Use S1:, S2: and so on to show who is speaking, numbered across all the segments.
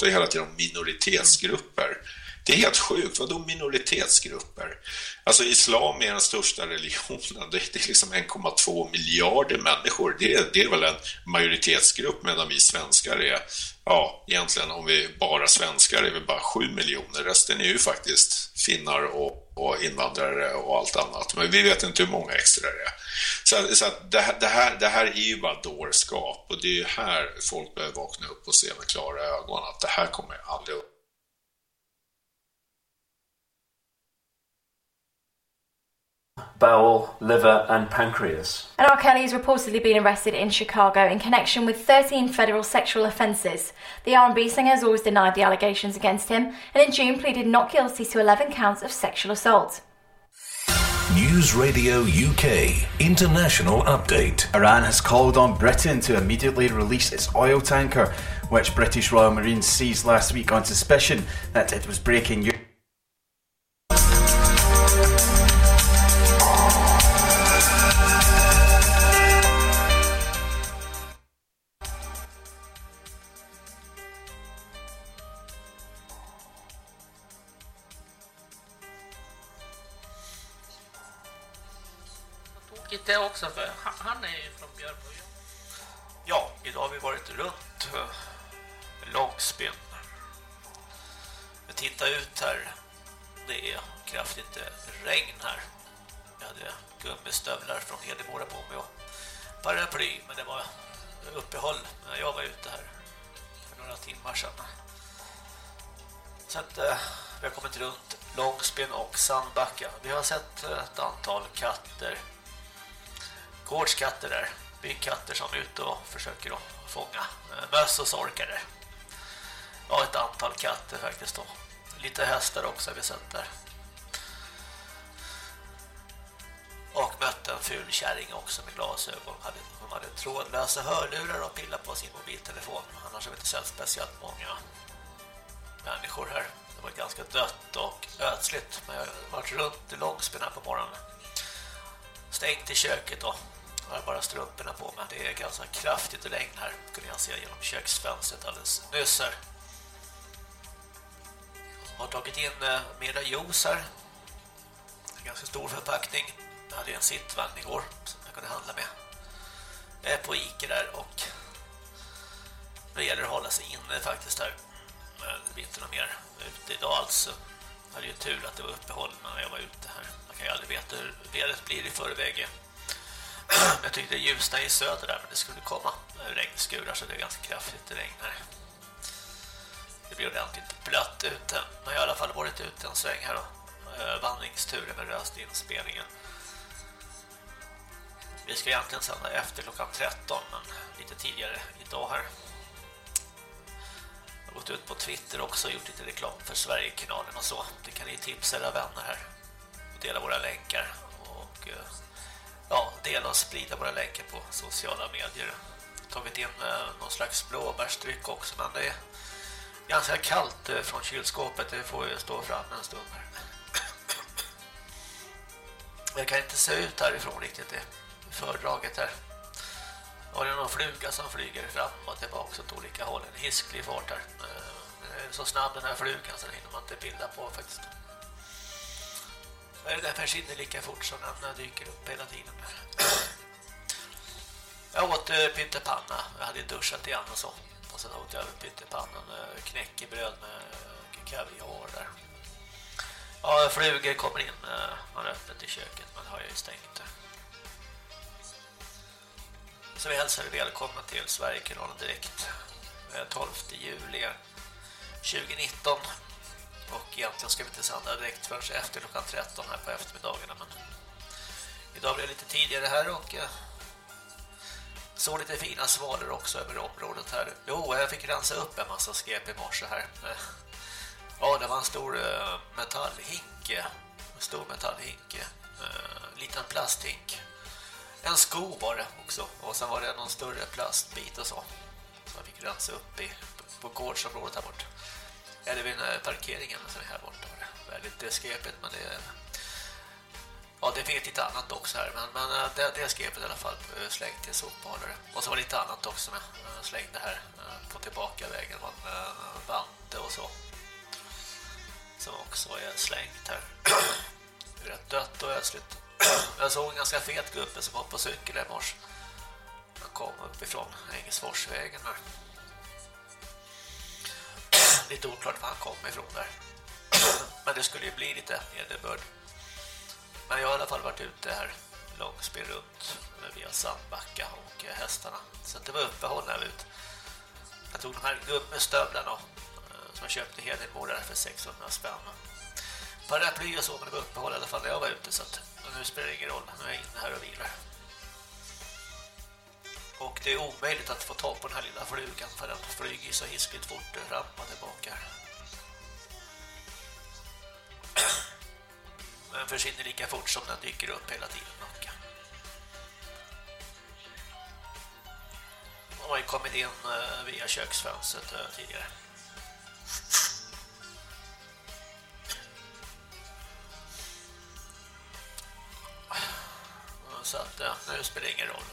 S1: pratar ju hela tiden om minoritetsgrupper. Det är helt sjukt. Vadå minoritetsgrupper? Alltså islam är den största religionen. Det är liksom 1,2 miljarder människor. Det är, det är väl en majoritetsgrupp medan vi svenskar är, ja, egentligen om vi bara svenskar är vi bara 7 miljoner. Resten är ju faktiskt finnar och, och invandrare och allt annat. Men vi vet inte hur många extra det är. Så, så det, här, det, här, det här är ju bara dårskap och det är ju här folk behöver vakna upp och se med klara ögon att det här kommer aldrig
S2: bowel, liver, and pancreas.
S3: And R. Kelly has reportedly been arrested in Chicago in connection with 13 federal sexual offences. The R&B singer has always denied the allegations against him, and in June pleaded not guilty to 11 counts of sexual assault.
S4: News Radio UK International Update.
S5: Iran has called on Britain to immediately release its oil tanker, which British Royal Marines seized last week on suspicion that it was breaking.
S6: det men det var uppehåll när jag var ute här för några timmar sedan. Så att eh, vi har kommit runt Långsben och Sandbacka. Vi har sett eh, ett antal katter gårdskatter där. Byggkatter som är ute och försöker att fånga eh, möss och sorkare. Ja, ett antal katter faktiskt då. Lite hästar också har vi sett där. Och mötte en ful kärring också med glasögon. Hon hade trådlösa hörlurar och pillade på sin mobiltelefon. Annars har vi inte sett speciellt många människor här. Det var ganska dött och ödsligt. Men jag har varit runt i långspinna här på morgonen. Stängt i köket och jag har bara strumporna på mig. Det är ganska kraftigt regn här. Kunde jag se genom köksfönstret alldeles nyss här. Jag har tagit in eh, mera juice här. En ganska stor förpackning. Jag hade en sittvagn igår som jag kunde handla med. Jag är på Ica där och det gäller att hålla sig inne faktiskt här. Det blir inte något mer ute idag alltså. Jag hade ju tur att det var uppehåll när jag var ute här. Man kan ju aldrig veta hur vädret blir i förväg. Jag tyckte det ljusnade i söder där, men det skulle komma regnskurar så det är ganska kraftigt regn här. Det blir ordentligt blött ute. Men jag har i alla fall varit ute en sväng här då. Eh, Vandringsturen med röstinspelningen. Vi ska egentligen sända efter klockan 13 men lite tidigare idag här. Jag har gått ut på Twitter också och gjort lite reklam för Sverigekanalen och så. Det kan ni tipsa era vänner här och dela våra länkar och eh, ja, dela och sprida våra länkar på sociala medier. Tagit in eh, någon slags blåbärsdryck också, men det är ganska kallt eh, från kylskåpet. Det får ju stå fram en stund här. Jag kan inte se ut härifrån riktigt det fördraget här. Och det är någon fluga som flyger fram och tillbaka åt olika håll. En hisklig fart här. Eh, så snabb den här flugan så den hinner man inte bilda på faktiskt. Eh, den försvinner lika fort som den dyker upp hela tiden. Jag åt eh, äh, pyttepanna. Jag hade duschat igen och så. Och sen åt jag pyttepannan, knäckebröd med kaviar där. Ja, flugor kommer in. Man har öppet i köket, men har ju stängt. Så vi hälsar er välkomna till Sverigekanalen direkt. Eh, 12 juli 2019. Och egentligen ska vi inte sända direkt förrän efter klockan 13 här på eftermiddagarna. Men idag blir det lite tidigare här och eh, jag såg lite fina svalor också över området här. Jo, jag fick rensa upp en massa skräp i morse här. Eh, ja, det var en stor metallhink. En stor metallhink. en liten plasthink. En sko var det också. Och sen var det någon större plastbit och så. Som jag fick rensa upp i, på gårdsområdet här borta. Eller vid parkeringen som är här borta. Väldigt skepet men det Ja, det finns lite annat också här men, men eh, det, det skepet i alla fall eh, slängt till sopbehållare. Och så var det lite annat också som jag eh, slängde här på tillbaka vägen. Man vante och så. Som också är slängt här. Rätt dött och ödsligt. Jag såg en ganska fet gubbe som var på cykel i morse. Han kom uppifrån Engelsforsvägen här. Lite oklart var han kom ifrån där. Men det skulle ju bli lite nederbörd. Men jag har i alla fall varit ute här långspel runt via Sandbacka och eh, hästarna. Så det var uppehåll när jag var ute. Jag tog de här gummistövlarna eh, som jag köpte hela i där för 600 spänn. Paraply och så, men det var uppehåll i alla fall när jag var ute så att nu spelar det ingen roll. Nu är jag inne här och vilar. Och det är omöjligt att få tag på den här lilla flugan för den flyger så hiskligt fort fram och tillbaka. Den försvinner lika fort som den dyker upp hela tiden. Och har ju kommit in eh, via köksfönstret eh, tidigare. Så att nu spelar det ingen roll.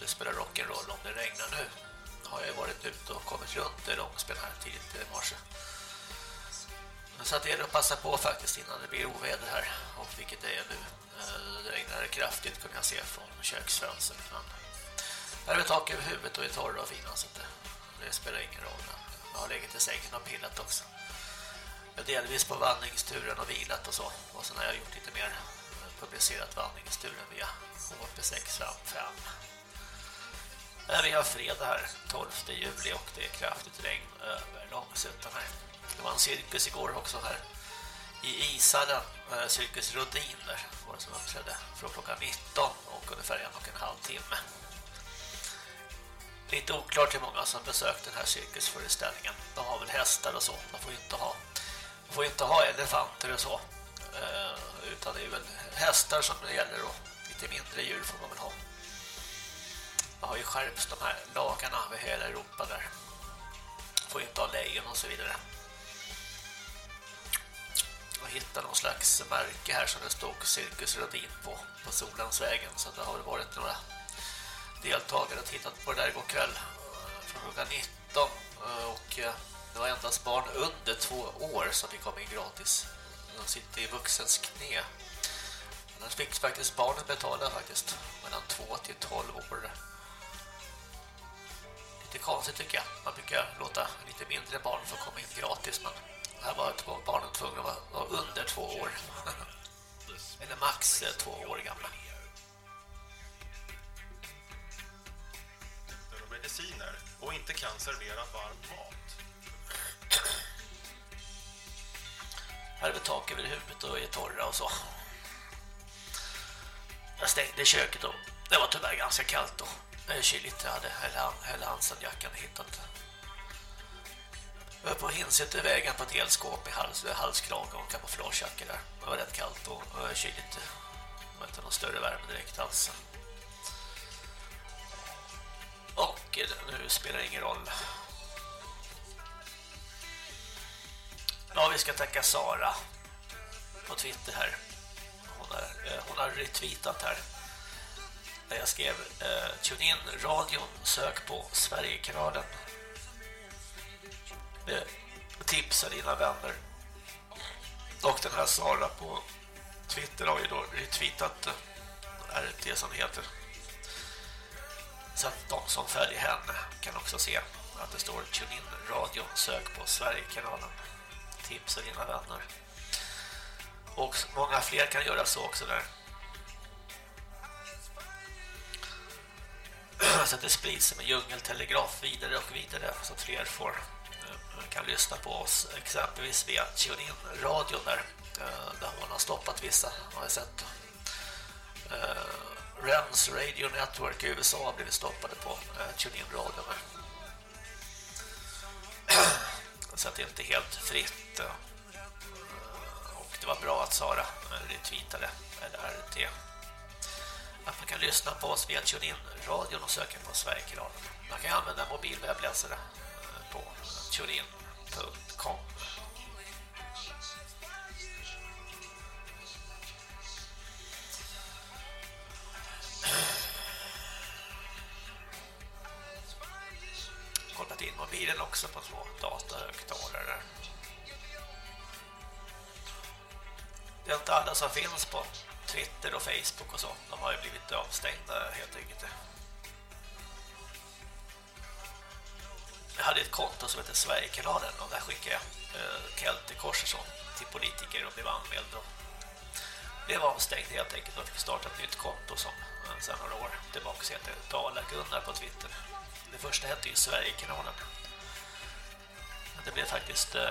S6: Det spelar rock'n'roll om det regnar nu. Har jag varit ute och kommit runt i långspel här tidigt i morse. Så att det är att passa på faktiskt innan det blir oväder här. Och vilket det är nu. Eh, det regnar kraftigt kunde jag se från köksfönstret. Men här är tak över huvudet och är torra och fina så det, det spelar ingen roll. Jag har legat i sängen och pillat också. Jag delvis på vandringsturen och vilat och så. Och sen har jag gjort lite mer publicerat vandringsturen via HP655. Äh, vi har fredag här, 12 juli och det är kraftigt regn över långsuttan här. Det var en cirkus igår också här i Isalen, äh, cirkus Rodin där var det som uppträdde från klockan 19 och ungefär en och en halv timme. Lite oklart hur många som besökt den här cirkusföreställningen. De har väl hästar och så. De får ju inte ha, de får inte ha elefanter och så. Eh, utan det är väl hästar som det gäller och lite mindre djur får man väl ha. Det har ju skärpts de här lagarna över hela Europa där. Får inte ha lejon och så vidare. Jag hittade någon slags märke här som det stod Cirkus Rodin på, på Solansvägen så det har väl varit några deltagare och tittat på det där igår kväll eh, från klockan 19 eh, och det var endast barn under två år som fick komma in gratis. De sitter i vuxens knä. Annars fick faktiskt barnen betala faktiskt mellan 2 till 12 år. Lite konstigt tycker jag. Man brukar låta lite mindre barn få komma in gratis men här var barnen tvungna att vara under två år. Eller max två år gamla.
S7: mediciner och inte kan servera varm mat.
S6: Här är tak över huvudet och är torra och så. Jag stängde köket och det var tyvärr ganska kallt och kyligt. Jag hade hela Hansen-jackan hittat. Jag var på Hinsättervägen på ett elskåp med hals, halskrage och kamouflagejacka där. Det var rätt kallt och kyligt. Det var inte någon större värme direkt alls. Och eh, nu spelar det ingen roll. Ja, vi ska tacka Sara på Twitter här. Hon har, eh, hon har retweetat här. Där jag skrev eh, Tune in radion, sök på Sverigekanalen. Eh, tipsa dina vänner. Och den här Sara på Twitter har ju då retweetat eh, RT som heter så att de som följer henne kan också se att det står Tune in radion, sök på Sverigekanalen. Tipsa dina vänner. Och många fler kan göra så också där. Så att det sprids med djungeltelegraf vidare och vidare så att fler får eh, kan lyssna på oss exempelvis via TuneIn radio där eh, där man har stoppat vissa har jag sett eh, Rens Radio Network i USA har blivit stoppade på TuneIn Radio så att det inte är helt fritt. Eh, och det var bra att Sara eh, retweetade retweetade eller RT att man kan lyssna på oss via TuneIn radion och söka på Sverigekanalen. Man kan använda mobil webbläsare eh, på tunein.com kopplat in mobilen också på två datahögtalare. Det är inte alla som finns på Twitter och Facebook och sånt. De har ju blivit avstängda helt enkelt. Jag hade ett konto som hette Sverigekanalen och där skickade jag eh, Keltekors och sånt till politiker och blev anmäld. Och blev avstängd helt enkelt och fick starta ett nytt konto som eh, sen några år tillbaka heter Dala Gunnar på Twitter. Det första hette ju Sverigekanalen. Det blev faktiskt eh,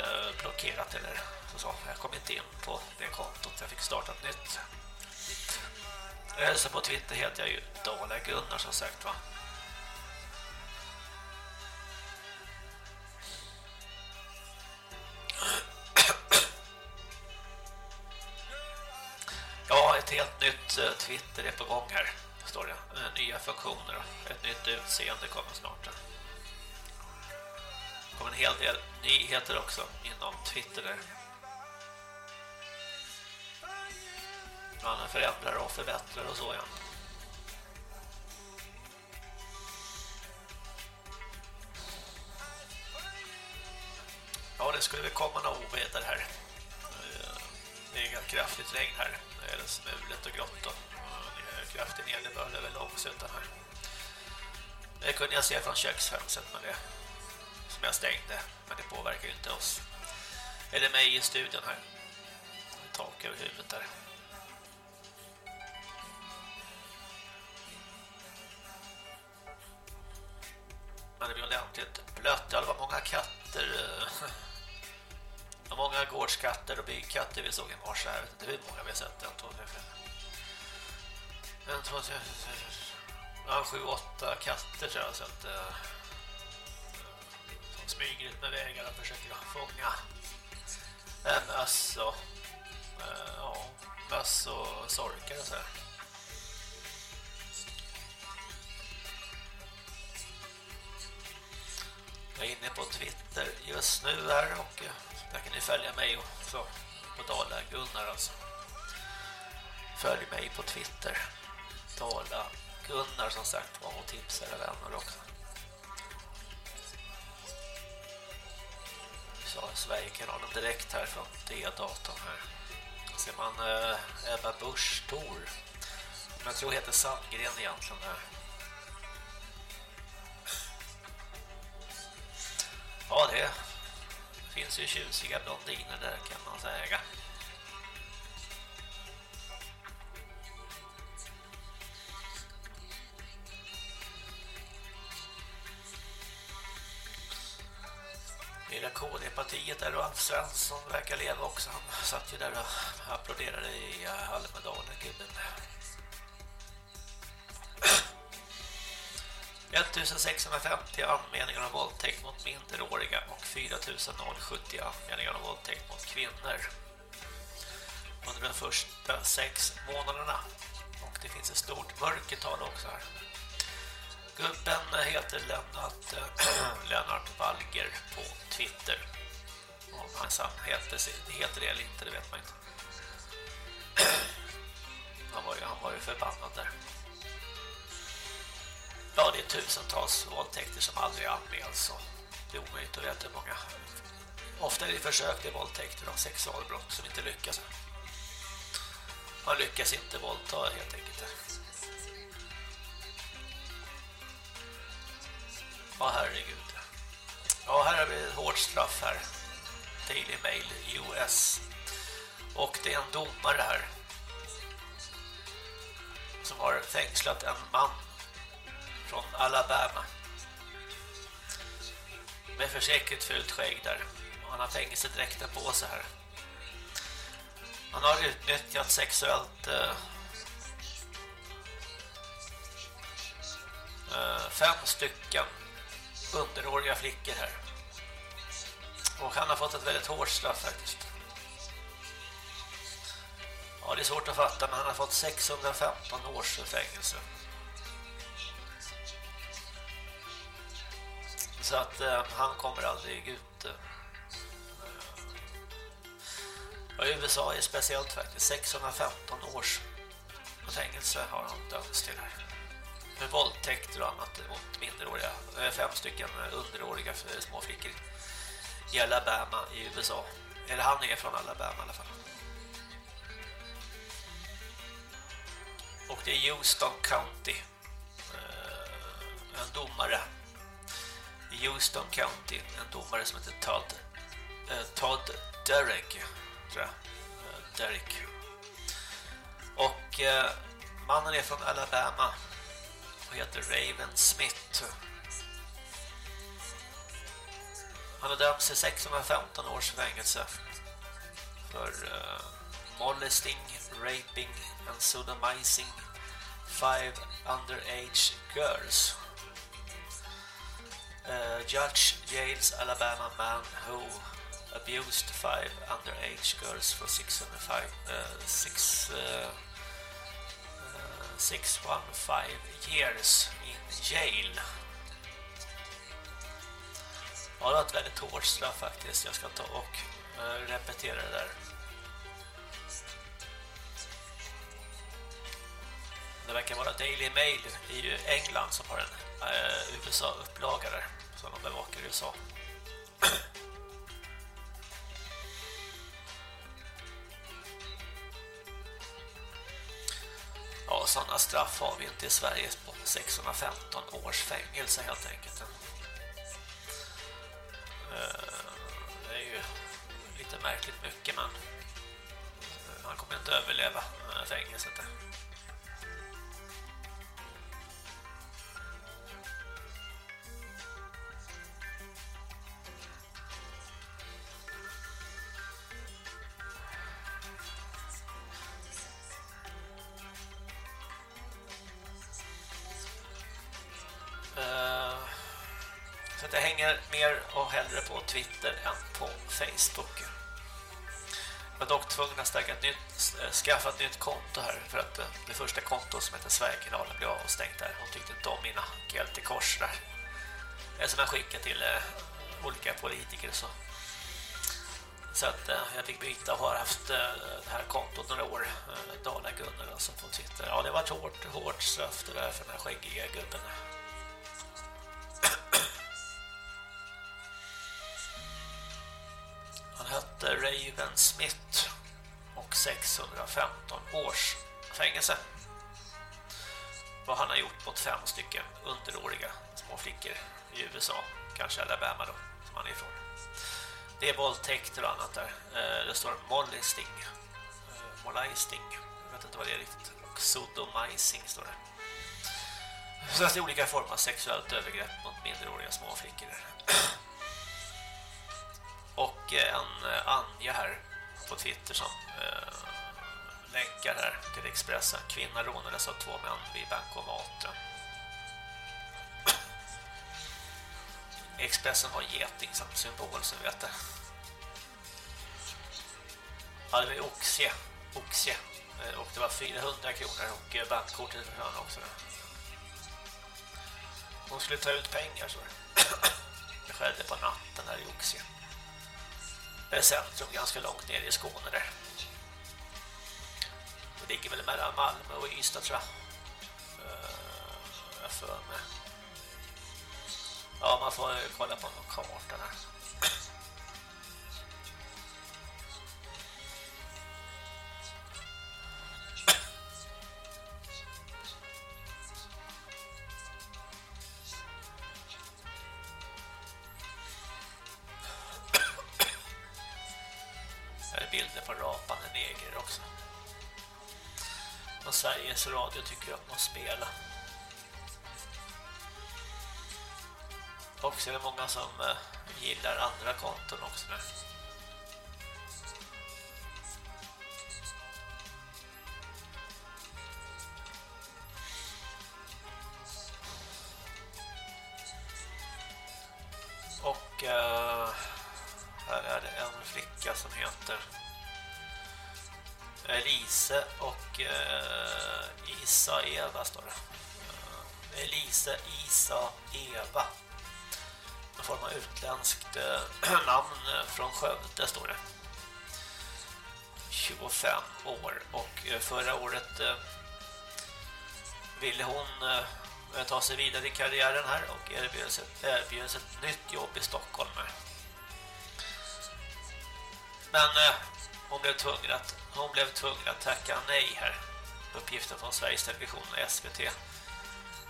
S6: blockerat eller så, sa Jag kom inte in på det kontot. Jag fick starta ett nytt. Så på Twitter heter jag ju Dala Gunnar som sagt va. Ja, ett helt nytt eh, Twitter är på gång här, står det. Eh, nya funktioner och ett nytt utseende kommer snart. Det kommer en hel del nyheter också inom Twitter där. Man förändrar och förbättrar och så, ja. Ja, det skulle väl komma några oväder här. Eh, det är inga kraftigt regn här. Det är smulet och grått och kraftig nederbörd över långsötan här. Det kunde jag se från köksfönstret men det som jag stängde. Men det påverkar ju inte oss. Eller mig i studion här. Tak över huvudet där. Men det blir ordentligt blött. Det var många katter. Eh, det var många gårdskatter och byggkatter vi såg i morse. Jag vet inte hur många vi har sett. En, två, tre, fyra. En, två, tre, fyra. Ja, sju, åtta katter tror jag. Så att, eh, eh som smyger ut med vägarna och försöker fånga en möss och eh, ja, möss och sorkar och så här. Jag är inne på Twitter just nu här och eh, där kan ni följa mig och så på Dala Gunnar alltså. Följ mig på Twitter. Tala-Gunnar som sagt var och tipsade vänner också. Så Sverigekanalen direkt här från D-datorn här. Då ser man eh, Ebba Busch Thor. Jag tror heter Sandgren egentligen här. Ja, det finns ju tjusiga blondiner där kan man säga. KD-partiet där och Alf Svensson verkar leva också. Han satt ju där och applåderade i eh, Almedalen, gubben. 1650 anmälningar om våldtäkt mot minderåriga och 4070 anmälningar om våldtäkt mot kvinnor under de första sex månaderna. Och det finns ett stort mörkertal också här. Gubben heter Lennart, eh, Lennart Valger på Twitter. Om han heter, heter det eller inte, det vet man inte. Han var ju, han var ju förbannad där. Ja, det är tusentals våldtäkter som aldrig anmäls det är omöjligt att veta hur många. Ofta är det försök till våldtäkter och sexualbrott som inte lyckas. Man lyckas inte våldta helt enkelt. Ja, herregud. Ja, här har vi ett hårt straff här. Daily Mail US. Och det är en domare här som har fängslat en man från Alabama. Med försäkert fult skägg där. Han har fängelsedräkten på sig här. Han har utnyttjat sexuellt eh, eh fem stycken underåriga flickor här. Och han har fått ett väldigt hårt straff faktiskt. Ja, det är svårt att fatta men han har fått 615 års fängelse. Så att eh, han kommer aldrig ut. Eh. Och USA är speciellt faktiskt. 615 års fängelse har han dömts till här. Med våldtäkter och annat mot minderåriga. Fem stycken underåriga små flickor i Alabama i USA. Eller han är från Alabama i alla fall. Och det är Houston County. Eh, en domare i Houston County. En domare som heter Todd, eh, Todd Derek. Tror jag. Eh, Derek. Och mannen är från Alabama. Och heter Raven Smith. Han har dömts till 615 års fängelse för uh, molesting, raping and sodomizing five underage girls. Uh, judge jails Alabama man who abused five underage girls for 605 uh, six, uh, 615 years in jail. Ja, det var ett väldigt hårt straff faktiskt. Jag ska ta och eh, repetera det där. Det verkar vara Daily Mail i England som har en eh, USA-upplaga där. Som de bevakar i USA. Ja, sådana straff har vi inte i Sverige på 615 års fängelse helt enkelt. Eh, det är ju lite märkligt mycket men eh, han kommer inte överleva fängelset. Och hellre på Twitter än på Facebook. Jag var dock tvungen att ett nytt, eh, skaffa ett nytt konto här för att eh, det första kontot som heter Sverigekanalen blev avstängt där. Hon tyckte inte om mina GLT-kors där. Som jag skickade till eh, olika politiker så. Så att jag fick byta och har haft det här kontot några år. Dala Gunnar alltså på Twitter. Ja, det var ett hårt, hårt straff det där för den här skäggiga gubben. Smith och 615 års fängelse. Vad han har gjort mot fem stycken underåriga små flickor i USA, kanske Alabama då, som han är ifrån. Det är våldtäkter och annat där. Eh, det står molesting, eh, molesting, jag vet inte vad det är riktigt, och sodomizing står det. Så det är olika former av sexuellt övergrepp mot minderåriga små flickor. Och eh, en Anja här på Twitter som eh, länkar här till Expressen. Kvinna rånades av två män vid bankomaten. Expressen har geting som symbol som vet det. Ja, det var oxie. oxie. Eh, och det var 400 kronor och eh, bankkortet försvann också. Hon skulle ta ut pengar så. Det skedde på natten här i Oxie. Centrum ganska långt ner i Skåne där. Det ligger väl mellan Malmö och Ystad tror jag. Eh, jag för mig. Ja, man får kolla på någon karta här. Sveriges tycker tycker att man spelar. Och så är det många som eh, gillar andra konton också nu. Och uh, här är det en flicka som heter Elise och uh, Isa Eva står det. Eh, Elisa Isa, Eva. Någon form av utländskt eh, namn eh, från Skövde står det. 25 år och förra året ville hon ta sig vidare i karriären här och erbjöds ett, erbjöds ett nytt jobb i Stockholm. Men hon blev tvungen att hon blev tvungen att tacka nej här uppgifter från Sveriges Television och SVT.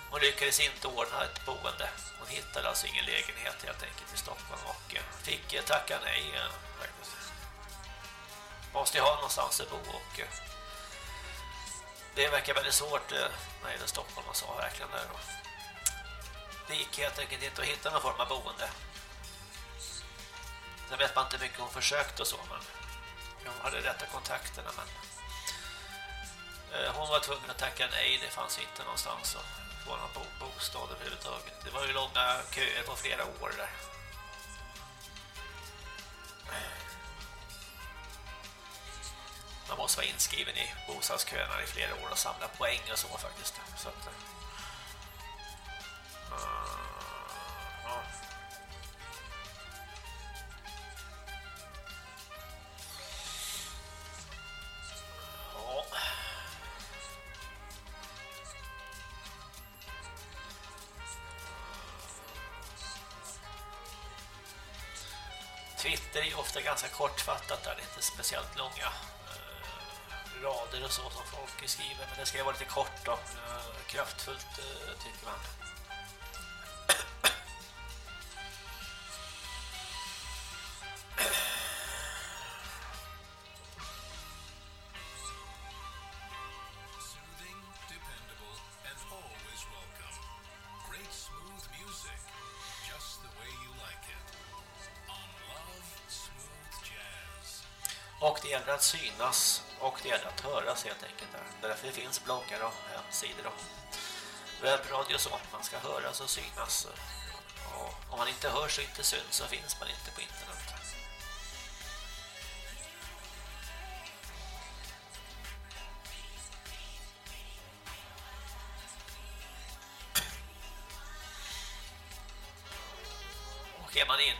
S6: Hon lyckades inte ordna ett boende. Hon hittade alltså ingen lägenhet helt enkelt i Stockholm och eh, fick eh, tacka nej eh, faktiskt. Måste ju ha någonstans att bo och det verkar väldigt svårt när det Stockholm och sa verkligen där. Det gick helt enkelt inte att hitta någon form av boende. Sen vet man inte mycket hon försökte och så men hon hade rätta kontakterna men Eh, hon var tvungen att tacka nej, det fanns inte någonstans att få någon bostad överhuvudtaget. Det var ju långa köer på flera år där. Man måste vara inskriven i bostadsköerna i flera år och samla poäng och så faktiskt. Så att, uh, uh. Ganska kortfattat där, det är inte speciellt långa eh, rader och så som folk skriver, men det ska vara lite kort och eh, kraftfullt eh, tycker man. Gäller att synas och det gäller att höras helt enkelt. Där. Därför finns bloggar och hemsidor och webbradio och så. Man ska höras och synas. Och om man inte hörs och inte syns så finns man inte på internet.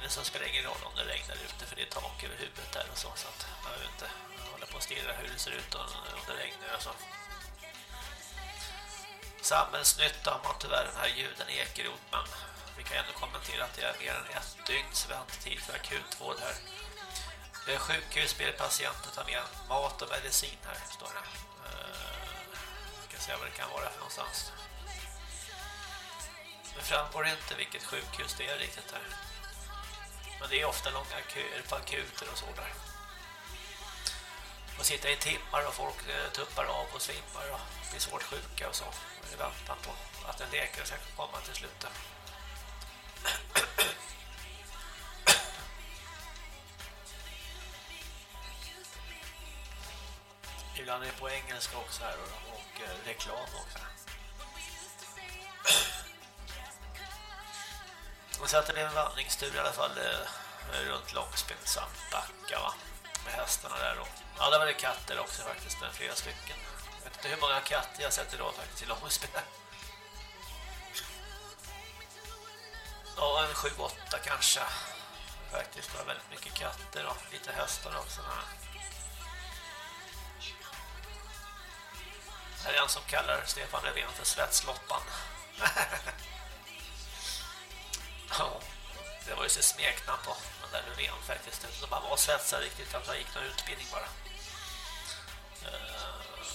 S6: Så spelar det ingen roll om det regnar ute för det är tak över huvudet där och så. Så att man behöver inte hålla på och stirra hur det ser ut om det regnar och så. Samhällsnytta har man tyvärr den här ljuden i Ekerot men vi kan ändå kommentera att det är mer än ett dygns väntetid för akutvård här. Det är Sjukhus ber patienter ta med mat och medicin här står det. Eh, vi ska se vad det kan vara för någonstans. Det framgår inte vilket sjukhus det är riktigt här. Men det är ofta långa köer på akuter och sådär. Och sitta i timmar och folk eh, tuppar av och svimmar och blir svårt sjuka och så. I väntan på att en läkare ska komma till slutet. Ibland är det på engelska också här och, och eh, reklam också. Så att det blev en vandringstur i alla fall eh, runt Långspin Sandbacka va? Med hästarna där och ja, där var det katter också faktiskt, där, flera stycken. Jag vet inte hur många katter jag sett idag faktiskt i Långspin. Ja, en sju, åtta kanske. Faktiskt, var väldigt mycket katter och lite hästar också. Här. Här är en som kallar Stefan Löfven för Svetsloppan. Ja, det var ju så smeknamn på den där Löfven faktiskt. De bara var svetsare riktigt, att han gick någon utbildning bara. Eh,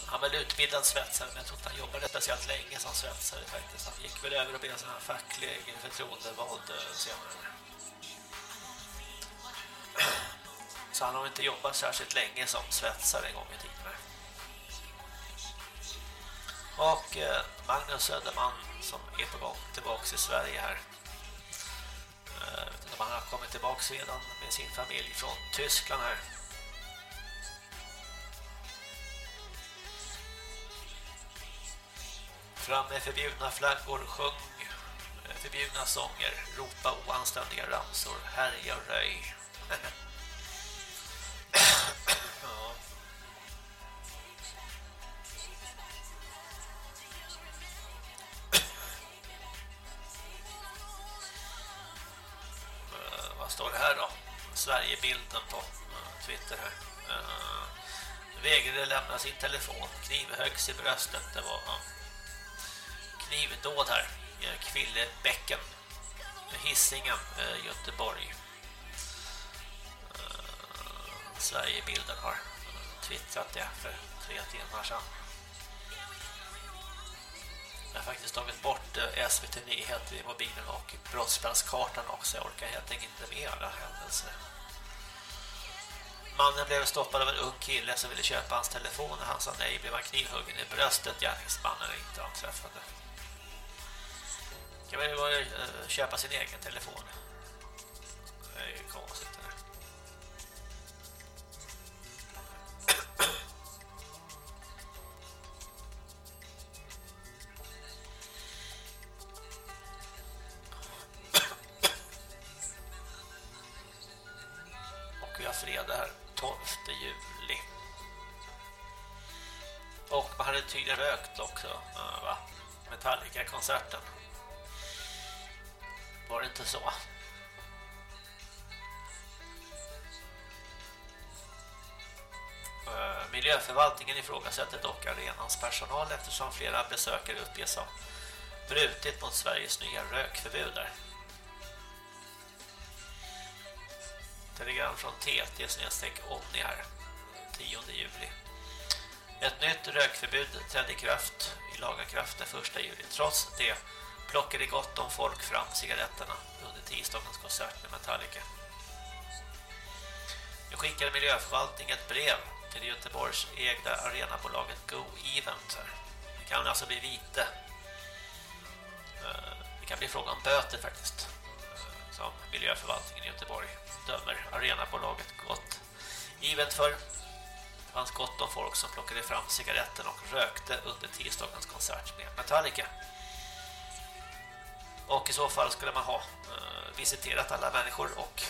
S6: han var väl utbildad svetsare, men jag tror inte han jobbade speciellt länge som svetsare faktiskt. Han gick väl över och blev sån här facklig förtroendevald eh, senare. Så han har inte jobbat särskilt länge som svetsare en gång i tiden. Och eh, Magnus Söderman som är på gång tillbaka i Sverige här när han har kommit tillbaka redan med sin familj från Tyskland här. Fram med förbjudna flaggor, sjung förbjudna sånger, ropa oanständiga ramsor, härja och röj. lämna sin telefon. Knivhögs i bröstet. Det var uh, knivdåd här. Uh, Kvillebäcken. Hisingen, eh, Göteborg. Eh, Sverigebilden har eh, twittrat det för tre timmar sedan. har faktiskt tagit bort SVT Nyheter i mobilen och brottsplatskartan också. Jag orkar helt enkelt inte med alla händelser. Mannen blev stoppad av en ung kille som ville köpa hans telefon och han sa nej blev han knivhuggen i bröstet gärningsmannen inte anträffade. Kan man ju eh, köpa sin egen telefon. Det är ju konstigt tydligen rökt också, eh, va? Metallica-konserten. Var det inte så? Eh, miljöförvaltningen ifrågasätter dock arenans personal eftersom flera besökare uppges ha brutit mot Sveriges nya rökförbud där. Telegram från TT-Omni här 10 juli. Ett nytt rökförbud trädde i kraft i lagarkraft den 1 juli. Trots det plockade gott om folk fram cigaretterna under tisdagens konsert med Metallica. Nu skickade Miljöförvaltningen ett brev till Göteborgs egna arenabolaget Go Event. Det kan alltså bli vite. Eh, det kan bli fråga om böter faktiskt. Eh, som miljöförvaltningen i Göteborg dömer arenabolaget gott Event för. Det fanns gott om folk som plockade fram cigaretten och rökte under tisdagens konsert med Metallica. Och i så fall skulle man ha eh, visiterat alla människor och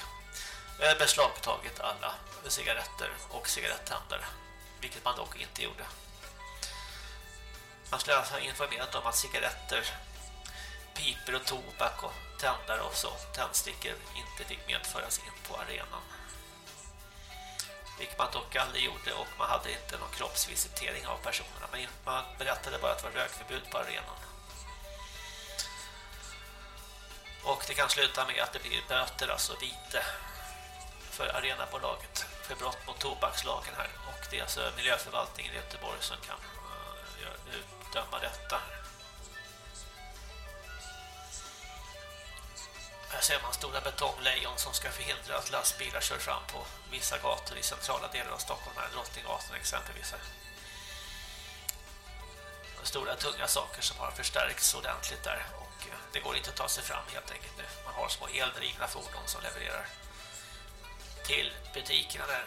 S6: eh, beslagtagit alla cigaretter och cigarettändare. Vilket man dock inte gjorde. Man skulle alltså ha informerat om att cigaretter, piper och tobak och tändare och så, tändstickor inte fick medföras in på arenan. Vilket man dock aldrig gjorde och man hade inte någon kroppsvisitering av personerna. Men man berättade bara att det var rökförbud på arenan. Och det kan sluta med att det blir böter, alltså vite för arenabolaget för brott mot tobakslagen här. Och det är alltså miljöförvaltningen i Göteborg som kan uh, utdöma detta. Här ser man stora betonglejon som ska förhindra att lastbilar kör fram på vissa gator i centrala delar av Stockholm, här Drottninggatan exempelvis. Stora tunga saker som har förstärkts ordentligt där och eh, det går inte att ta sig fram helt enkelt nu. Man har små eldrivna fordon som levererar till butikerna där.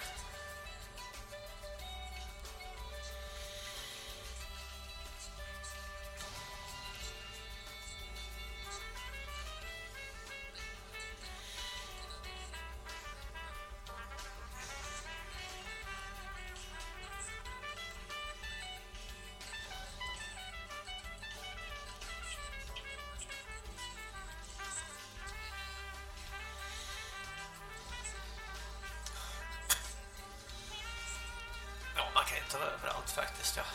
S6: Inte överallt faktiskt. Jag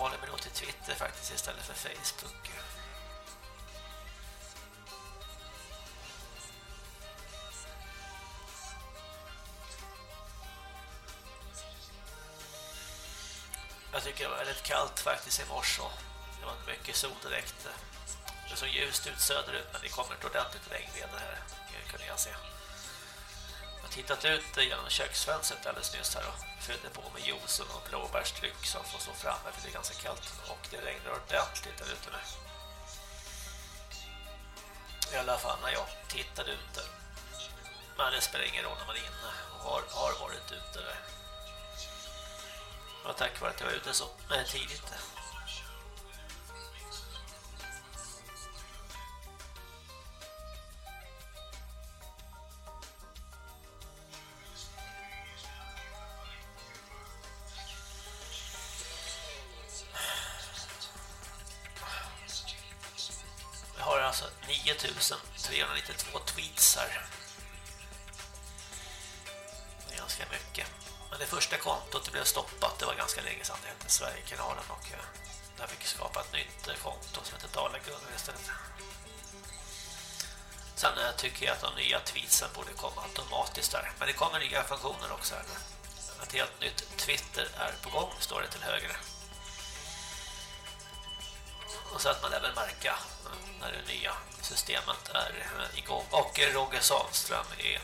S6: håller mig nog till Twitter faktiskt istället för Facebook. Jag tycker det var väldigt kallt faktiskt i morse. Det var inte mycket sol direkt. Det såg ljust ut söderut men det kommer ett ordentligt regnväder här. Det kunde jag se. Jag har tittat ut genom köksfönstret alldeles nyss här och fyllde på med juice och blåbärsdryck som får stå framme för det är ganska kallt och det regnar ordentligt där ute nu. I alla fall när jag tittade ute. Men det spelar ingen roll när man är inne och har, har varit ute där. Och tack vare att jag var ute så eh, tidigt. Sverigekanalen och eh, där fick jag skapa ett nytt eh, konto som heter Dalagunnar istället. Sen eh, tycker jag att de nya tweetsen borde komma automatiskt där. Men det kommer nya funktioner också här. nu. Ett helt nytt Twitter är på gång, står det till höger. Och så att man även märka när det nya systemet är igång. Och Roger Salström är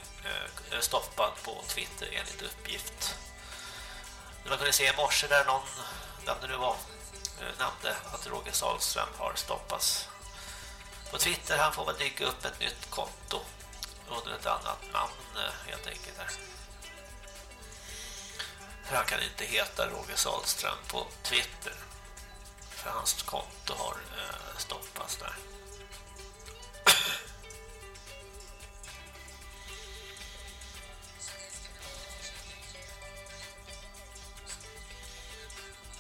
S6: stoppad på Twitter enligt uppgift. Man kunde se i morse där någon, vem det nu var, eh, nämnde att Roger Salström har stoppats på Twitter. Han får väl dyka upp ett nytt konto under ett annat namn eh, helt enkelt. Där. För han kan inte heta Roger Salström på Twitter. För hans konto har eh, stoppats där.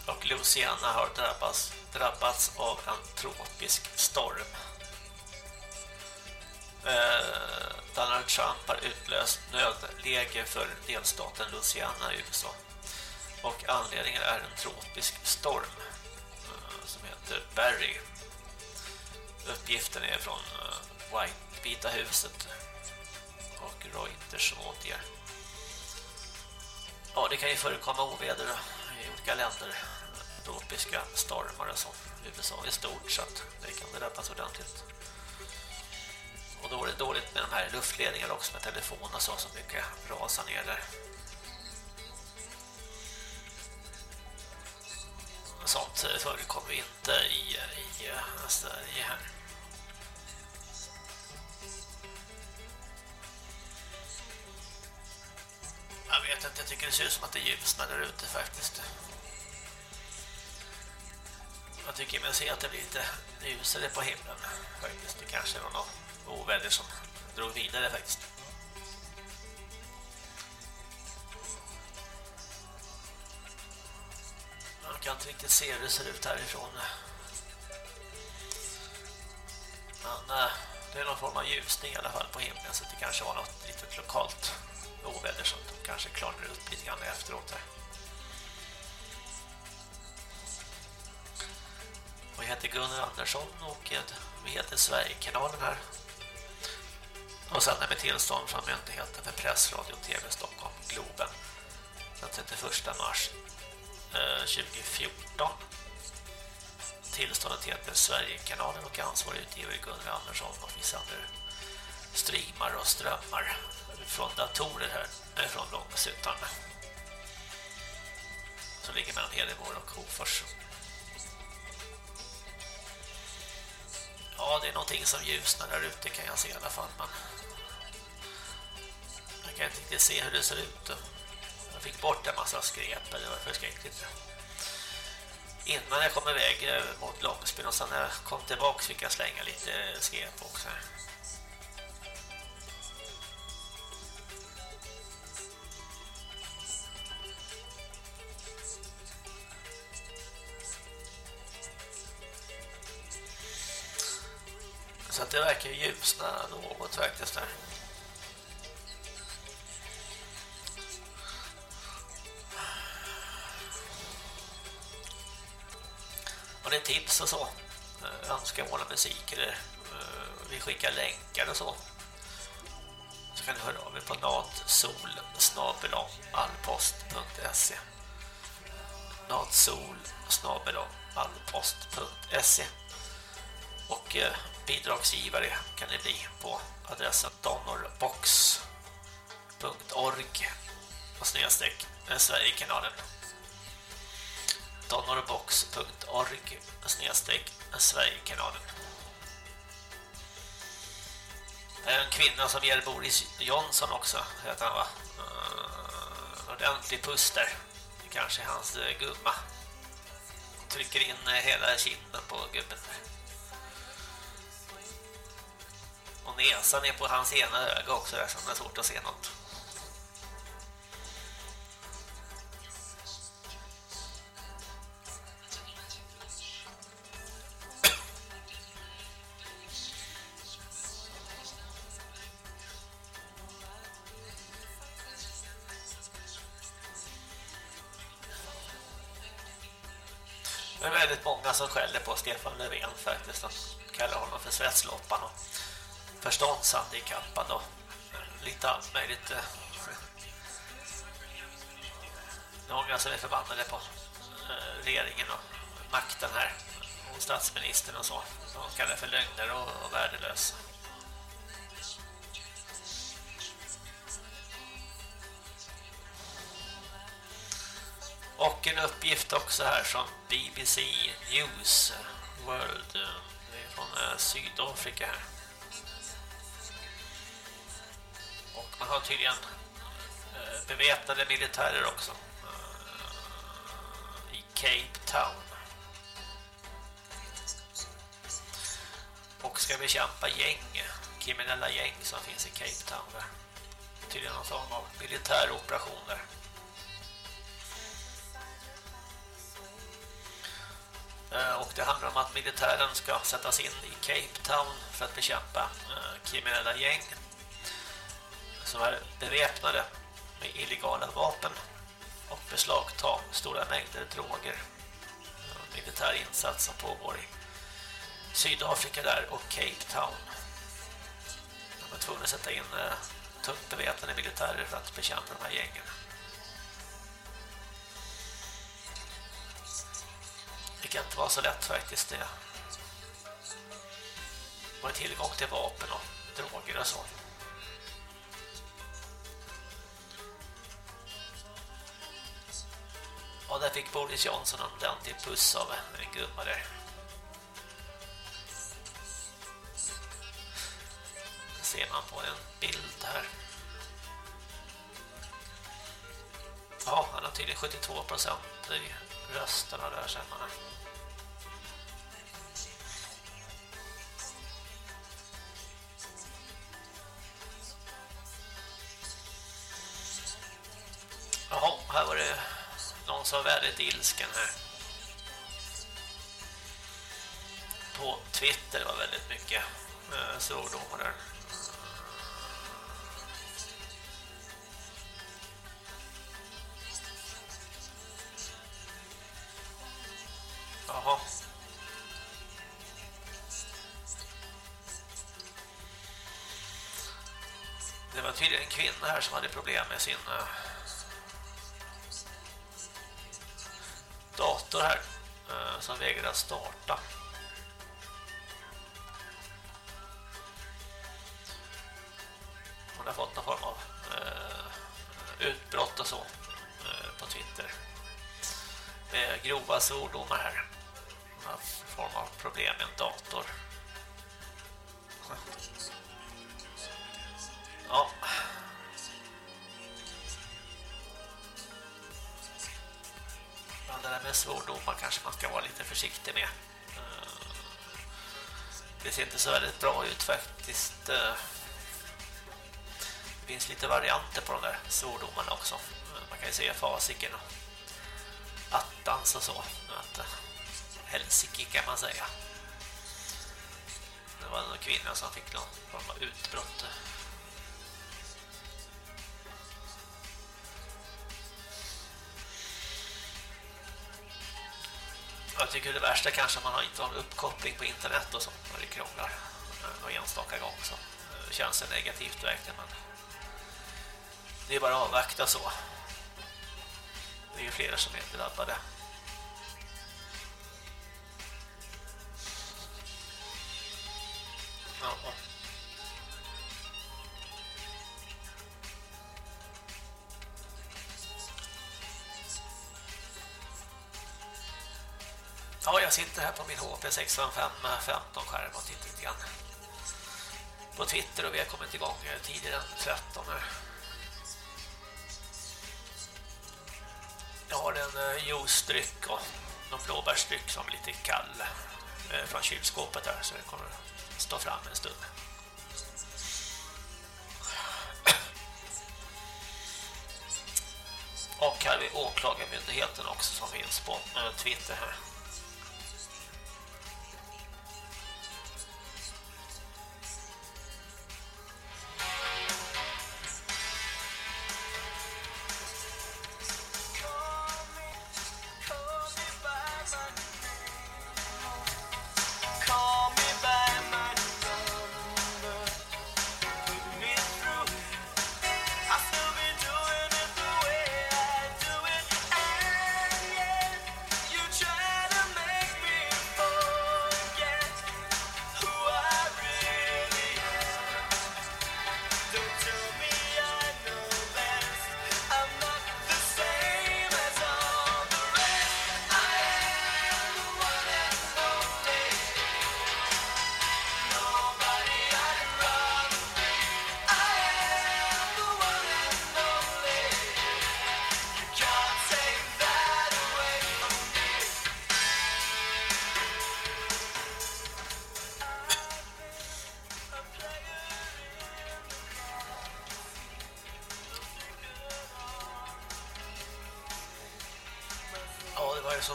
S6: Och Louisiana har drabbats, drabbats av en tropisk storm. Eh, Donald Trump har utlöst nödläge för delstaten Louisiana i USA. Och anledningen är en tropisk storm eh, som heter Barry. Uppgiften är från eh, White, Vita huset och Reuters som återger. Ja, det kan ju förekomma oväder i olika länder. Tropiska stormar som. USA är stort så att det kan drabbas ordentligt. Och då är det dåligt med de här luftledningarna också med telefon och så som mycket rasar ner där. Sånt förekommer inte i, i Sverige här. Jag vet inte, jag tycker det ser ut som att det ljusnar där ute faktiskt. Jag tycker mig se att det blir lite ljusare på himlen faktiskt. Det kanske var någon oväder som drog vidare faktiskt. Man kan inte riktigt se hur det ser ut härifrån. Men eh, det är någon form av ljusning i alla fall på himlen så det kanske var något litet lokalt oväder som kanske klarnar upp lite grann efteråt här. Och jag heter Gunnar Andersson och vi heter Sverigekanalen här. Och sen är med tillstånd från Myndigheten för press, radio och tv Stockholm, Globen. Den 31 mars eh, 2014. Tillståndet heter Sverigekanalen och ansvarig utgivare Gunnar Andersson och vi sänder streamar och strömmar från datorer här, från Långsuttan. Som ligger mellan Hedemora och Hofors. Ja, det är någonting som ljusnar där ute kan jag se i alla fall. Men jag kan inte riktigt se hur det ser ut. Jag fick bort en massa skräp, det var förskräckligt. Innan jag kom iväg mot Långsbyn och sen när jag kom tillbaka fick jag slänga lite skräp också. Så att det verkar ljusna något faktiskt där. Och det är tips och så. Eh, önskemål om musik eller eh, vi skickar länkar och så. Så kan ni höra av er på natsol allpost.se natsol och eh, bidragsgivare kan ni bli på adressen donorbox.org och snedstreck Sverigekanalen donorbox.org snedstreck Sverigekanalen En kvinna som ger Boris Johnson också. Heter han va? En ordentlig puss där Det kanske är hans eh, gumma. Trycker in hela kinden på gubben. Och näsan är på hans ena öga också där så det är svårt att se något. Det är väldigt många som skäller på Stefan Löfven faktiskt. De kallar honom för svetsloppan och förståndshandikappad och lite allt möjligt. Eh, några som är förbannade på eh, regeringen och makten här och statsministern och så. De kallar för lögner och, och värdelösa. Och en uppgift också här från BBC News World. Eh, det är från Sydafrika här. Och man har tydligen eh, beväpnade militärer också. Eh, I Cape Town. Och ska bekämpa gäng, kriminella gäng som finns i Cape Town. Där. Tydligen någon form av militär operation där. Eh, och det handlar om att militären ska sättas in i Cape Town för att bekämpa kriminella gäng som är beväpnade med illegala vapen och beslagta stora mängder droger. Militär insats som pågår i Sydafrika där och Cape Town. De var tvungna att sätta in eh, tungt beväpnade militärer för att bekämpa de här gängen. Det kan inte vara så lätt faktiskt det. Man har tillgång till vapen och droger och sånt. Och där fick Boris Johnson en ordentlig puss av en gumma där. Det ser man på en bild här. Ja, han har tydligen 72 % i rösterna där sen. alltså väldigt ilsken här. På Twitter var väldigt mycket eh, svordomar där. Jaha. Det var tydligen en kvinna här som hade problem med sin eh, dator här eh, som vägrar starta. Hon har fått någon form av eh, utbrott och så eh, på Twitter. Med grova svordomar här. Någon form av problem med en dator. Försiktig med. Eh, det ser inte så väldigt bra ut faktiskt. Eh, det finns lite varianter på de där svordomarna också. Eh, man kan ju säga fasiken och attans och så. Att, Helsike kan man säga. Det var en kvinna som fick någon form av utbrott. Tycker det värsta kanske man har inte har uppkoppling på internet och så när det krånglar eh, någon enstaka gång så eh, känns det negativt verkligen men det är bara att avvakta så. Det är ju flera som är drabbade. 655 med 15 skärm och tittat lite grann på Twitter och vi har kommit igång eh, tidigare än 13 här. Jag har en eh, juicedryck och någon blåbärsdryck som är lite kall eh, från kylskåpet här så det kommer stå fram en stund. Och här är åklagarmyndigheten också som finns på Twitter här.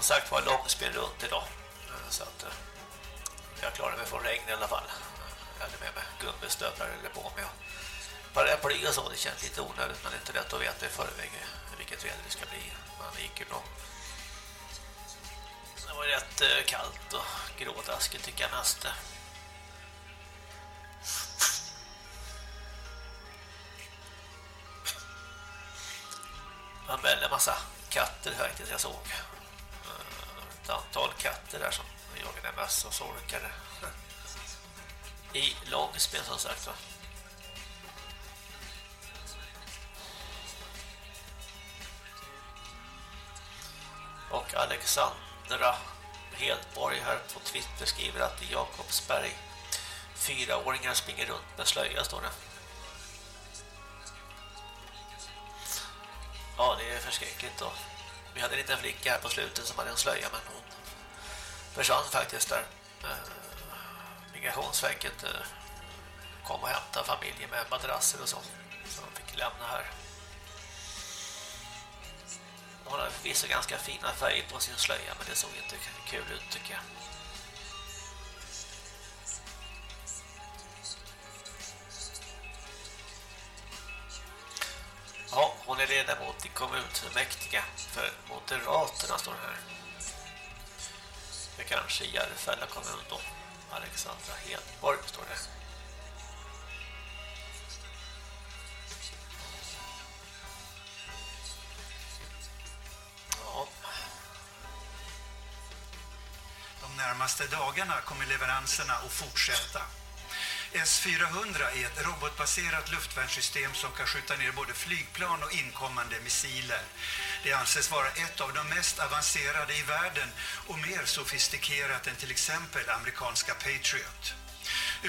S6: Sagt var långspel runt idag. Eh, så att eh, jag klarade mig från regn i alla fall. Jag hade med mig gummistövlar eller på mig. och Paraply och så, det känns lite onödigt men det är inte lätt att veta i förväg vilket väder det ska bli. Men det gick ju bra. Det var rätt eh, kallt och grådaskigt tycker jag mest. Det var en massa katter faktiskt jag såg. Katter där som jagade möss och sorkade. I långspel som sagt va. Och Alexandra Hedborg här på Twitter skriver att i Jakobsberg fyraåringar springer runt med slöja står det. Ja, det är förskräckligt då. Vi hade en liten flicka här på slutet som hade en slöja men hon försvann faktiskt där. Eh, migrationsverket eh, kom och hämtade familjen med madrasser och så. Så de fick lämna här. Hon hade förvisso ganska fina färger på sin slöja men det såg inte kul ut tycker jag. Ja, hon är ledamot i kommunfullmäktige för Moderaterna står det här. Kanske i Järfälla kommun då. Alexandra Hedborg står det. Ja,
S8: De närmaste dagarna kommer leveranserna att fortsätta. S-400 är ett robotbaserat luftvärnssystem som kan skjuta ner både flygplan och inkommande missiler. Det anses vara ett av de mest avancerade i världen och mer sofistikerat än till exempel amerikanska Patriot.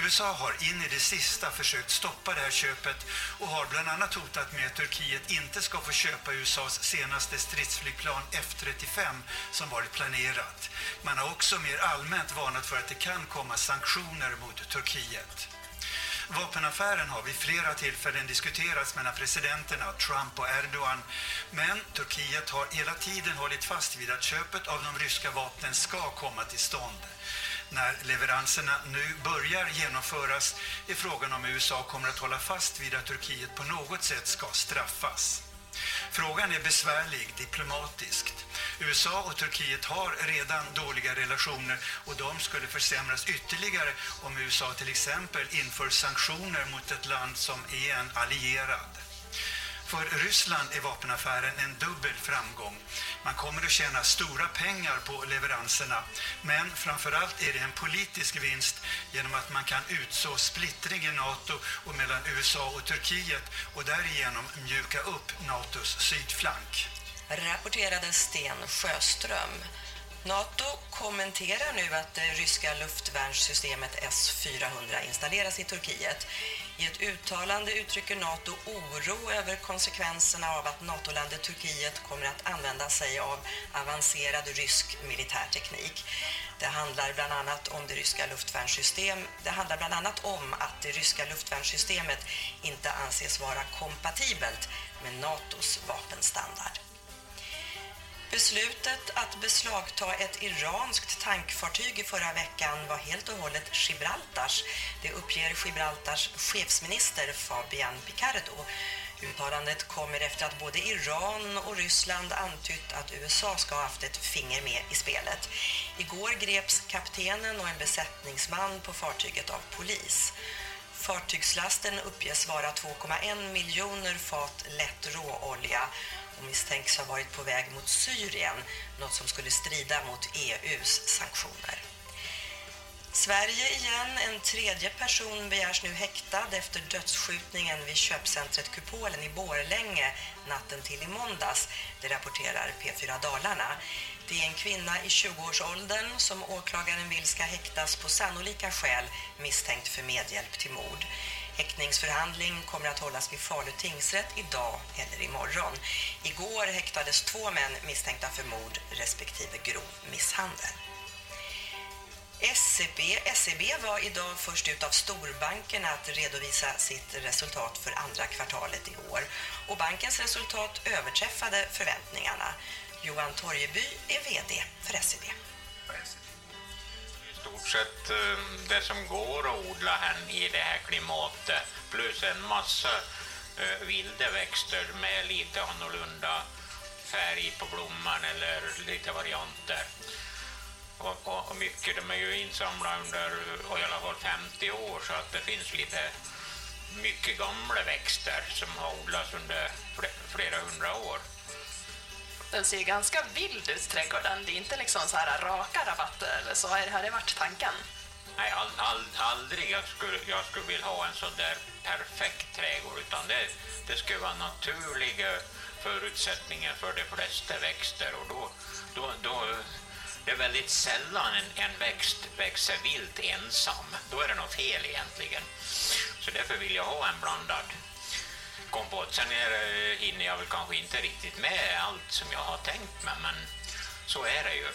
S8: USA har in i det sista försökt stoppa det här köpet och har bland annat hotat med att Turkiet inte ska få köpa USAs senaste stridsflygplan F-35 som varit planerat. Man har också mer allmänt varnat för att det kan komma sanktioner mot Turkiet. Vapenaffären har vid flera tillfällen diskuterats mellan presidenterna Trump och Erdogan men Turkiet har hela tiden hållit fast vid att köpet av de ryska vapnen ska komma till stånd. När leveranserna nu börjar genomföras är frågan om USA kommer att hålla fast vid att Turkiet på något sätt ska straffas. Frågan är besvärlig diplomatiskt. USA och Turkiet har redan dåliga relationer och de skulle försämras ytterligare om USA till exempel inför sanktioner mot ett land som är en allierad. För Ryssland är vapenaffären en dubbel framgång. Man kommer att tjäna stora pengar på leveranserna, men framförallt är det en politisk vinst genom att man kan utså splittring i NATO och mellan USA och Turkiet och därigenom mjuka upp NATOs sydflank.
S9: rapporterade Sten Sjöström. NATO kommenterar nu att det ryska luftvärnssystemet S-400 installeras i Turkiet. I ett uttalande uttrycker NATO oro över konsekvenserna av att NATO-landet Turkiet kommer att använda sig av avancerad rysk militärteknik. Det handlar bland annat om det ryska luftvärnssystem. Det handlar bland annat om att det ryska luftvärnssystemet inte anses vara kompatibelt med NATOs vapenstandard. Beslutet att beslagta ett iranskt tankfartyg i förra veckan var helt och hållet Gibraltars. Det uppger Gibraltars chefsminister Fabian Picardo. Uttalandet kommer efter att både Iran och Ryssland antytt att USA ska ha haft ett finger med i spelet. Igår greps kaptenen och en besättningsman på fartyget av polis. Fartygslasten uppges vara 2,1 miljoner fat lätt råolja och misstänks ha varit på väg mot Syrien, något som skulle strida mot EUs sanktioner. Sverige igen. En tredje person begärs nu häktad efter dödsskjutningen vid köpcentret Kupolen i Borlänge natten till i måndags. Det rapporterar P4 Dalarna. Det är en kvinna i 20-årsåldern som åklagaren vill ska häktas på sannolika skäl misstänkt för medhjälp till mord. Häktningsförhandling kommer att hållas vid Falu tingsrätt idag eller imorgon. Igår häktades två män misstänkta för mord respektive grov misshandel. SEB, SEB var idag först ut av storbankerna att redovisa sitt resultat för andra kvartalet i år. Och bankens resultat överträffade förväntningarna. Johan Torjeby är VD för SEB. SCB
S10: stort sett eh, det som går att odla här i det här klimatet plus en massa eh, vilda växter med lite annorlunda färg på blomman eller lite varianter. Och, och, och mycket, de är ju insamlade under och i alla fall 50 år så att det finns lite mycket gamla växter som har odlats under flera hundra år.
S11: Den ser ganska vild ut, trädgården. Det är inte liksom så här raka rabatter eller så. Har det varit tanken?
S10: Nej, all, all, aldrig jag skulle, jag skulle vilja ha en sån där perfekt trädgård utan det, det skulle vara naturliga förutsättningar för de flesta växter och då, då, då det är väldigt sällan en, en växt växer vilt ensam. Då är det något fel egentligen. Så därför vill jag ha en blandad det, hinner jag väl kanske inte riktigt med allt som jag har tänkt mig men så är det ju.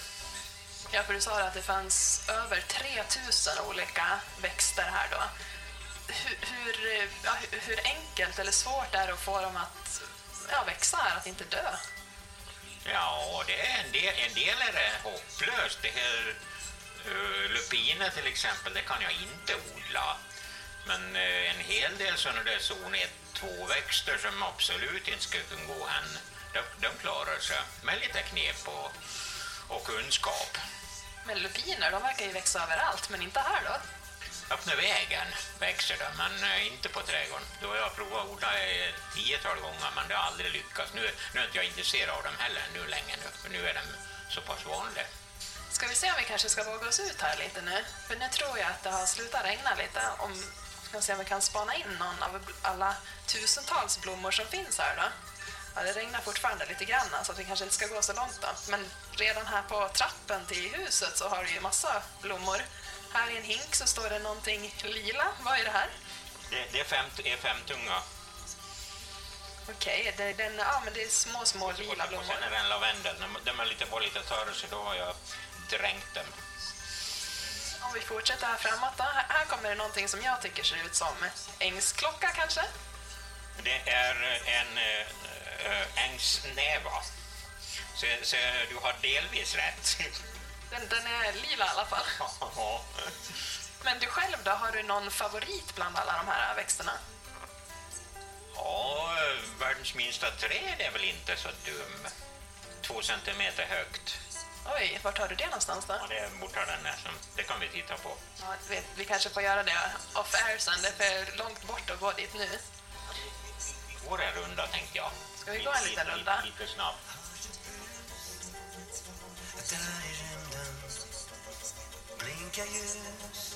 S11: Ja, för du sa att det fanns över 3000 olika växter här då. Hur, hur, ja, hur- enkelt eller svårt är det att få dem att ja, växa här, att inte dö?
S10: Ja, det är en del, en del är det hopplöst. Det här uh, lupiner till exempel, det kan jag inte odla. Men eh, en hel del sådana där zon 1-2-växter som absolut inte skulle kunna gå än, de, de klarar sig med lite knep och, och kunskap.
S11: Men lupiner, de verkar ju växa överallt, men inte här då.
S10: Öppna vägen växer de, men eh, inte på trädgården. Då har jag provat att odla ett tiotal gånger, men det har aldrig lyckats. Nu, nu är inte jag intresserad av dem heller nu länge nu, för nu är de så pass vanliga.
S11: Ska vi se om vi kanske ska våga oss ut här lite nu? För nu tror jag att det har slutat regna lite. Om ska se om vi kan spana in någon av alla tusentals blommor som finns här då. Ja, det regnar fortfarande lite grann så att vi kanske inte ska gå så långt då. Men redan här på trappen till huset så har du ju massa blommor. Här i en hink så står det någonting lila. Vad är det här?
S10: Det, det är, fem, är femtunga.
S11: Okej, det, den, ja, men det är små, små lila
S10: Och
S11: blommor.
S10: sen är det en lavendel. De- är lite, var lite törre så då har jag dränkt dem.
S11: Om vi fortsätter här framåt då. Här, kommer det någonting som jag tycker ser ut som ängsklocka kanske?
S10: Det är en äh, ängsnäva. Så, så du har delvis rätt.
S11: Den, den är lila i alla fall. Men du själv då, har du någon favorit bland alla de här växterna?
S10: Ja, världens minsta träd är väl inte så dum. Två centimeter högt.
S11: Oj, vart har du det någonstans då?
S10: Ja, det är borta den där. som- Det kan vi titta på.
S11: Ja, vi, vi kanske får göra det off air sen, det är för långt bort att gå dit nu.
S10: Vi går en runda tänkte jag.
S11: Ska vi gå en liten runda?
S10: Lite snabbt.
S12: Där i rymden blinkar ljus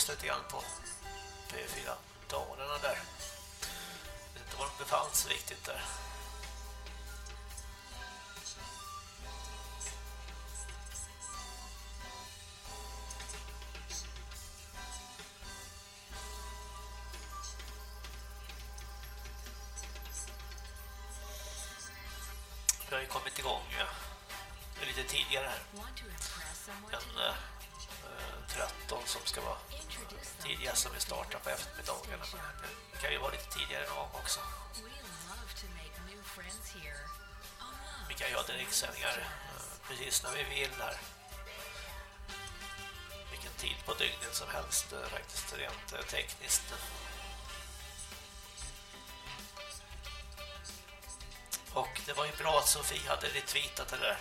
S6: tjuvlyssnade lite grann på eh, P4 Dalarna där. Jag vet inte var de befann sig riktigt där. Kan direktsändningar eh, precis när vi vill här. Vilken tid på dygnet som helst eh, faktiskt rent eh, tekniskt. Och det var ju bra att Sofie hade retweetat det där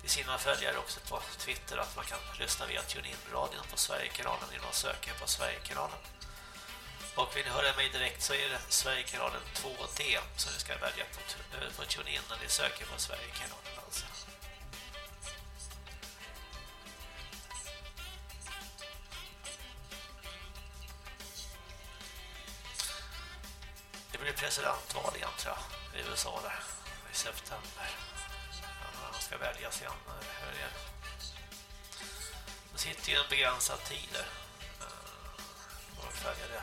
S6: till sina följare också på Twitter att man kan lyssna via TuneIn-radion på Sverigekanalen genom att söka på Sverigekanalen. Och vill ni höra mig direkt så är det Sverigekanalen 2D som ni ska välja på, eh, på TuneIn när ni söker på Sverigekanalen alltså. Det blir presidentval igen tror jag, i USA där, i september. Han ska väljas igen, eh, hur är det? Sitter ju en begränsad tid där. Eh, Och följer det.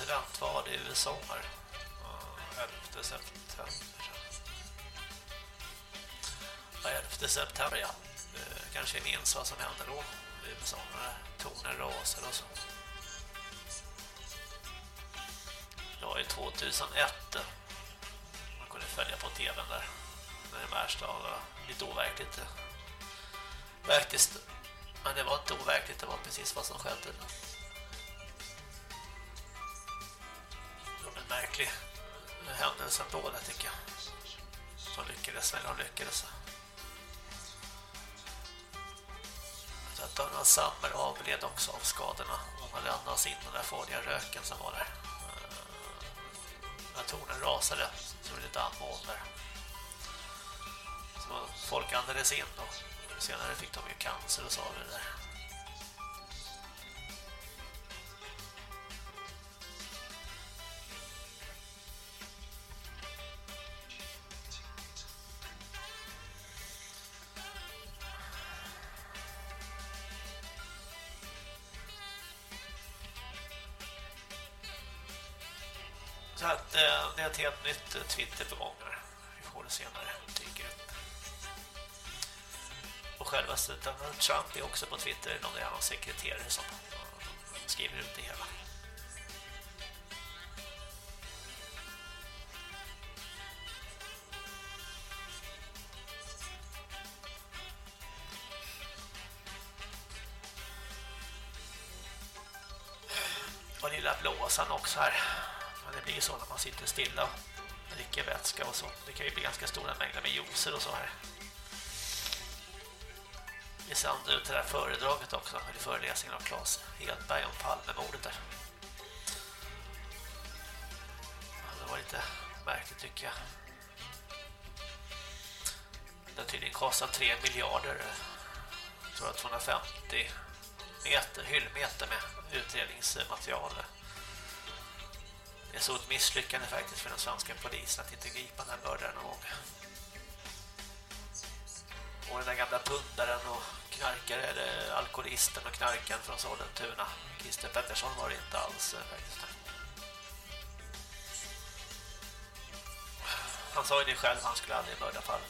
S6: Presidentval i USA här. 11 september. Ja, 11 september, ja. Kanske minns vad som hände då i USA när tonen rasade och så. Det var ju 2001. Man kunde följa på tvn där. När det värsta av lite overkligt. Verkligt. Men det var inte overkligt, det var precis vad som skedde. Märklig händelse ändå där tycker jag. De lyckades, väl, de lyckades. att Donald Sammer avled också av skadorna. Hon hade andats in den där farliga röken som var där. Eh, När tornen rasade så blev det dammoln där. Så folk andades in och senare fick de ju cancer och så av det där. Twitter på gång här. Vi får det senare. Dyker upp. Och själva Donald Trump är också på Twitter. Någon är hans sekreterare som skriver ut det hela. Och lilla blåsan också här. Men det blir ju så när man sitter stilla vätska och så. Det kan ju bli ganska stora mängder med juicer och så här. Vi sände ut det här föredraget också, eller föreläsningen av Claes Hedberg om Palmemordet där. Det var lite märkligt tycker jag. Det har tydligen kostat 3 miljarder, jag tror att 250 meter, hyllmeter med utredningsmaterial. Det är så ett misslyckande faktiskt för den svenska polisen att inte gripa den här mördaren någon gång. Och den där gamla pundaren och knarkare, eller alkoholisten och knarkaren från Sollentuna. Christer Pettersson var det inte alls eh, faktiskt. Han sa ju det själv, han skulle aldrig mörda Palme.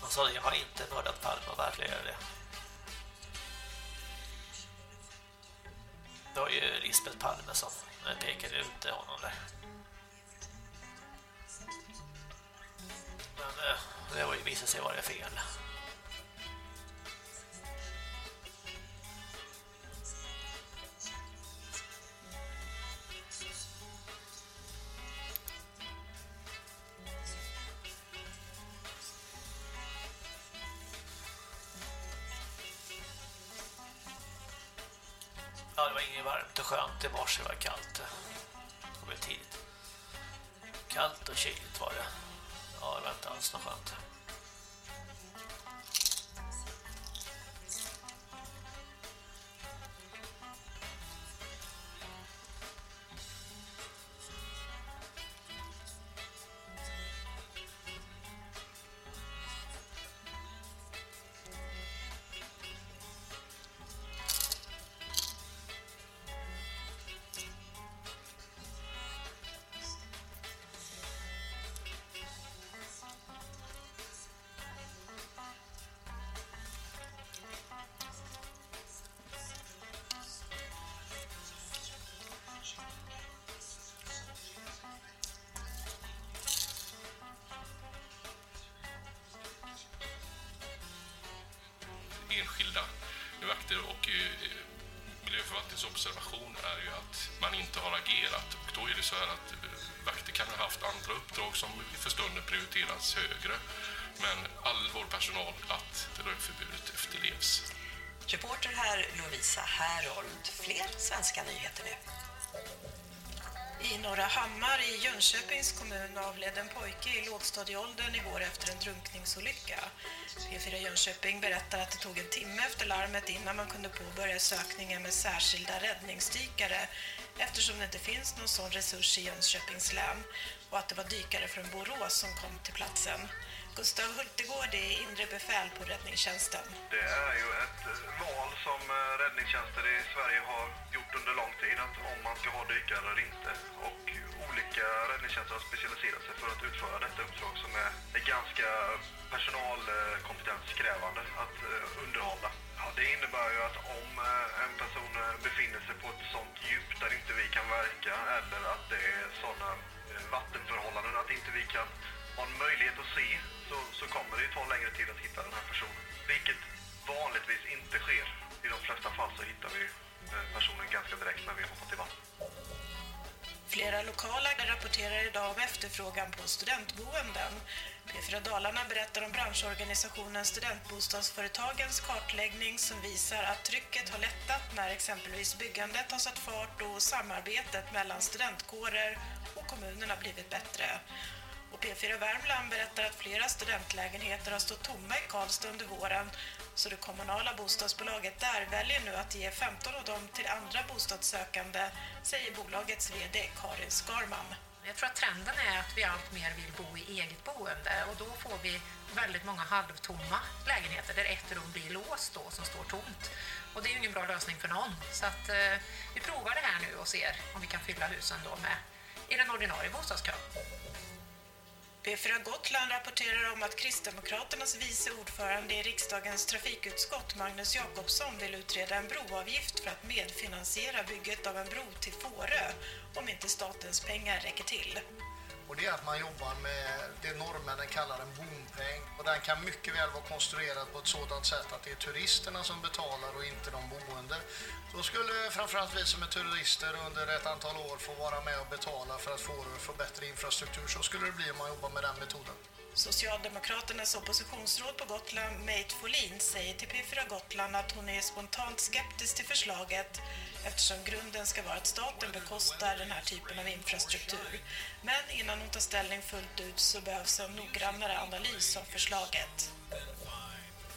S6: Han sa jag har inte mördat Palme och varför gör det? Det var ju Lisbeth Palme som eh, pekade ut honom där. Men eh, det var ju visat sig vara fel. Skönt morse, det var kallt. Det var tidigt. Kallt och kyligt var det. Ja, det var inte alls något skönt.
S13: Vakter och miljöförvaltningens observation är ju att man inte har agerat och då är det så här att eh, vakter kan ha haft andra uppdrag som för stunden prioriterats högre men all vår personal att rökförbudet efterlevs.
S9: Reporter här Lovisa Härold. Fler svenska nyheter nu.
S14: I Norra Hammar i Jönköpings kommun avled en pojke i lågstadieåldern igår efter en drunkningsolycka. P4 Jönköping berättar att det tog en timme efter larmet innan man kunde påbörja sökningen med särskilda räddningsdykare eftersom det inte finns någon sån resurs i Jönköpings län och att det var dykare från Borås som kom till platsen. Gustav Hultegård är inre befäl på räddningstjänsten.
S15: Det är ju ett eh, val som eh, räddningstjänster i Sverige har gjort under lång tid, att om man ska ha dykare eller inte. Och olika räddningstjänster har specialiserat sig för att utföra detta uppdrag som är, är ganska personalkompetenskrävande att eh, underhålla. Ja, det innebär ju att om en person befinner sig på ett sånt djup där inte vi kan verka eller att det är sådana vattenförhållanden att inte vi kan ha en möjlighet att se så, så kommer det ju ta längre tid att hitta den här personen. Vilket vanligtvis inte sker. I de flesta fall så hittar vi eh, personen ganska direkt när vi har hoppat i vatten.
S14: Flera lokala rapporterar idag om efterfrågan på studentboenden. P4 Dalarna berättar om branschorganisationen Studentbostadsföretagens kartläggning som visar att trycket har lättat när exempelvis byggandet har satt fart och samarbetet mellan studentkårer och kommunerna blivit bättre. Och P4 Värmland berättar att flera studentlägenheter har stått tomma i Karlstad under våren så det kommunala bostadsbolaget där väljer nu att ge 15 av dem till andra bostadssökande, säger bolagets VD Karin Skarman.
S16: Jag tror att trenden är att vi allt mer vill bo i eget boende och då får vi väldigt många halvtomma lägenheter där ett rum blir låst då som står tomt. Och det är ju ingen bra lösning för någon. Så att eh, vi provar det här nu och ser om vi kan fylla husen då med i den ordinarie bostadskön.
S14: P4 Gotland rapporterar om att Kristdemokraternas vice ordförande i riksdagens trafikutskott Magnus Jakobsson vill utreda en broavgift för att medfinansiera bygget av en bro till Fårö om inte statens pengar räcker till.
S17: Och det är att man jobbar med det norrmännen kallar en bompeng. Och den kan mycket väl vara konstruerad på ett sådant sätt att det är turisterna som betalar och inte de boende. Då skulle framförallt vi som är turister under ett antal år få vara med och betala för att få, få bättre infrastruktur. Så skulle det bli om man jobbar med den metoden.
S14: Socialdemokraternas oppositionsråd på Gotland, Meit Folin, säger till P4 Gotland att hon är spontant skeptisk till förslaget eftersom grunden ska vara att staten bekostar den här typen av infrastruktur. Men innan hon tar ställning fullt ut så behövs en noggrannare analys av förslaget.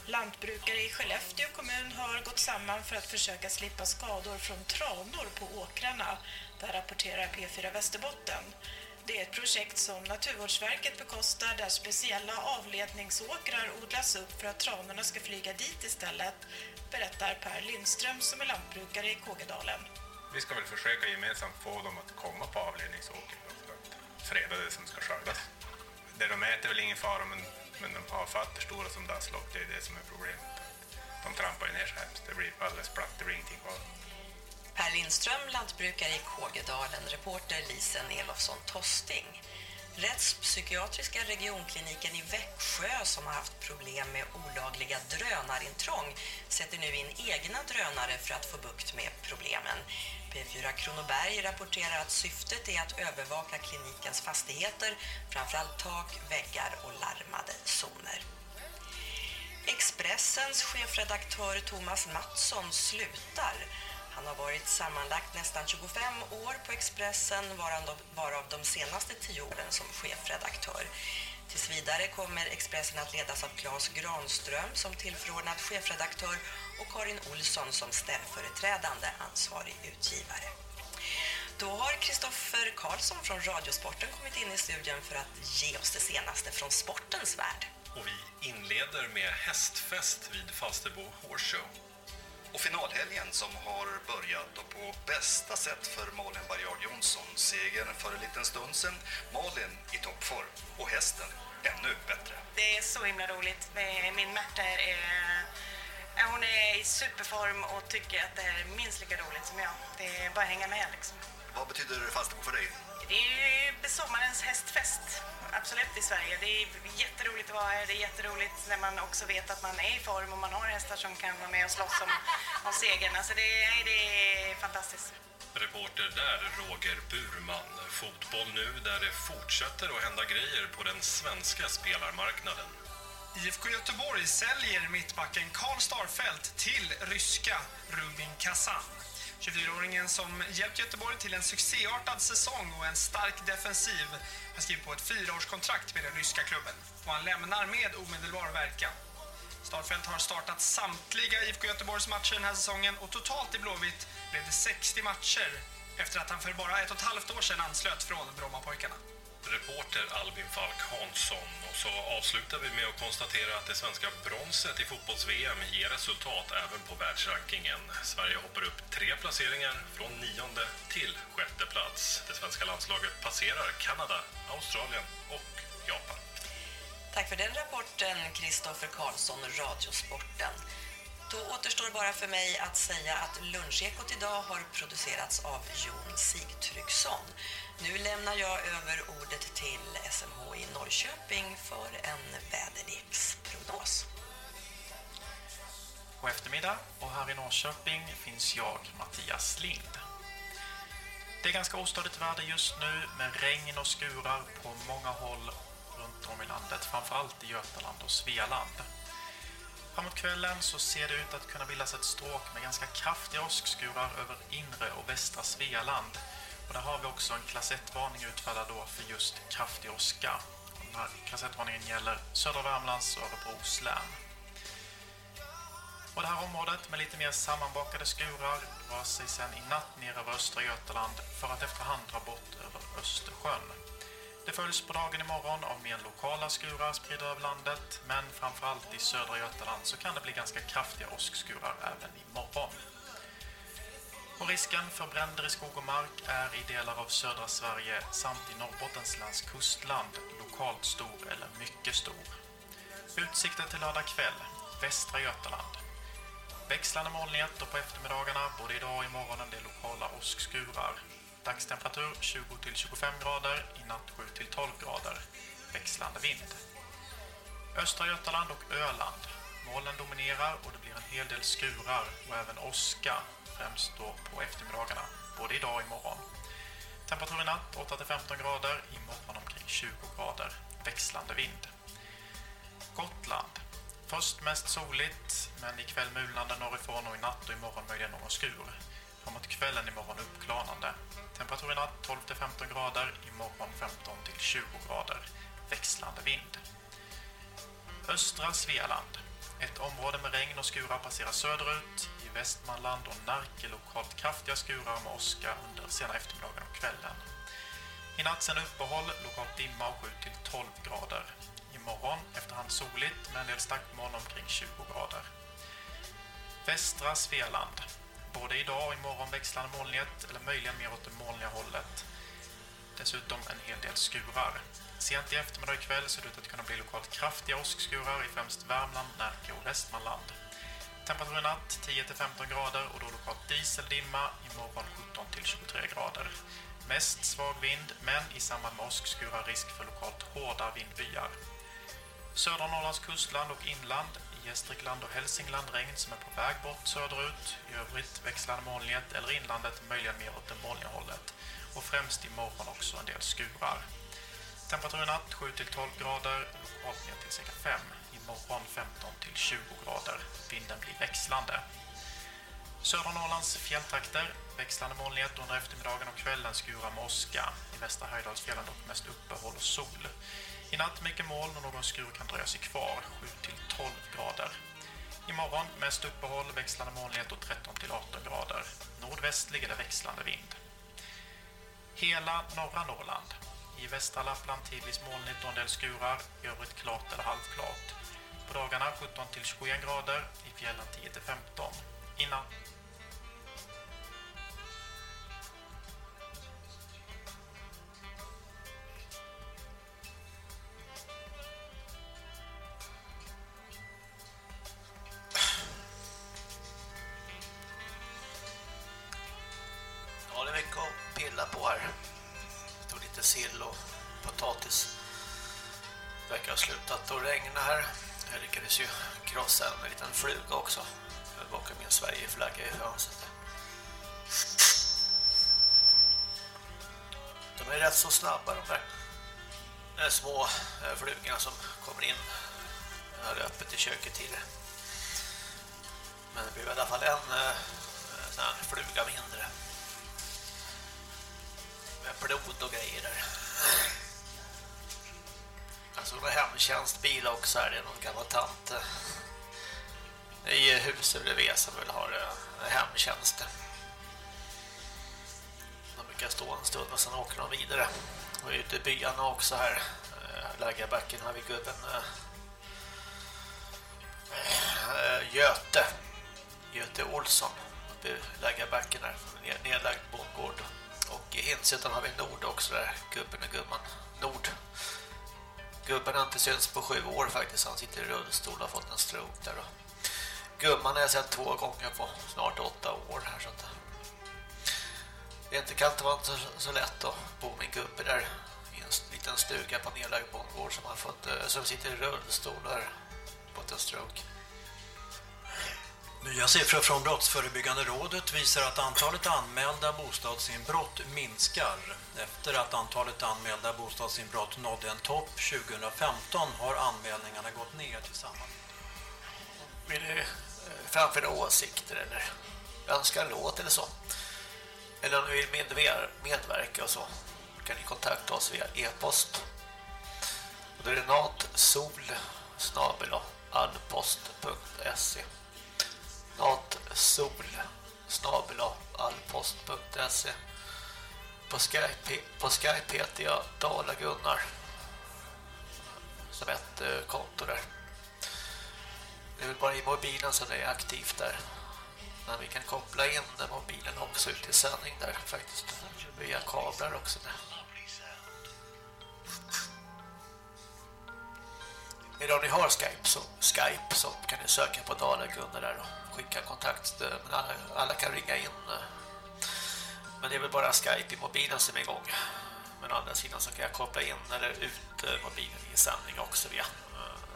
S14: Lantbrukare i Skellefteå kommun har gått samman för att försöka slippa skador från tranor på åkrarna. Det rapporterar P4 Västerbotten. Det är ett projekt som Naturvårdsverket bekostar där speciella avledningsåkrar odlas upp för att tranorna ska flyga dit istället, berättar Per Lindström som är lantbrukare i Kågedalen.
S18: Vi ska väl försöka gemensamt få dem att komma på avledningsåkern för att freda det som ska skördas. Det de äter är väl ingen fara, men, men de avfattar stora som dasslock, det är det som är problemet. De trampar ju ner så hemskt, det blir alldeles platt, det blir ingenting kvar.
S9: Per Lindström, lantbrukare i Kågedalen, reporter Lisen Elofsson Tosting. Rättspsykiatriska regionkliniken i Växjö som har haft problem med olagliga drönarintrång sätter nu in egna drönare för att få bukt med problemen. P4 Kronoberg rapporterar att syftet är att övervaka klinikens fastigheter, framförallt tak, väggar och larmade zoner. Expressens chefredaktör Thomas Mattsson slutar. Han har varit sammanlagt nästan 25 år på Expressen, varav de senaste 10 åren som chefredaktör. Tills vidare kommer Expressen att ledas av Claes Granström som tillförordnad chefredaktör och Karin Olsson som ställföreträdande ansvarig utgivare. Då har Kristoffer Karlsson från Radiosporten kommit in i studion för att ge oss det senaste från sportens värld.
S7: Och vi inleder med hästfest vid Falsterbo Horse Show.
S19: Och finalhelgen som har börjat och på bästa sätt för Malin Barriard Jonsson. Segern för en liten stund sedan. Malin i toppform och hästen ännu bättre.
S20: Det är så himla roligt. Min Märta är, är, hon är i superform och tycker att det är minst lika roligt som jag. Det är bara att hänga med liksom.
S19: Vad betyder Falsterbo för dig?
S20: Det är ju sommarens hästfest, absolut i Sverige. Det är jätteroligt att vara här, det är jätteroligt när man också vet att man är i form och man har hästar som kan vara med och slåss om, om segern. Alltså det, är- det är fantastiskt.
S7: Reporter där, Roger Burman. Fotboll nu, där det fortsätter att hända grejer på den svenska spelarmarknaden.
S21: IFK Göteborg säljer mittbacken Karl Starfelt till ryska Rubin Kazan. 24-åringen som hjälpt Göteborg till en succéartad säsong och en stark defensiv har skrivit på ett fyraårskontrakt med den ryska klubben och han lämnar med omedelbar verkan. Starfelt har startat samtliga IFK Göteborgs matcher den här säsongen och totalt i Blåvitt blev det 60 matcher efter att han för bara ett och ett halvt år sedan anslöt från Brommapojkarna.
S13: Reporter Albin Falk Hansson och så avslutar vi med att konstatera att det svenska bronset i fotbolls-VM ger resultat även på världsrankingen. Sverige hoppar upp tre placeringar från nionde till sjätte plats. Det svenska landslaget passerar Kanada, Australien och Japan.
S9: Tack för den rapporten, Kristoffer Karlsson, Radiosporten. Då återstår bara för mig att säga att lunchekot idag har producerats av Jon Sigtrycksson. Nu lämnar jag över ordet till SMH i Norrköping för en väderleksprognos.
S22: God eftermiddag och här i Norrköping finns jag, Mattias Lind. Det är ganska ostadigt väder just nu med regn och skurar på många håll runt om i landet, framförallt i Götaland och Svealand. Framåt kvällen så ser det ut att kunna bildas ett stråk med ganska kraftiga åskskurar över inre och västra Svealand. Och där har vi också en klass 1-varning utfärdad då för just kraftig åska. Den här klass 1-varningen gäller södra Värmlands och Örebros län. Och det här området med lite mer sammanbakade skurar rör sig sedan i natt ner över östra Götaland för att efterhand dra bort över Östersjön. Det följs på dagen imorgon av mer lokala skurar spridda över landet, men framförallt i södra Götaland så kan det bli ganska kraftiga åskskurar även imorgon. Och risken för bränder i skog och mark är i delar av södra Sverige samt i Norrbottens lands kustland lokalt stor eller mycket stor. Utsikter till lördag kväll, västra Götaland. Växlande molnighet och på eftermiddagarna både idag och imorgon en del lokala åskskurar. Dagstemperatur 20-25 grader, i natt 7-12 grader. Växlande vind. Östra Götaland och Öland. Molnen dominerar och det blir en hel del skurar och även åska, främst då på eftermiddagarna, både idag och imorgon. Temperatur i natt 8-15 grader, imorgon omkring 20 grader. Växlande vind. Gotland. Först mest soligt, men ikväll mulnande norrifrån och i natt och imorgon möjligen någon skur. Framåt kvällen imorgon uppklarnande. Temperatur i natt 12-15 grader, imorgon 15-20 grader. Växlande vind. Östra Svealand. Ett område med regn och skurar passerar söderut. I Västmanland och Närke lokalt kraftiga skurar med åska under sena eftermiddagen och kvällen. I natt sen uppehåll, lokalt dimma och 7-12 grader. Imorgon efterhand soligt med en del stackmoln omkring 20 grader. Västra Svealand. Både idag och imorgon växlande molnighet eller möjligen mer åt det molniga hållet. Dessutom en hel del skurar. Sent i eftermiddag och kväll ser det ut att kunna bli lokalt kraftiga åskskurar i främst Värmland, Närke och Västmanland. Temperatur i natt 10-15 grader och då lokalt dieseldimma, imorgon 17-23 grader. Mest svag vind, men i samband med åskskurar risk för lokalt hårda vindbyar. Södra Norrlands kustland och inland, i Gästrikland och Hälsingland regn som är på väg bort söderut. I övrigt växlande molnighet eller inlandet möjligen mer åt det molniga hållet. Och främst imorgon också en del skurar. Temperatur i natt 7-12 grader, lokalt ner till cirka 5. Imorgon 15-20 grader. Vinden blir växlande. Södra Norrlands fjälltrakter, växlande molnighet under eftermiddagen och kvällen skurar med åska. I västra Höjdalsfjällen dock mest uppehåll och sol. I natt mycket moln och någon skur kan dröja sig kvar, 7-12 grader. Imorgon mest uppehåll, växlande molnighet och 13-18 grader. Nordvästlig ligger det växlande vind. Hela norra Norrland. I västra Lappland tidvis molnigt och en del skurar, i övrigt klart eller halvklart. På dagarna 17-21 grader, i fjällen 10-15.
S6: Innan lyckades ju krossa en liten fluga också. Bakom min Sverigeflagga i fönstret. De är rätt så snabba de där, de små eh, flugorna som kommer in Jag hade öppet i köket tidigare. Men det blev i alla fall en eh, sån här fluga mindre. Med blod och grejer där. Alltså det var hemtjänstbil också här. Det är någon gammal tant eh, i huset bredvid som vill ha eh, hemtjänst. De brukar stå en stund och sen åker de vidare. Och ute i byarna också här. Eh, har vi gubben eh, Göte. Göte Olsson. Uppe i Laggarbacken här, Nedlagd bondgård. Och i Hinsetan har vi Nord också där. Gubben och gumman. Nord. Gubben har inte synts på sju år faktiskt. Han sitter i rullstol och har fått en stroke där. Gumman har jag sett två gånger på snart åtta år här. Så det är inte kan inte vara så, så lätt att bo med en gubbe där i en liten stuga på nedlagd bondgård som har fått eh, som sitter i rullstol och har fått en stroke.
S23: Nya siffror från Brottsförebyggande rådet visar att antalet anmälda bostadsinbrott minskar. Efter att antalet anmälda bostadsinbrott nådde en topp 2015 har anmälningarna gått ner till samma
S6: Vill ni eh, framföra åsikter eller önska en låt eller så? Eller om ni vill medverka och så kan ni kontakta oss via e-post. Och då är det natsol allpost.se natsol snabel allpost.se på Skype, på Skype heter jag Dala Gunnar som ett eh, konto där. Det är väl bara i mobilen som det är aktivt där. Men vi kan koppla in den mobilen också ut i sändning där faktiskt. Via kablar också där. Idag ni har Skype så, Skype så kan ni söka på Dala Gunnar där då skicka kontakt. Eh, men alla, alla kan ringa in. Eh. Men det är väl bara Skype i mobilen som är igång. Men å andra sidan så kan jag koppla in eller ut eh, mobilen i sändning också via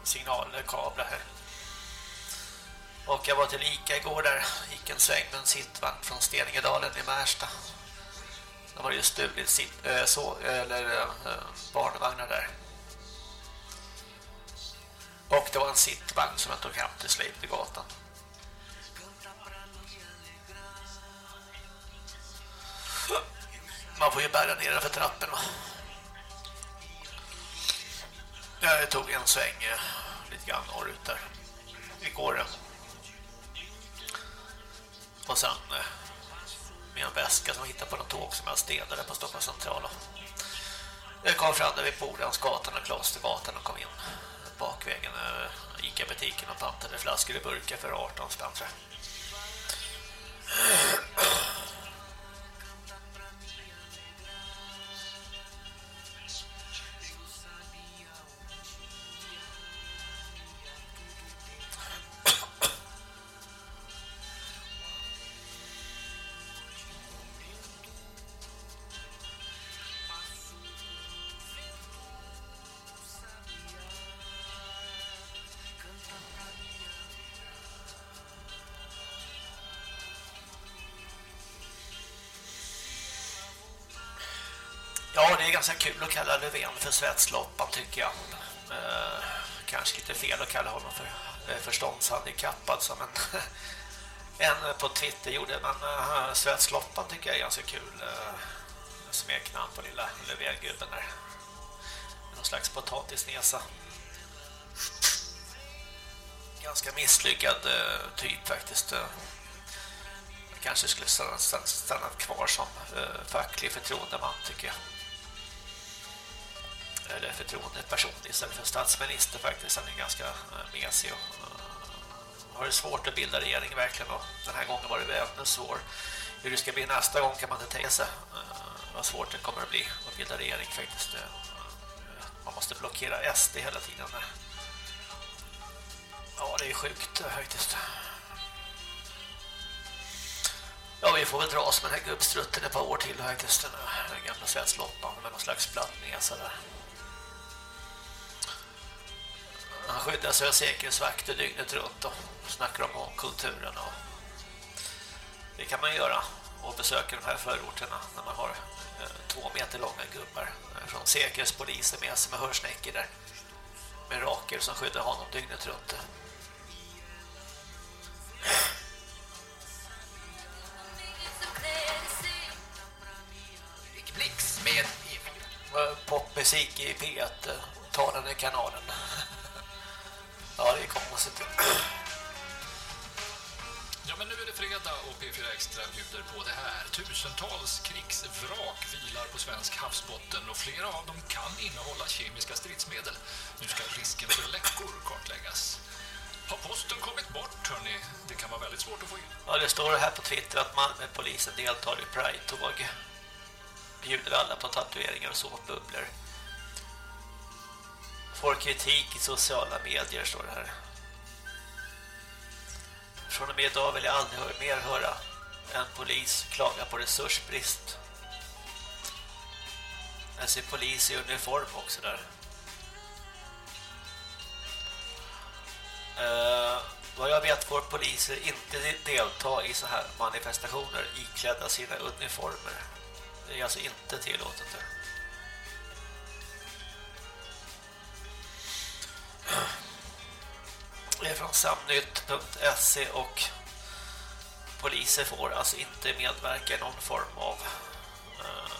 S6: signaler, signalkablar här. Och jag var till Ica igår där, gick en sväng med en sittvagn från Steningedalen i Märsta. De har ju stulit sitt, äh, så, eller äh, barnvagnar där. Och det var en sittvagn som jag tog hem till Sleipnergatan. Man får ju bära ner den för trappen va. Jag tog en sväng eh, lite grann norrut där. Igår. Eh. Och sen eh, med en väska som jag hittade på något tåg som jag stenade på Stockholms central. Jag kom fram där vid Polensgatan och Klostergatan och kom in bakvägen gick i butiken och pantade flaskor i burkar för 18 spänn ganska kul att kalla Löfven för svetsloppan tycker jag. Eh, kanske lite fel att kalla honom för eh, förståndshandikappad som en, en på Twitter gjorde. Men eh, svetsloppan tycker jag är ganska kul. Eh, smeknamn på lilla Löfven-gubben där. Någon slags potatisnäsa. Ganska misslyckad eh, typ faktiskt. Eh. Kanske skulle stanna, stanna, stanna kvar som eh, facklig förtroendeman tycker jag. Eller förtroendeperson istället för statsminister faktiskt. Han är ganska eh, mesig och eh, har det svårt att bilda regering verkligen. Och den här gången var det väldigt svår. Hur det ska bli nästa gång kan man inte tänka sig. Eh, vad svårt det kommer att bli att bilda regering faktiskt. Man måste blockera SD hela tiden. Ja, det är sjukt faktiskt. Ja, vi får väl dras med den här gubbstrutten ett par år till faktiskt. Den, den gamla svetsloppan med någon slags plattnäsa där. Han skyddar sig av säkerhetsvakter dygnet runt och snackar om kulturen. Och det kan man göra och besöka de här förorterna när man har eh, två meter långa gubbar eh, från säkerhetspolisen med sig med hörsnäckor där. mirakel som skyddar honom dygnet runt.
S24: Blix med
S6: Popmusik i P1 eh, i kanalen. Ja, det är konstigt.
S25: Ja, men nu är det fredag och P4 Extra bjuder på det här. Tusentals krigsvrak vilar på svensk havsbotten och flera av dem kan innehålla kemiska stridsmedel. Nu ska risken för läckor kartläggas. Har posten kommit bort, hörni? Det kan vara väldigt svårt att få in.
S6: Ja, det står här på Twitter att Malmöpolisen deltar i Pride-tåg. Bjuder alla på tatueringar och såpbubblor. Får kritik i sociala medier, står det här. Från och med idag vill jag aldrig mer höra en polis klaga på resursbrist. Jag ser polis i uniform också där. Uh, vad jag vet får poliser inte delta i så här manifestationer iklädda sina uniformer. Det är alltså inte tillåtet. där. Det är från samnytt.se och poliser får alltså inte medverka i någon form av eh,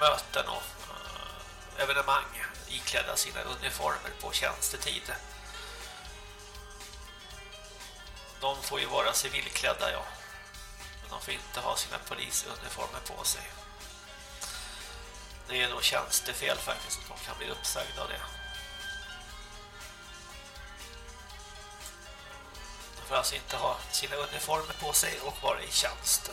S6: möten och eh, evenemang iklädda sina uniformer på tjänstetid. De får ju vara civilklädda, ja. Men de får inte ha sina polisuniformer på sig. Det är då tjänstefel faktiskt. De kan bli uppsagda av det. Får alltså inte ha sina uniformer på sig och vara i tjänst.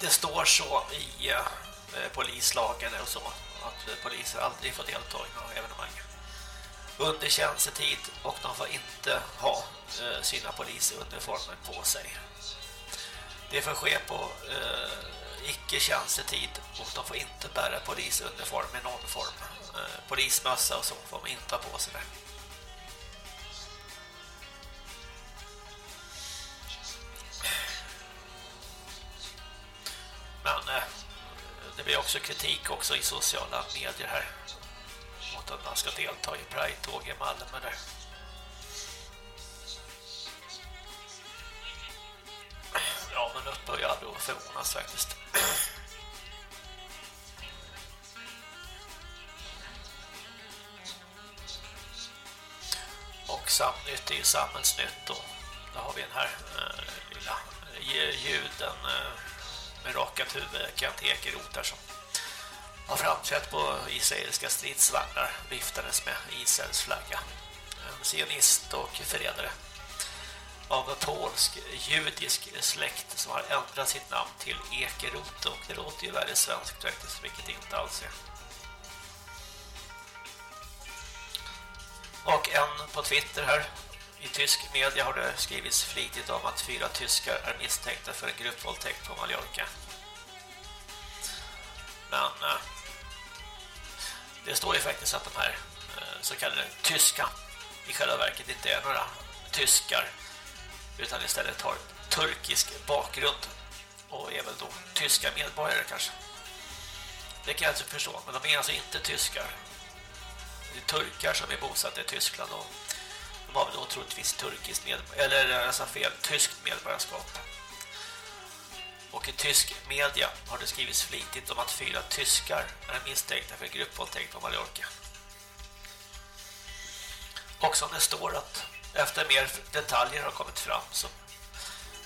S6: Det står så i eh, polislagen och så att poliser aldrig får delta i några evenemang under tjänstetid och de får inte ha eh, sina polisuniformer på sig. Det får ske på eh, eh, icke tjänstetid och de får inte bära polisuniform i någon form. Eh, polismössa och så får de inte ha på sig det. Men eh, det blir också kritik också i sociala medier här mot att man ska delta i Pride-tåg i Malmö där. Ja, men jag förvånas faktiskt. Och Samnytt är ju samhällsnytt och då har vi den här eh, lilla eh, ljuden eh, med rakat huvud Kent Ekeroth där som har framträtt på israeliska stridsvagnar viftades med Israels flagga. Eh, en sionist och förrädare av polsk judisk släkt som har ändrat sitt namn till Ekerot. och det låter ju väldigt svenskt faktiskt, vilket det inte alls är. Och en på Twitter här i tysk media har det skrivits flitigt om att fyra tyskar är misstänkta för en gruppvåldtäkt på Mallorca. Men eh, det står ju faktiskt att de här eh, så kallade tyska i själva verket inte är några tyskar utan istället har turkisk bakgrund och är väl då tyska medborgare kanske. Det kan jag inte förstå, men de är alltså inte tyskar. Det är turkar som är bosatta i Tyskland och de har väl då troligtvis turkiskt medborgarskap, eller alltså fel, tyskt medborgarskap. Och i tysk media har det skrivits flitigt om att fyra tyskar är misstänkta för gruppvåldtäkt på Mallorca. Och som det står att efter mer detaljer har kommit fram så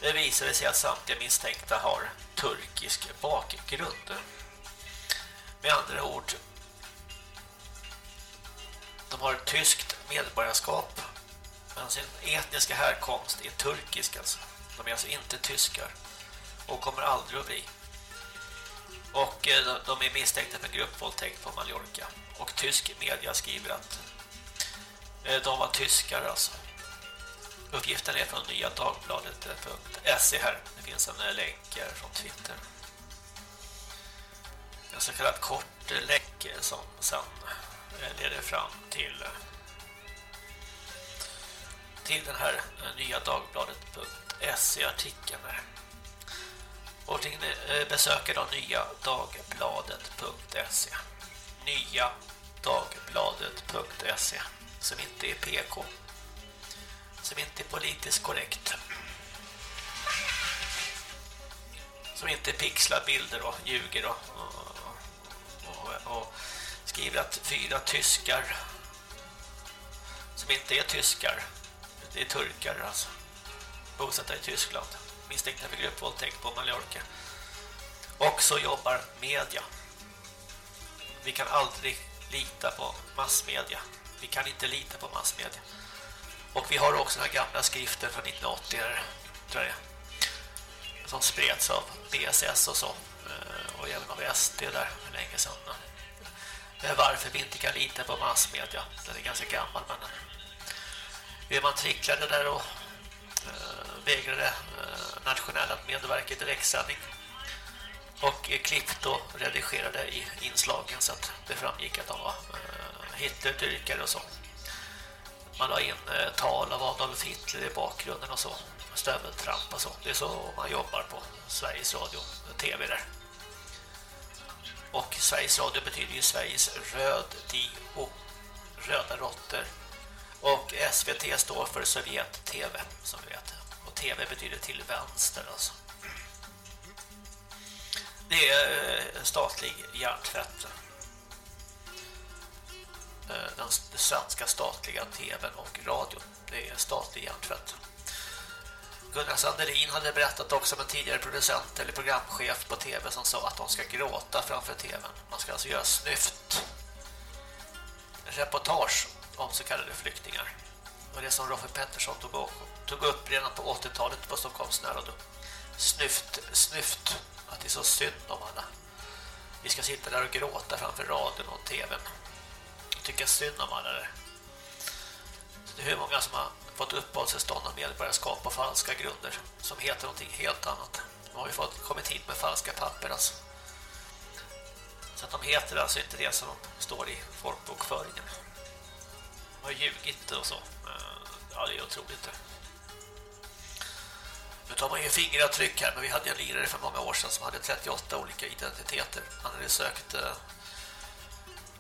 S6: det visar det sig att samtliga misstänkta har turkisk bakgrund. Med andra ord de har tyskt medborgarskap men sin etniska härkomst är turkisk alltså. De är alltså inte tyskar och kommer aldrig att bli. Och eh, de- är misstänkta för gruppvåldtäkt på Mallorca. Och tysk media skriver att eh, de var tyskar alltså. Uppgiften är från nya dagbladet.se här. Det finns en eh, länk här från Twitter. En så kallad kort länk som sen eh, leder fram till till den här eh, nya dagbladet.se artikeln. Och till, eh, då nya dagbladet.se nya dagbladet.se som inte är PK som inte är politiskt korrekt. Som inte pixlar bilder och ljuger och, och, och, och skriver att fyra tyskar som inte är tyskar det är turkar alltså bosatta i Tyskland. Misstänkta för gruppvåldtäkt på Mallorca. Och så jobbar media. Vi kan aldrig lita på massmedia. Vi kan inte lita på massmedia och vi har också den här gamla skriften från 1980 tror jag. Som spreds av BSS och så eh, och även av SD där för länge sedan. Eh, varför vi inte kan lita på massmedia? Den är ganska gammal men eh, hur man tricklade där och vägrade nationella att medverka i direktsändning och klippt och redigerade i inslagen så att det framgick att de var eh, och så. Man la in eh, tal av Adolf Hitler i bakgrunden och så. Stöveltramp och så. Det är så man jobbar på Sveriges Radio eh, och TV där. Och Sveriges Radio betyder ju Sveriges röd dio, oh, röda råttor. Och SVT står för Sovjet TV som vi vet. Och TV betyder till vänster alltså. Det är eh, statlig hjärntvätt. Eh, den svenska statliga tvn och radion. Det är statlig hjärntvätt. Gunnar Sandelin hade berättat också om en tidigare producent eller programchef på tv som sa att de ska gråta framför tvn. Man ska alltså göra snyft. Reportage om så kallade flyktingar. Och det som Roffe Pettersson tog, tog upp redan på 80-talet på Stockholms närråd. Snyft, snyft. Att det är så synd om alla. Vi ska sitta där och gråta framför radion och tvn. Tycka synd om alla. Det är hur många som har fått uppehållstillstånd och medborgarskap på falska grunder som heter någonting helt annat. De har ju fått kommit hit med falska papper alltså. Så att de heter alltså inte det som de står i folkbokföringen. De har ljugit och så. Ja, det är otroligt det. Nu tar man ju fingeravtryck här, men vi hade en lirare för många år sedan som hade 38 olika identiteter. Han hade sökt eh,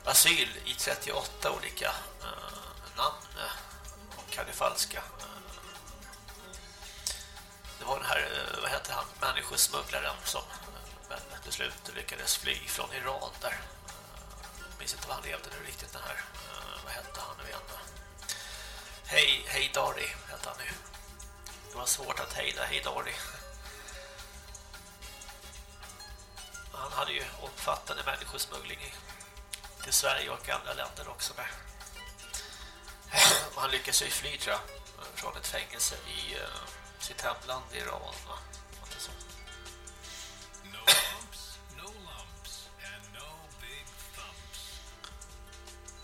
S6: asyl i 38 olika eh, namn eh, och hade falska. Eh, det var den här, eh, vad heter han, människosmugglaren som men till slut lyckades fly från Iran där. Jag minns inte vad han levde nu riktigt den här. Vad hette han nu igen? Hej, hej Dari hette han nu. Det var svårt att hejda Heidari. Han hade ju omfattande människosmuggling i till Sverige och andra länder också med. Han lyckades ju fly tror jag, från ett fängelse i uh, sitt hemland i Iran. Va?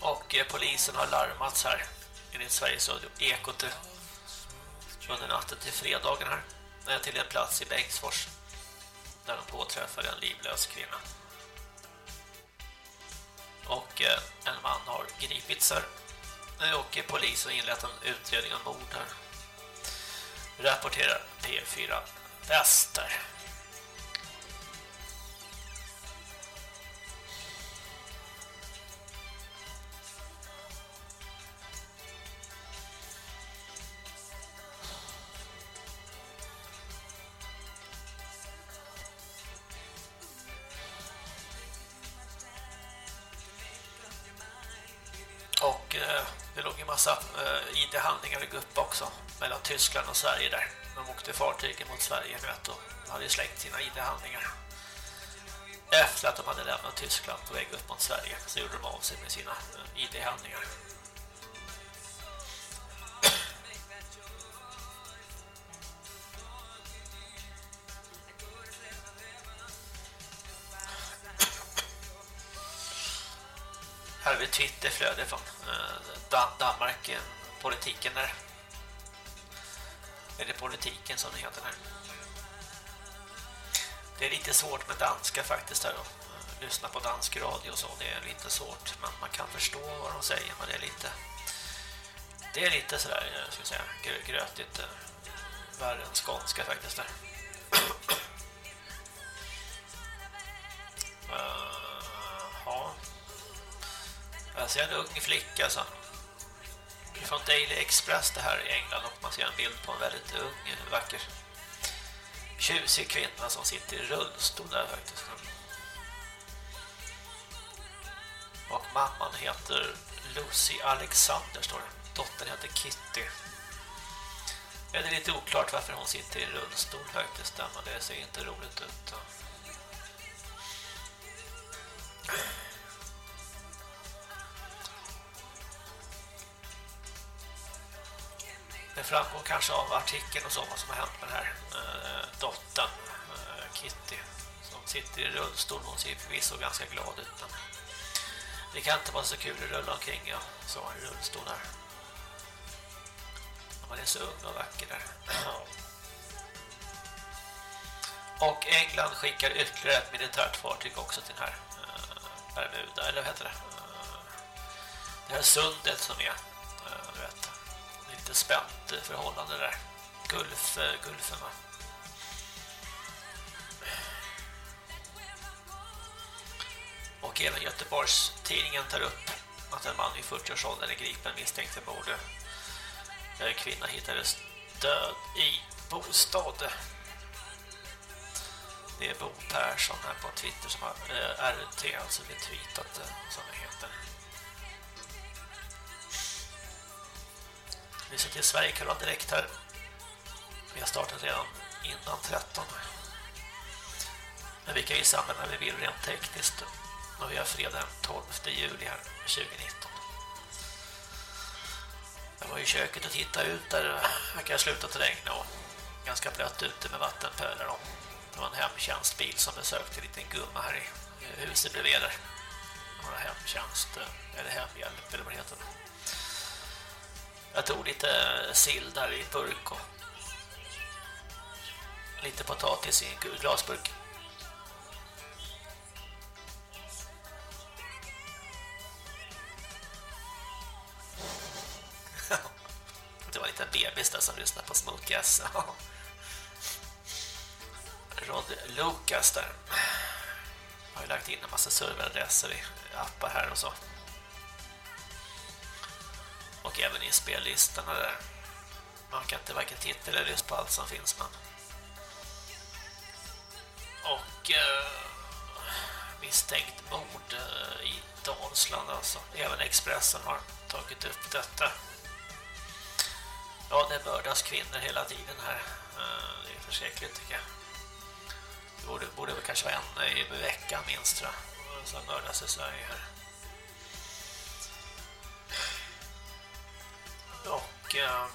S6: Och eh, polisen har larmats här enligt Sveriges Radio Ekot under natten till fredagen här till en plats i Bengtsfors där de påträffade en livlös kvinna. Och eh, en man har gripits här eh, och polisen har inlett en utredning om mord här. Rapporterar P4 Väster. Eh, ID-handlingar också mellan Tyskland och Sverige där. De åkte fartygen mot Sverige vet, och hade slängt sina ID-handlingar. Efter att de hade lämnat Tyskland på väg upp mot Sverige så gjorde de av sig med sina eh, ID-handlingar. Här har vi Twitterflöde från eh, Danmark, politiken där. det politiken som det heter där. Det är lite svårt med danska faktiskt där lyssna på dansk radio och så. Det är lite svårt men man kan förstå vad de säger men det är lite det är lite sådär, eh, ska jag säga, grötigt eh, värre än skånska faktiskt där. Uh, ja. Alltså, jag ser en ung flicka så. Alltså. Det är från Daily Express det här i England och man ser en bild på en väldigt ung, vacker tjusig kvinna som sitter i rullstol där faktiskt. Och mamman heter Lucy Alexander står det. Dottern heter Kitty. Det är lite oklart varför hon sitter i rullstol faktiskt, men det ser inte roligt ut. Det framgår kanske av artikeln och så vad som har hänt med den här eh, dottern, eh, Kitty, som sitter i rullstol. Hon ser förvisso ganska glad ut, men det kan inte vara så kul att rulla omkring ja, så i rullstol här. Man är så ung och vacker där. Och England skickar ytterligare ett militärt fartyg också till den här eh, Bermuda, eller vad heter det? Eh, det här sundet som är, eh, du vet, lite spänt förhållande där. Gulf, eh, Gulfen va? Och även Göteborgs tidningen tar upp att en man i 40-årsåldern är gripen misstänkt för mord. En kvinna hittades död i bostad. Det är Bo Persson här på Twitter som har eh, RT alltså retweetat det eh, som det heter. Vi ser till Sverige kan direkt här. Vi har startat redan innan 13. Men vi kan ju samla när vi vill rent tekniskt. Och vi har fredag den 12 juli här 2019. Jag var i köket och tittade ut där det kan slutat regna och ganska blött ute med vattenpölar. Det var en hemtjänstbil som besökte en liten gumma här i huset bredvid där. Några hemtjänst eller hemhjälp eller vad det heter. Jag tog lite eh, sill där i burk och lite potatis i en glasburk. Det var en liten bebis där som lyssnade på Smokey S. Rod Lucas där. Jag har ju lagt in en massa serveradresser i appar här och så. Och även i spellistorna där. Man kan inte varken titta eller lyssna på allt som finns men. Och eh, misstänkt mord eh, i Dalsland alltså. Även Expressen har tagit upp detta. Ja, det mördas kvinnor hela tiden här. Eh, det är försäkligt tycker jag. Det borde, borde väl kanske vara en i veckan minst tror jag. Som mördas i Sverige här. Och... Eh,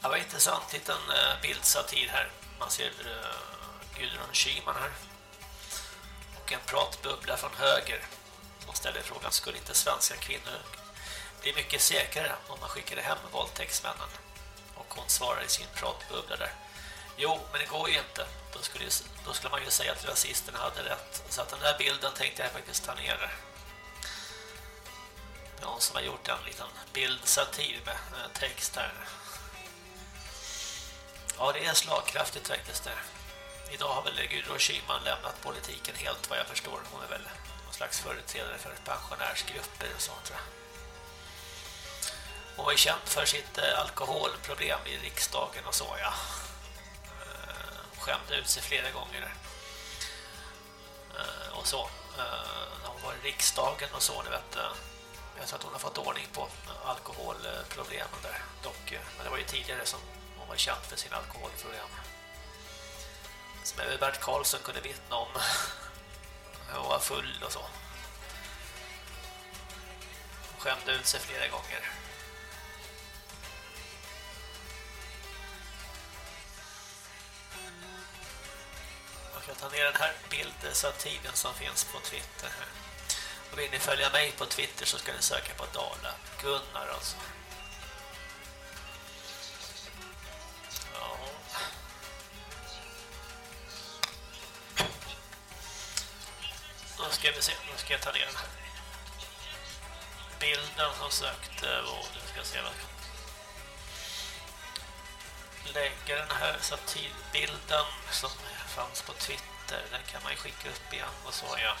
S6: det var intressant liten eh, bildsatir här. Man ser eh, Gudrun Schyman här. Och en pratbubbla från höger. Som ställer frågan, skulle inte svenska kvinnor bli mycket säkrare om man skickade hem våldtäktsmännen? Och hon svarar i sin pratbubbla där. Jo, men det går ju inte. Då skulle, då skulle man ju säga att rasisterna hade rätt. Så att den där bilden tänkte jag faktiskt ta ner. Någon som har gjort en liten bildsatir med eh, text här. Ja, det är slagkraftigt faktiskt det. Idag har väl Gudrun Schyman lämnat politiken helt vad jag förstår. Hon är väl någon slags företrädare för pensionärsgrupper och sånt tror jag. Hon var känd för sitt eh, alkoholproblem i riksdagen och så, ja. Hon skämde ut sig flera gånger. Och så. När hon var i riksdagen och så, ni vet. Jag tror att hon har fått ordning på alkoholproblemen där. Dock, eh, men det var ju tidigare som hon var känd för sina alkoholproblem. Som även Bert Karlsson kunde vittna om. Hon var full och så. Hon skämde ut sig flera gånger. Man kan ta ner den här bildsatiren som finns på Twitter här. Och vill ni följa mig på Twitter så ska ni söka på Dala Gunnar alltså. Ja. Då ska vi se, nu ska jag ta ner den här bilden som sökte och nu ska jag se vad lägga den här satirbilden som fanns på Twitter Den kan man ju skicka upp igen och så, ja.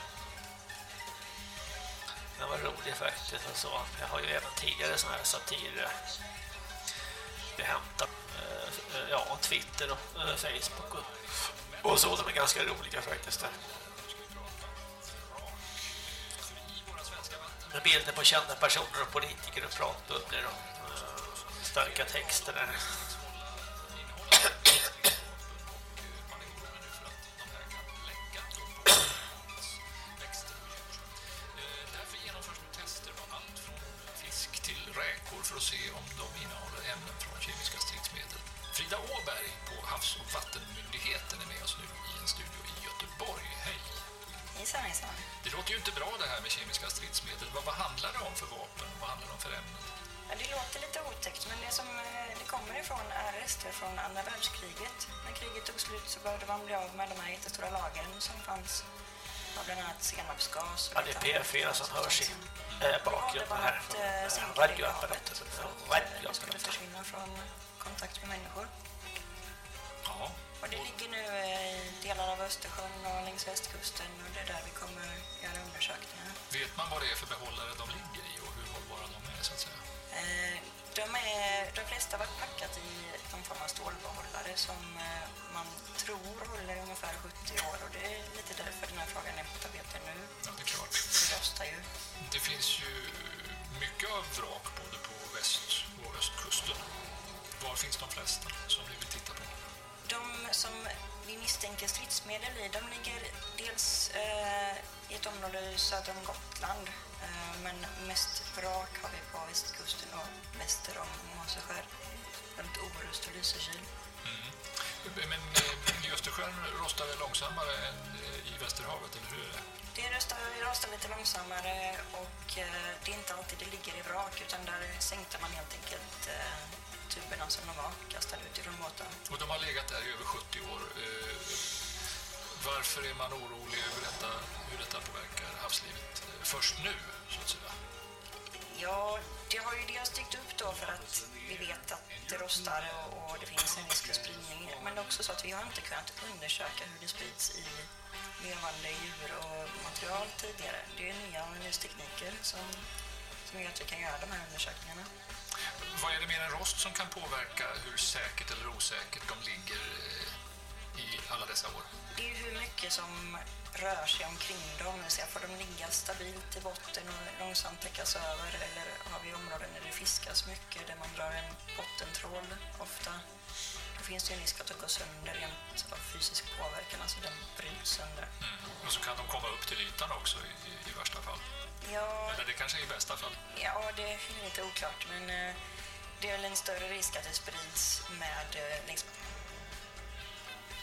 S6: Den var rolig faktiskt och så. Jag har ju även tidigare sådana här satir jag hämtar eh, ja, Twitter och eh, Facebook och, och så. De är ganska roliga faktiskt. Där. Med bilder på kända personer och politiker och pratbubblor och eh, starka texter där.
S25: Vad det
S24: är
S25: för behållare de ligger i och hur hållbara de är så att säga?
S24: Eh, De, är, de flesta varit packat i någon form av stålbehållare som eh, man tror håller ungefär 70 år och det är lite därför den här frågan är på tapeten nu.
S25: Ja, det är klart.
S24: Det rostar ju.
S25: Det finns ju mycket av vrak både på väst- och östkusten. Var finns de flesta som ni vill titta på?
S24: De som vi misstänker stridsmedel i, de ligger dels eh, i ett område söder om Gotland eh, men mest vrak har vi på västkusten och väster om Måseskär runt Orust och Lysekil.
S25: Men eh, i Östersjön rostar det långsammare än eh, i Västerhavet, eller hur är det?
S24: Det rostar, rostar lite långsammare och eh, det är inte alltid det ligger i vrak utan där sänkte man helt enkelt eh, tuberna som de var kastade ut ifrån båten.
S25: Och de har legat där i över 70 år. Eh, Varför är man orolig över detta, hur detta påverkar havslivet eh, först nu, så att säga?
S24: Ja, det har ju dels dykt upp då för att vi vet att det rostar och, och det finns en risk för spridning. Men det är också så att vi har inte kunnat undersöka hur det sprids i levande djur och material tidigare. Det är nya analystekniker som, som gör att vi kan göra de här undersökningarna.
S25: Vad är det mer än rost som kan påverka hur säkert eller osäkert de ligger eh, i alla dessa år?
S24: Det är hur mycket som rör sig omkring dem. Får de ligga stabilt i botten och långsamt täckas över eller har vi områden där det fiskas mycket där man drar en bottentrål ofta. Då finns det en risk att de går sönder rent av fysisk påverkan, alltså den bryts sönder.
S25: Och så kan de komma upp till ytan också i, i, i värsta fall.
S24: Ja,
S25: Eller det kanske är i bästa fall.
S24: ja, det är lite oklart men eh, det är väl en större risk att det sprids med eh, längs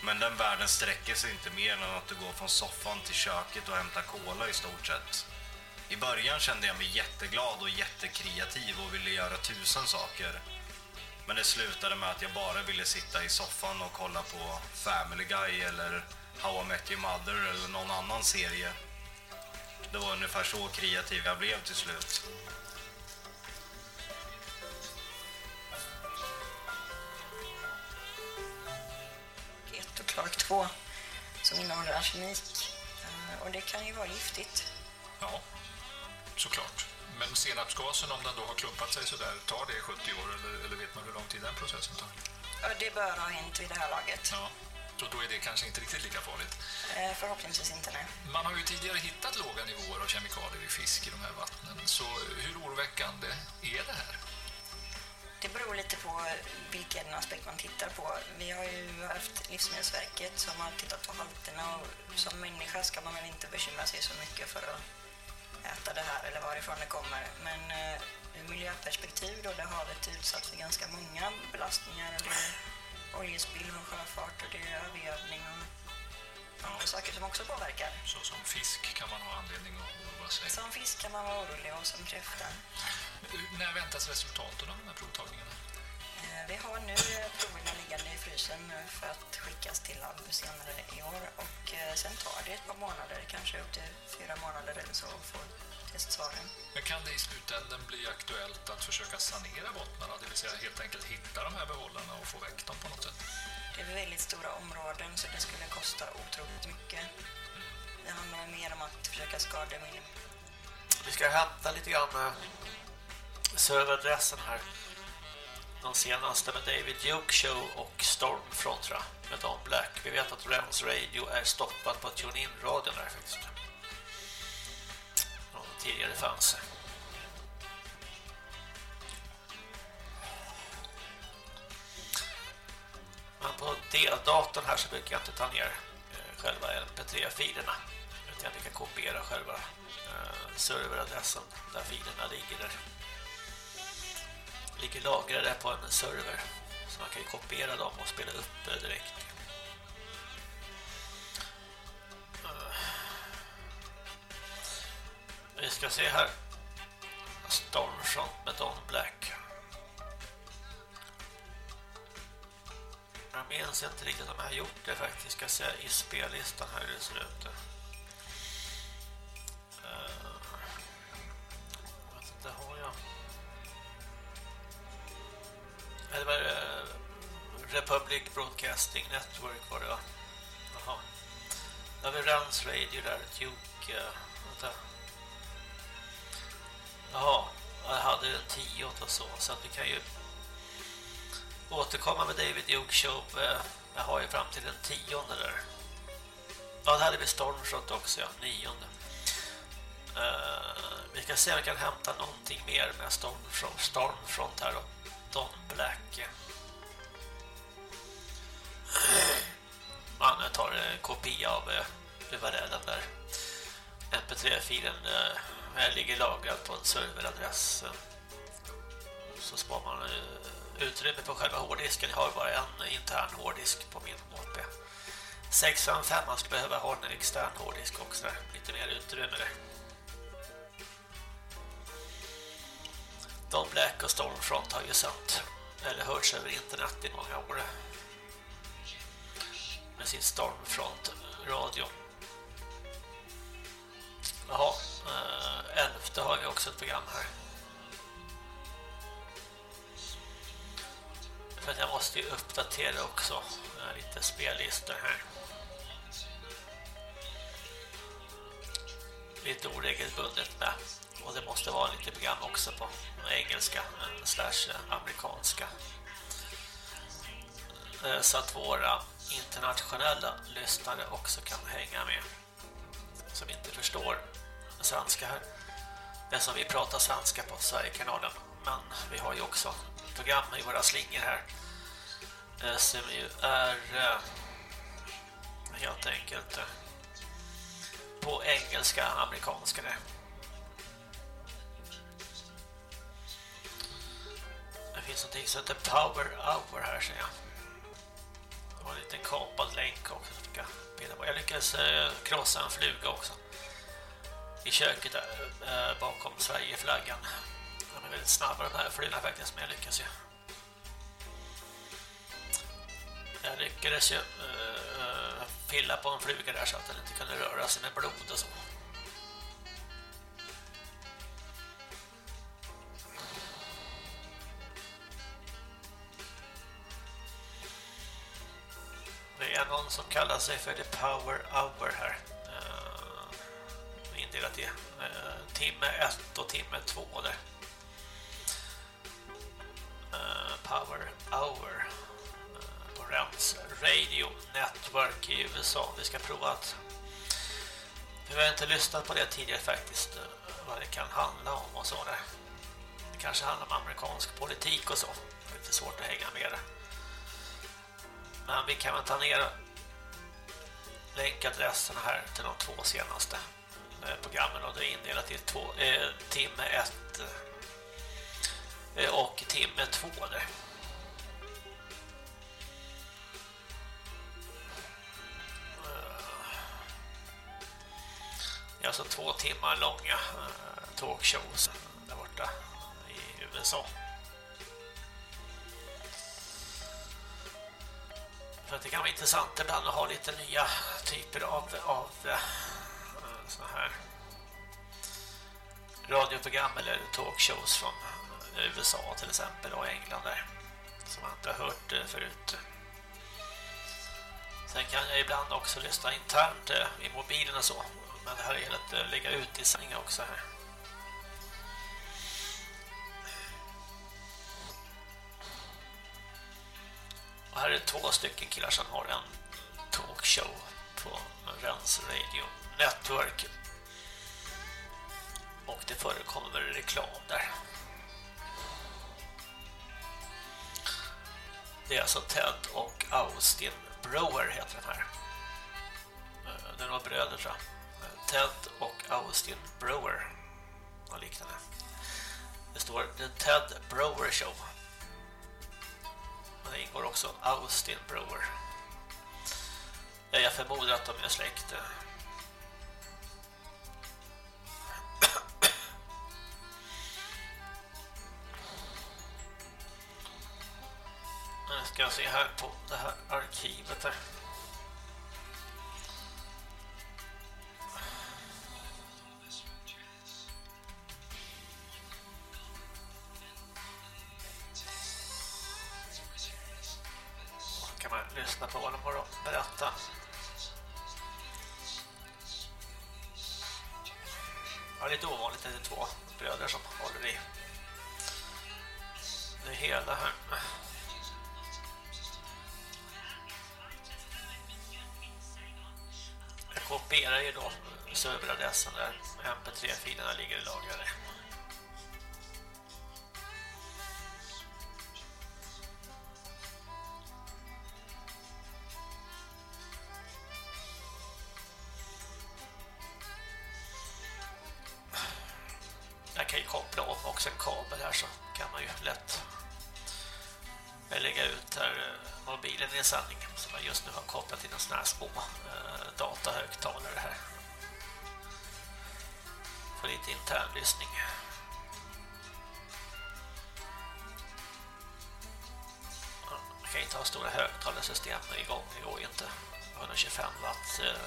S26: Men den världen sträcker sig inte mer än att du går från soffan till köket och hämtar cola i stort sett. I början kände jag mig jätteglad och jättekreativ och ville göra tusen saker. Men det slutade med att jag bara ville sitta i soffan och kolla på Family Guy eller How I Met Your Mother eller någon annan serie. Det var ungefär så kreativ jag blev till slut.
S24: ett och Clark 2 som innehåller arsenik. Eh, Och det kan ju vara giftigt.
S25: Ja, såklart. Men senapsgasen, om den då har klumpat sig så där, tar det 70 år eller, eller vet man hur lång tid den processen tar?
S24: Ja, det bör ha hänt vid det här laget.
S25: Ja, så då är det kanske inte riktigt lika farligt.
S24: Eh, Förhoppningsvis inte, nej.
S25: Man har ju tidigare hittat låga nivåer av kemikalier i fisk i de här vattnen. Så hur oroväckande är det här?
S24: Det beror lite på vilken aspekt man tittar på. Vi har ju haft Livsmedelsverket som har tittat på halterna och som människa ska man väl inte bekymra sig så mycket för att äta det här eller varifrån det kommer. Men eh, ur miljöperspektiv då, där havet är utsatt för ganska många belastningar. Och det är oljespill och sjöfart och det är övergödning och andra saker som också påverkar.
S25: Så som fisk kan man ha anledning att oroa sig.
S24: Som fisk kan man vara orolig och som kräfta.
S25: När väntas resultaten av de här provtagningarna?
S24: Eh, Vi har nu proverna liggande i frysen för att skickas till labb senare i år och eh, sen tar det ett par månader, kanske upp till fyra månader eller så att få testsvaren.
S25: Men kan det i slutändan bli aktuellt att försöka sanera bottnarna, det vill säga helt enkelt hitta de här behållarna och få väck dem på något sätt?
S24: Det är väldigt stora områden så det skulle kosta otroligt mycket. Det handlar mer om att försöka skada min...
S6: Vi ska hämta lite grann eh, serveradressen här. De senaste med David Duke Show och Stormfront tror jag, med Don Black. Vi vet att Rens Radio är stoppad på TuneIn-radion där faktiskt. Tidigare fanns. Men på deldatorn här så brukar jag inte ta ner eh, själva MP3-filerna. Utan jag kan kopiera själva eh, serveradressen där filerna ligger där. Ligger lagrade på en server. Så man kan ju kopiera dem och spela upp eh, direkt. Vi ska se här. Stormshot med Don Black. Jag minns inte riktigt om jag har gjort det faktiskt. Ska se i spellistan här hur det ser ut. Jag vet inte, har jag... Det var eh, Republic Broadcasting Network var det va? Jaha. Där har vi Rans Radio där, Duke. Eh, vänta. Jaha, jag hade en 10 och så, så att vi kan ju återkomma med David Duke Show. Eh, jag har ju fram till den tionde där. Ja, det hade vi Stormshot också, ja, nionde. Uh, vi kan se om vi kan hämta någonting mer med Stormfront, Stormfront här då. Don Black. Man tar en kopia av eh, URLen där. MP3-filen uh, här ligger lagrad på en serveradress. Så sparar man eh, utrymme på själva hårddisken. Jag har bara en intern hårddisk på min HP. 655 man skulle behöva ha en extern hårddisk också där. Lite mer utrymme där. Don Black och Stormfront har ju sänt eller hörts över internet i många år med sin Stormfront radio. Jaha, äh, eh, elfte har vi också ett program här. För att jag måste ju uppdatera också eh, lite spellistor här. Lite oregelbundet med. Och det måste vara lite program också på engelska eh, slash amerikanska. Så att våra internationella lyssnare också kan hänga med. Som inte förstår svenska här. Det som vi pratar svenska på Sverigekanalen. Men vi har ju också program i våra slingor här eh, som ju är eh, helt enkelt eh, på engelska, amerikanska det. Det finns någonting som heter Power Hour här ser jag. Det var en liten kapad länk också. Jag lyckades krossa en fluga också. I köket där, eh, bakom Sverigeflaggan. De är väldigt snabba de här flugorna faktiskt, men jag lyckas ju. Jag lyckades ju eh, uh, pilla på en fluga där så att den inte kunde röra sig med blod och så. Det är någon som kallar sig för The Power Hour här. Uh, indelat i timme 1 och timme 2 där. Eh, Power Hour eh, på Rems Radio Network i USA. Vi ska prova att vi har inte lyssnat på det tidigare faktiskt eh, vad det kan handla om och så där. Det kanske handlar om amerikansk politik och så. Det är lite svårt att hänga med det. Men vi kan väl ta ner länkadresserna här till de två senaste Eh, programmen och det är indelat i två, eh, timme 1 eh, och timme 2 där. Det är alltså två timmar långa eh, talkshows där borta i USA. För att det kan vara intressant ibland att ha lite nya typer av, av såna här radioprogram eller talkshows från USA till exempel och England där som man inte har hört eh, förut. Sen kan jag ibland också lyssna internt eh, i mobilen och så. Men det här är att eh, lägga ut i sändningar också här. Och här är två stycken killar som har en talkshow på Rens Radio Network. Och det förekommer reklam där. Det är alltså Ted och Austin Brower heter den här. Det är några bröder så. Eh, Ted och Austin Brower. Och liknande. Det står The Ted Brower Show. Men det ingår också Austin Brower. Jag förmodar att de är släkt. Eh, Nu ska jag se här på det här arkivet här. Adressen där mp3-filerna ligger lagrade. Jag kan ju koppla om också en kabel här så kan man ju lätt lägga ut här eh, mobilen i en sändning som jag just nu har kopplat till en sån här små eh, internlyssning. Man Jag kan inte ha stora högtalarsystem igång, det går ju inte. 125 watt eh,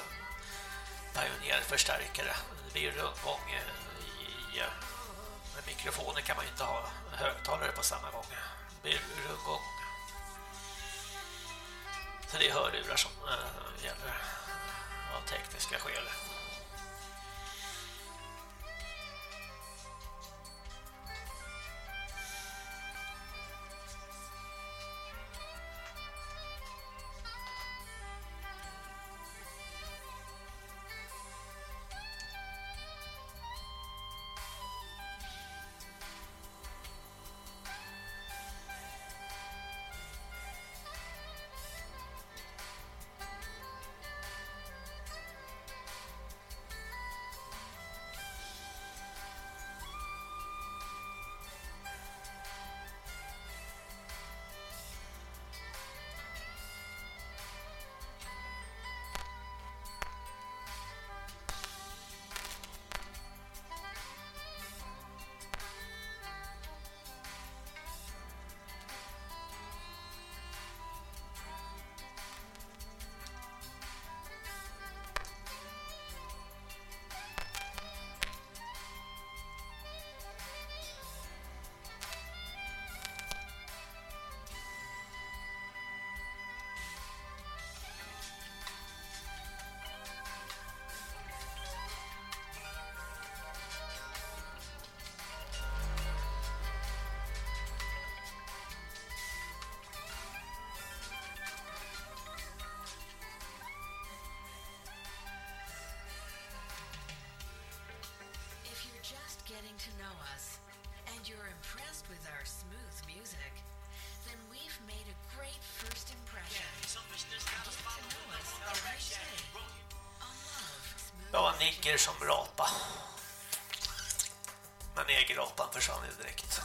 S6: pionjärförstärkare. Det blir ju rundgång eh, i, eh, med mikrofoner kan man inte ha högtalare på samma gång. Det blir rundgång. Så det är hörlurar som eh, gäller av tekniska skäl.
S27: Getting to know us and you're impressed with our smooth music, then we've made a great first impression.
S6: Ja, Nigger som rapa. Men negerrapan försvann ju direkt.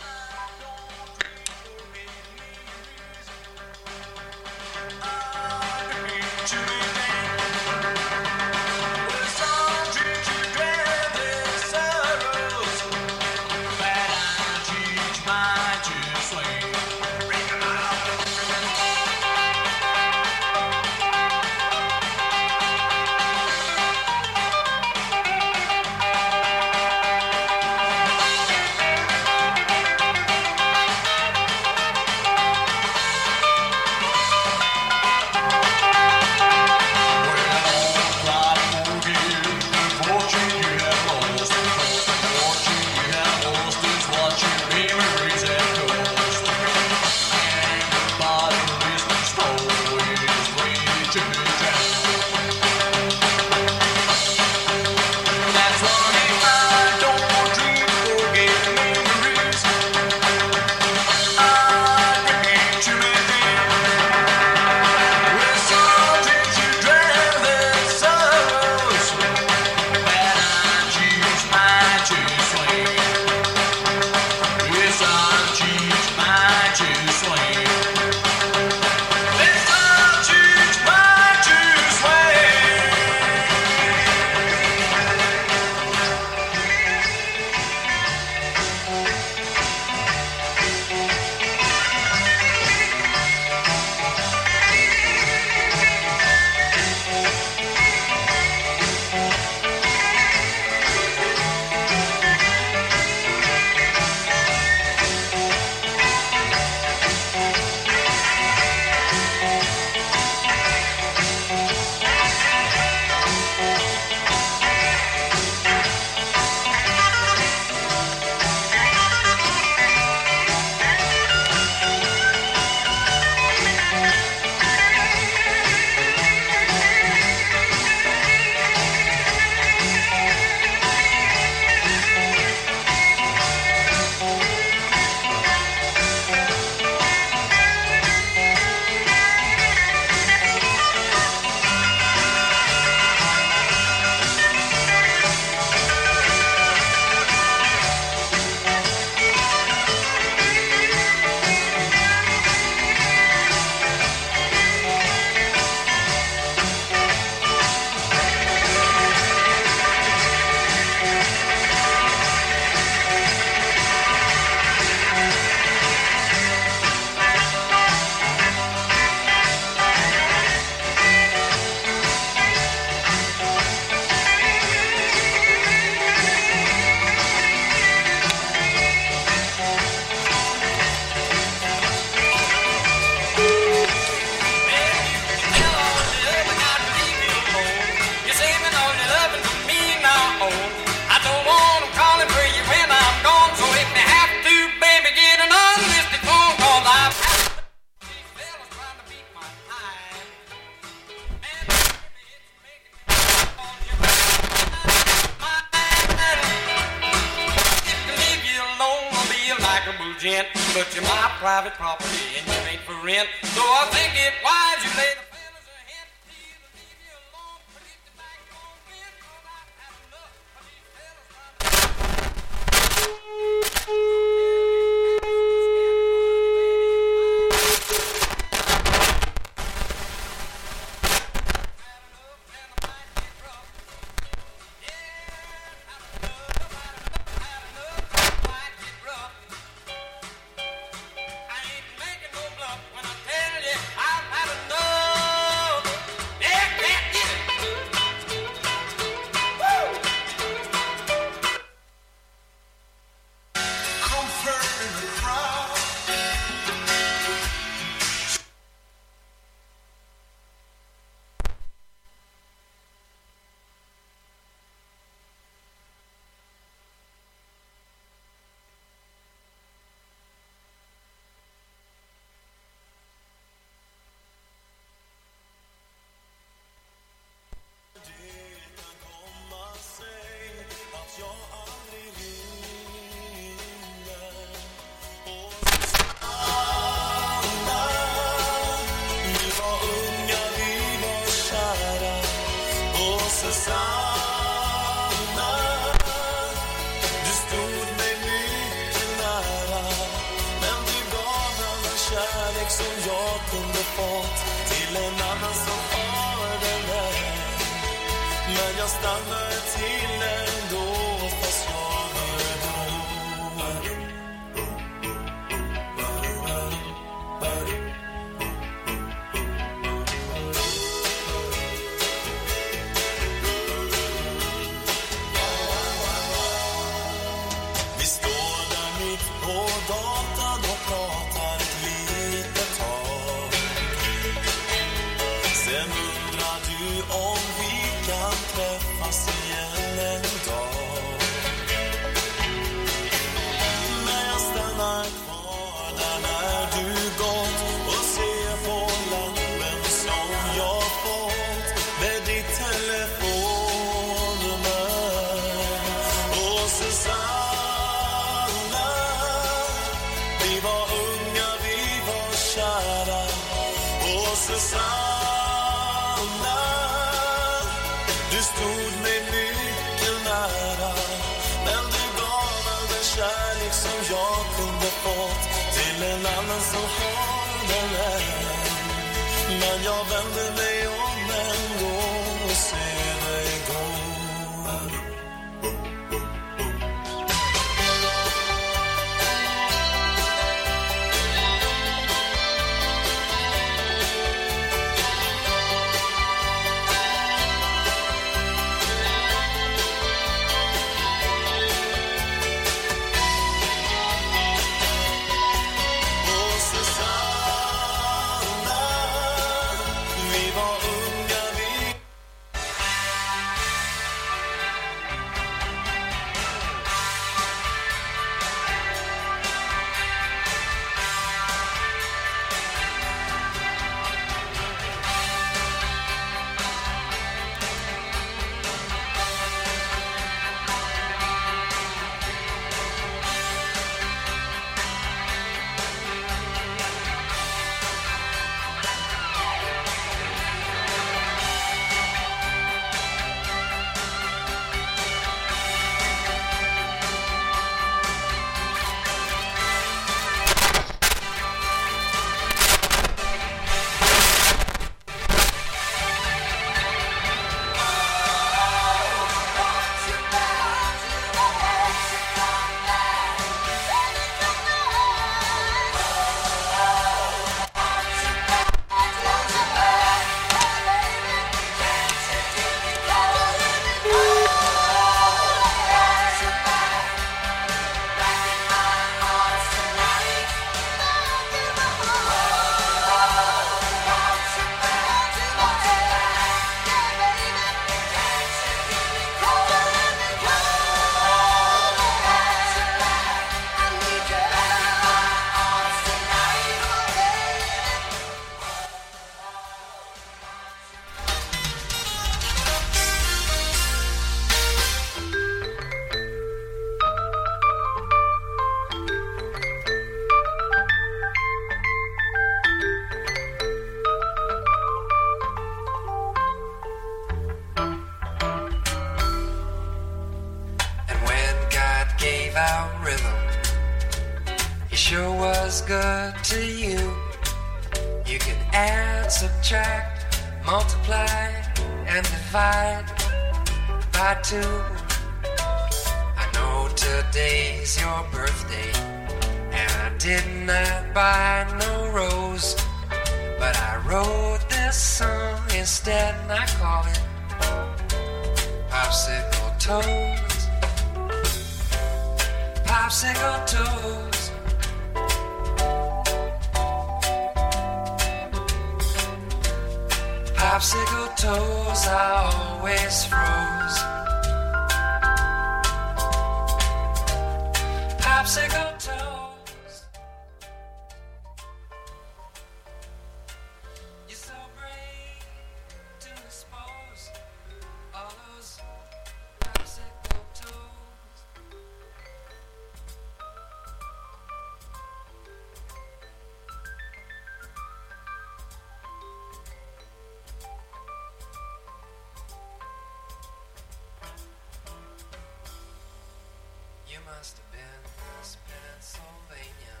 S28: must have been this Pennsylvania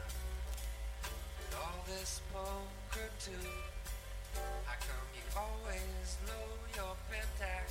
S28: with all this poker too. How come you always know your
S26: pentagon?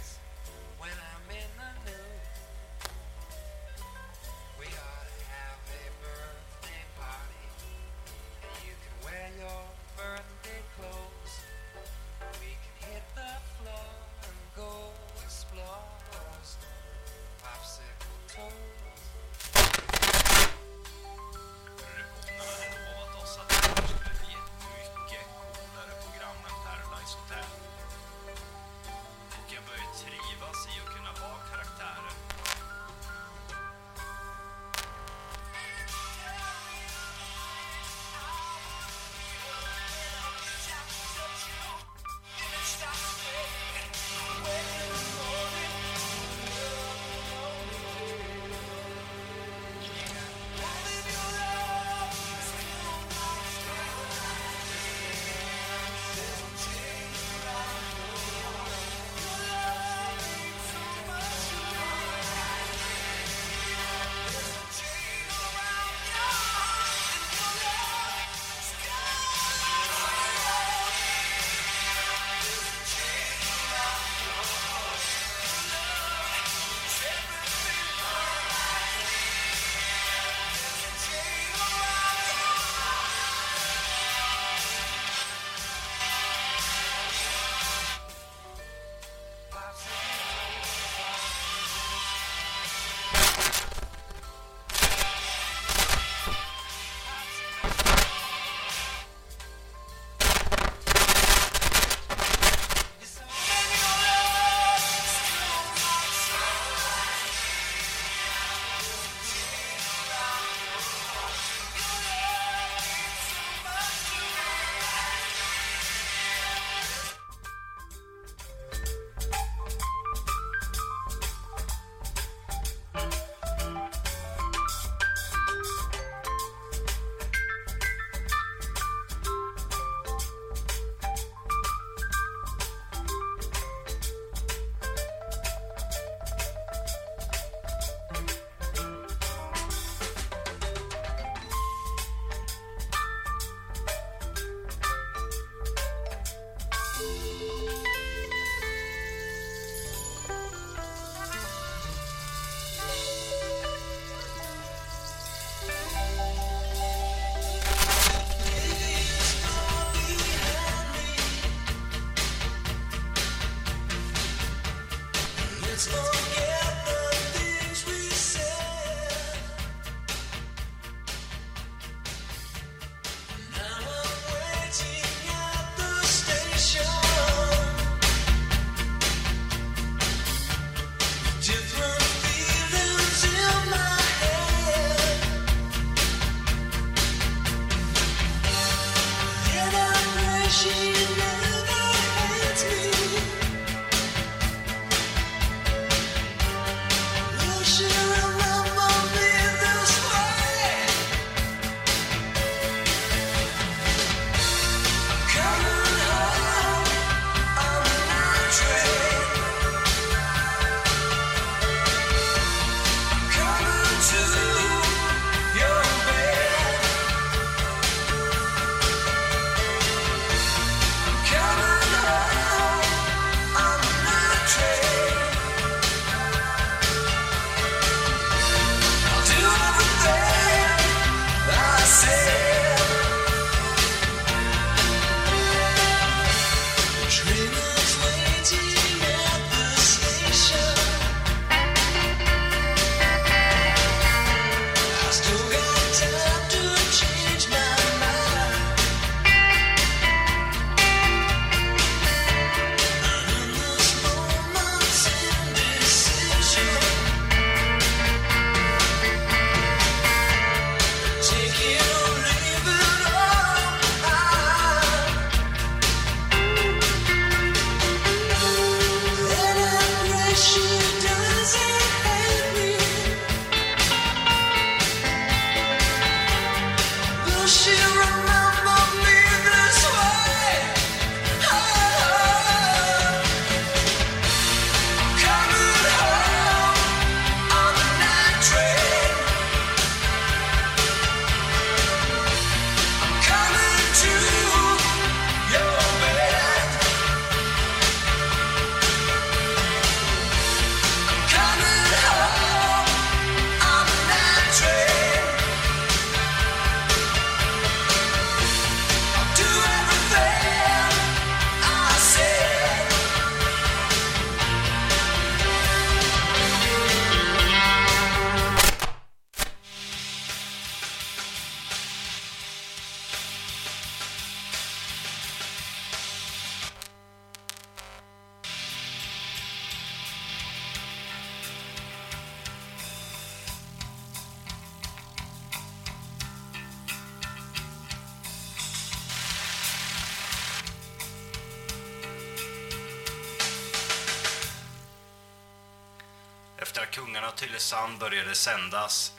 S26: Började sändas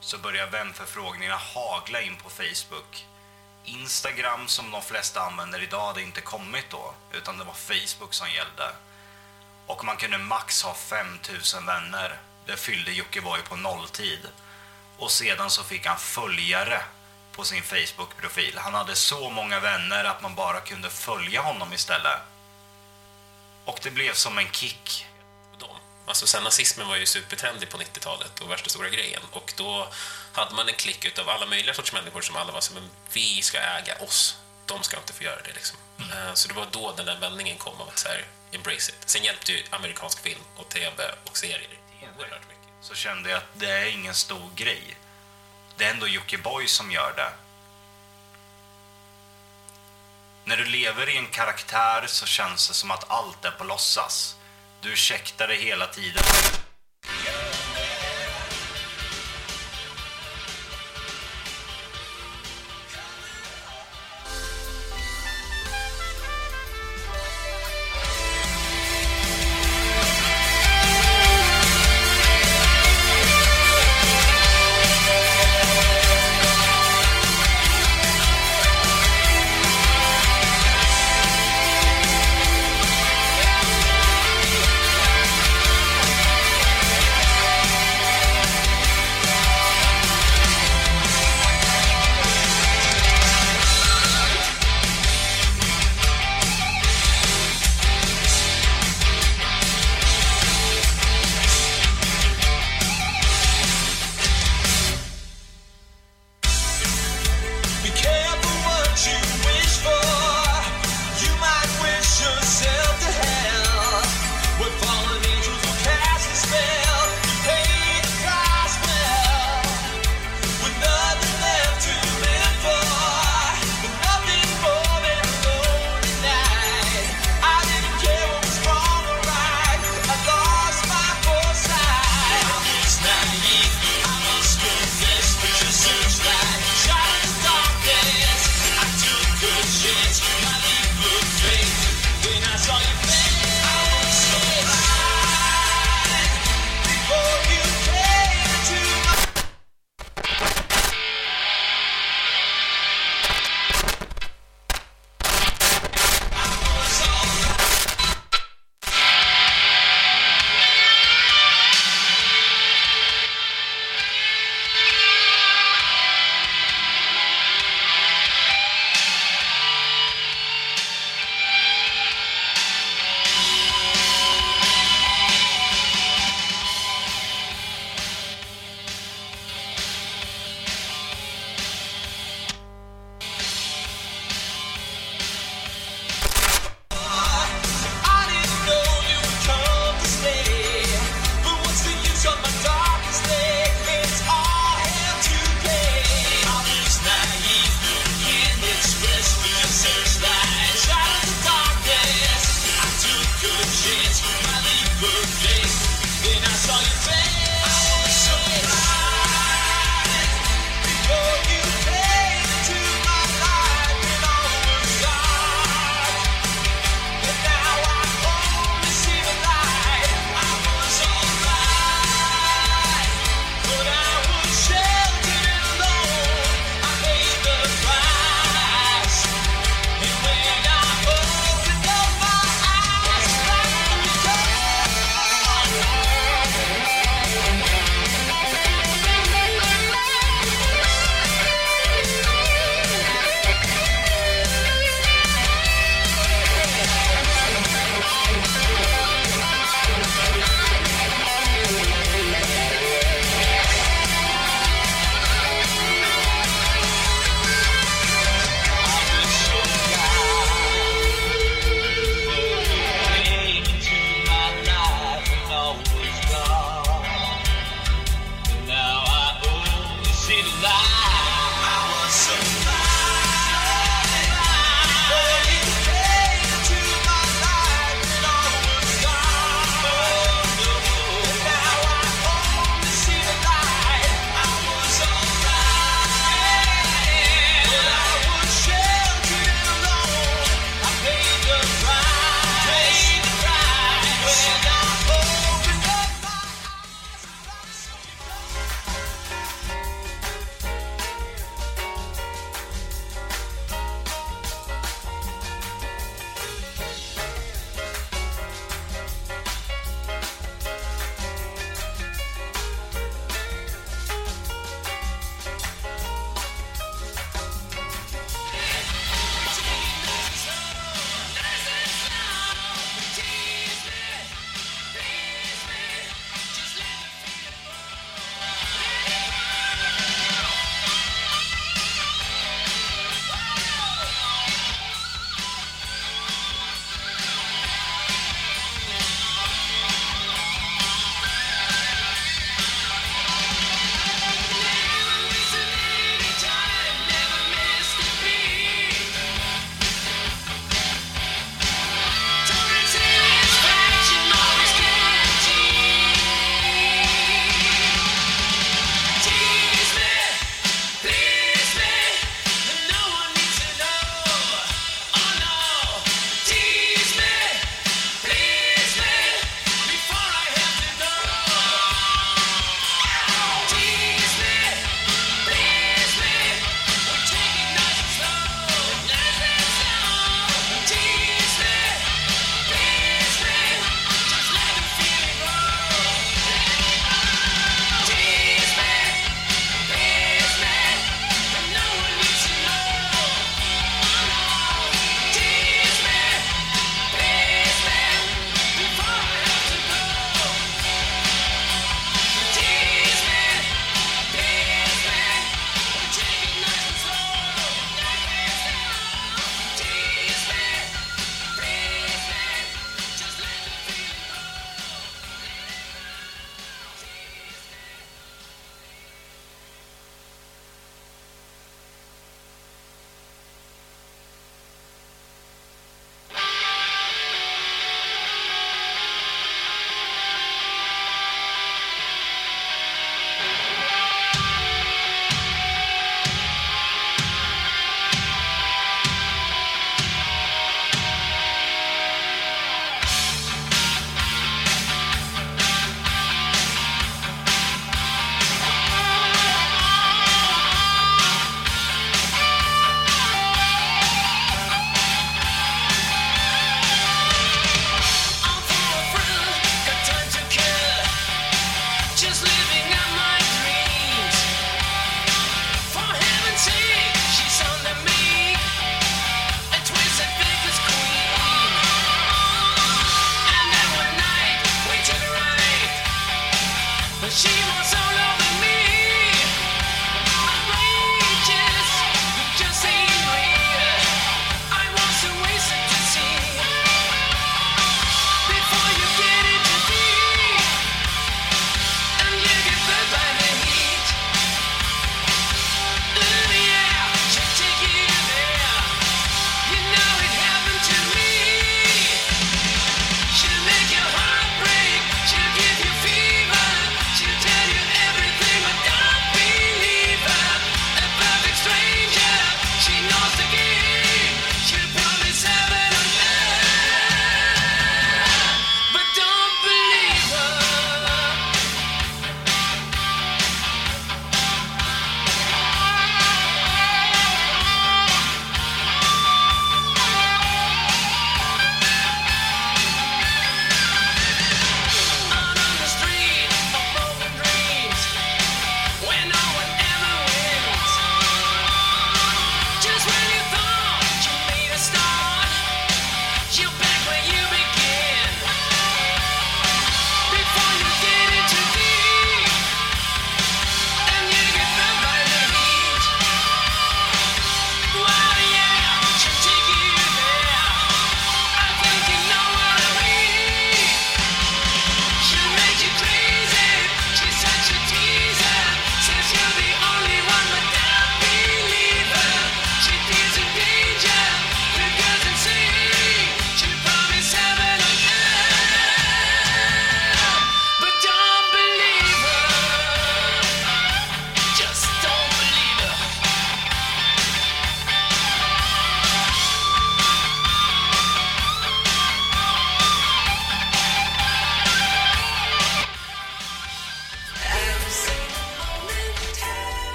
S26: så började vänförfrågningarna hagla in på Facebook. Instagram som de flesta använder idag hade inte kommit då, utan det var Facebook som gällde. Och man kunde max ha 5000 vänner. Det fyllde Jockiboi på nolltid. Och sedan så fick han följare på sin Facebook-profil. Han hade så många vänner att man bara kunde följa honom istället. Och det blev som en kick.
S29: Alltså sen nazismen var ju supertrendig på 90-talet och värsta stora grejen. Och då hade man en klick utav alla möjliga sorts människor som alla var som en, vi ska äga oss. De ska inte få göra det liksom. Eh, Så det var då den där vändningen kom av att så här, embrace it. Sen hjälpte ju amerikansk film och tv och serier oerhört mycket.
S26: Så kände jag att det är ingen stor grej. Det är ändå Jockiboi som gör det. När du lever i en karaktär så känns det som att allt är på låtsas. Du ursäktar det hela tiden.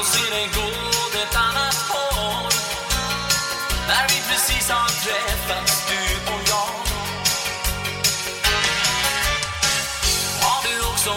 S30: hon ser en gå åt ett annat håll När vi precis har träffats, du och jag. Har du också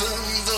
S31: heaven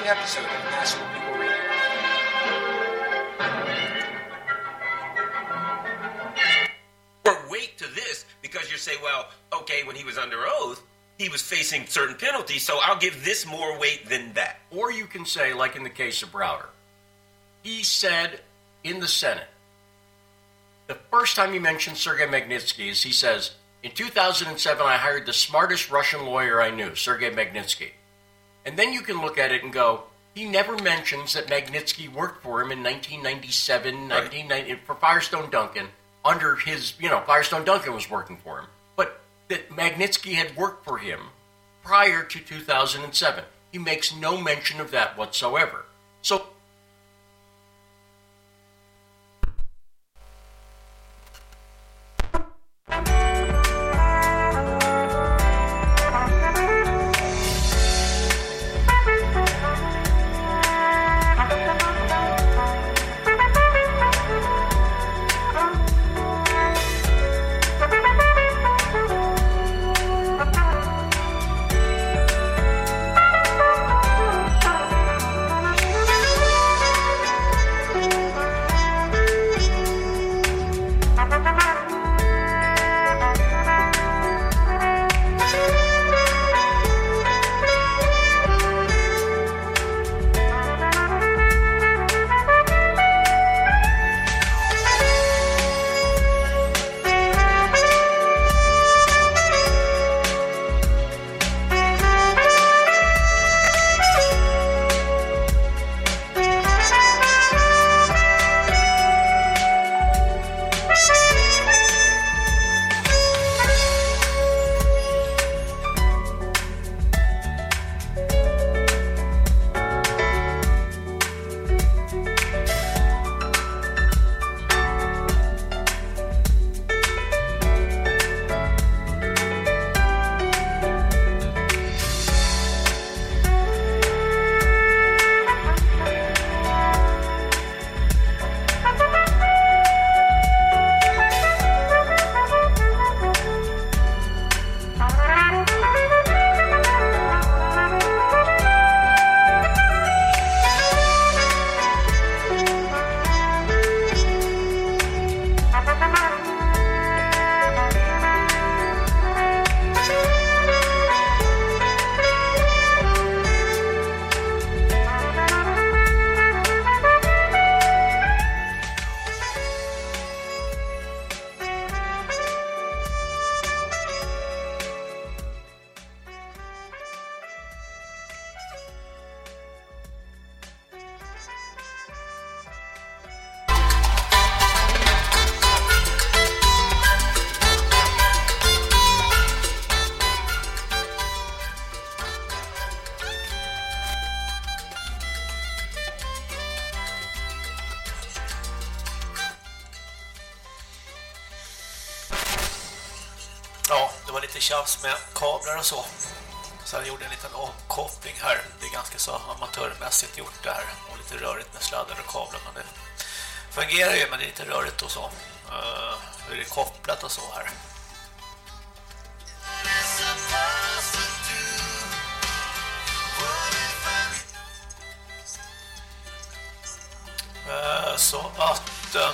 S31: second episode of National People Radio. Or wait to this because you
S32: say, well, okay, when he was under oath, he was facing certain penalties, so I'll give this more weight than that.
S33: Or you can say, like in the case of Browder, he said in the Senate, the first time he mentioned Sergei Magnitsky is he says, in 2007, I hired the smartest Russian lawyer I knew, Sergei Magnitsky. And then you can look at it and go, he never mentions that Magnitsky worked for him in 1997, 1990, for Firestone Duncan, under his, you know, Firestone Duncan was working for him. But that Magnitsky had worked for him prior to 2007. He makes no mention of that whatsoever. So
S6: tjafs med kablar och så. Så jag gjorde en liten omkoppling här. Det är ganska så amatörmässigt gjort det här. Och lite rörigt med sladdar och kablar. Men det fungerar ju, men det är lite rörigt och så. Uh, hur är kopplat och så här. Uh, så att... Uh,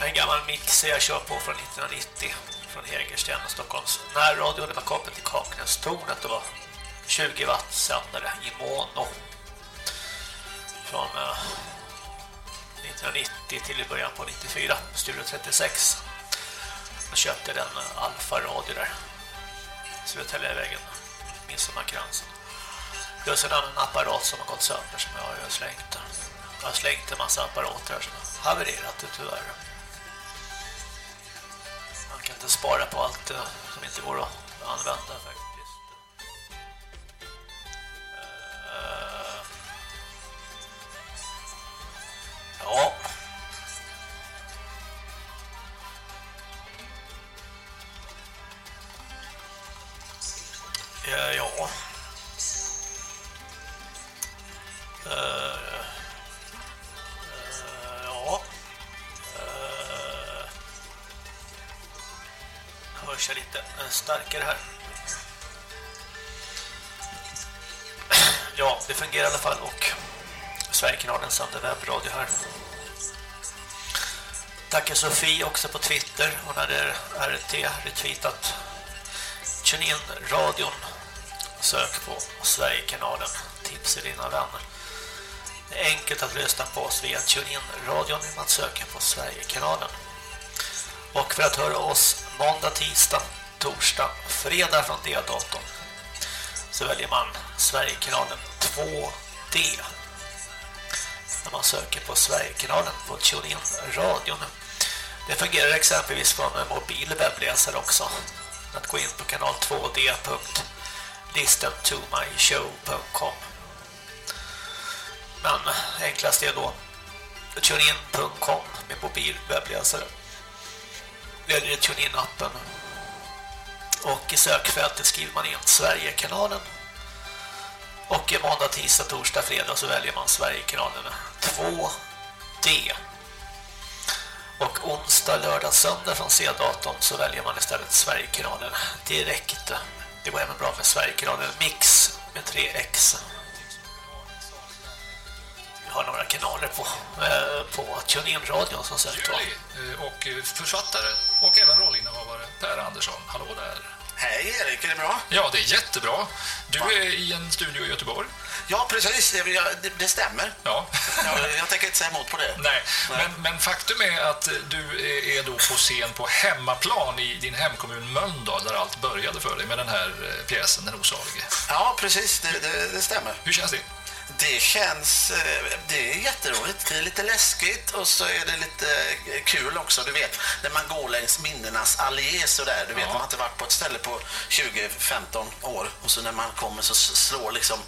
S6: en gammal mixer jag kör på från 1990 från Hägersten och Stockholms närradio. Det var kopplat till Kaknästornet. Det var 20 watt sändare i mono. Från eh, 1990 till i början på 94. Studio 36. Jag köpte den eh, Alfa Radio där. Södertäljevägen. Midsommarkransen. Plus en annan apparat som har gått sönder som jag har slängt. Jag har slängt en massa apparater här som har havererat tyvärr. Kan inte spara på allt eh, som inte går att använda faktiskt. Eh, ja. Eh, ja. Ja. Hörs jag lite eh, starkare här. Ja, det fungerar i alla fall och Sverigekanalen sänder webbradio här. Tackar Sofie också på Twitter. Hon hade RT retweetat. Tune in radion. Sök på Sverigekanalen. Tips till dina vänner. Det är enkelt att lyssna på oss via TuneIn-radion när man söker på Sverigekanalen. Och för att höra oss måndag, tisdag, torsdag, fredag från D-datorn så väljer man Sverigekanalen 2D. När man söker på Sverigekanalen på TuneIn-radion. Det fungerar exempelvis på en mobil webbläsare också. Att gå in på kanal 2D.listentomyshow.com Men enklast är då tunein.com med mobil webbläsare. Väljer TuneIn-appen och i sökfältet skriver man in Sverigekanalen och i måndag, tisdag, torsdag, fredag så väljer man Sverigekanalen 2D och onsdag, lördag, söndag från C-datorn så väljer man istället Sverigekanalen direkt. Det går även bra för Sverigekanalen Mix med 3X. Har några kanaler på, eh, på TuneIn-radion som sagt. va?
S25: Eh, Och eh, författare och även rollinnehavare Per Andersson. Hallå där.
S34: Hej Erik, är det bra?
S25: Ja, det är jättebra. Du är i en studio i Göteborg.
S34: Ja, precis. Det, det, det stämmer.
S25: Ja.
S34: Jag, jag tänker inte säga emot på det.
S25: Nej, Men, men faktum är att du är- då på scen på hemmaplan i din hemkommun Mölndal där allt började för dig med den här pjäsen Den osalige.
S34: Ja, precis. Det, det, det stämmer.
S25: Hur känns det?
S34: Det känns... eh, Det är jätteroligt. Det är lite läskigt och så är det lite eh, kul också. Du vet, när man går längs minnenas allé så där. Du vet, man har inte varit på ett ställe på 20-15 år. Och så när man kommer så slår liksom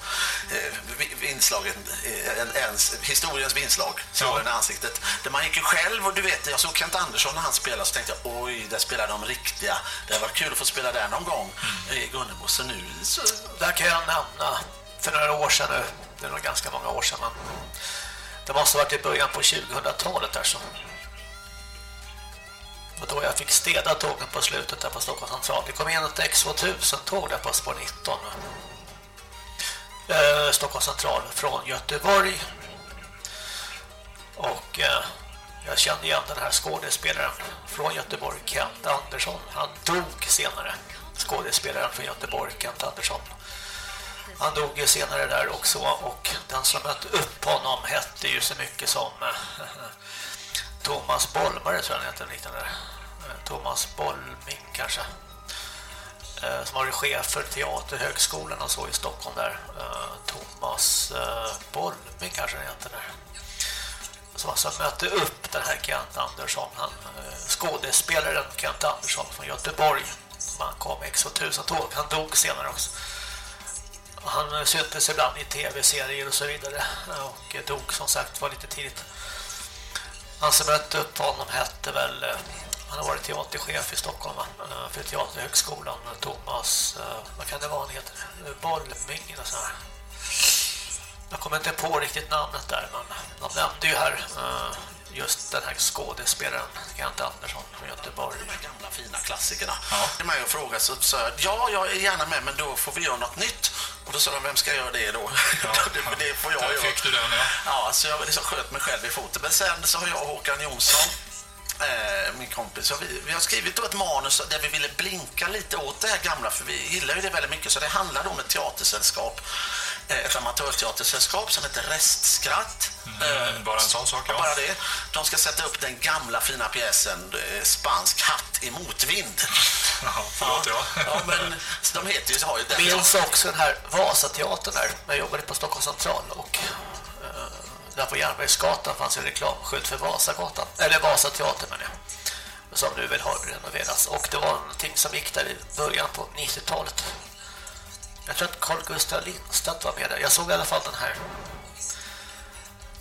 S34: eh, vindslagen, eh, en, ens, historiens vindslag slår en i ansiktet. Där man gick ju själv och du vet, jag såg Kent Andersson när han spelade så tänkte jag, oj, där spelar de riktiga. Det varit kul att få spela där någon gång i Gunnebo. Så nu så...
S6: Där kan jag nämna för några år sedan nu, det är nog ganska många år sedan, men det måste ha varit i början på 2000-talet där så. Och då jag fick städa tågen på slutet där på Stockholms central. Det kom in ett X2000-tåg där på spår 19. Eh, Stockholms central från Göteborg. Och eh, jag kände igen den här skådespelaren från Göteborg, Kent Andersson. Han dog senare, skådespelaren från Göteborg, Kent Andersson. Han dog ju senare där också och den som mötte upp honom hette ju så mycket som Thomas Bolmare tror jag han heter liknande. Eh, Thomas Bolming kanske. Eh, som var chef för Teaterhögskolan och så i Stockholm där. Eh, Thomas Bolming kanske han heter där. Som alltså mötte upp den här Kent Andersson. Han, skådespelaren Kent Andersson från Göteborg. Han kom X2000-tåg. Han dog senare också. Han syntes ibland i tv-serier och så vidare och dog som sagt var lite tidigt. Han som mötte upp honom hette väl, eh, han har varit teaterchef i Stockholm eh, för Teaterhögskolan, eh, Thomas, vad kan det vara han heter? Bollming eller så här. Jag kommer inte på riktigt namnet där men de nämnde ju här just den här skådespelaren Kent Andersson från Göteborg.
S34: De här gamla fina klassikerna. Ja. Det man ju fråga så sa jag, ja, jag är gärna med, men då får vi göra något nytt. Och då sa de, vem ska göra det då? det, det får jag
S25: Där
S34: göra.
S25: fick du den, ja.
S34: Ja, så jag liksom sköt mig själv i foten. Men sen så har jag och Håkan Jonsson, eh, min kompis, vi, vi har skrivit då ett manus där vi ville blinka lite åt det här gamla, för vi gillar ju det väldigt mycket. Så det handlar om ett teatersällskap, ett amatörteatersällskap som heter Restskratt.
S25: Mm, bara en sån sak, ja.
S34: Bara det. De ska sätta upp den gamla fina pjäsen eh, Spansk hatt i motvind.
S25: Jaha, förlåt, ja.
S34: ja, men så de heter ju så har ju den.
S6: minns också den här Vasateatern där. Jag jobbade på Stockholms central och eh, där på Järnvägsgatan fanns en reklamskylt för Vasagatan. Eller Vasateatern menar jag. Som nu väl har renoverats. Och det var någonting som gick där i början på 90-talet. Jag tror att Carl Gustaf Lindstedt var med där. Jag såg i alla fall den här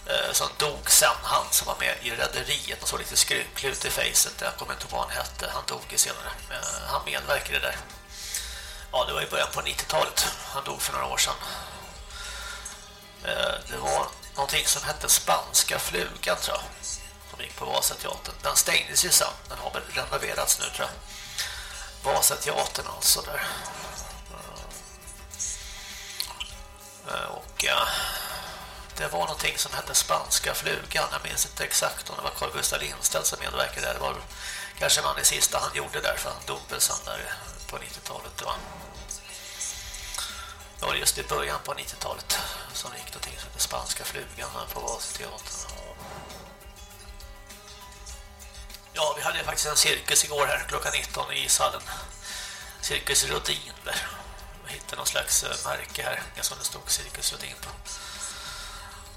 S6: eh, som dog sen, han som var med i Rederiet och så lite skrynklig ut i facet. Jag kommer inte ihåg vad han hette. Han dog ju senare. Eh, han medverkade där. Ja, det var i början på 90-talet. Han dog för några år sedan. Eh, Det var någonting som hette Spanska flugan, tror jag. Som gick på Vasateatern. Den stängdes ju sen. Den har väl renoverats nu, tror jag. Vasateatern alltså där. Eh, och ja, Det var någonting som hette Spanska flugan. Jag minns inte exakt om det var Carl Gustaf Lindstedt som medverkade där. Det var kanske man det sista han gjorde där för han dog han där på 90-talet. Det var, det var just i början på 90-talet som det gick någonting som hette Spanska flugan på Vasateatern. Ja, vi hade faktiskt en cirkus igår här klockan 19 i ishallen. Cirkus Rodin där. Hittade någon slags eh, märke här som det stod Cirkus Rodin på.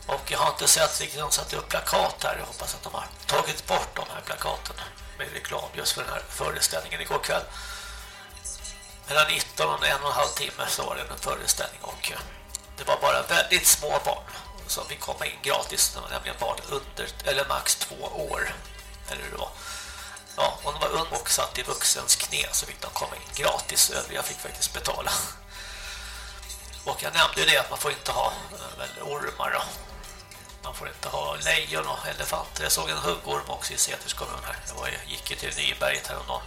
S6: Och jag har inte sett riktigt de satte upp plakat här. Jag hoppas att de har tagit bort de här plakaten med reklam just för den här föreställningen igår kväll. Mellan 19 och en och en halv timme så var det en föreställning och eh, det var bara väldigt små barn som fick komma in gratis, nämligen barn under eller max två år eller hur det var. Ja, om de var ung och satt i vuxens knä så fick de komma in gratis. Övriga fick faktiskt betala. Och jag nämnde ju det att man får inte ha eh, väl, ormar då. Man får inte ha lejon och elefanter. Jag såg en huggorm också i Säters kommun här. Jag, var, jag gick ju till Nyberget här och.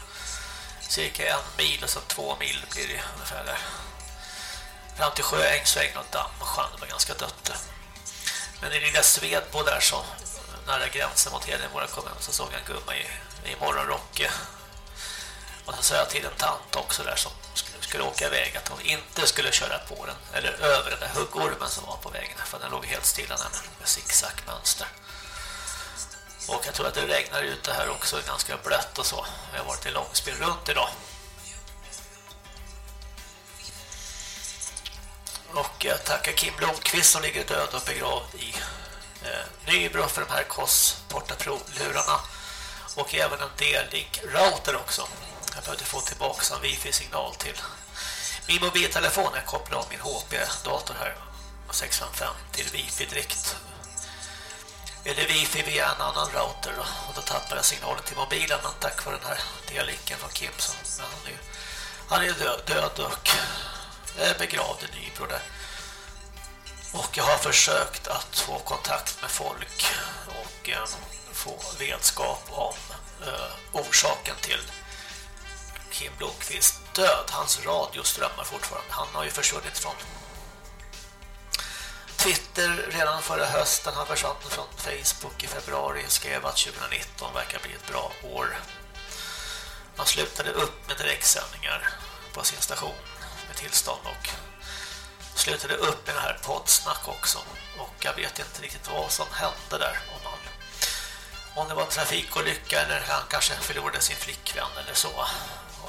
S6: Cirka en mil och sen två mil blir det ungefär där. Fram till Sjöängsvägen och Dammsjön. Det var ganska dött. Men i lilla Svedbo där så nära gränsen mot Hedemora kommun så såg jag en gumma i, i morgonrock. Och så sa jag till en tant också där som skulle, åka iväg att hon inte skulle köra på den eller över den där huggormen som var på vägen för den låg helt stilla nämligen med zigzagmönster. Och jag tror att det regnar ut det här också ganska blött och så. Jag har varit i långspel runt idag. Och jag tackar Kim Blomqvist som ligger död och begravd i eh, Nybro för de här KOS-portaprovlurarna och även en D-Link-router också. Jag behövde få tillbaka en wifi-signal till min mobiltelefon. är kopplad av min HP-dator här 655 till wifi direkt. Eller wifi via en annan router då. och då tappar jag signalen till mobilen men tack för den här D-linken från Kimson. Men han är, han är död, död och begravd i Nybro där. Och jag har försökt att få kontakt med folk och eh, få vetskap om eh, orsaken till Kim Blomqvist död. Hans radio strömmar fortfarande. Han har ju försvunnit från Twitter redan förra hösten. Han försvann från Facebook i februari. Skrev att 2019 verkar bli ett bra år. Han slutade upp med direktsändningar på sin station med tillstånd och slutade upp med det här poddsnack också och jag vet inte riktigt vad som hände där om han om det var en trafikolycka eller han kanske förlorade sin flickvän eller så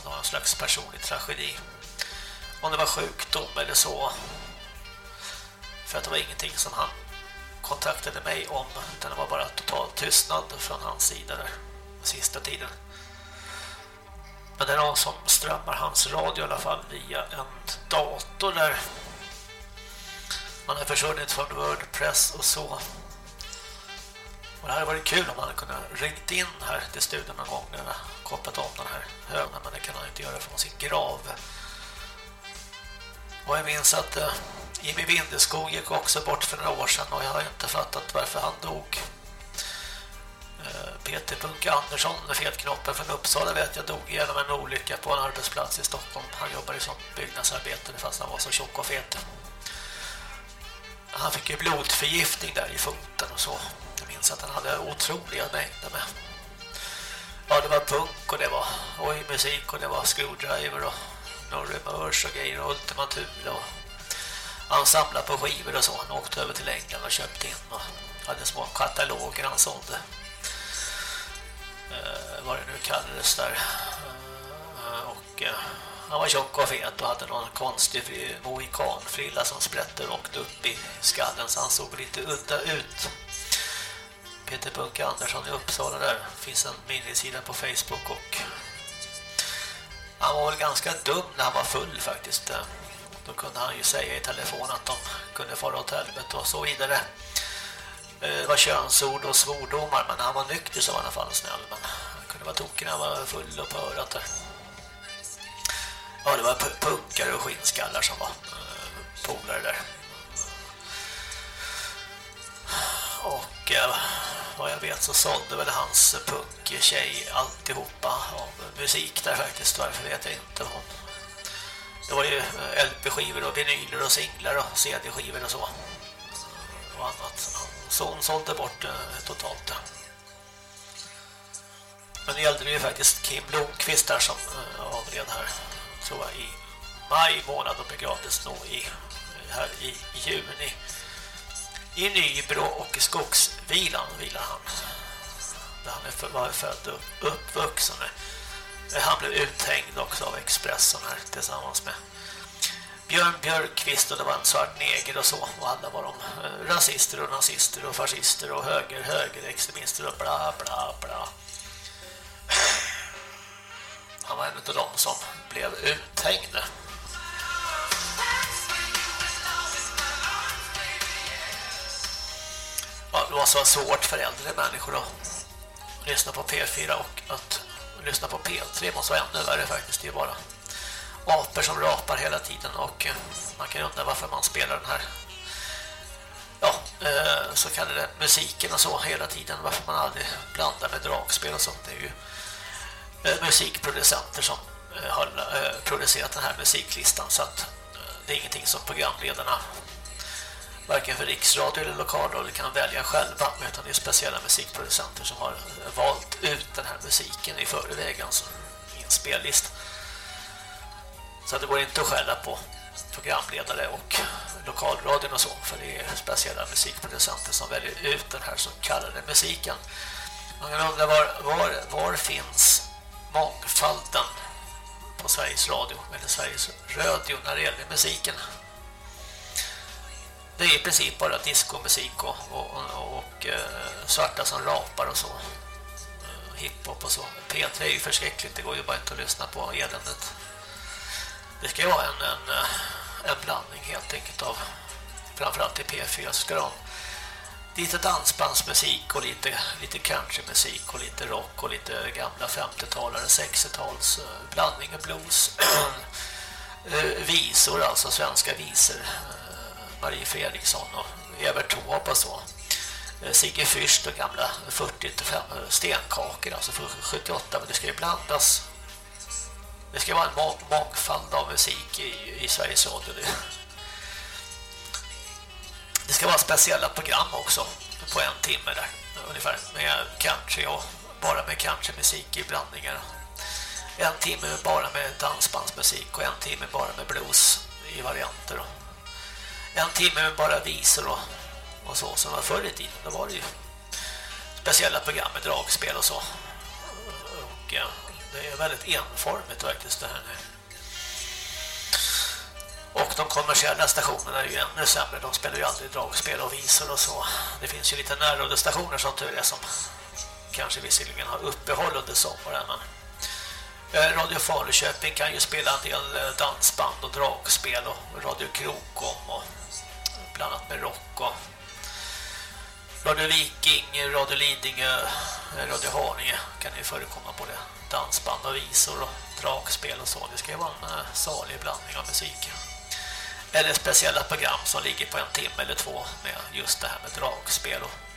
S6: någon en slags personlig tragedi. Om det var sjukdom eller så. För att det var ingenting som han kontaktade mig om utan det var bara total tystnad från hans sida där sista tiden. Men det är någon som strömmar hans radio i alla fall via en dator där. Man har försvunnit från Wordpress och så. Och det hade varit kul om man hade kunnat ringt in här till studion någon gång när kopplat om den här hönan, men det kan han inte göra från sin grav. Och jag minns att eh, Jimmy Vindeskog gick också bort för några år sedan och jag har inte fattat varför han dog. Eh, Peter Punke Andersson med fetknoppen från Uppsala vet jag dog genom en olycka på en arbetsplats i Stockholm. Han jobbade som byggnadsarbetare fast han var så tjock och fet han fick ju blodförgiftning där i foten och så. Jag minns att han hade otroliga mängder med. Ja, det var punk och det var oj musik och det var Screwdriver och Norrie reverse och grejer och Ultimatur och han samlade på skivor och så. Han åkte över till England och köpte in och hade små kataloger han sålde. Eh, vad det nu kallades där. Eh, och eh, han var tjock och fet och hade någon konstig mohikanfrilla som sprätte rakt upp i skallen så han såg lite udda ut. Peter Bunke Andersson i Uppsala där finns en minisida på Facebook och han var väl ganska dum när han var full faktiskt. Då kunde han ju säga i telefon att de kunde fara åt helvete och så vidare. Eh, det var könsord och svordomar men när han var nykter så var han i alla fall snäll men han kunde vara tokig när han var full och på örat där. Ja, det var punkare och skinnskallar som var eh, polare där. Och eh, vad jag vet så sålde väl hans punktjej alltihopa av musik där faktiskt. Varför vet jag inte. Hon. Det var ju eh, LP-skivor och vinyler och singlar och CD-skivor och så. och annat. Så hon sålde bort eh, totalt. Men det gällde det ju faktiskt Kim Blomqvist där som eh, avled här, tror jag, i maj månad och begravdes nog i, här i juni. I Nybro och i Skogsvilan vilar han. Där han var född och uppvuxen. Eh, han blev uthängd också av Expressen här tillsammans med Björn Björkqvist och det var en svart neger och så och alla var de eh, rasister och nazister och fascister och höger högerextremister och bla bla bla. Han var en av dem som blev uthängd. Det var så svårt för äldre människor att lyssna på P4 och att lyssna på P3 måste vara ännu värre faktiskt. Det är bara apor som rapar hela tiden och eh, man kan undra varför man spelar den här ja, eh, så kallade musiken och så hela tiden. Varför man aldrig blandar med dragspel och sånt. Det är ju eh, musikproducenter som har producerat den här musiklistan så att det är ingenting som programledarna varken för riksradio eller lokalradio kan välja själva utan det är speciella musikproducenter som har valt ut den här musiken i förväg alltså i en spellista. Så det går inte att skälla på programledare och lokalradion och så för det är speciella musikproducenter som väljer ut den här så kallade musiken. Man kan undra var, var, var finns mångfalden på Sveriges Radio eller Sveriges Radio när det gäller musiken? Det är i princip bara discomusik och, och, och, och eh, svarta som rapar och så. Eh, hiphop och så. P3 är ju förskräckligt, det går ju bara inte att lyssna på eländet. Det ska ju vara en, en, eh, en blandning helt enkelt av framförallt i P4 så ska de lite dansbandsmusik och lite, lite countrymusik och lite rock och lite gamla 50-talare, 60-tals blandning och blues. visor, alltså svenska visor Marie Fredriksson och Evert Taube och så. Eh, Sigge Fürst och gamla 40-5 stenkakor alltså för 78 men det ska ju blandas. Det ska vara en mångfald av musik i, i Sveriges Radio. Det ska vara speciella program också på en timme där ungefär med country och bara med countrymusik i blandningar. En timme bara med dansbandsmusik och en timme bara med blues i varianter en timme med bara visor och, och så som var förr i tiden. Då var det ju speciella program med dragspel och så. Och ja, det är väldigt enformigt faktiskt det här nu. Och de kommersiella stationerna är ju ännu sämre. De spelar ju aldrig dragspel och visor och så. Det finns ju lite närrådestationer som tur är som kanske visserligen har uppehåll under sommaren. Men Eh, Radio Faluköping kan ju spela en del eh, dansband och dragspel och Radio Krokom och bland annat med rock och Radio Viking, Radio Lidingö, eh, Radio Haninge kan ju förekomma både dansband och visor och dragspel och så. Det ska ju vara en salig blandning av musik. Eller speciella program som ligger på en timme eller två med just det här med dragspel och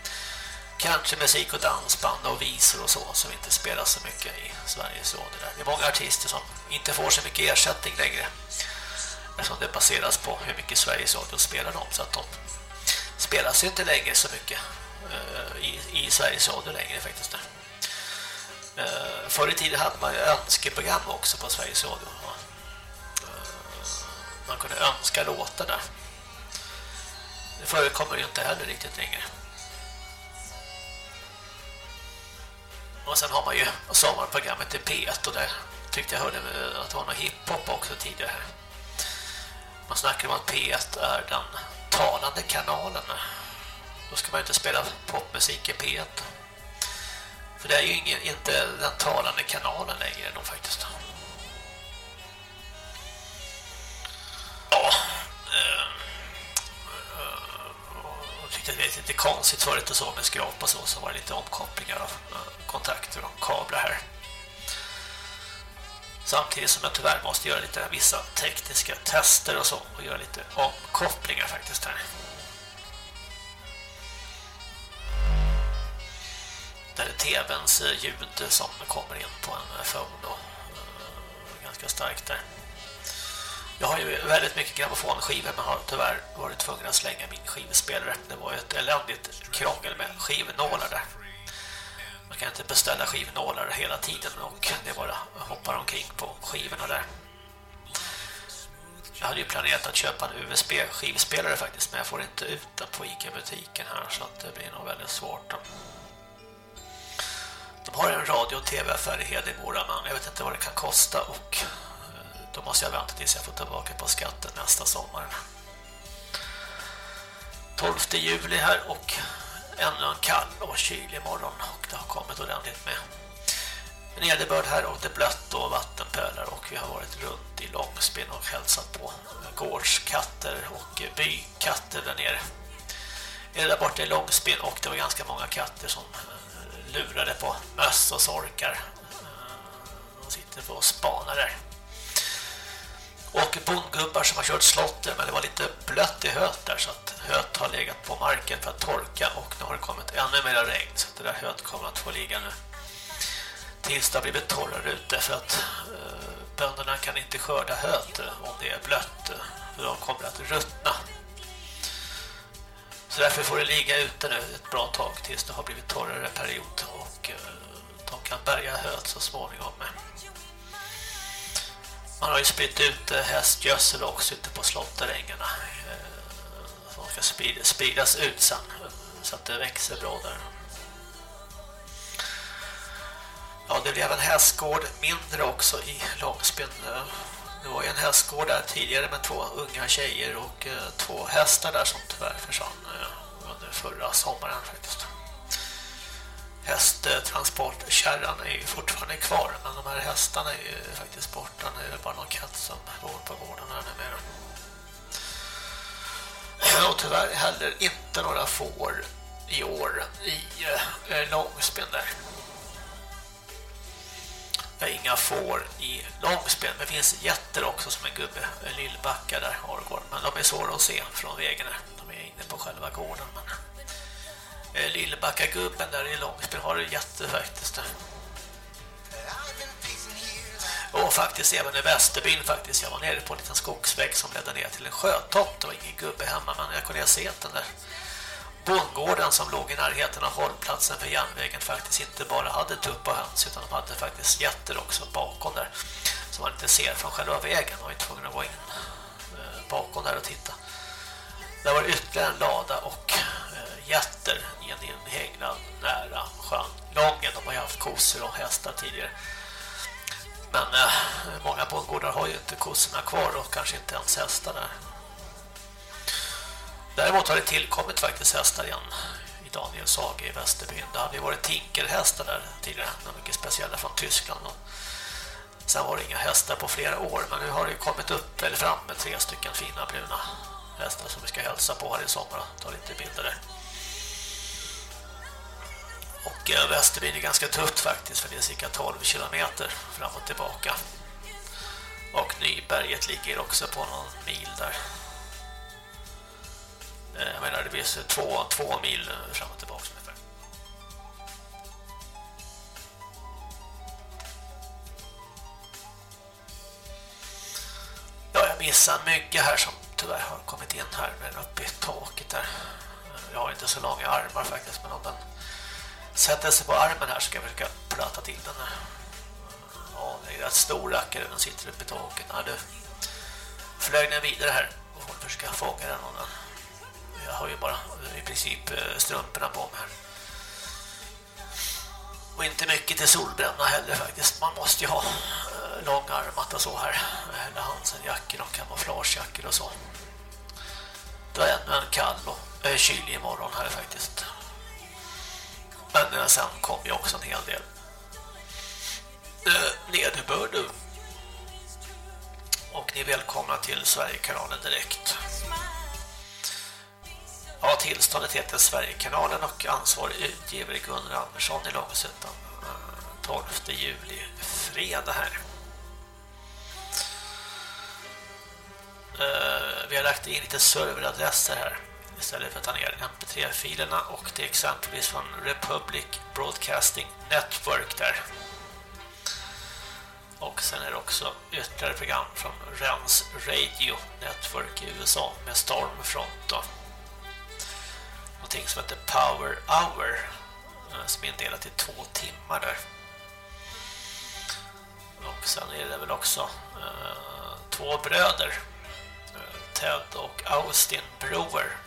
S6: kanske musik och dansband och visor och så som inte spelas så mycket i Sveriges Radio. Det är många artister som inte får så mycket ersättning längre eftersom det baseras på hur mycket Sveriges Radio spelar dem så att de spelas ju inte längre så mycket uh, i, i Sveriges Radio längre faktiskt. Uh, förr i tiden hade man ju önskeprogram också på Sveriges Radio. Uh, man kunde önska låtar där. Det förekommer ju inte heller riktigt längre. Och sen har man ju sommarprogrammet i P1 och där tyckte jag hörde att det var någon hiphop också tidigare här. Man snackar om att P1 är den talande kanalen. Då ska man inte spela popmusik i P1. För det är ju ingen, inte den talande kanalen längre då faktiskt. Ja. Tyckte det var lite konstigt förut och så med skrap och så. Så var det lite omkopplingar av kontakter och kablar här. Samtidigt som jag tyvärr måste göra lite vissa tekniska tester och så och göra lite omkopplingar faktiskt här. Där är tvns ljud som kommer in på en phone då. Eh, ganska starkt där. Jag har ju väldigt mycket grammofonskivor men har tyvärr varit tvungen att slänga min skivspelare. Det var ju ett eländigt krångel med skivnålar där. Man kan inte beställa skivnålar hela tiden och det bara hoppar omkring på skivorna där. Jag hade ju planerat att köpa en USB-skivspelare faktiskt men jag får inte ut den på Ica-butiken här så att det blir nog väldigt svårt. De har en radio- och tv-affär i Hedemora men jag vet inte vad det kan kosta och då måste jag vänta tills jag får tillbaka på skatten nästa sommar. 12 juli här och ännu en kall och kylig morgon och det har kommit ordentligt med nederbörd här och det är blött och vattenpölar och vi har varit runt i långspinn och hälsat på gårdskatter och bykatter där nere. Det där borta i långspinn och det var ganska många katter som eh, lurade på möss och sorkar. Eh, de sitter på och spanar där. Och bondgubbar som har kört slotten men det var lite blött i höet där så att höet har legat på marken för att torka och nu har det kommit ännu mer regn så att det där höet kommer att få ligga nu tills det har blivit torrare ute för att eh, bönderna kan inte skörda höet eh, om det är blött eh, för de kommer att ruttna. Så därför får det ligga ute nu ett bra tag tills det har blivit torrare period och eh, de kan bärga höet så småningom. Man har ju spritt ut eh, hästgödsel också ute på slotterängarna eh, som ska spridas, ut sen så att det växer bra där. Ja, det blev en hästgård mindre också i Långspinn. Eh, det var ju en hästgård där tidigare med två unga tjejer och två hästar där som tyvärr försvann under förra sommaren faktiskt. Hästtransportkärran är ju fortfarande kvar men de här hästarna är ju faktiskt borta. Nu är det bara någon katt som bor på gården här numera. Och tyvärr heller inte några får i år i eh, Långspinn där. det är inga får i långspel. Men det finns jätter också som en gubbe. En lillbacka där har gården. Men de är svåra att se från vägen. De är inne på själva gården. Men eh, gubben där i Långsbyn har det jätte faktiskt. Och faktiskt även i Västerbyn faktiskt. Jag var nere på en liten skogsväg som ledde ner till en sjötopp. Det var ingen gubbe hemma men jag kunde se den där bondgården som låg i närheten av hållplatsen för järnvägen faktiskt inte bara hade tupp och höns utan de hade faktiskt jätter också bakom där som man inte ser från själva vägen. Man var tvungen att gå in eh, bakom där och titta. Där var ytterligare en lada och eh, jätter i en inhägnad nära sjön. Lången, de har ju haft kossor och hästar tidigare. Men eh, många bondgårdar har ju inte kossorna kvar och kanske inte ens hästar där. Däremot har det tillkommit faktiskt hästar igen i Daniels hage i Västerbyn. Det hade ju varit tinkerhästar där tidigare, de mycket speciella från Tyskland. Och sen var det inga hästar på flera år, men nu har det kommit upp eller fram med tre stycken fina bruna hästar som vi ska hälsa på här i sommar och ta lite bilder där. Och Västerbyn är ganska tufft faktiskt för det är cirka 12 kilometer fram och tillbaka. Och Nyberget ligger också på någon mil där. Eh, jag menar, det blir två, två mil fram och tillbaka ungefär. Ja, jag missar en mygga här som tyvärr har kommit in här men uppe i taket där. Jag har inte så långa armar faktiskt, men om den sätter sig på armen här så ska jag försöka platta till den här. Ja, det är rätt stor rackare, den sitter uppe i taket. Ja, du flög den vidare här och får försöka fånga den Och den jag har ju bara eh, i princip eh, strumporna på mig här. Och inte mycket till solbränna heller faktiskt. Man måste ju ha eh, långarmat och så här. Eller Hansenjackor och kamouflagejackor och så. Det var ännu en kall och äh, kylig imorgon här faktiskt. Men eh, sen kom ju också en hel del eh, nederbörd. Och ni är välkomna till Sverigekanalen direkt. Ja, tillståndet heter Sverigekanalen och ansvarig utgivare Gunnar Andersson i Långsuttan 12 eh, juli, fredag här. Vi har lagt in lite serveradresser här istället för att ta ner mp3-filerna och det är exempelvis från Republic Broadcasting Network där. Och sen är det också ytterligare program från Rens Radio Network i USA med Stormfront då. Någonting som heter Power Hour eh, som är indelat i två timmar där. Och sen är det väl också eh, två bröder eh, Ted och Austin Brewer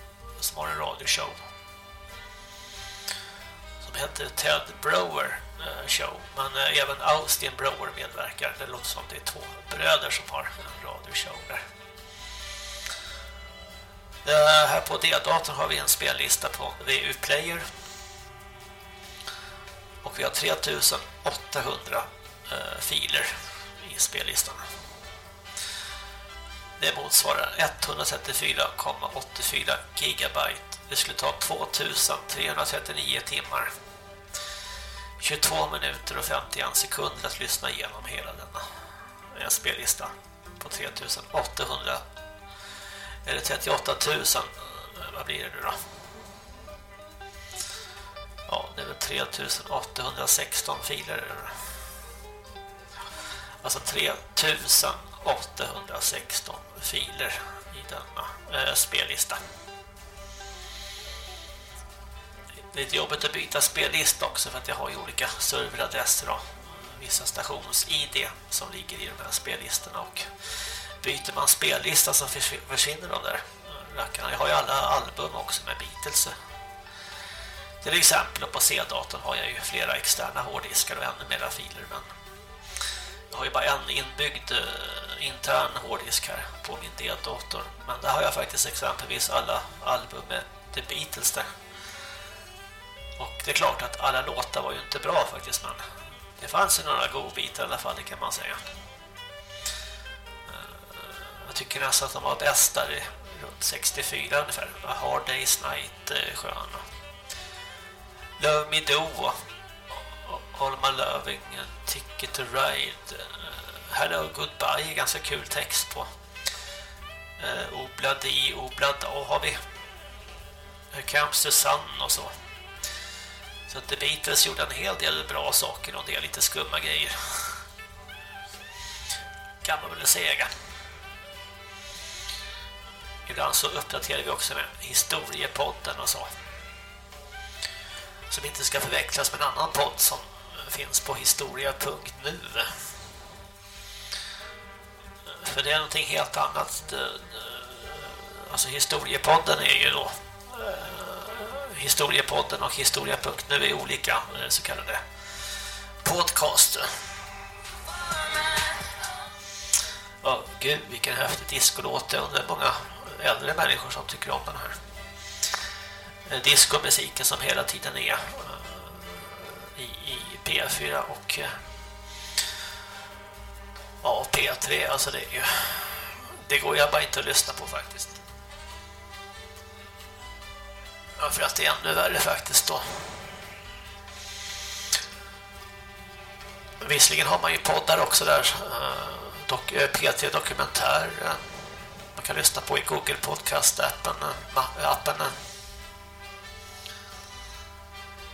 S6: som har en radioshow. Som heter Ted Brower eh, Show. Men eh, även Austin Brower medverkar. Det låter som det är två bröder som har en radioshow där. Eh, här på D-datorn har vi en spellista på VU Player. Och vi har 3800 filer i spellistan. Det motsvarar 134,84 gigabyte. Det skulle ta 2339 timmar. 22 minuter och 51 sekunder att lyssna igenom hela denna en spellista på 3800 eller 38 000 eh, vad blir det nu då? Ja, det är väl 3816 filer alltså 816 filer i denna eh, spellista det är lite jobbigt att byta spellista också för att jag har ju olika serveradresser och vissa stations-id som ligger i de här spellistorna och byter man spellista så försvinner de där rackarna. Jag har ju alla album också med Beatles. Till exempel på C-datorn har jag ju flera externa hårddiskar och ännu mera filer men jag har ju bara en inbyggd eh, intern hårddisk här på min D-dator men där har jag faktiskt exempelvis alla album med The Beatles där. Och det är klart att alla låtar var ju inte bra faktiskt men det fanns ju några godbitar i alla fall, det kan man säga. Eh, jag tycker nästan att de var bäst där runt 64 ungefär. A Hard Day's Night eh, skön. Love Me Do. All My Loving. Ticket to Ride. Eh, Hello Goodbye. Ganska kul text på. Eh, uh, oblad A har vi. Eh, Camps to Sun och så. Så att The Beatles gjorde en hel del bra saker och en del lite skumma grejer. Kan man väl säga. Ibland så uppdaterar vi också med historiepodden och så. Som inte ska förväxlas med en annan podd som finns på historia.nu. För det är någonting helt annat. Alltså historiepodden är ju då eh, historiepodden och historia.nu är olika eh, så kallade podcaster. Ja, gud vilken häftig discolåt det är många äldre människor som tycker om den här eh, discomusiken som hela tiden är P4 och eh, ja, P3. Alltså det är ju det går jag bara inte att lyssna på faktiskt. Ja, för att det är ännu värre faktiskt då. Visserligen har man ju poddar också där eh, dok eh, P3 dokumentär man kan lyssna på i Google Podcast-appen appen,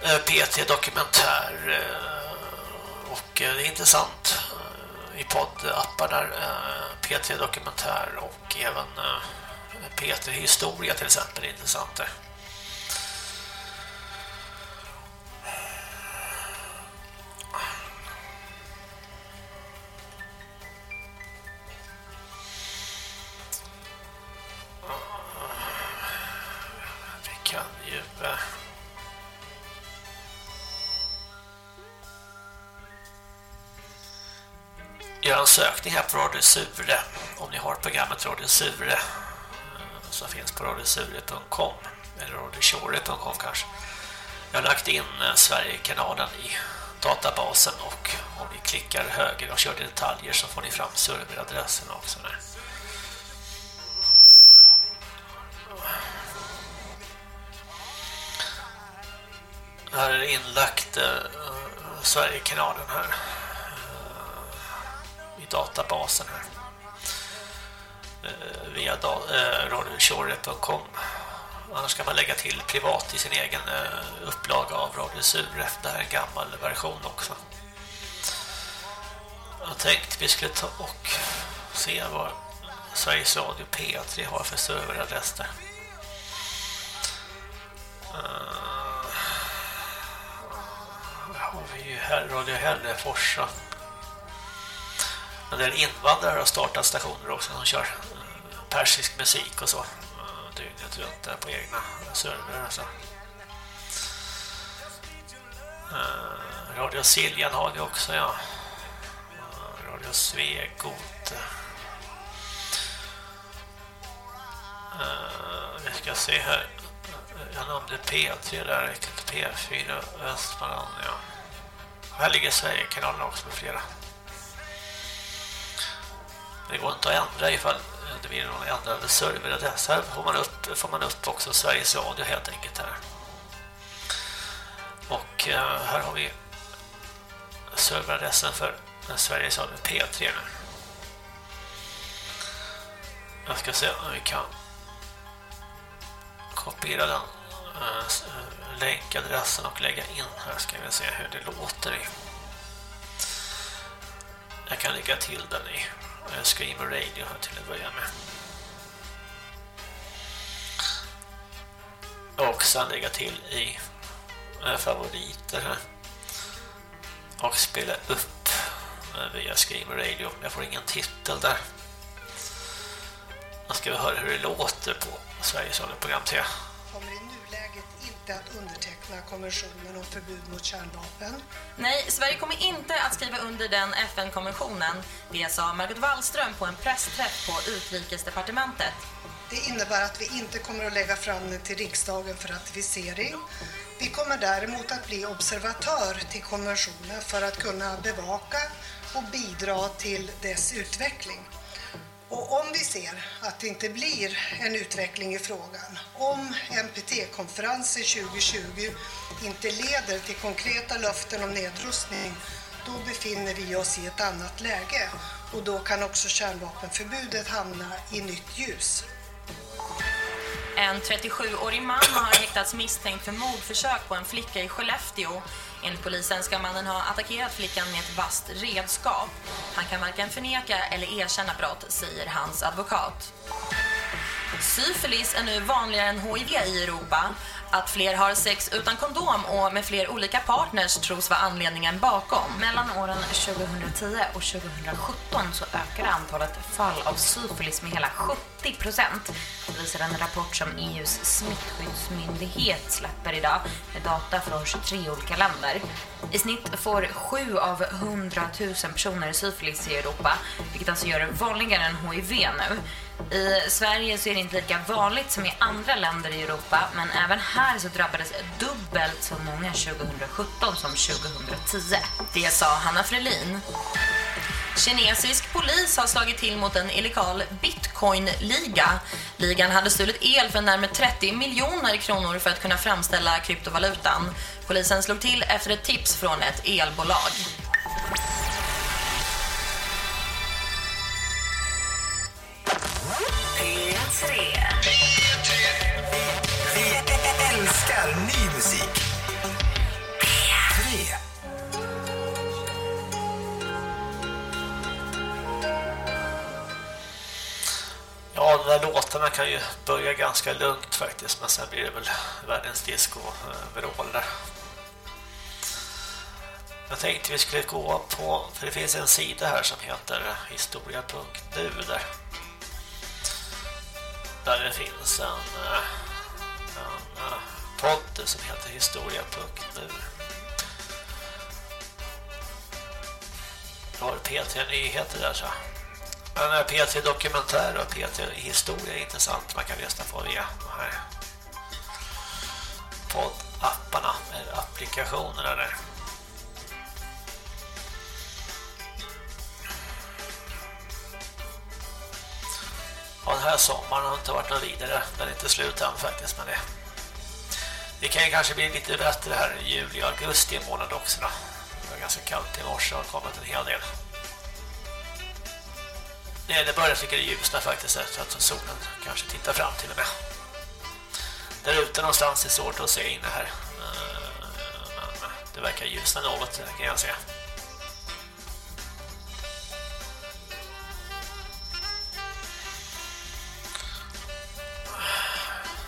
S6: Eh, PT Dokumentär eh, och eh, det är intressant i poddappar där PT Dokumentär och även PT Historia till exempel är intressant där. kan ju... göra en sökning här på Radio Sure om ni har programmet Radio Sure eh, som finns på radiosure.com eller radiosure.com kanske. Jag har lagt in eh, Sverigekanalen i databasen och om ni klickar höger och kör till detaljer så får ni fram serveradressen också. Där. Här är inlagt uh, Sverigekanalen här databasen här eh, via uh, eh, radiosure.com annars kan man lägga till privat i sin egen eh, upplaga av Radio Sure det här är en gammal version också Jag tänkte vi skulle ta och se vad Sveriges Radio P3 har för serveradress där. Uh, har vi ju här Radio Hälleforsa en del invandrare har startat stationer också som kör eh, persisk musik och så eh, dygnet runt där på egna servrar alltså. Radio Siljan har vi också, ja. Radio Svegot. Vi ska se här. Jag nämnde P3 där, P4 Östmanland, ja. Här ligger Sverigekanalen också med flera. Det går inte att ändra ifall det blir någon ändrad serveradress. Här får man upp, får man upp också Sveriges Radio helt enkelt här. Och eh, här har vi serveradressen för Sveriges Radio P3 nu. Jag ska se om vi kan kopiera den eh, länkadressen och lägga in här ska vi se hur det låter i. Jag kan lägga till den i Screamer Radio här till att börja med. Och sen lägga till i favoriter här. Och spela upp via Screamer Radio. Jag får ingen titel där. Nu ska vi höra hur det låter på Sveriges Radio-program 3.
S35: Kommer in inte att underteckna konventionen om förbud mot kärnvapen.
S36: Nej, Sverige kommer inte att skriva under den FN-konventionen. Det sa Margot Wallström på en pressträff på Utrikesdepartementet.
S35: Det innebär att vi inte kommer att lägga fram den till riksdagen för ratificering. Vi kommer däremot att bli observatör till konventionen för att kunna bevaka och bidra till dess utveckling. Och om vi ser att det inte blir en utveckling i frågan, om NPT-konferensen 2020 inte leder till konkreta löften om nedrustning, då befinner vi oss i ett annat läge och då kan också kärnvapenförbudet hamna i nytt ljus.
S36: En 37-årig man har häktats misstänkt för mordförsök på en flicka i Skellefteå. Enligt polisen ska mannen ha attackerat flickan med ett vasst redskap. Han kan varken förneka eller erkänna brott, säger hans advokat. Syfilis är nu vanligare än HIV i Europa. Att fler har sex utan kondom och med fler olika partners tros vara anledningen bakom.
S37: Mellan åren 2010 och 2017 så ökade antalet fall av syfilis med hela 70 procent. Det visar en rapport som EUs smittskyddsmyndighet släpper idag med data från 23 olika länder. I snitt får 7 av 100 000 personer syfilis i Europa, vilket alltså gör det vanligare än HIV nu. I Sverige så är det inte lika vanligt som i andra länder i Europa, men även här så drabbades dubbelt så många 2017 som 2010.
S36: Det sa Hanna Frelin. Kinesisk polis har slagit till mot en illegal bitcoin-liga. Ligan hade stulit el för närmare 30 miljoner kronor för att kunna framställa kryptovalutan. Polisen slog till efter ett tips från ett elbolag.
S38: P3. P3!
S39: Vi älskar ny musik. P3.
S6: Ja, de där låtarna kan ju börja ganska lugnt faktiskt, men sen blir det väl världens disco-vrål. Eh, Jag tänkte vi skulle gå på, för det finns en sida här som heter historia.nu där. Där det finns en, eh, en eh, podd som heter historia.nu. Jag har P3 Nyheter där så. Men eh, P3 Dokumentär och P3 Historia är intressant. Man kan lyssna på via de här poddapparna eller applikationerna där. Ja, den här sommaren har inte varit någon vidare. Den är inte slut än faktiskt, men det, det kan ju kanske bli lite bättre här i juli och augusti i månad också. Då. Det var ganska kallt i morse och har kommit en hel del. Nej, det börjar tycka det ljusna faktiskt så att solen kanske tittar fram till och med. Där ute någonstans är svårt att se inne här. Eh, men det verkar ljusna något kan jag säga.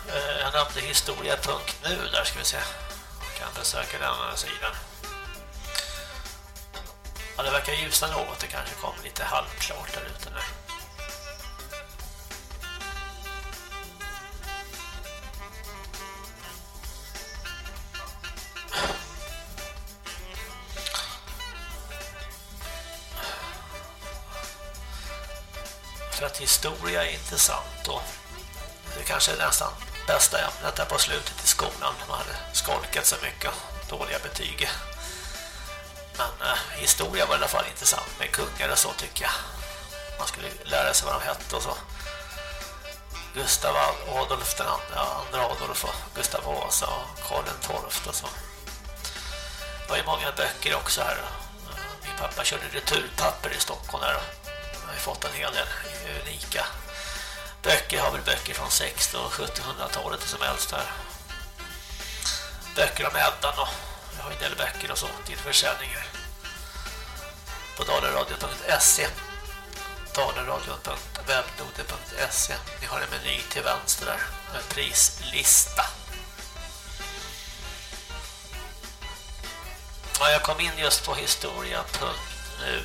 S6: Eh, nämnde historia.nu, där ska vi se. Man kan besöka den andra sidan. Ja, det verkar ljusna något. Det kanske kommer lite halvklart där ute nu. För att historia är intressant och det kanske är nästan bästa ämnet där på slutet i skolan. Man hade skolkat så mycket dåliga betyg. Men eh, historia var i alla fall intressant med kungar och så tycker jag. Man skulle lära sig vad de hette och så. Gustav Adolf den andra, andra Adolf och Gustav Vasa och Karl XII och så. Det var ju många böcker också här. Eh, min pappa körde returpapper i Stockholm där och jag har ju fått en hel del unika böcker. Har väl böcker från 1600- och 1700-talet som helst här. Böcker om Eddan och jag har en del böcker och så till försäljningar. På dalaradion.se dalaradion.webnode.se Ni har en meny till vänster där med prislista. Ja, jag kom in just på historia.nu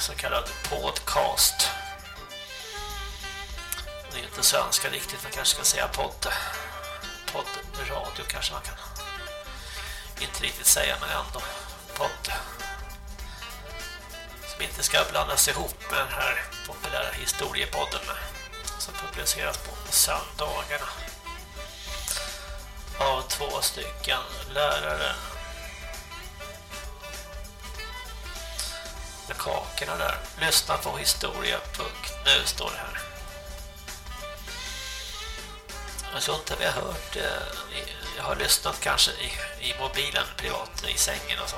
S6: en så kallad podcast. Det är inte svenska riktigt, man kanske ska säga podd. Poddradio kanske man kan inte riktigt säga, men ändå podd. Som inte ska blandas ihop med den här populära historiepodden som publiceras på söndagarna av två stycken lärare. Med kakorna där. Lyssna på historia.nu står det här. Jag tror inte vi har hört eh, jag har lyssnat kanske i, i mobilen privat i sängen och så.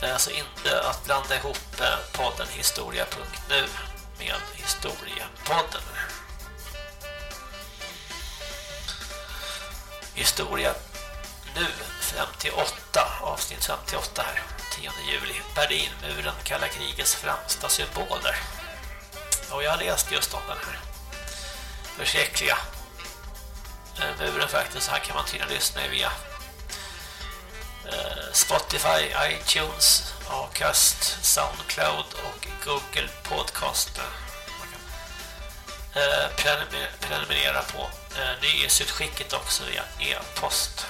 S6: Det är alltså inte att blanda ihop eh, podden historia.nu med historiepodden. Historia nu 58, avsnitt 58 här, 10 juli. Berlinmuren, kalla krigets främsta symboler. Och jag har läst just om den här förskräckliga eh, muren faktiskt. Här kan man tydligen lyssna via eh, Spotify, iTunes, Acast, Soundcloud och Google Podcast. Eh, man kan prenumerera på nyhetsutskicket också via e-post.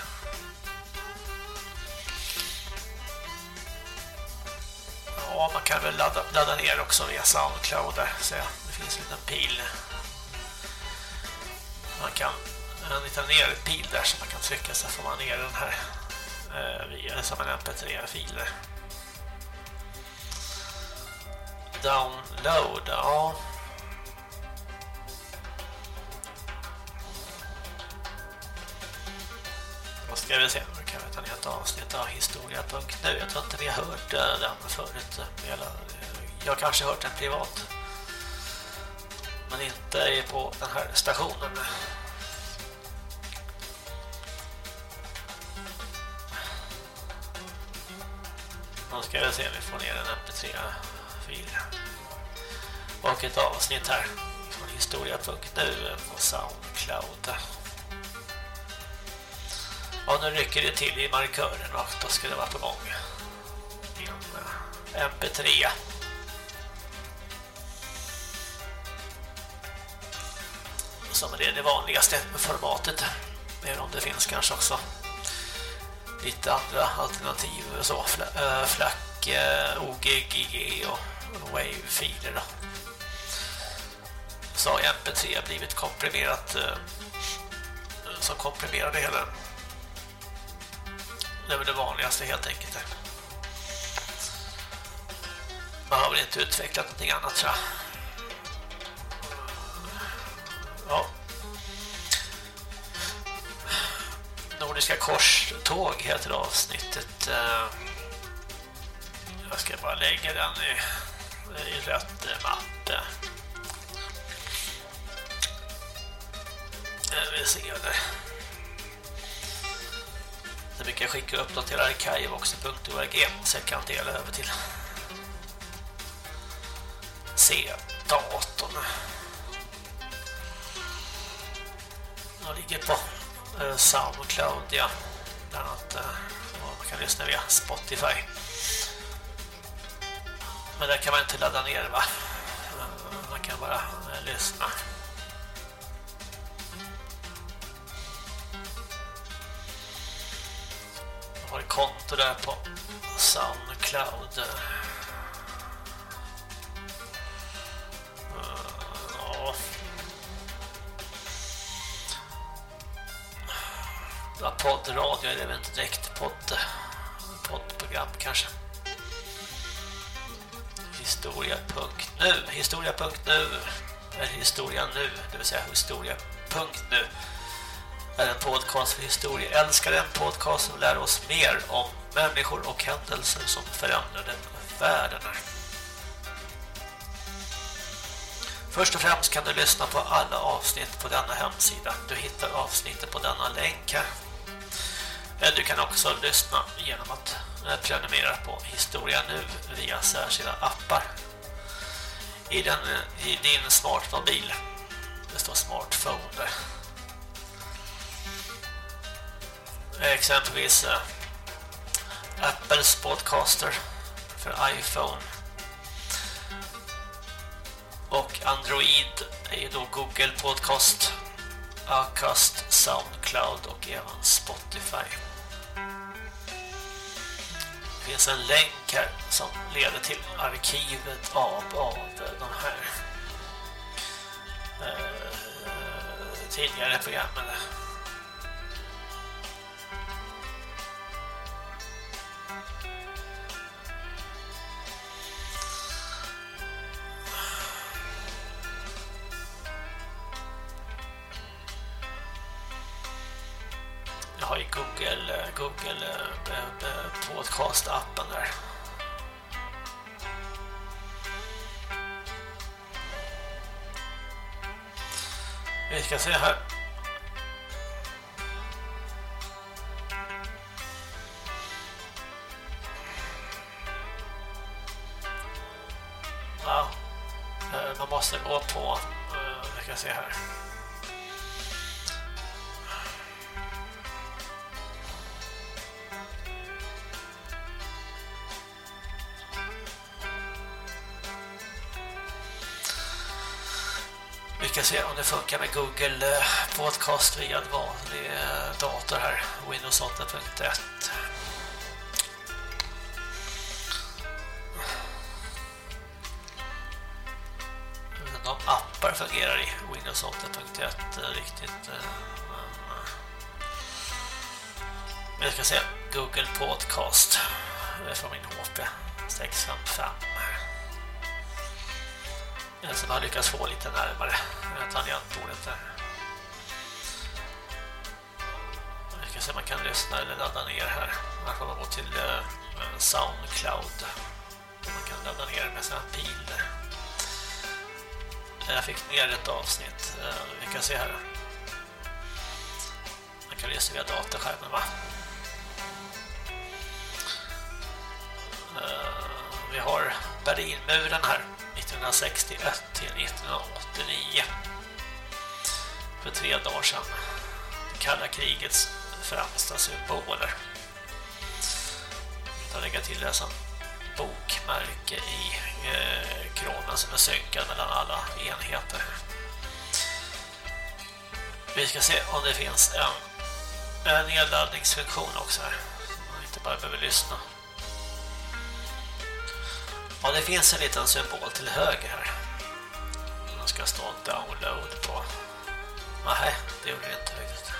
S6: Ja, man kan väl ladda, ladda ner också via Soundcloud där. Så det finns en liten pil. Man kan en liten nerpil där som man kan trycka så får man ner den här eh, via som en mp3-fil. Download, ja. Då ska vi se, nu kan vi ta ner ett avsnitt av historia.nu. Jag tror inte vi har hört eh, den förut. Eh, eh, jag kanske har hört den privat. Men inte på den här stationen. Nu ska vi se om vi får ner en mp3-fil. Och ett avsnitt här från historia.nu på Soundcloud. Ja, nu rycker det till i markören och då ska det vara på gång. En eh, mp3. Som är det vanligaste formatet. Även om det finns kanske också lite andra alternativ så eh, flack eh, OGG och wave-filer då. Så har MP3 blivit komprimerat eh, som det hela det är väl det vanligaste helt enkelt man har väl inte utvecklat någonting annat tror jag ja Nordiska korståg heter avsnittet. Eh, jag ska bara lägga den i, i rätt mappe. Eh, vi ser det. Så vi kan skicka upp dem till arkiv också.org så jag kan dela över till C-datorn. De ligger på eh, Soundcloud, ja. Bland annat eh, och man kan lyssna via Spotify. Men där kan man inte ladda ner va? Eh, man kan bara eh, lyssna. Jag har ett konto där på Soundcloud. Eh, ja. Ja. Ja, poddradio är det väl inte direkt podd, poddprogram kanske. Historia.nu Historia.nu Eller historia nu, det vill säga historia.nu är en podcast för historieälskare, en podcast som lär oss mer om människor och händelser som förändrade världen. Först och främst kan du lyssna på alla avsnitt på denna hemsida. Du hittar avsnittet på denna länk här. Eh, du kan också lyssna genom att eh, prenumerera på Historia nu via särskilda appar. I, den, i din smartmobil. Det står smartphone där. Exempelvis eh, Apples podcaster för iPhone. Och Android är ju då Google Podcast, Acast, Soundcloud och även Spotify. Det finns en länk här som leder till arkivet av, av de här eh, tidigare programmen. Jag har ju Google, Google eh, eh, podcast-appen där. Vi ska se här. Ja, eh, man måste gå på, vi ska se här. Ska se om det funkar med Google eh, Podcast via en vanlig eh, dator här. Windows 8.1. De appar fungerar i Windows 8.1 eh, riktigt. Men jag ska se Google Podcast Det är från min HP 655. Som har lyckats få lite närmare tangentbordet där. Vi kan se om man kan lyssna eller ladda ner här. Man får gå till eh, Soundcloud. Man kan ladda ner med sina piler. Jag fick ner ett avsnitt. Eh, vi kan se här. Man kan lyssna via dataskärmen va? Eh, vi har Berlinmuren här. 1961 till 1989 för tre dagar sedan. Kalla krigets främsta symboler. Jag lägger till det som bokmärke i eh, kronan som är synkad mellan alla enheter. Vi ska se om det finns en, en nedladdningsfunktion också här. Man inte bara behöver lyssna. Ja, det finns en liten symbol till höger här. Man ska stå download på. Nej, det gjorde det inte riktigt.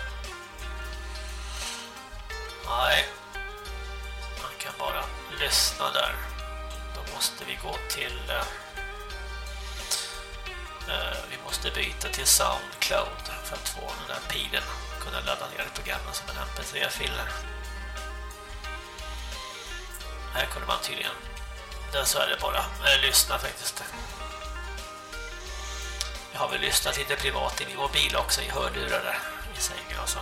S6: Nej. Man kan bara lyssna där. Då måste vi gå till... Uh, vi måste byta till Soundcloud för att få den där pilen. Kunna ladda ner programmen som en MP3-filer. Här kunde man tydligen dessvärre bara äh, lyssna faktiskt. Jag har väl lyssnat lite privat i min mobil också i hörlurar där i sängen och så.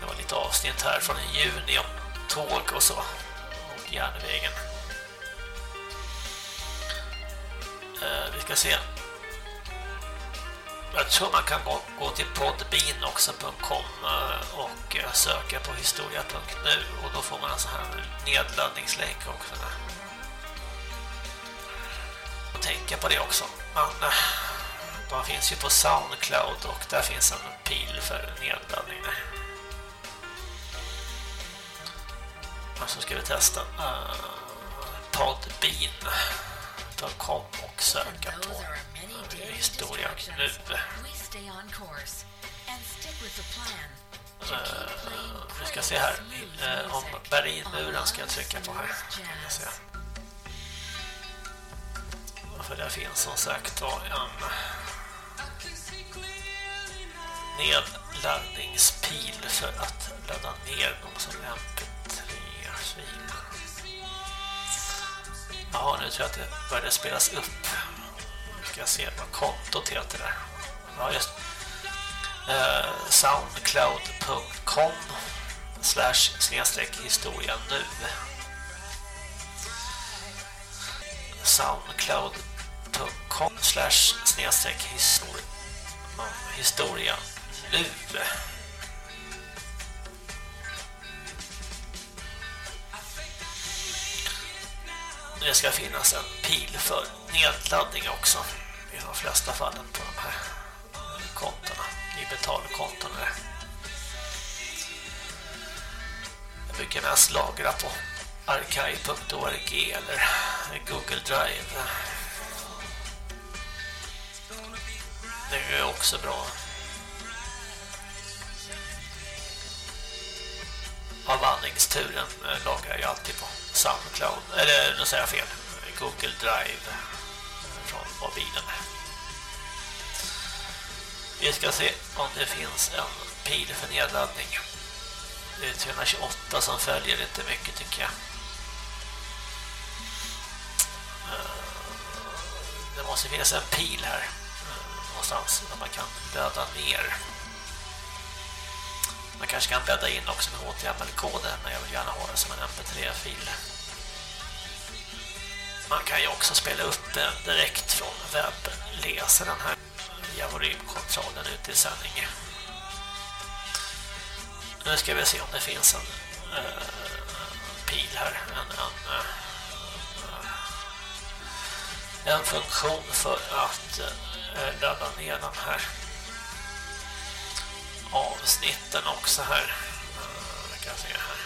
S6: Det var lite avsnitt här från juni om tåg och så och järnvägen. Eh, vi ska se. Jag tror man kan gå, gå till podbean.com också.com eh, och eh, söka på historia.nu och då får man en sån här nedladdningslänk också. Och tänka på det också. Man, man de finns ju på Soundcloud och där finns en pil för nedladdning. Så ska vi testa podbean.com och söka på historia nu. Uh, vi ska se här. Uh, om Berlinmuren ska jag trycka på här. Se. För där finns som sagt en nedladdningspil för att ladda ner dem som mp3-fil. Jaha, nu tror jag att det började spelas upp. Ska jag se vad kontot heter där. Ja, just. Eh, soundcloud.com slash snedstreck historia nu. soundcloud.com slash snedstreck historia historia nu. Det ska finnas en pil för nedladdning också i de flesta fallen på de här kontona i betalkontona jag brukar mest lagra på archive.org eller Google Drive. Det är också bra. Avvandringsturen eh, lagrar jag alltid på Soundcloud. Eller nu säger jag fel. Google Drive eh, från mobilen. Vi ska se om det finns en pil för nedladdning. Det är 328 som följer lite mycket tycker jag. Eh, det måste finnas en pil här någonstans där man kan ladda ner man kanske kan bädda in också med HTML-koden men jag vill gärna ha det som en mp3-fil. Man kan ju också spela upp det direkt från webbläsaren här via volymkontrollen ute i sändning. Nu ska vi se om det finns en uh, pil här, en, en, uh, en funktion för att uh, ladda ner den här avsnitten också här. Eh, jag kan se här.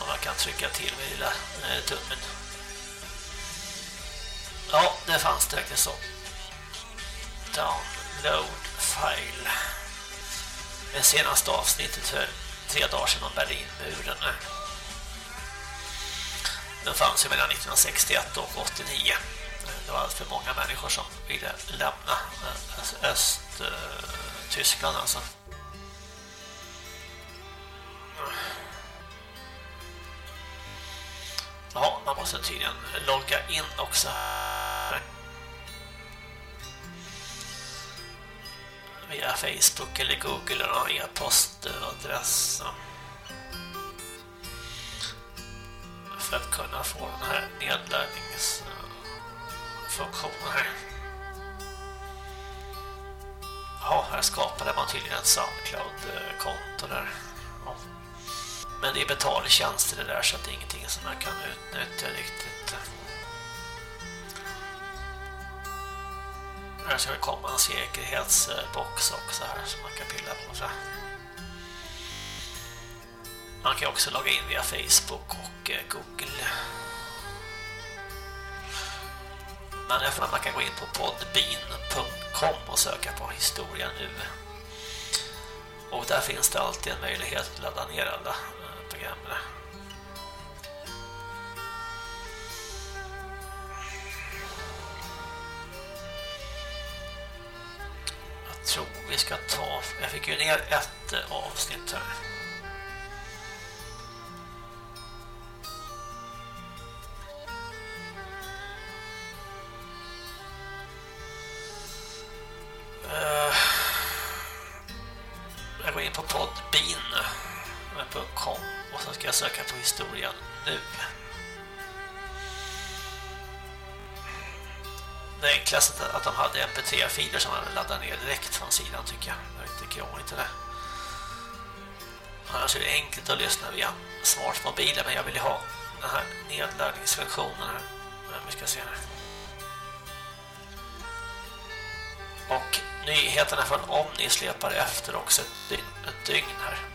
S6: Om man kan trycka till med lilla eh, tummen. Ja, det fanns det faktiskt så. Download file. Det senaste avsnittet för tre dagar sedan om Berlinmuren. Den fanns ju mellan 1961 och 89 det var allt för många människor som ville lämna Öst-Tyskland alltså. Ja, man måste tydligen logga in också via Facebook eller Google eller någon e-postadress för att kunna få den här nedladdnings funktioner här. Ja, här skapade man tydligen ett Soundcloud-konto där. Ja. Men det är betaltjänster det där så att det är ingenting som man kan utnyttja riktigt. Här ska det komma en säkerhetsbox också här som man kan pilla på. Så. Man kan också logga in via Facebook och eh, Google. Men jag får man kan gå in på podbean.com och söka på historia nu. Och där finns det alltid en möjlighet att ladda ner alla eh, program. Jag tror vi ska ta... Jag fick ju ner ett eh, avsnitt här. Historien nu. det enklaste att de hade mp3-filer som man laddade ner direkt från sidan tycker jag. Det är inte krångligt det. Annars är det enkelt att lyssna via smartmobilen, men jag vill ju ha den här nedladdningsfunktionen här. Vi ska se här. Och nyheterna från Omni släpar efter också ett dygn här.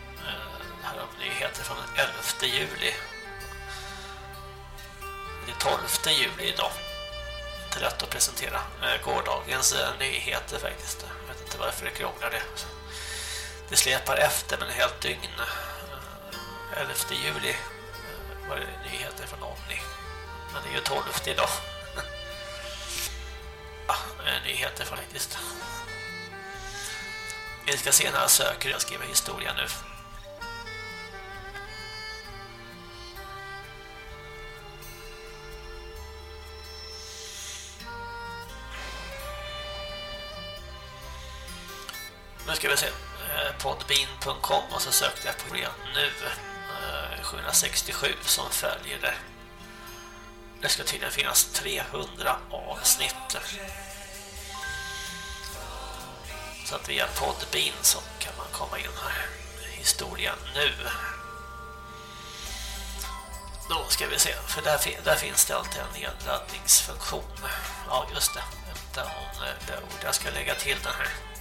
S6: Här är nyheter från den 11 juli. Det är 12 juli idag. Inte lätt att presentera eh, gårdagens eh, nyheter faktiskt. Jag vet inte varför det krånglar det. Det släpar efter men helt dygn. Eh, 11 juli var det nyheter från Omni. Men det är ju 12 idag. ja, nyheter faktiskt. Vi ska se när jag söker. Jag skriver historia nu. Nu ska vi se. Eh, Podbean.com och så sökte jag på det nu. Eh, 767 som följer det. Det ska tydligen finnas 300 avsnitt. Så att via Podbean så kan man komma in här. Historien nu. Då ska vi se, för där, där finns det alltid en nedladdningsfunktion. Ja, just det. Eh, Download. Jag ska lägga till den här.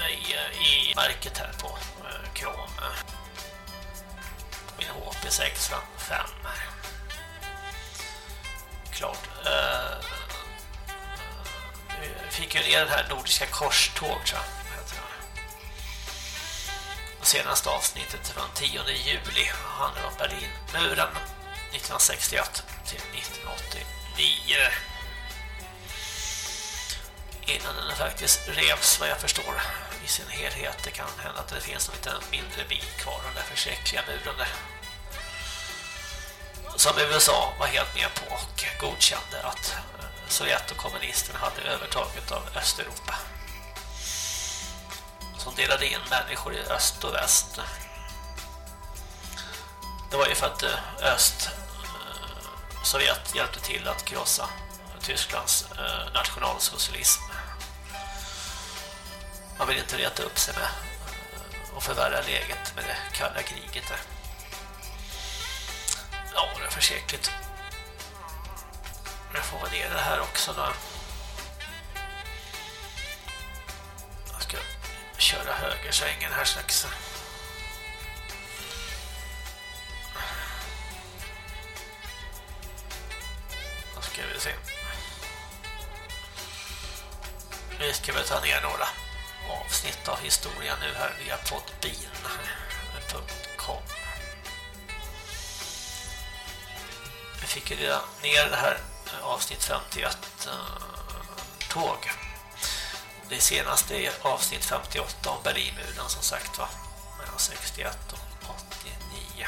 S6: Eh, I, i märket här på eh, Chrome. Min HP655. Klart. Eh, vi fick ju ner det här Nordiska korståg tror jag. Senaste avsnittet från 10 juli handlar om Berlinmuren 1961 till 1989. Innan den faktiskt revs vad jag förstår i sin helhet. Det kan hända att det finns en liten mindre bit kvar av den där försäkliga muren där. Som USA var helt med på och godkände att eh, Sovjet och kommunisterna hade övertaget av Östeuropa. Som delade in människor i öst och väst. Det var ju för att eh, öst eh, Sovjet hjälpte till att krossa Tysklands nationalsocialism. Man vill inte reta upp sig med eh, och förvärra läget med det kalla kriget där. Ja, det är försäkligt. Jag får ner det här också då. Jag ska köra högersvängen här strax. Då ska vi se. Nu ska vi ta ner några avsnitt av historien nu här via podbean.com Vi fick ju redan ner det här avsnitt 51 eh, tåg. Det senaste är avsnitt 58 om Berlinmuren som sagt va. Mellan 61 och 89.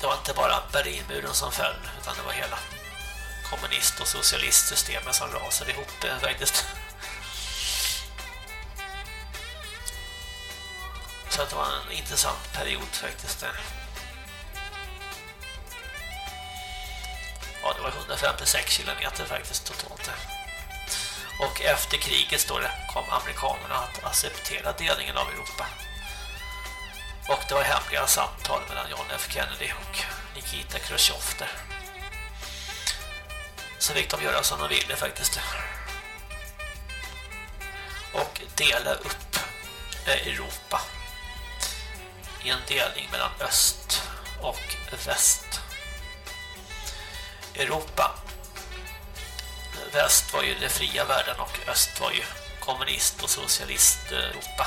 S6: Det var inte bara Berlinmuren som föll utan det var hela kommunist- och socialistsystemet som rasade ihop eh, faktiskt. Så det var en intressant period faktiskt. Eh. Ja, det var 156 kilometer faktiskt totalt. Eh. Och efter kriget står det kom amerikanerna att acceptera delningen av Europa. Och det var hemliga samtal mellan John F. Kennedy och Nikita Khrushchev där. Så fick de göra som de ville faktiskt. Och dela upp eh, Europa i en delning mellan öst och väst. Europa. Väst var ju det fria världen och öst var ju kommunist- och socialist-Europa.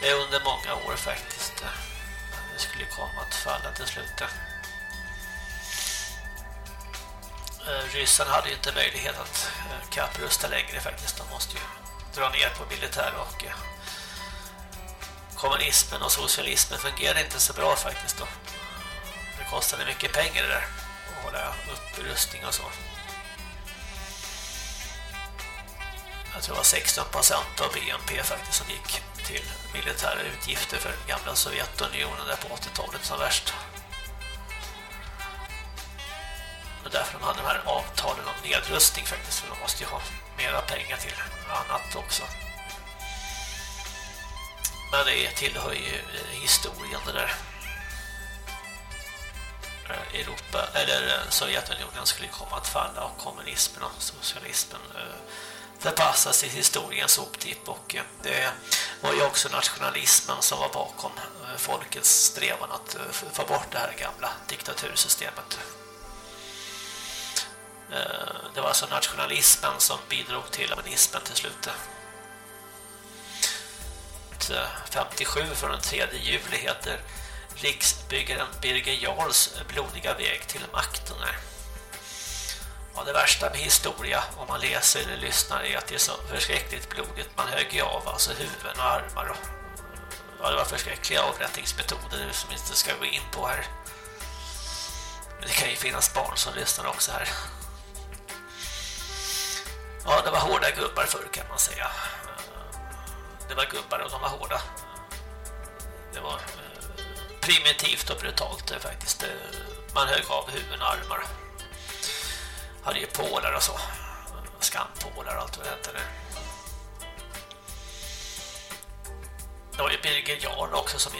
S6: Det är under många år faktiskt. Det skulle komma att falla till slut. Ryssarna hade ju inte möjlighet att kapprusta längre faktiskt. De måste ju dra ner på militär och kommunismen och socialismen fungerade inte så bra faktiskt då. Det kostade mycket pengar det där att hålla upprustning och så. Jag tror det var 16% av BNP faktiskt som gick till militära utgifter för gamla Sovjetunionen där på 80-talet som värst. Och därför de hade de här avtalen om nedrustning faktiskt. För de måste ju ha mera pengar till annat också. Men det tillhör ju eh, historien det där. Eh, Europa, eller eh, Sovjetunionen skulle komma att falla och kommunismen och socialismen förpassas till historiens soptipp och det var ju också nationalismen som var bakom folkets strävan att få bort det här gamla diktatursystemet. Det var alltså nationalismen som bidrog till kommunismen till slut. 57 från den 3 juli heter Riksbyggaren Birger Jarls blodiga väg till makten. Ja, det värsta med historia om man läser eller lyssnar är att det är så förskräckligt blodigt. Man höger av alltså huvuden och armar och ja, det var förskräckliga avrättningsmetoder som vi inte ska gå in på här. Men det kan ju finnas barn som lyssnar också här. Ja, det var hårda gubbar förr kan man säga. Det var gubbar och de var hårda. Det var eh, primitivt och brutalt faktiskt. Man högg av huvuden och armar. Hade ju pålar och så. Skampålar och allt vad det hette. Det var ju Birger Jarl också som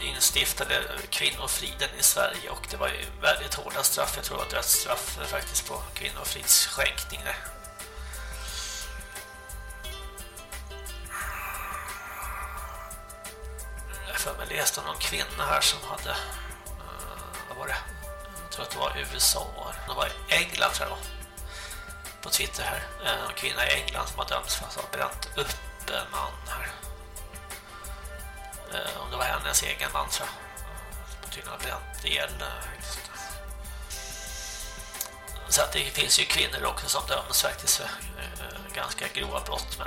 S6: instiftade kvinnofriden i Sverige och det var ju väldigt hårda straff. Jag tror att dödsstraff faktiskt på kvinnofridsskänkning där. För mig. Läste någon kvinna här som hade uh, vad var det? Jag tror att det var USA det var England tror jag på Twitter här. Eh, en kvinna i England som har dömts för att ha bränt upp en man här. Eh, uh, om det var hennes egen man tror jag. Tydligen har bränt ihjäl så att det finns ju kvinnor också som döms faktiskt för uh, ganska grova brott men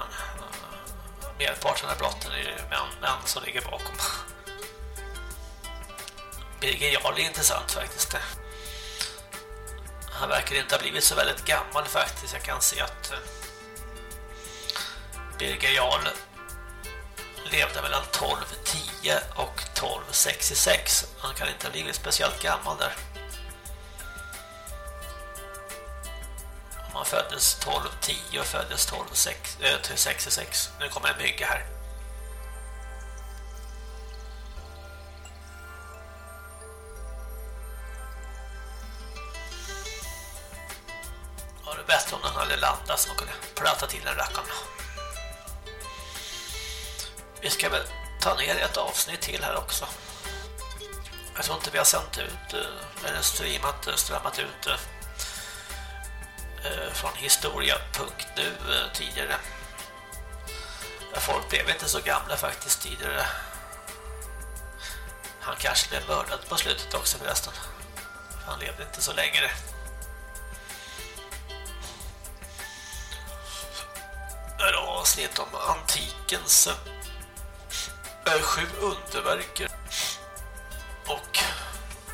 S6: merparten av brotten är ju män, män som ligger bakom. Birger Jarl är intressant faktiskt. Han verkar inte ha blivit så väldigt gammal faktiskt. Jag kan se att eh, Birger Jarl levde mellan 1210 och 1266. Han kan inte ha blivit speciellt gammal där. Han föddes 1210 och föddes 1266. Eh, nu kommer en mygga här. Var det bättre om den hade landat så man kunde prata till den rackarna. Vi ska väl ta ner ett avsnitt till här också. Jag tror inte vi har sänt ut eh, eller streamat, eh, strömmat ut Eh, från historia.nu eh, tidigare. Folk blev inte så gamla faktiskt tidigare. Han kanske blev mördad på slutet också förresten. Han levde inte så länge. Ett avsnitt om antikens sju underverk och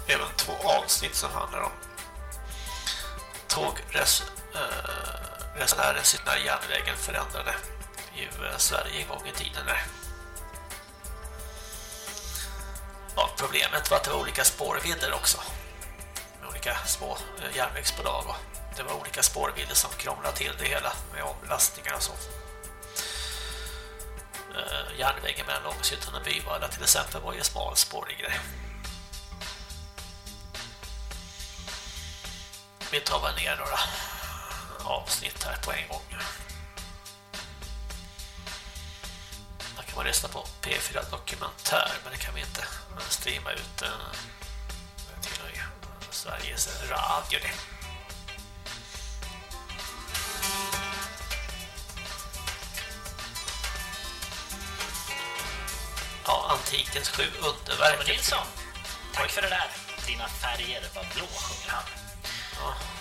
S6: även två avsnitt som handlar om Tågresenärer, eh, när järnvägen förändrade i eh, Sverige en gång i tiden. Ja, problemet var att det var olika spårvidder också. Med olika små eh, järnvägsbolag och det var olika spårvidder som krånglade till det hela med omlastningar och så. Eh, järnvägen mellan Långshyttan och Byvalla till exempel var ju smalspårig grej. Vi tar väl ner några avsnitt här på en gång. Då kan man lyssna på P4 Dokumentär, men det kan vi inte streama ut eh, till Sveriges Radio. Det. Ja, antikens sju underverk.
S40: Men Nilsson, tack för det där. Dina färger var blå, sjunger han.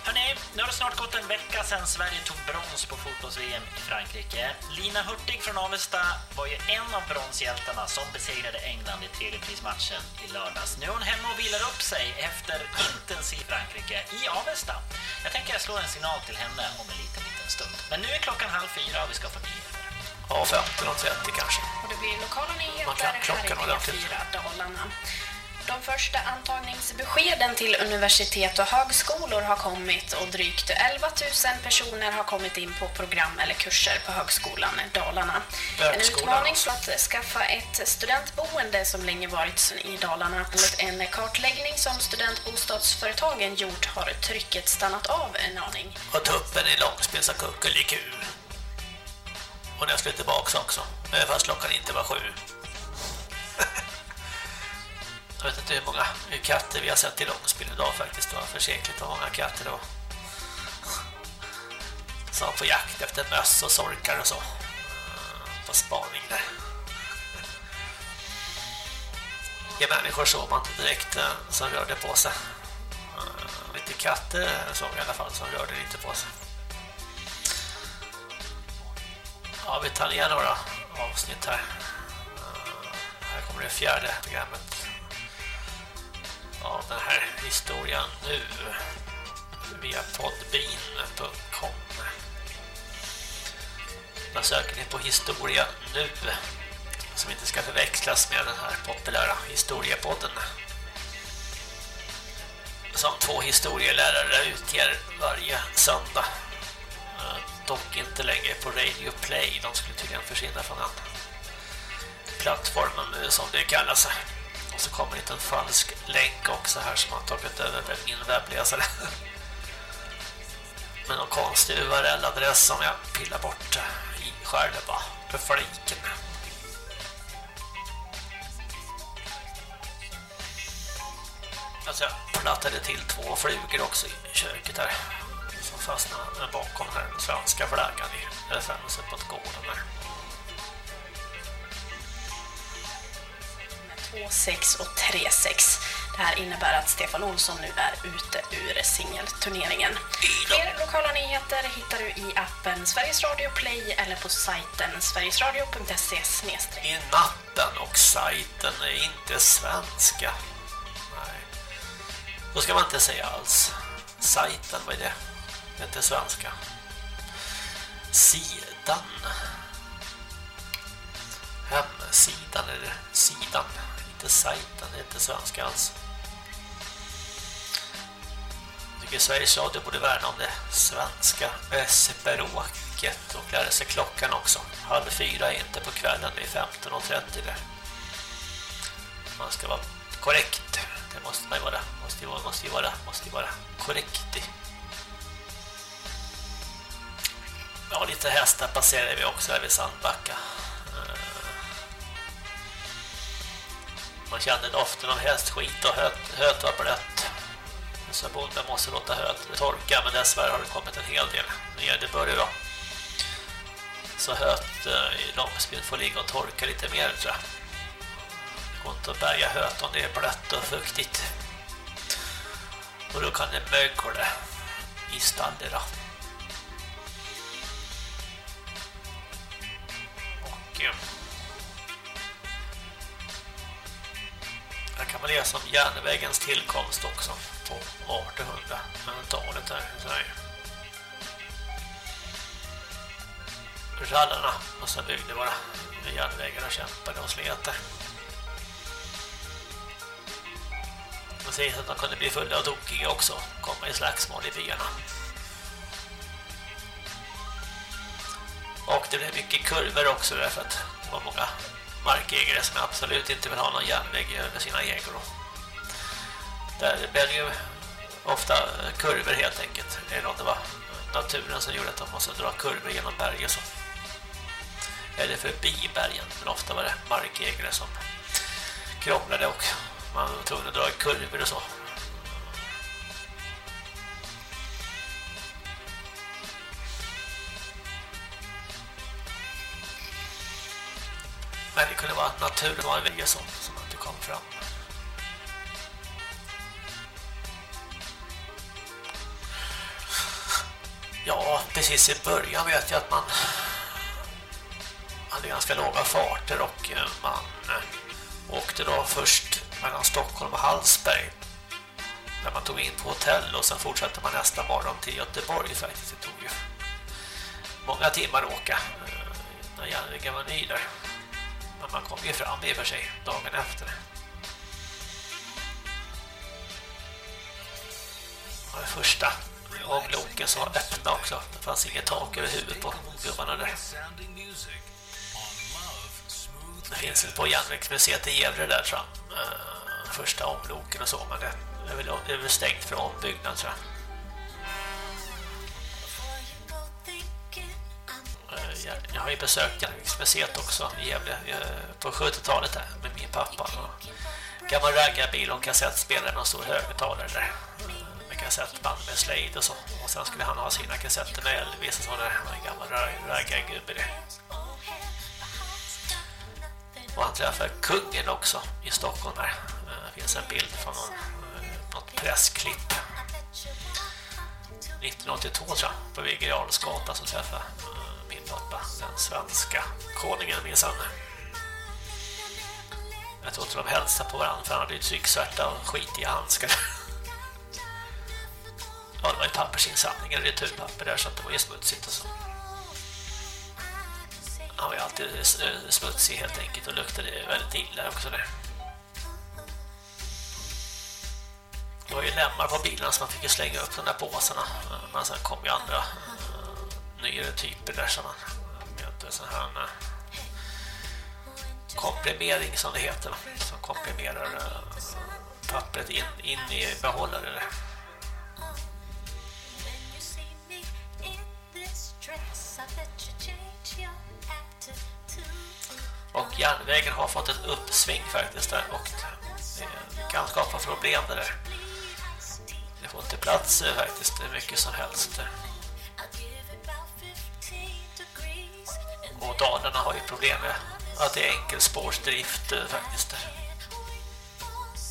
S40: Hörrni, nu har det snart gått en vecka sedan Sverige tog brons på fotbolls-VM i Frankrike. Lina Hurtig från Avesta var ju en av bronshjältarna som besegrade England i tredjeprismatchen i lördags. Nu är hon hemma och vilar upp sig efter intensiv Frankrike i Avesta. Jag tänker jag slår en signal till henne om en liten, liten stund. Men nu är klockan halv fyra och vi ska få nyheter.
S6: Ja, 15.30 kanske.
S36: Och det blir lokala nyheter
S6: Man kan
S36: här
S6: klockan
S36: i
S6: ordentligt.
S36: TV4 Dalarna.
S41: De första antagningsbeskeden till universitet och högskolor har kommit och drygt 11 000 personer har kommit in på program eller kurser på Högskolan Dalarna. En utmaning för att skaffa ett studentboende som länge varit i Dalarna. Enligt en kartläggning som studentbostadsföretagen gjort har trycket stannat av en aning.
S6: Och tuppen i långspel sa kuckeliku. Och jag skulle tillbaka också. Fast klockan inte var sju. Jag vet inte hur många katter vi har sett i långspel idag faktiskt. Det var försäkligt hur många katter det var. Som på jakt efter möss och sorkar och så. Eh, på spaning där. Ja, människor såg man inte direkt eh, som rörde på sig. Eh, lite katter såg jag i alla fall som rörde lite på sig. Ja, vi tar ner några avsnitt här. Här kommer det fjärde programmet av den här historien nu. Via podbean.com Där söker ni på historia nu som inte ska förväxlas med den här populära historiepodden. Som två historielärare utger varje söndag. Eh, dock inte längre på Radio Play. De skulle tydligen försvinna från den plattformen som det kallas och så kommer det en falsk länk också här som har tagit över min webbläsare med någon konstig URL-adress som jag pillar bort i själva fliken. Alltså jag plattade till två flugor också i köket här som fastnade bakom den svenska flaggan i fönstret på gården här.
S41: 2-6 och 3-6. Det här innebär att Stefan Olsson nu är ute ur singelturneringen. Fler lokala nyheter hittar du i appen Sveriges Radio Play eller på sajten sverigesradio.se
S6: I natten och sajten är inte svenska. Nej. Då ska man inte säga alls. Sajten, vad är det? Det är inte svenska. Sidan. Hemsidan eller sidan. Inte sajten, det är inte svenska alls. Jag tycker Sveriges Radio borde värna om det svenska språket och lära sig klockan också. Halv fyra är inte på kvällen, det är 15.30 där. Man ska vara korrekt. Det måste man ju vara. Måste ju vara, måste ju vara, måste ju vara korrekt. Ja, lite hästar passerar vi också här vid Sandbacka. Man kände doften av hästskit och höet, höet var blött. Så bonden måste låta höet torka, men dessvärre har det kommit en hel del nederbörd idag. Så höet eh, i långspinn får ligga och torka lite mer, tror jag. Det går inte att bärga höet om det är blött och fuktigt. Och då kan det mögla i stallet då. Och eh, Där här kan man läsa om järnvägens tillkomst också på 1800-talet här i Sverige. Rallarna och så byggde våra järnvägar och kämpade och slet där. Man säger att de kunde bli fulla och tokiga också, komma i slagsmål i byarna. Och det blev mycket kurvor också därför att det var många markägare som absolut inte vill ha någon järnväg över sina ägor. Där blev det ju ofta kurvor helt enkelt. Eller om det var naturen som gjorde att de måste dra kurvor genom berg och så. Eller förbi bergen, men ofta var det markägare som krånglade och man var tvungen att dra kurvor och så. Men det kunde vara att naturen var en som, som inte kom fram. Ja, precis i början vet jag att man hade ganska låga farter och eh, man eh, åkte då först mellan Stockholm och Hallsberg där man tog in på hotell och sen fortsatte man nästa morgon till Göteborg faktiskt. Det tog ju många timmar att åka eh, när järnvägen var ny där. Men man kom ju fram i och för sig dagen efter. Det var första ångloken som var öppna också. Det fanns inget tak över huvudet på gubbarna där. Det finns inte på Järnvägsmuseet i Gävle där jag. Eh, första ångloken och så, men det är väl stängt för ombyggnad tror jag. Eh, jag, jag har ju besökt järnvägsmuseet också i Gävle eh, på 70-talet där med min pappa. Och gammal raggarbil och kassettspelare med en stor högtalare där. Eh, med kassettband med Slade och så. Och sen skulle han ha sina kassetter med Elvis och så där. Han var en gammal raggargubbe det. Och han träffade kungen också i Stockholm där. Det finns en bild från någon, något pressklipp. 1982 tror jag, på Vigge som träffade min pappa den svenska konungen minsann. Jag tror inte de hälsade på varandra för han hade ju trycksvärta och skitiga handskar. Ja, det var ju pappersinsamling eller returpapper där så att det var ju smutsigt och så. Han var ju alltid eh, smutsig helt enkelt och luktade väldigt illa också där. Det var ju lämmar på bilen som man fick ju slänga upp de där påsarna. Men sen kom ju andra nyare typer där som man möter sån här eh, komprimering som det heter. Som komprimerar eh, pappret in, in i behållare. Och järnvägen har fått ett uppsving faktiskt där och det kan skapa problem där. Det får inte plats eh, faktiskt det är mycket som helst. Och Dalarna har ju problem med att det är enkelspårsdrift eh, faktiskt.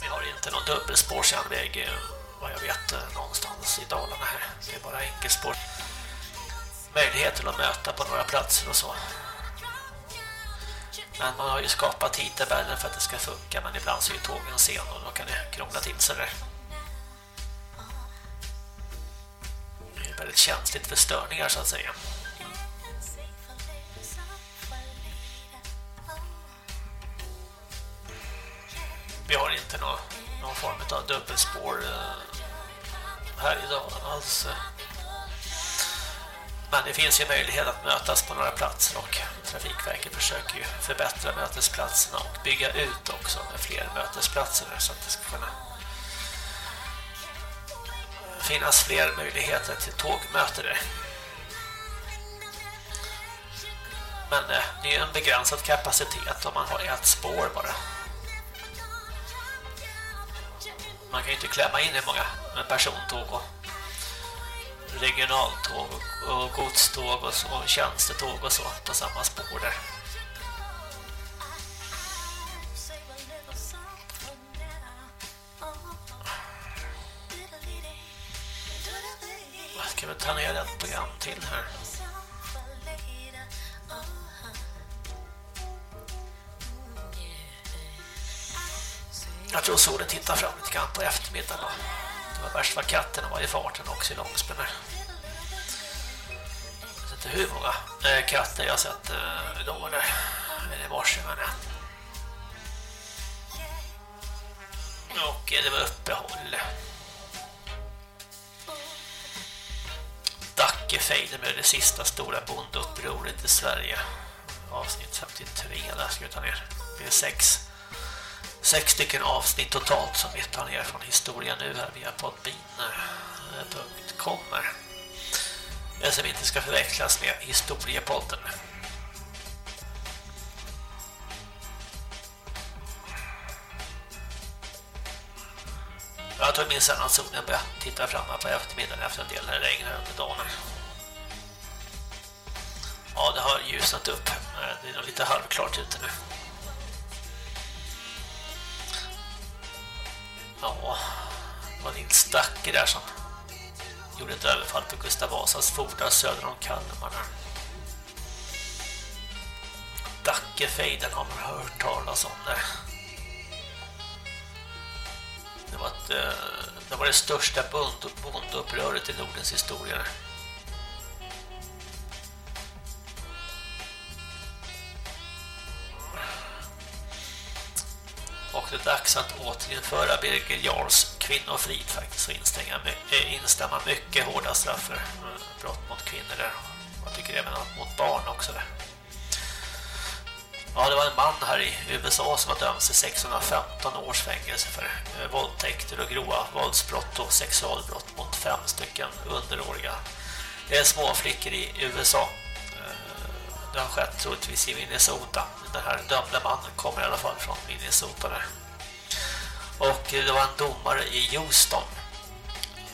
S6: Vi har inte någon dubbelspårsjärnväg eh, vad jag vet eh, någonstans i Dalarna här. Det är bara enkelspår. Möjligheter att möta på några platser och så. Men man har ju skapat tidtabellen för att det ska funka men ibland så är ju tågen sen och då kan det krångla till sig där. Det är väldigt känsligt för störningar så att säga. Vi har inte någon, någon form av dubbelspår eh, här i Dalarna alls. Men det finns ju möjlighet att mötas på några platser och Trafikverket försöker ju förbättra mötesplatserna och bygga ut också med fler mötesplatser så att det ska kunna finnas fler möjligheter till tågmöte där. Men eh, det är en begränsad kapacitet om man har ett spår bara. Man kan ju inte klämma in hur många persontåg och regionaltåg och, godståg och, så, och tjänstetåg och så på samma spår där. Jag ska vi ta ner ett program till här. Jag tror solen tittar fram lite grann på eftermiddagen. Det var värst vad katterna var i farten också i Långsben. Jag vet inte hur många eh, katter jag har sett då idag där. Eller i morse men. Och eh, det var uppehåll. Dackefejden med det sista stora bondupproret i Sverige. Avsnitt 53 där ska vi ta ner. Det är 6 sex stycken avsnitt totalt som vi tar ner från historien nu här via podbean.com Det som inte ska förväxlas med historiepodden. Jag tog minst att solen började titta framåt på eftermiddagen efter en del regn här under dagen. Ja, det har ljusnat upp. Det är nog lite halvklart ute nu. Ja, det var en stacke där som gjorde ett överfall på Gustav Vasas fordar söder om Kalmar. Dackefejden har man hört talas om det. Det var, ett, eh, det var det största bond- bonduppröret i Nordens historia. Och det är dags att återinföra Birger Jarls kvinnofrid faktiskt och instämma, eh, instämma mycket hårda straff för mm, brott mot kvinnor där. Jag tycker även mot barn också där. Ja, det var en man här i USA som var dömd till 615 års fängelse för eh, våldtäkter och grova våldsbrott och sexualbrott mot fem stycken underåriga småflickor i USA. Det har skett troligtvis i Minnesota. Den här dömda mannen kommer i alla fall från Minnesota där. Och det var en domare i Houston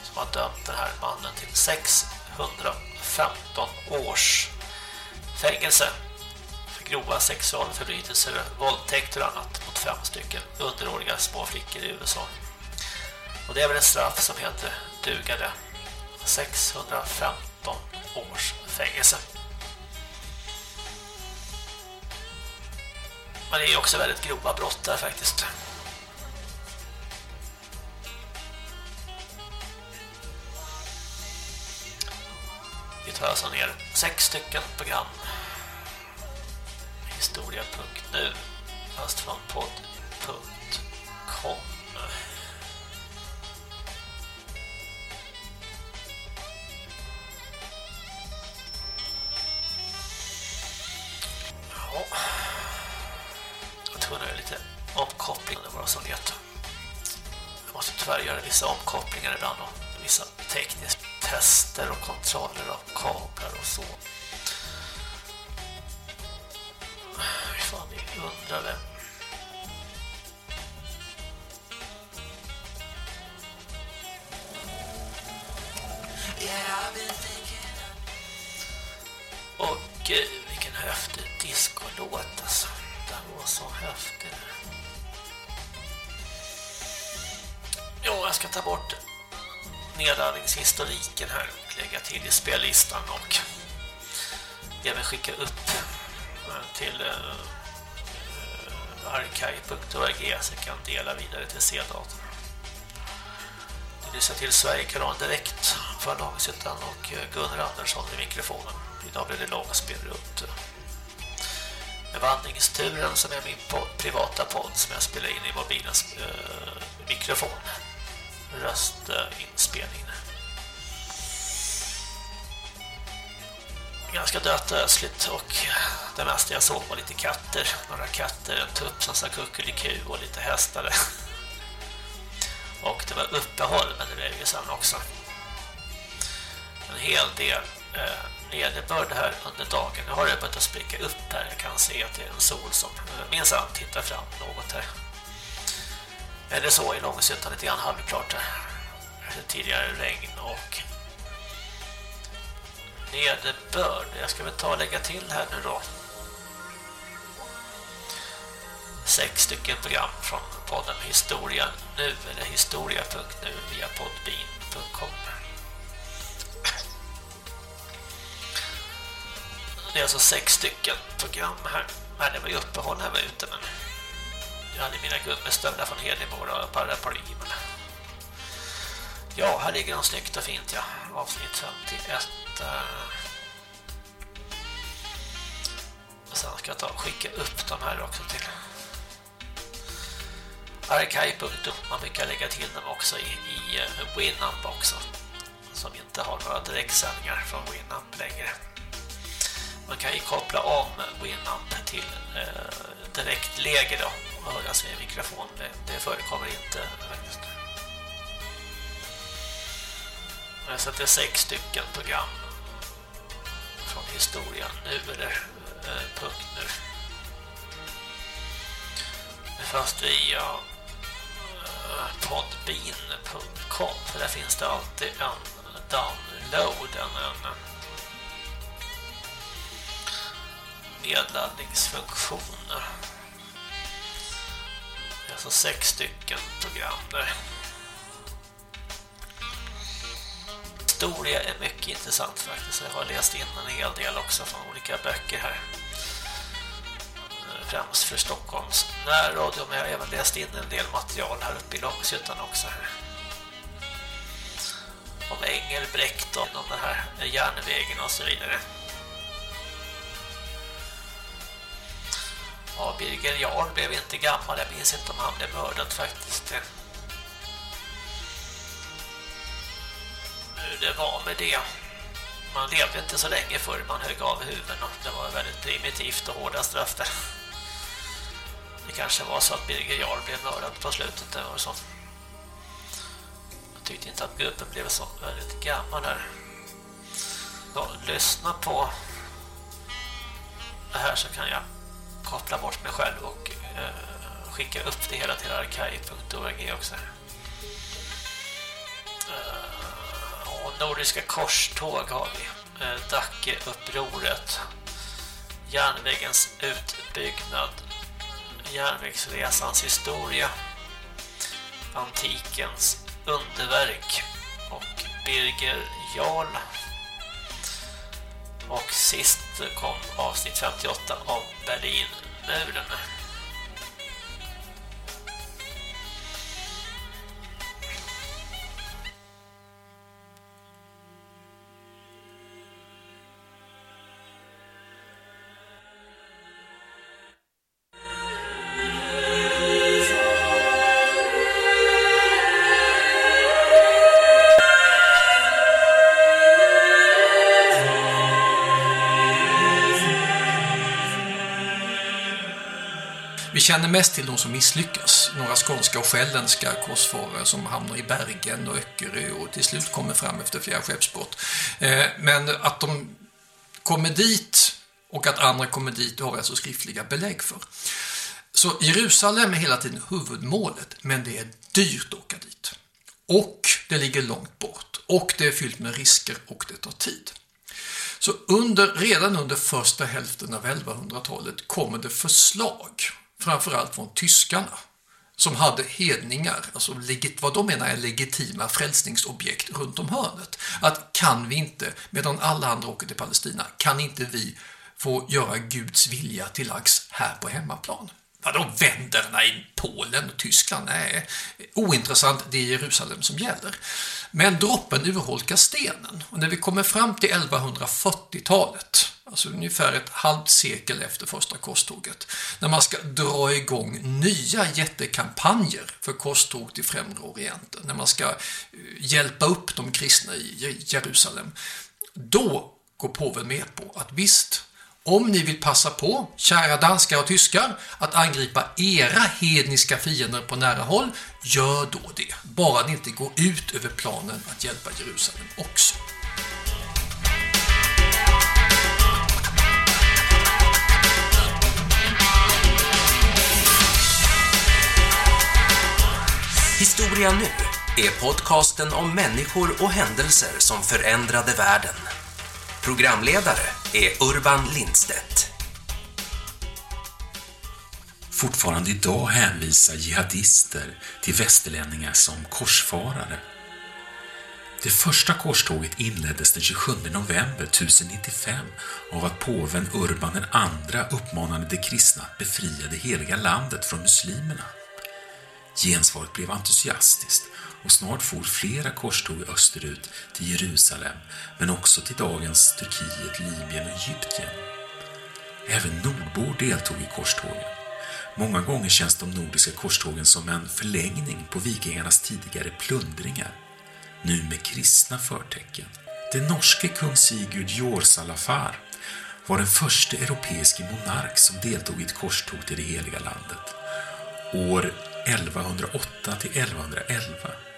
S6: som har dömt den här mannen till 615 års fängelse för grova sexualförbrytelser, våldtäkter och annat mot fem stycken underåriga småflickor i USA. Och det är väl ett straff som heter dugade 615 års fängelse. Men det är också väldigt grova brott där faktiskt. Vi tar alltså ner sex stycken program historia.nu fast från podd.com Ja. Jag tror att lite omkoppling det våra Sovjet. Jag måste tyvärr göra vissa omkopplingar ibland och vissa tekniska tester och kontroller av kablar och så. fan vi undrade. Och eh, vilken häftig discolåt alltså. Den var så häftig. Ja, jag ska ta bort nedladdningshistoriken här och lägga till i spellistan och även skicka upp till eh, eh, uh, archive.org så jag kan dela vidare till C-datorn. Det lyssnar till Sverigekanalen direkt för Långsuttan och eh, Gunnar Andersson i mikrofonen. Idag blir det långspel runt vandringsturen som är min privata podd som jag spelar in i mobilens eh, mikrofon. Röstinspelning. Ganska dött ösligt och det mesta jag såg var lite katter. Några katter, en tupp som sa kuckeliku och lite hästar. Och det var uppehåll men det blev ju sen också. En hel del Eh, nederbörd här under dagen. Nu har det börjat spricka upp här. Jag kan se att det är en sol som eh, minsann tittar fram något här. Eller så i långsiktan lite grann halvklart här. Tidigare regn och nederbörd. Jag ska väl ta och lägga till här nu då. Sex stycken program från podden Historia nu eller historia.nu via podbean.com. Det är alltså sex stycken program här. Nej, det var ju uppehåll här var ute men jag hade mina gummistövlar från Hedemora och paraply men Ja, här ligger de snyggt och fint, ja. Avsnitt 51. Eh, och sen ska jag ta och skicka upp de här också till archive.com. Man brukar lägga till dem också i, i eh, Winamp också. Som inte har några direktsändningar från Winamp längre. Man kan ju koppla om Winamp till eh, direktläge då och höra sin i mikrofon. Det, det förekommer inte faktiskt. Så det är sex stycken program från historien. Nu är det eh, eh punkt nu. Fast via eh, podbean.com för där finns det alltid en download, en, en Nedladdningsfunktioner. Det är alltså sex stycken program där. historia är mycket intressant faktiskt. Jag har läst in en hel del också från olika böcker här. Främst för Stockholms närradio, men jag har även läst in en del material här uppe i Långshyttan också. Här. Om Engelbrekt och om den här järnvägen och så vidare. Ja, Birger Jarl blev inte gammal. Jag minns inte om han blev mördad faktiskt. Hur det var med det. Man levde inte så länge förr man högg av huvuden och det var väldigt primitivt och hårda straff där. Det kanske var så att Birger Jarl blev mördad på slutet. Det var så. Jag tyckte inte att gruppen blev så väldigt gammal där. Ja, lyssna på det här så kan jag koppla bort mig själv och eh, skicka upp det hela till arkiv.org också. Eh, och Nordiska korståg har vi. Eh, Dackeupproret. Järnvägens utbyggnad. Järnvägsresans historia. Antikens underverk. Och Birger Jarl. Och sist kom avsnitt 58 av Berlinmuren.
S42: Känner mest till de som misslyckas. Några skånska och själländska korsfarare som hamnar i Bergen och Öckerö och till slut kommer fram efter flera skeppsbrott. Eh, men att de kommer dit och att andra kommer dit det har vi alltså skriftliga belägg för. Så Jerusalem är hela tiden huvudmålet, men det är dyrt att åka dit. Och det ligger långt bort. Och det är fyllt med risker och det tar tid. Så under, redan under första hälften av 1100-talet kommer det förslag, framförallt från tyskarna, som hade hedningar, alltså legit, vad de menar är legitima frälsningsobjekt runt om hörnet. Att kan vi inte, medan alla andra åker till Palestina, kan inte vi få göra Guds vilja till lags här på hemmaplan? Vadå vänderna i Polen och Tyskland? Nej, ointressant, det är Jerusalem som gäller. Men droppen urholkar stenen. Och när vi kommer fram till 1140-talet, alltså ungefär ett halvt sekel efter första korståget, när man ska dra igång nya jättekampanjer för korståg till Främre Orienten, när man ska eh, hjälpa upp de kristna i Jerusalem, då går påven med på att visst, om ni vill passa på, kära danskar och tyskar, att angripa era hedniska fiender på nära håll, gör då det. Bara ni inte går ut över planen att hjälpa Jerusalem också.
S43: Historia nu är podcasten om människor och händelser som förändrade världen. Programledare är Urban Lindstedt.
S44: Fortfarande idag hänvisar jihadister till västerlänningar som korsfarare. Det första korståget inleddes den 27 november 1095 av att påven Urban II uppmanade de kristna att befria det heliga landet från muslimerna. Gensvaret blev entusiastiskt och snart for flera korståg österut till Jerusalem men också till dagens Turkiet, Libyen och Egypten. Även nordbor deltog i korstågen. Många gånger känns de nordiska korstågen som en förlängning på vikingarnas tidigare plundringar, nu med kristna förtecken. Den norske kung Sigurd Jorsalafar var den första europeiske monark som deltog i ett korståg till det heliga landet. År 1108 till 1111.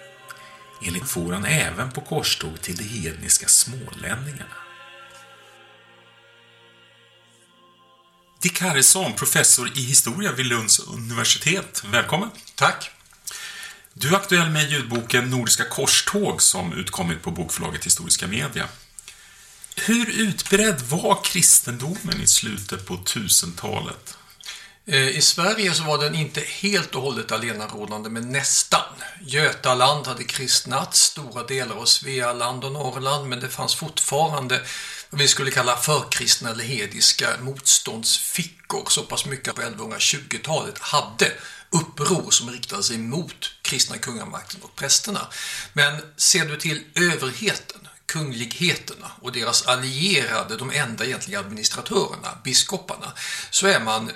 S44: Enligt for han även på korståg till de hedniska smålänningarna. Dick Harrison, professor i historia vid Lunds universitet. Välkommen.
S42: Tack.
S44: Du är aktuell med ljudboken Nordiska korståg som utkommit på bokförlaget Historiska Media. Hur utbredd var kristendomen i slutet på 1000-talet?
S42: Eh, I Sverige så var den inte helt och hållet allenarådande, men nästan. Götaland hade kristnat, stora delar av Svealand och Norrland, men det fanns fortfarande vad vi skulle kalla förkristna eller hediska motståndsfickor. Så pass mycket på 1120-talet hade uppror som riktade sig mot kristna kungamakten och prästerna. Men ser du till överheten, kungligheterna och deras allierade, de enda egentliga administratörerna, biskoparna, så är man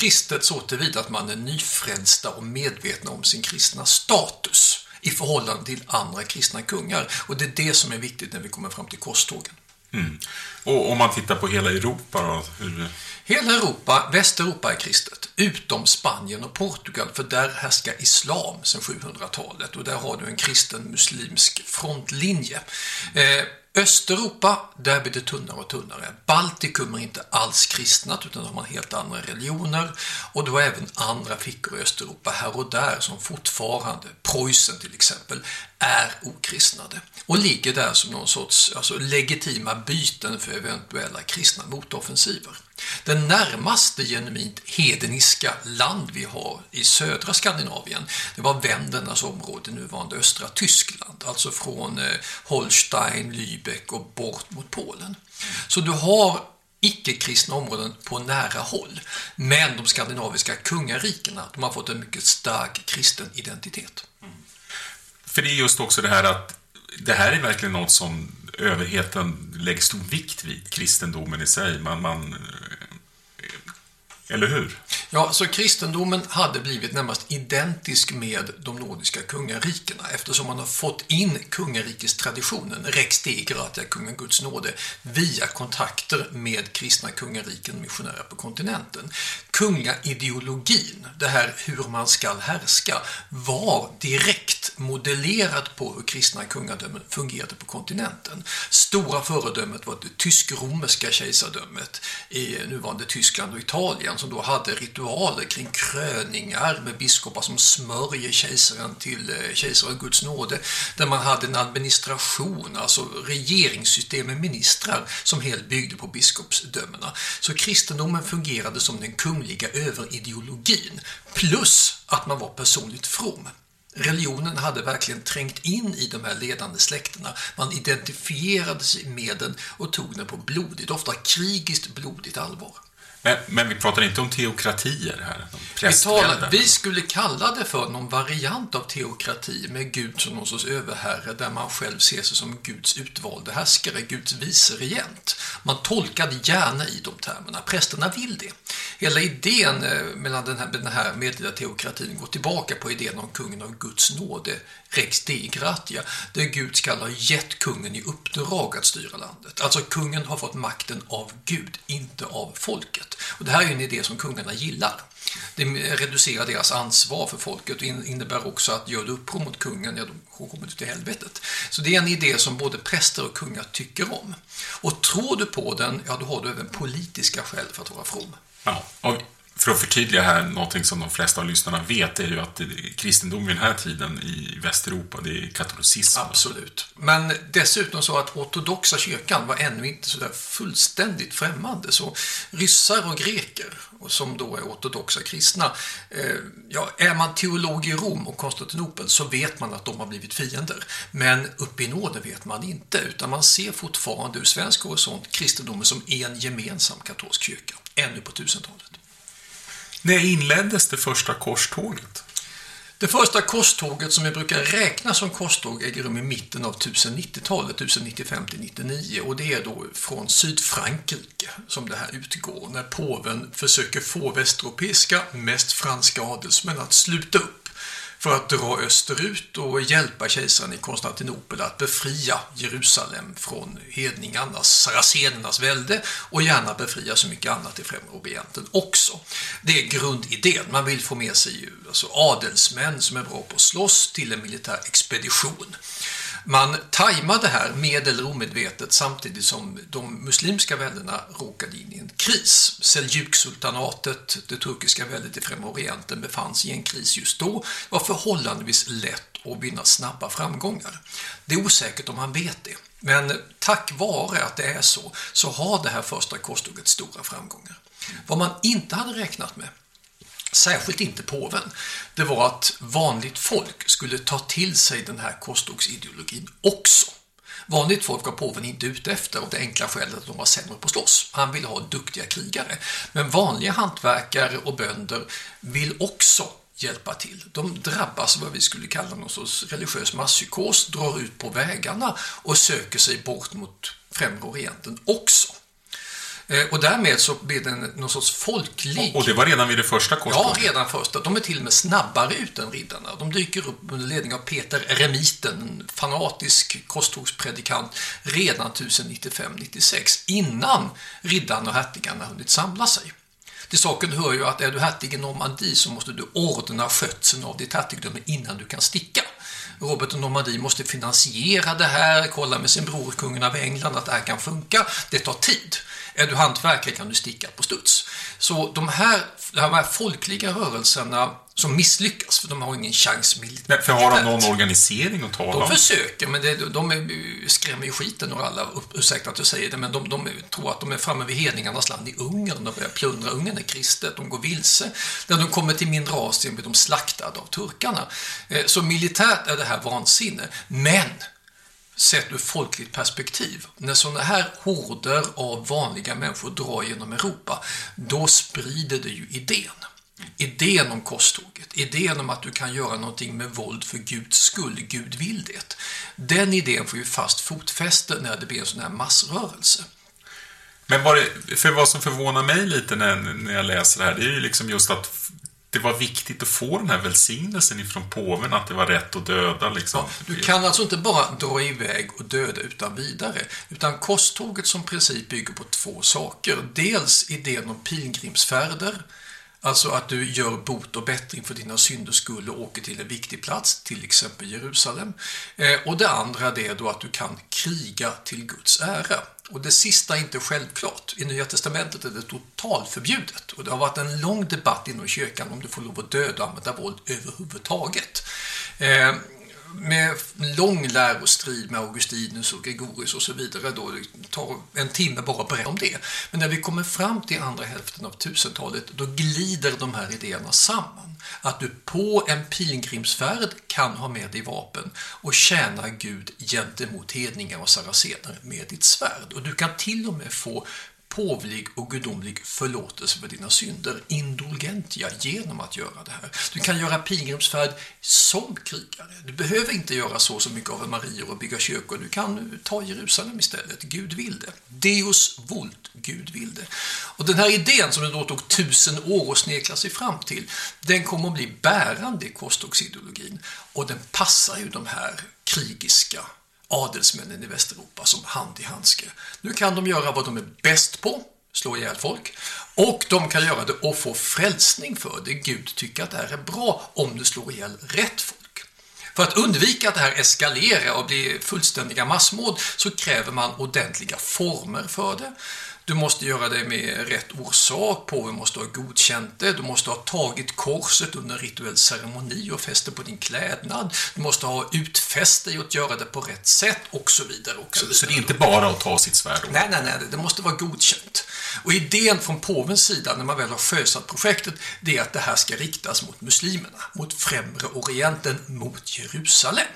S42: kristet så tillvida att man är nyfrälsta och medvetna om sin kristna status i förhållande till andra kristna kungar. Och det är det som är viktigt när vi kommer fram till korstågen.
S45: Mm. Och om man tittar på hela Europa då? Hur...
S42: Hela Europa, Västeuropa är kristet, utom Spanien och Portugal, för där härskar islam sedan 700-talet och där har du en kristen muslimsk frontlinje. Eh, Östeuropa, där blir det tunnare och tunnare. Baltikum är inte alls kristnat utan de har helt andra religioner och då även andra fickor i Östeuropa här och där som fortfarande, Preussen till exempel, är okristnade och ligger där som någon sorts alltså, legitima byten för eventuella kristna motoffensiver. Den närmaste genuint hedniska land vi har i södra Skandinavien det var Vändernas område, nuvarande östra Tyskland, alltså från eh, Holstein, Lübeck och bort mot Polen. Så du har icke-kristna områden på nära håll. Men de skandinaviska kungarikena de har fått en mycket stark kristen identitet. Mm.
S45: För det är just också det här att det här är verkligen något som överheten lägger stor vikt vid, kristendomen i sig. Man, man eller hur?
S42: Ja, så kristendomen hade blivit närmast identisk med de nordiska kungarikena eftersom man har fått in kungarikestraditionen, rex de gratia, kungen Guds nåde, via kontakter med kristna kungariken missionärer på kontinenten. Kungaideologin, det här hur man ska härska, var direkt modellerad på hur kristna kungadömen fungerade på kontinenten. Stora föredömet var det tysk-romerska kejsardömet i nuvarande Tyskland och Italien som då hade ritualer kring kröningar med biskopar som smörjer kejsaren till eh, kejsaren Guds nåde, där man hade en administration, alltså regeringssystem med ministrar som helt byggde på biskopsdömena. Så kristendomen fungerade som den kungliga överideologin, plus att man var personligt from. Religionen hade verkligen trängt in i de här ledande släkterna. Man identifierade sig med den och tog den på blodigt, ofta krigiskt blodigt allvar.
S45: Men, men vi pratar inte om teokratier här?
S42: Vi, talar, vi skulle kalla det för någon variant av teokrati med Gud som någon sorts överherre där man själv ser sig som Guds utvalde härskare, Guds viceregent. Man tolkade gärna i de termerna. Prästerna vill det. Hela idén eh, mellan den här, den här medeltida teokratin går tillbaka på idén om kungen av Guds nåde, rex dei gratia, där Gud ska ha gett kungen i uppdrag att styra landet. Alltså kungen har fått makten av Gud, inte av folket. Och det här är en idé som kungarna gillar. Det reducerar deras ansvar för folket och innebär också att gör du uppror mot kungen, ja då kommer du till helvetet. Så det är en idé som både präster och kungar tycker om. Och tror du på den, ja då har du även politiska skäl för att vara from.
S45: Ja, och för att förtydliga här, någonting som de flesta av lyssnarna vet är ju att kristendom i den här tiden i Västeuropa, det är katolicism.
S42: Absolut. Men dessutom så att ortodoxa kyrkan var ännu inte sådär fullständigt främmande. Så ryssar och greker, som då är ortodoxa kristna, eh, ja, är man teolog i Rom och Konstantinopel så vet man att de har blivit fiender. Men uppe i nåden vet man inte, utan man ser fortfarande ur svensk horisont kristendomen som en gemensam katolsk kyrka, ännu på 1000-talet.
S45: När inleddes det första korståget?
S42: Det första korståget som vi brukar räkna som korståg äger rum i mitten av 1090-talet, 1095-99 och det är då från Sydfrankrike som det här utgår när påven försöker få västeuropeiska, mest franska adelsmän att sluta upp för att dra österut och hjälpa kejsaren i Konstantinopel att befria Jerusalem från hedningarnas, saracenernas välde och gärna befria så mycket annat i Främre Orienten också. Det är grundidén. Man vill få med sig alltså adelsmän som är bra på att slåss till en militär expedition. Man tajmade det här med eller omedvetet samtidigt som de muslimska väldena råkade in i en kris. Seljuk-sultanatet, det turkiska väldet i Främre Orienten, befann sig i en kris just då. Det var förhållandevis lätt att vinna snabba framgångar. Det är osäkert om man vet det. Men tack vare att det är så, så har det här första korståget stora framgångar. Vad man inte hade räknat med särskilt inte påven, det var att vanligt folk skulle ta till sig den här korstågsideologin också. Vanligt folk var påven inte ute efter av det enkla skälet att de var sämre på att slåss. Han ville ha duktiga krigare. Men vanliga hantverkare och bönder vill också hjälpa till. De drabbas av vad vi skulle kalla någon sorts religiös masspsykos, drar ut på vägarna och söker sig bort mot Främre Orienten också. Eh, Och därmed så blir det en, någon sorts folklig...
S45: Och det var redan vid det första
S42: Ja,
S45: korståget?
S42: redan första. De är till och med snabbare ut än riddarna. De dyker upp under ledning av Peter Remiten, en fanatisk korstågspredikant, redan 1095-96, innan riddarna och hertigarna hunnit samla sig. Till saken hör ju att är du hertig i Normandie så måste du ordna skötseln av ditt hertigdöme innan du kan sticka. Robert av Normandie måste finansiera det här, kolla med sin bror kungen av England att det här kan funka. Det tar tid. Är du hantverkare kan du sticka på studs. Så de här, de här folkliga rörelserna som misslyckas, för de har ingen chans militärt.
S45: För har de någon organisering att tala
S42: De
S45: om?
S42: försöker, men det, de är, skrämmer ju skiten ur alla, ursäkta att jag säger det, men de, de tror att de är framme vid hedningarnas land i Ungern och börjar plundra. Ungern är kristet, de går vilse. När de kommer till mindre Asien blir de slaktade av turkarna. Eh, Så militärt är det här vansinne, men sett ur folkligt perspektiv, när sådana här horder av vanliga människor drar genom Europa, då sprider det ju idén. Idén om korståget, idén om att du kan göra någonting med våld för Guds skull, Gud vill det. Den idén får ju fast fotfäste när det blir en sån här massrörelse.
S45: Men vad det, för vad som förvånar mig lite när, när jag läser det här, det är ju liksom just att det var viktigt att få den här välsignelsen ifrån påven, att det var rätt att döda liksom.
S42: Du kan alltså inte bara dra iväg och döda utan vidare, utan korståget som princip bygger på två saker. Dels idén om pilgrimsfärder, alltså att du gör bot och bättring för dina synders skull och åker till en viktig plats, till exempel Jerusalem. Eh, och det andra det är då att du kan kriga till Guds ära. Och det sista är inte självklart. I Nya Testamentet är det totalförbjudet. Och det har varit en lång debatt inom kyrkan om du får lov att döda och använda våld överhuvudtaget. Eh, med lång lärostrid med Augustinus och Gregorius och så vidare. Då det tar en timme bara att berätta om det. Men när vi kommer fram till andra hälften av 1000-talet då glider de här idéerna samman. Att du på en pilgrimsfärd kan ha med dig vapen och tjäna Gud gentemot hedningar och saracener med ditt svärd. Och du kan till och med få påvlig och gudomlig förlåtelse för dina synder, indulgentia, genom att göra det här. Du kan göra pilgrimsfärd som krigare. Du behöver inte göra så så mycket av Marior och bygga kyrkor. Du kan ta Jerusalem istället. Gud vill det. Deus vult, Gud vill det. Och den här idén som det då tog tusen år att snekla sig fram till, den kommer att bli bärande i korstågsideologin. Och den passar ju de här krigiska adelsmännen i Västeuropa som hand i handske. Nu kan de göra vad de är bäst på, slå ihjäl folk, och de kan göra det och få frälsning för det. Gud tycker att det här är bra om du slår ihjäl rätt folk. För att undvika att det här eskalerar och blir fullständiga massmord så kräver man ordentliga former för det. Du måste göra det med rätt orsak, påven måste ha godkänt det, du måste ha tagit korset under en rituell ceremoni och fäst det på din klädnad, du måste ha utfäst dig att göra det på rätt sätt och så vidare. Och så, vidare.
S45: Så det är inte bara att ta sitt svärd och...
S42: Nej, nej, nej, det måste vara godkänt. Och idén från påvens sida när man väl har sjösatt projektet, det är att det här ska riktas mot muslimerna, mot främre orienten, mot Jerusalem.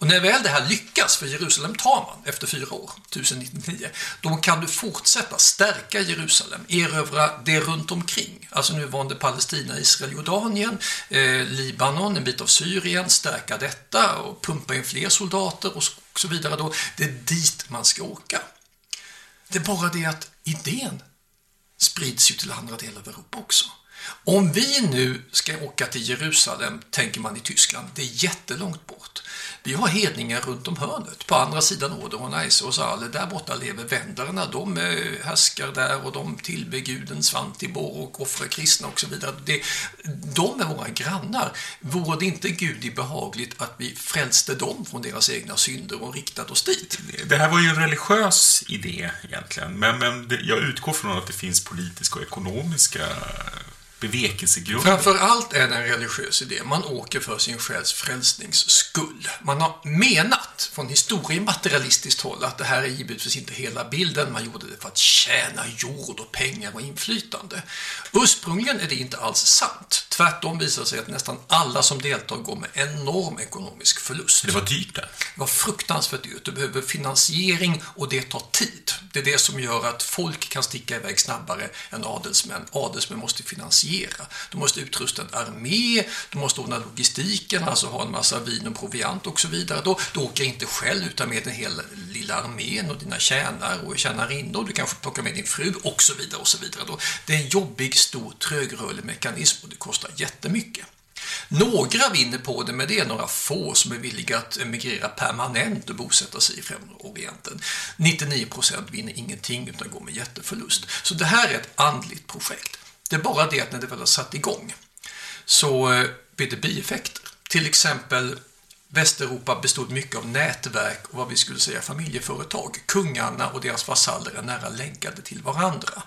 S42: Och när väl det här lyckas, för Jerusalem tar man efter fyra år, 1099, då kan du fortsätta stärka Jerusalem, erövra det runt omkring, alltså nuvarande Palestina, Israel, Jordanien, eh, Libanon, en bit av Syrien, stärka detta och pumpa in fler soldater och så vidare. Då. Det är dit man ska åka. Det är bara det att idén sprids ju till andra delar av Europa också. Om vi nu ska åka till Jerusalem, tänker man i Tyskland, det är jättelångt bort. Vi har hedningar runt om hörnet, på andra sidan Oder och Neisse och Saale. Där borta lever vändarna, de eh, härskar där och de tillber guden Svantibor och offrar kristna och så vidare. Det, de är våra grannar. Vore det inte Gud i behagligt att vi frälste dem från deras egna synder och riktat oss dit?
S45: Det här var ju en religiös idé egentligen, men, men det, jag utgår från att det finns politiska och ekonomiska bevekelsegrunder.
S42: Framför allt är det en religiös idé. Man åker för sin själs frälsnings skull. Man har menat från historiematerialistiskt håll att det här är givetvis inte hela bilden. Man gjorde det för att tjäna jord och pengar och inflytande. Ursprungligen är det inte alls sant. Tvärtom visar det sig att nästan alla som deltar går med enorm ekonomisk förlust.
S45: Det var dyrt det.
S42: Det var fruktansvärt dyrt. Du behöver finansiering och det tar tid. Det är det som gör att folk kan sticka iväg snabbare än adelsmän. Adelsmän måste finansiera finansiera. Du måste utrusta en armé, du måste ordna logistiken, alltså ha en massa vin och proviant och så vidare. Då, du åker inte själv utan med den hela lilla armén och dina tjänare och tjänarinnor. Du kanske plockar med din fru och så vidare och så vidare. Då. Det är en jobbig, stor, trögrörlig mekanism och det kostar jättemycket. Några vinner på det, men det är några få som är villiga att emigrera permanent och bosätta sig i Främre Orienten. 99% vinner ingenting utan går med jätteförlust. Så det här är ett andligt projekt. Det är bara det att när det väl har satt igång så eh, blir det bieffekter. Till exempel Västeuropa bestod mycket av nätverk och vad vi skulle säga familjeföretag. Kungarna och deras vasaller är nära länkade till varandra.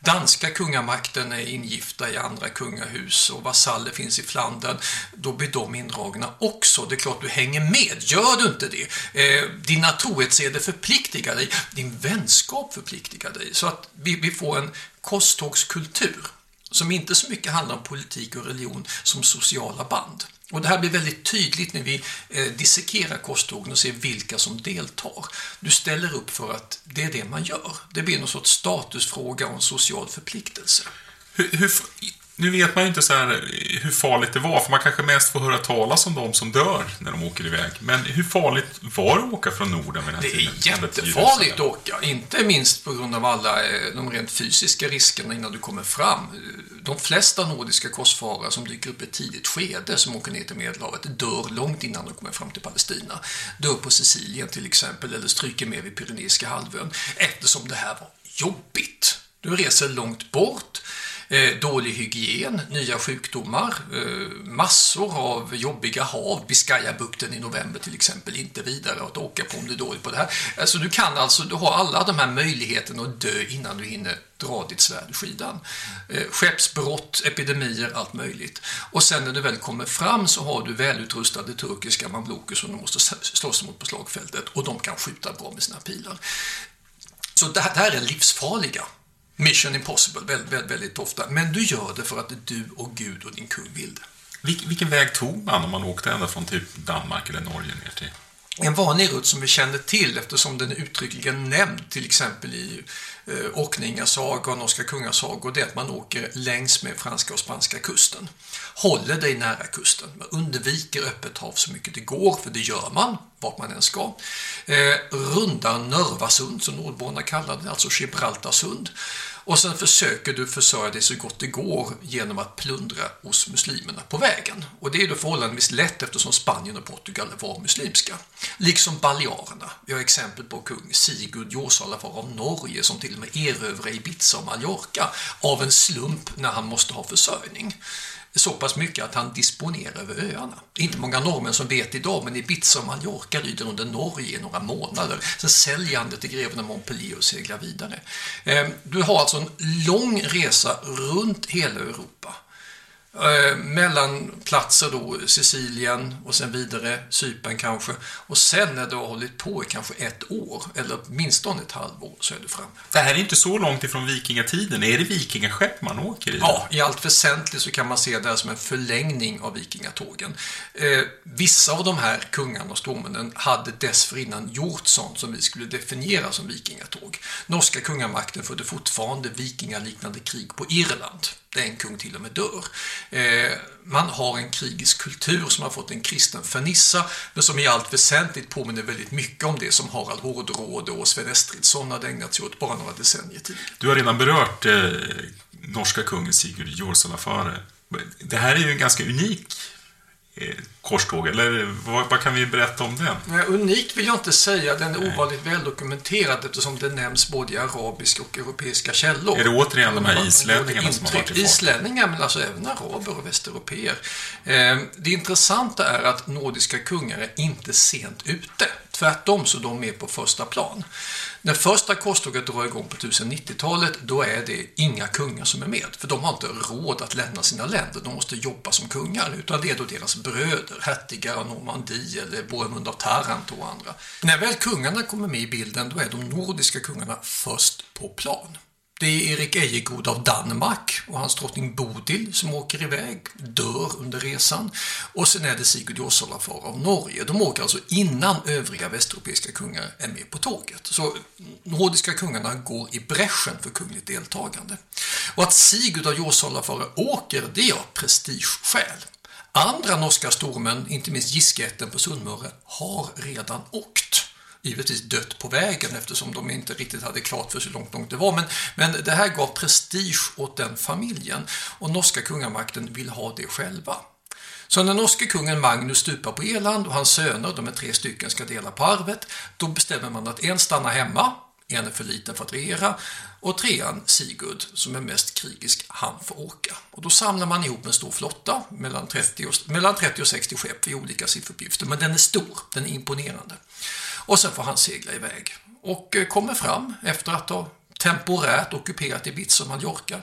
S42: Danska kungamakten är ingifta i andra kungahus och vasaller finns i Flandern. Då blir de indragna också. Det är klart du hänger med. Gör du inte det? Eh, dina trohetseder förpliktigar dig. Din vänskap förpliktigar dig. Så att vi, vi får en korstågskultur som inte så mycket handlar om politik och religion som sociala band. Och det här blir väldigt tydligt när vi eh, dissekerar korstågen och ser vilka som deltar. Du ställer upp för att det är det man gör. Det blir någon sorts statusfråga och en social förpliktelse.
S45: Hur, hur, nu vet man ju inte så här eh, hur farligt det var, för man kanske mest får höra talas om de som dör när de åker iväg. Men hur farligt var det att åka från Norden vid den här
S42: Det
S45: tiden?
S42: är jättefarligt att åka, inte minst på grund av alla eh, de rent fysiska riskerna innan du kommer fram. De flesta nordiska korsfarare som dyker upp i ett tidigt skede som åker ner till Medelhavet dör långt innan de kommer fram till Palestina. Dör på Sicilien till exempel eller stryker med vid Pyreneiska halvön eftersom det här var jobbigt. Du reser långt bort Eh, dålig hygien, nya sjukdomar, eh, massor av jobbiga hav, Biscayabukten i november till exempel, inte vidare att åka på om du är dålig på det här. Alltså du kan alltså, du har alla de här möjligheterna att dö innan du hinner dra ditt svärd i skidan. Eh, skeppsbrott, epidemier, allt möjligt. Och sen när du väl kommer fram så har du välutrustade turkiska mamluker som du måste slåss mot på slagfältet och de kan skjuta bra med sina pilar. Så det här är livsfarliga Mission Impossible väldigt, väldigt, väldigt ofta. Men du gör det för att du och Gud och din kung vill det.
S45: Vil, vilken väg tog man om man åkte ända från typ Danmark eller Norge ner till?
S42: En vanlig rutt som vi känner till eftersom den är uttryckligen nämnd till exempel i eh, Orkningasaga och Norska kungasagor det är att man åker längs med franska och spanska kusten. Håller dig nära kusten. Man undviker öppet hav så mycket det går för det gör man vart man än ska. Eh, rundar Nörvasund som nordborna kallar det, alltså Gibraltarsund. Och sen försöker du försörja dig så gott det går genom att plundra hos muslimerna på vägen. Och det är då förhållandevis lätt eftersom Spanien och Portugal var muslimska. Liksom Balearerna. Vi har exempel på kung Sigurd Jorsalafar av Norge som till och med erövrar Ibiza och Mallorca av en slump när han måste ha försörjning så pass mycket att han disponerar över öarna. Det är inte många norrmän som vet idag, men Ibiza och Mallorca lyder under Norge i några månader. Sen säljer han det till greven av Montpellier och seglar vidare. Ehm, du har alltså en lång resa runt hela Europa. Eh, mellan platser då, Sicilien och sen vidare, Cypern kanske. Och sen när du har hållit på i kanske ett år, eller åtminstone ett halvår, så är du framme.
S45: Det här är inte så långt ifrån vikingatiden. Är det vikingaskepp man åker i?
S42: Ja, i allt väsentligt så kan man se det här som en förlängning av vikingatågen. Eh, vissa av de här kungarna och stormännen hade dessförinnan gjort sånt som vi skulle definiera som vikingatåg. Norska kungamakten förde fortfarande vikingaliknande krig på Irland där en kung till och med dör. Eh, man har en krigisk kultur som har fått en kristen fernissa men som i allt väsentligt påminner väldigt mycket om det som Harald Hårdråde och Sven Estridsson hade ägnat sig åt bara några decennier tidigare.
S45: Du har redan berört eh, norska kungen Sigurd Jorsalafare. Det här är ju en ganska unik korståg, eller vad, vad, kan vi berätta om den?
S42: Nej, unik vill jag inte säga, den är Nej. ovanligt väldokumenterad eftersom det nämns både i arabiska och europeiska källor.
S45: Är det återigen de här islänningarna som har varit i
S42: Islänningar, men alltså även araber och västeuropeer. Eh, det intressanta är att nordiska kungar är inte sent ute. Tvärtom så är de med på första plan. När första korståget drar igång på 1090-talet då är det inga kungar som är med. För de har inte råd att lämna sina länder. De måste jobba som kungar. Utan det är då deras bröder, hertigar av Normandie eller Bohemund av Tarant och andra. När väl kungarna kommer med i bilden då är de nordiska kungarna först på plan. Det är Erik Ejegod av Danmark och hans drottning Bodil som åker iväg, dör under resan. Och sen är det Sigurd Jorsalafar av Norge. De åker alltså innan övriga västeuropeiska kungar är med på tåget. Så nordiska kungarna går i bräschen för kungligt deltagande. Och att Sigurd av Jorsalafar åker, det är av prestigeskäl. Andra norska stormän, inte minst Gisketten på Sundmöre, har redan åkt givetvis dött på vägen eftersom de inte riktigt hade klart för sig hur långt, långt det var. Men, men det här gav prestige åt den familjen och norska kungamakten vill ha det själva. Så när norske kungen Magnus stupar på Irland och hans söner, de är tre stycken, ska dela på arvet, då bestämmer man att en stannar hemma, en är för liten för att regera och trean, Sigurd, som är mest krigisk, han får åka. Och då samlar man ihop en stor flotta, mellan 30 och, mellan 30 och 60 skepp i olika sifferuppgifter, men den är stor, den är imponerande. Och sen får han segla iväg och eh, kommer fram efter att ha temporärt ockuperat Ibiza och Mallorca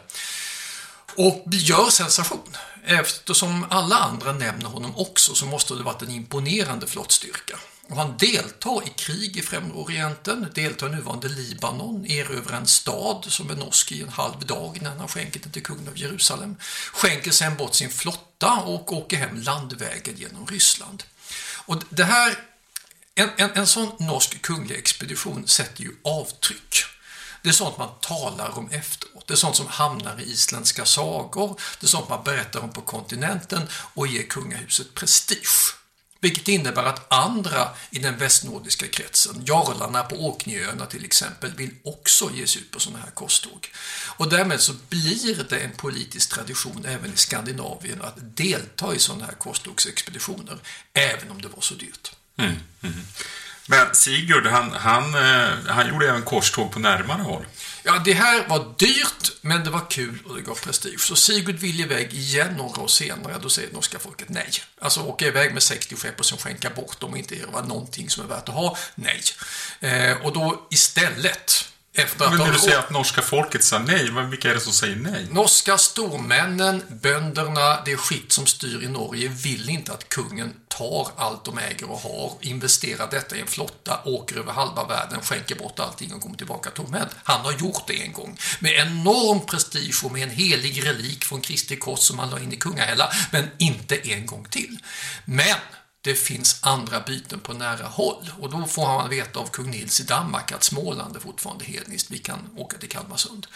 S42: och gör sensation. Eftersom alla andra nämner honom också så måste det varit en imponerande flottstyrka. Och han deltar i krig i Främre Orienten, deltar i nuvarande Libanon, erövrar en stad som är norsk i en halv dag när han skänker den till kungen av Jerusalem, skänker sen bort sin flotta och åker hem landvägen genom Ryssland. Och det här, en, en, en sån norsk kunglig expedition sätter ju avtryck. Det är sånt man talar om efteråt. Det är sånt som hamnar i isländska sagor. Det är sånt man berättar om på kontinenten och ger kungahuset prestige. Vilket innebär att andra i den västnordiska kretsen, jarlarna på Åknjööarna till exempel, vill också ge sig ut på sådana här korståg. Och därmed så blir det en politisk tradition även i Skandinavien att delta i sådana här korstågsexpeditioner, även om det var så dyrt.
S45: Mm, mm. Men Sigurd, han, han, eh, han gjorde även korståg på närmare håll.
S42: Ja, det här var dyrt, men det var kul och det gav prestige. Så Sigurd vill iväg igen några år senare, då säger norska folket nej. Alltså åka iväg med 60 skepp och sen skänka bort dem och inte erövra någonting som är värt att ha, nej. Eh, och då istället efter
S45: att men du säger att norska folket sa nej, men vilka är det som säger nej?
S42: Norska stormännen, bönderna, det skikt som styr i Norge vill inte att kungen tar allt de äger och har, investerar detta i en flotta, åker över halva världen, skänker bort allting och kommer tillbaka tomhänt. Han har gjort det en gång med enorm prestige och med en helig relik från Kristi kors som han la in i kungahälla, men inte en gång till. Men det finns andra byten på nära håll och då får man veta av kung Nils i Danmark att Småland är fortfarande hedniskt, vi kan åka till Kalmarsund.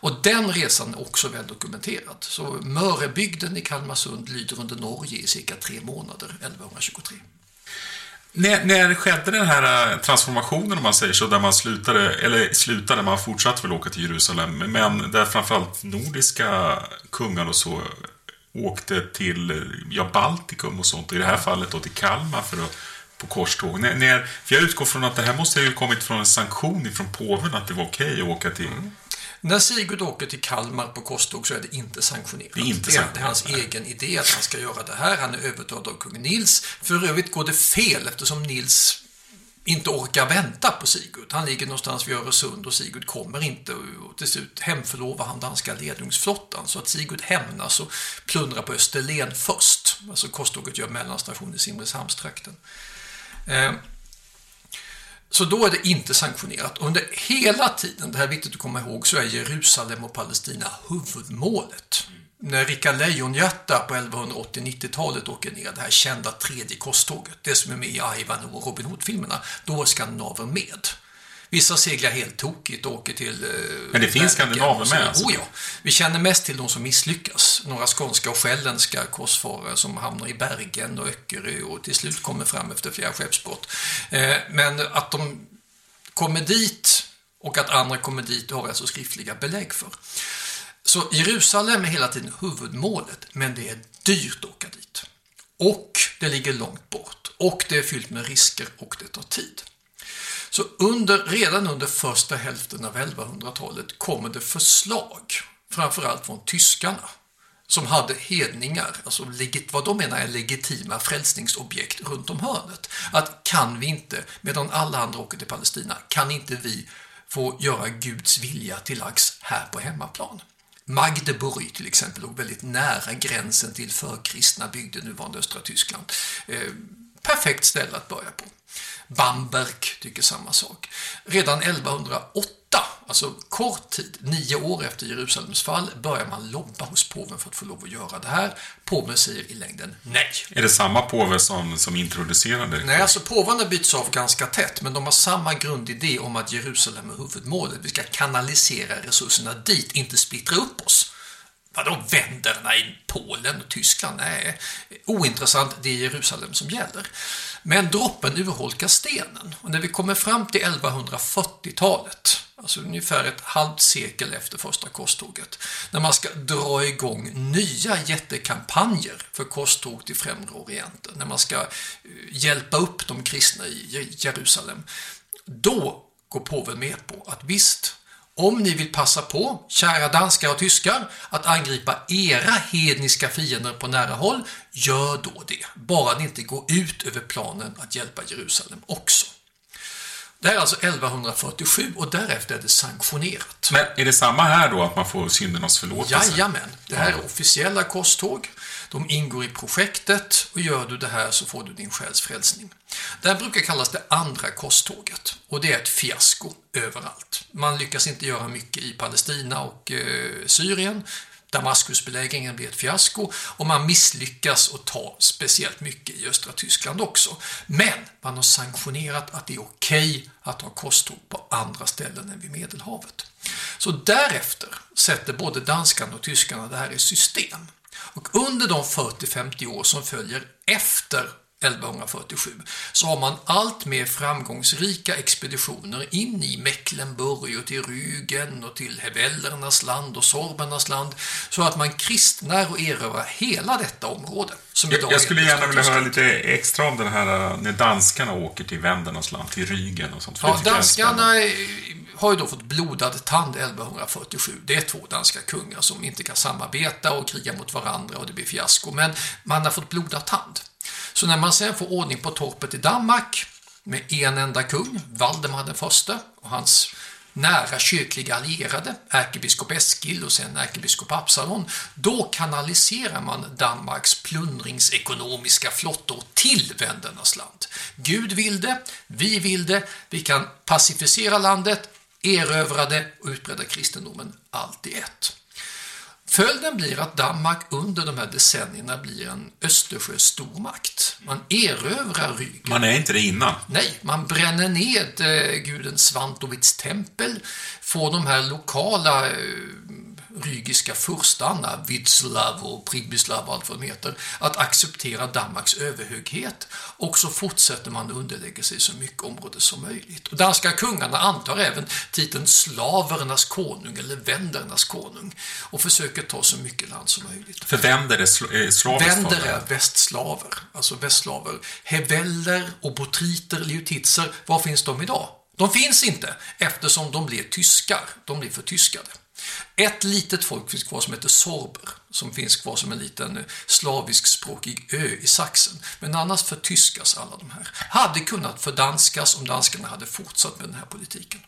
S42: Och den resan är också väl dokumenterad. Så Mörebygden i Kalmarsund lyder under Norge i cirka tre månader 1123.
S45: När, när skedde den här eh, transformationen om man säger så, där man slutade, eller slutade, man fortsatte väl åka till Jerusalem, men där framförallt nordiska kungar och så åkte till ja, Baltikum och sånt, i det här fallet då till Kalmar för att på korståg. När, när, för jag utgår från att det här måste ha kommit från en sanktion från påven att det var okej okay att åka till... Mm.
S42: När Sigurd åker till Kalmar på korståg så är det inte sanktionerat.
S45: Det är, inte
S42: sanktionerat. det är hans egen idé att han ska göra det här. Han är övertalad av kung Nils. För övrigt går det fel eftersom Nils inte orkar vänta på Sigurd. Han ligger någonstans vid Öresund och Sigurd kommer inte och till slut hemförlovar han danska ledungsflottan så att Sigurd hämnas och plundrar på Österlen först. Alltså korståget gör mellanstation i Simrishamnstrakten. Eh, så då är det inte sanktionerat. Under hela tiden, det här är viktigt att komma ihåg, så är Jerusalem och Palestina huvudmålet när Rickard Lejonhjärta på 1180-90-talet åker ner det här kända tredje korståget, det som är med i Ivan och Robin Hood-filmerna, då är skandinaver med. Vissa seglar helt tokigt och åker till... Eh,
S45: Men det finns skandinaver med?
S42: Alltså. Oh, ja. Vi känner mest till de som misslyckas. Några skånska och själländska korsfarare som hamnar i Bergen och Öckerö och till slut kommer fram efter flera skeppsbrott. Eh, men att de kommer dit och att andra kommer dit, har vi alltså skriftliga belägg för. Så Jerusalem är hela tiden huvudmålet, men det är dyrt att åka dit. Och det ligger långt bort. Och det är fyllt med risker och det tar tid. Så under, redan under första hälften av 1100-talet kommer det förslag, framförallt från tyskarna, som hade hedningar, alltså vad de menar är legitima frälsningsobjekt runt om hörnet. Att kan vi inte, medan alla andra åker till Palestina, kan inte vi få göra Guds vilja till lags här på hemmaplan? Magdeburg till exempel låg väldigt nära gränsen till förkristna bygder nuvarande östra Tyskland. Eh, perfekt ställe att börja på. Bamberg tycker samma sak. Redan 1108, alltså kort tid, nio år efter Jerusalems fall, börjar man lobba hos påven för att få lov att göra det här. Påven säger i längden nej.
S45: Är det samma påve som, som introducerade?
S42: Nej, alltså påvarna byts av ganska tätt, men de har samma grundidé om att Jerusalem är huvudmålet. Vi ska kanalisera resurserna dit, inte splittra upp oss. Vadå vänderna i Polen och Tyskland? Nej, ointressant, det är Jerusalem som gäller. Men droppen urholkar stenen. Och när vi kommer fram till 1140-talet, alltså ungefär ett halvt sekel efter första korståget, när man ska dra igång nya jättekampanjer för korståg till Främre Orienten, när man ska eh, hjälpa upp de kristna i Jerusalem, då går påven med på att visst, om ni vill passa på, kära danskar och tyskar, att angripa era hedniska fiender på nära håll, gör då det. Bara ni inte går ut över planen att hjälpa Jerusalem också. Det här är alltså 1147 och därefter är det sanktionerat.
S45: Men är det samma här då, att man får syndernas förlåtelse?
S42: Jajamän, det här är officiella korståg. De ingår i projektet och gör du det här så får du din själs frälsning. Det här brukar kallas det andra korståget och det är ett fiasko överallt. Man lyckas inte göra mycket i Palestina och eh, Syrien. Damaskusbelägringen blir ett fiasko och man misslyckas att ta speciellt mycket i östra Tyskland också. Men man har sanktionerat att det är okej okay att ha korståg på andra ställen än vid Medelhavet. Så därefter sätter både danskarna och tyskarna det här i system. Och under de 40-50 år som följer efter 1147 så har man allt mer framgångsrika expeditioner in i Mecklenburg och till Rügen och till Hevellernas land och Sorbernas land så att man kristnar och erövrar hela detta område.
S45: Jag, jag skulle gärna vilja höra lite extra om den här när danskarna åker till Vändernas land, till Rügen och sånt.
S42: Ja, danskarna har ju då fått blodad tand 1147. Det är två danska kungar som inte kan samarbeta och kriga mot varandra och det blir fiasko. Men man har fått blodad tand. Så när man sen får ordning på torpet i Danmark med en enda kung, Valdemar den första och hans nära kyrkliga allierade, ärkebiskop Eskil och sen ärkebiskop Absalon, då kanaliserar man Danmarks plundringsekonomiska flottor till vändernas land. Gud vill det, vi vill det, vi kan pacificera landet, erövra det och utbreda kristendomen allt i ett. Följden blir att Danmark under de här decennierna blir en Östersjöstormakt. Man erövrar Rügen.
S45: Man är inte det innan.
S42: Nej, man bränner ned eh, guden Svantovits tempel, får de här lokala eh, rygiska furstarna, Vidslav och Pribislav och allt vad de heter, att acceptera Danmarks överhöghet och så fortsätter man underlägga sig så mycket område som möjligt. Och danska kungarna antar även titeln slavernas konung eller vändernas konung och försöker ta så mycket land som möjligt.
S45: För vänder är sl slaviskt?
S42: Vänder är västslaver, alltså västslaver. Heveller och botriter, liutitser, var finns de idag? De finns inte eftersom de blev tyskar, de blev förtyskade. Ett litet folk finns kvar som heter Sorber, som finns kvar som en liten eh, slaviskspråkig ö i Sachsen. Men annars förtyskas alla de här. Hade kunnat fördanskas om danskarna hade fortsatt med den här politiken.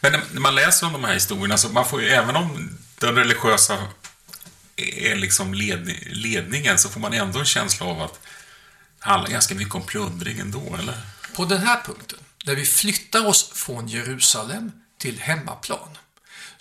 S45: Men när man läser om de här historierna, så man får ju, även om den religiösa är liksom led, ledningen, så får man ändå en känsla av att det handlar ganska mycket om plundring ändå, eller?
S42: På den här punkten, där vi flyttar oss från Jerusalem till hemmaplan,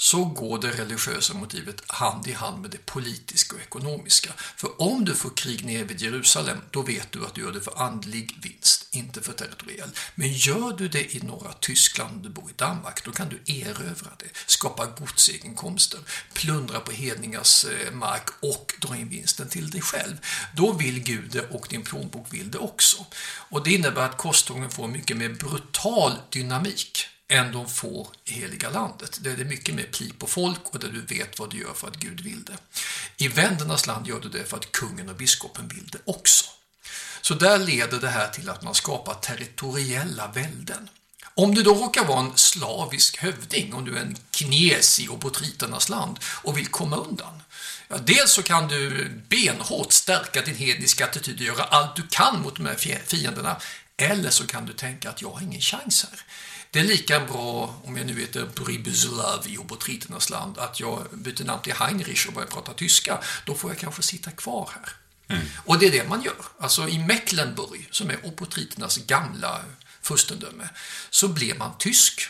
S42: så går det religiösa motivet hand i hand med det politiska och ekonomiska. För om du får krig ner vid Jerusalem, då vet du att du gör det för andlig vinst, inte för territoriell. Men gör du det i norra Tyskland om du bor i Danmark, då kan du erövra det, skapa godsegenkomster, plundra på hedningars eh, mark och dra in vinsten till dig själv. Då vill Gud det och din plånbok vill det också. Och det innebär att korstången får en mycket mer brutal dynamik än de får i heliga landet. Där det är mycket mer pli på folk och där du vet vad du gör för att Gud vill det. I vändernas land gör du det för att kungen och biskopen vill det också. Så där leder det här till att man skapar territoriella välden. Om du då råkar vara en slavisk hövding, om du är en knes i obotriternas land och vill komma undan, Ja, dels så kan du benhårt stärka din hedniska attityd och göra allt du kan mot de här fienderna. Eller så kan du tänka att jag har ingen chans här. Det är lika bra, om jag nu heter Bribuslav i obotriternas land, att jag byter namn till Heinrich och börjar prata tyska. Då får jag kanske sitta kvar här. Och det är det man gör. Alltså i Mecklenburg, som är opotriternas gamla furstendöme, så blir man tysk.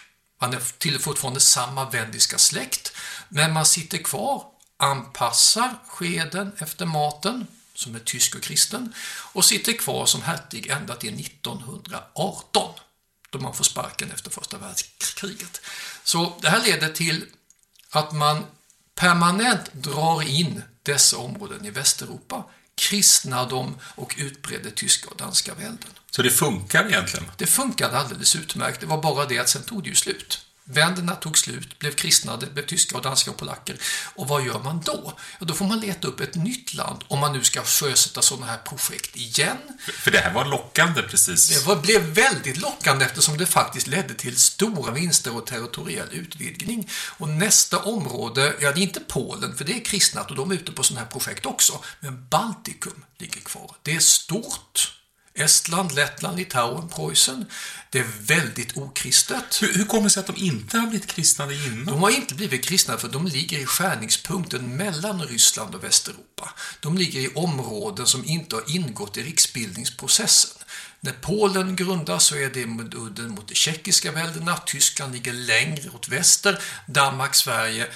S42: Man är till fortfarande samma vendiska släkt, men man sitter kvar, anpassar skeden efter maten, som är tysk och kristen, och sitter kvar som hertig ända till 1918, då man får sparken efter första världskriget. Så det här leder till att man permanent drar in dessa områden i Västeuropa, kristnar dem och utbreder tyska och danska välden.
S45: Så det funkar egentligen?
S42: Det funkade alldeles utmärkt. Det var bara det att sen tog det ju slut. Vänderna tog slut, blev kristnade, blev tyska och danska och polacker. Och vad gör man då? Ja, då får man leta upp ett nytt land om man nu ska sjösätta sådana här projekt igen.
S45: För det här var lockande precis.
S42: Det var, blev väldigt lockande eftersom det faktiskt ledde till stora vinster och territoriell utvidgning. Och nästa område, ja det är inte Polen för det är kristnat och de är ute på sådana här projekt också. Men Baltikum ligger kvar. Det är stort. Estland, Lettland, Litauen, Preussen. Det är väldigt okristet.
S45: Hur, hur kommer det sig att de inte har blivit kristnade innan?
S42: De har inte blivit kristna för de ligger i skärningspunkten mellan Ryssland och Västeuropa. De ligger i områden som inte har ingått i riksbildningsprocessen. När Polen grundas så är det med udden mot de tjeckiska väldena. Tyskland ligger längre åt väster. Danmark, Sverige.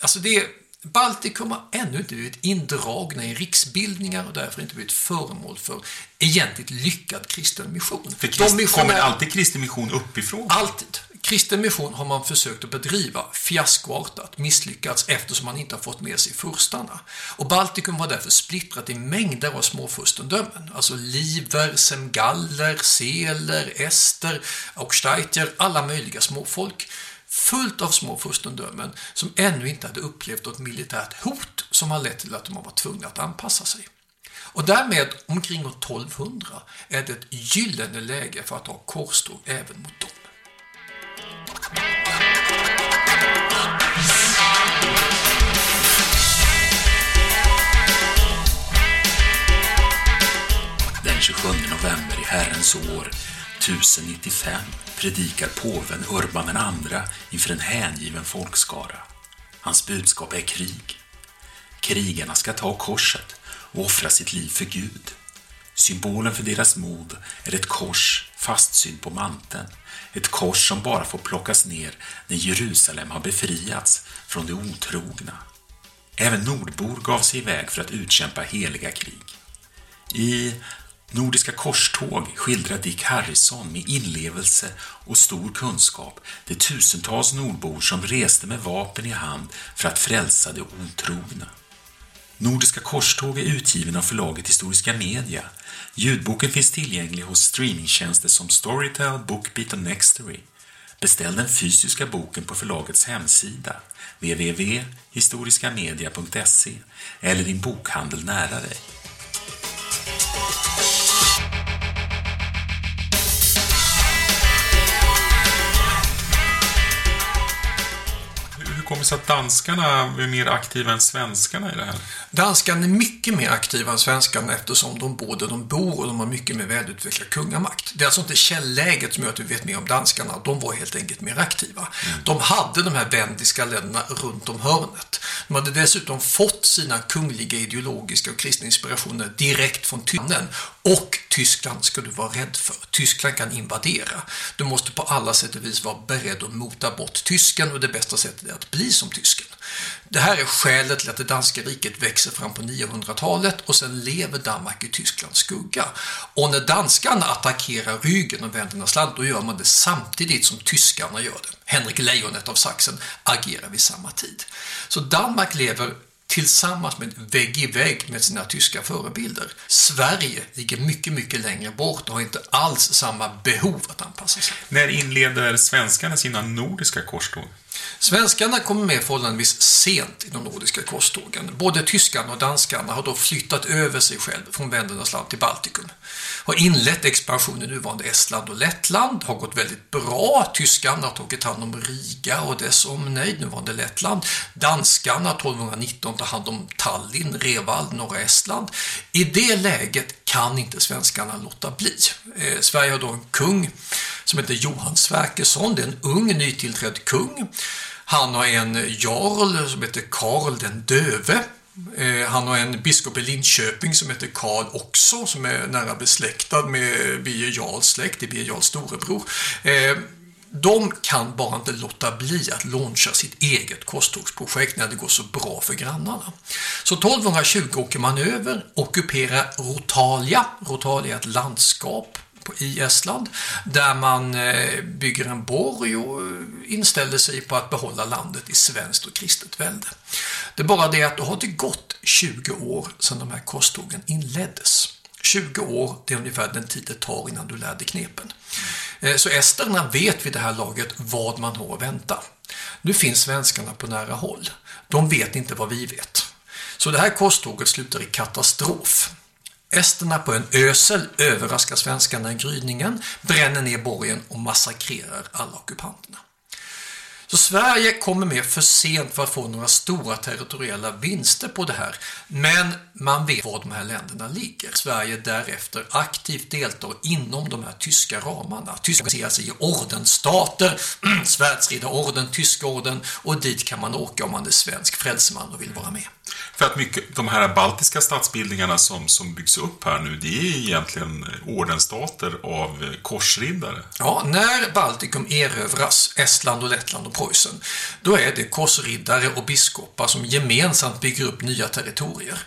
S42: Alltså det är Baltikum har ännu inte blivit indragna i riksbildningar och därför inte blivit föremål för egentligt lyckad kristen mission.
S45: För krist, kommer alltid kristen mission uppifrån?
S42: Alltid. Kristen mission har man försökt att bedriva fiaskoartat, misslyckats eftersom man inte har fått med sig furstarna. Och Baltikum var därför splittrat i mängder av småfurstendömen, alltså liver, semgaller, seler, ester, augsteiter, alla möjliga småfolk fullt av små furstendömen som ännu inte hade upplevt något militärt hot som har lett till att de har varit tvungna att anpassa sig. Och därmed omkring år 1200 är det ett gyllene läge för att ha korståg även mot dem.
S45: Den 27 november i Herrens år 1095 predikar påven Urban II inför en hängiven folkskara. Hans budskap är krig. Krigarna ska ta korset och offra sitt liv för Gud. Symbolen för deras mod är ett kors fastsydd på manteln. Ett kors som bara får plockas ner när Jerusalem har befriats från de otrogna. Även nordbor gav sig iväg för att utkämpa heliga krig. I Nordiska korståg skildrar Dick Harrison med inlevelse och stor kunskap de tusentals nordbor som reste med vapen i hand för att frälsa de otrogna. Nordiska korståg är utgiven av förlaget Historiska Media. Ljudboken finns tillgänglig hos streamingtjänster som Storytel, Bookbeat och Nextory. Beställ den fysiska boken på förlagets hemsida www.historiskamedia.se eller din bokhandel nära dig. Hur kommer det sig att danskarna är mer aktiva än svenskarna i det här?
S42: Danskarna är mycket mer aktiva än svenskarna eftersom de både de bor och de har mycket mer välutvecklad kungamakt. Det är alltså inte källläget som gör att vi vet mer om danskarna. De var helt enkelt mer aktiva. Mm. De hade de här vendiska länderna runt om hörnet. De hade dessutom fått sina kungliga ideologiska och kristna inspirationer direkt från Tyskland. Och Tyskland ska du vara rädd för. Tyskland kan invadera. Du måste på alla sätt och vis vara beredd att mota bort tysken och det bästa sättet är att bli som tysken. Det här är skälet till att det danska riket växer fram på 900-talet och sen lever Danmark i Tysklands skugga. Och när danskarna attackerar ryggen och vändernas land, då gör man det samtidigt som tyskarna gör det. Henrik Lejonet av Sachsen agerar vid samma tid. Så Danmark lever tillsammans med vägg i vägg med sina tyska förebilder. Sverige ligger mycket, mycket längre bort och har inte alls samma behov att anpassa sig.
S45: När inleder svenskarna sina nordiska korståg?
S42: Svenskarna kommer med förhållandevis sent i de nordiska korstågen. Både tyskarna och danskarna har då flyttat över sig själv från vändernas land till Baltikum. Har inlett expansionen i nuvarande Estland och Lettland. Har gått väldigt bra. Tyskarna har tagit hand om Riga och dess omnejd, nuvarande Lettland. Danskarna 1219 tar hand om Tallinn, Reval, norra Estland. I det läget kan inte svenskarna låta bli. Eh, Sverige har då en kung som heter Johan Sverkesson, Det är en ung nytillträdd kung. Han har en jarl som heter Karl den döve. Eh, han har en biskop i Linköping som heter Karl också, som är nära besläktad med Birger Jarls släkt, det är Birger Jarls storebror. Eh, de kan bara inte låta bli att launcha sitt eget korstågsprojekt när det går så bra för grannarna. Så 1220 åker man över, ockuperar Rotalia. Rotalia är ett landskap i Estland där man eh, bygger en borg och eh, inställer sig på att behålla landet i svenskt och kristet välde. Det är bara det att då har det gått 20 år sedan de här korstågen inleddes. 20 år, det är ungefär den tid det tar innan du lär dig knepen. Eh, så esterna vet vid det här laget vad man har att vänta. Nu finns svenskarna på nära håll. De vet inte vad vi vet. Så det här korståget slutar i katastrof. Esterna på en ösel överraskar svenskarna i gryningen, bränner ner borgen och massakrerar alla ockupanterna. Så Sverige kommer med för sent för att få några stora territoriella vinster på det här. Men man vet var de här länderna ligger. Sverige därefter aktivt deltar inom de här tyska ramarna. Tyskland ser sig i ordensstater, Svärdsriddarorden, Tyska orden och dit kan man åka om man är svensk frälseman och vill vara med.
S45: För att mycket, de här baltiska statsbildningarna som, som byggs upp här nu, det är egentligen ordensstater av korsriddare.
S42: Ja, när Baltikum erövras, Estland och Lettland och Preussen, då är det korsriddare och biskopar som gemensamt bygger upp nya territorier.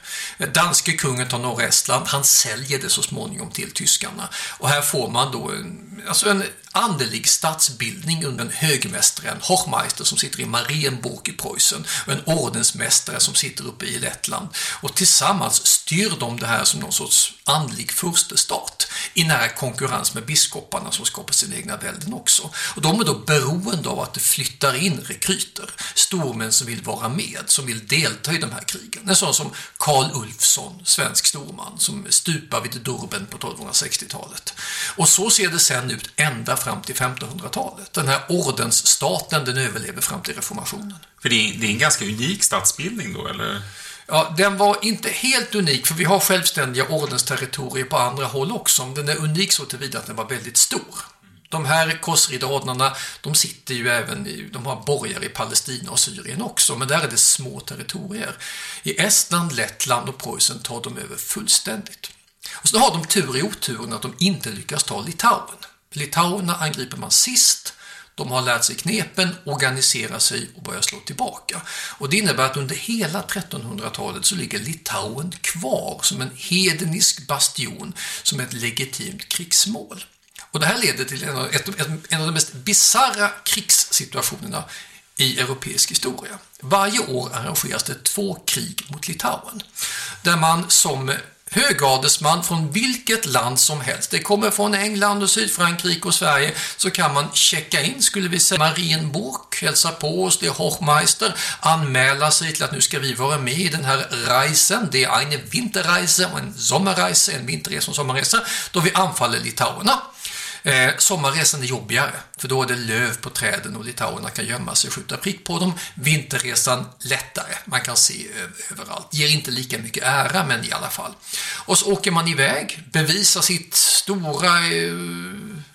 S42: Danske kungen tar norra Estland, han säljer det så småningom till tyskarna. Och här får man då en, alltså en andelig statsbildning under en högmästaren Hochmeister som sitter i Marienburg i Preussen och en ordensmästare som sitter uppe i Lettland. Och tillsammans styr de det här som någon sorts andlig furstestat i nära konkurrens med biskoparna som skapar sina egna välden också. Och de är då beroende av att det flyttar in rekryter, stormän som vill vara med, som vill delta i de här krigen. En sån som Karl Ulfsson, svensk storman, som stupar vid Durban på 1260-talet. Och så ser det sen ut ända fram till 1500-talet. Den här ordensstaten, den överlever fram till reformationen.
S45: För det är, det är en ganska unik statsbildning då, eller?
S42: Ja, den var inte helt unik, för vi har självständiga ordensterritorier på andra håll också. Men den är unik så tillvida att den var väldigt stor. De här korsriddarordnarna, de sitter ju även i, de har borgar i Palestina och Syrien också, men där är det små territorier. I Estland, Lettland och Preussen tar de över fullständigt. Och så har de tur i oturen att de inte lyckas ta Litauen. Litauerna angriper man sist, de har lärt sig knepen, organiserar sig och börjar slå tillbaka. Och det innebär att under hela 1300-talet så ligger Litauen kvar som en hednisk bastion, som ett legitimt krigsmål. Och det här leder till en av, ett, ett, en av de mest bizarra krigssituationerna i europeisk historia. Varje år arrangeras det två krig mot Litauen, där man som högadelsman från vilket land som helst, det kommer från England och Sydfrankrike och Sverige, så kan man checka in, skulle vi säga, Marienburg, hälsa på oss, det är Hochmeister, anmäla sig till att nu ska vi vara med i den här reisen, det är en vinterreise och en sommarreise, en vinterresa och en sommarresa, då vi anfaller litauerna. Eh, sommarresan är jobbigare, för då är det löv på träden och litauerna kan gömma sig och skjuta prick på dem. Vinterresan lättare, man kan se överallt. Ger inte lika mycket ära, men i alla fall. Och så åker man iväg, bevisar sitt stora eh,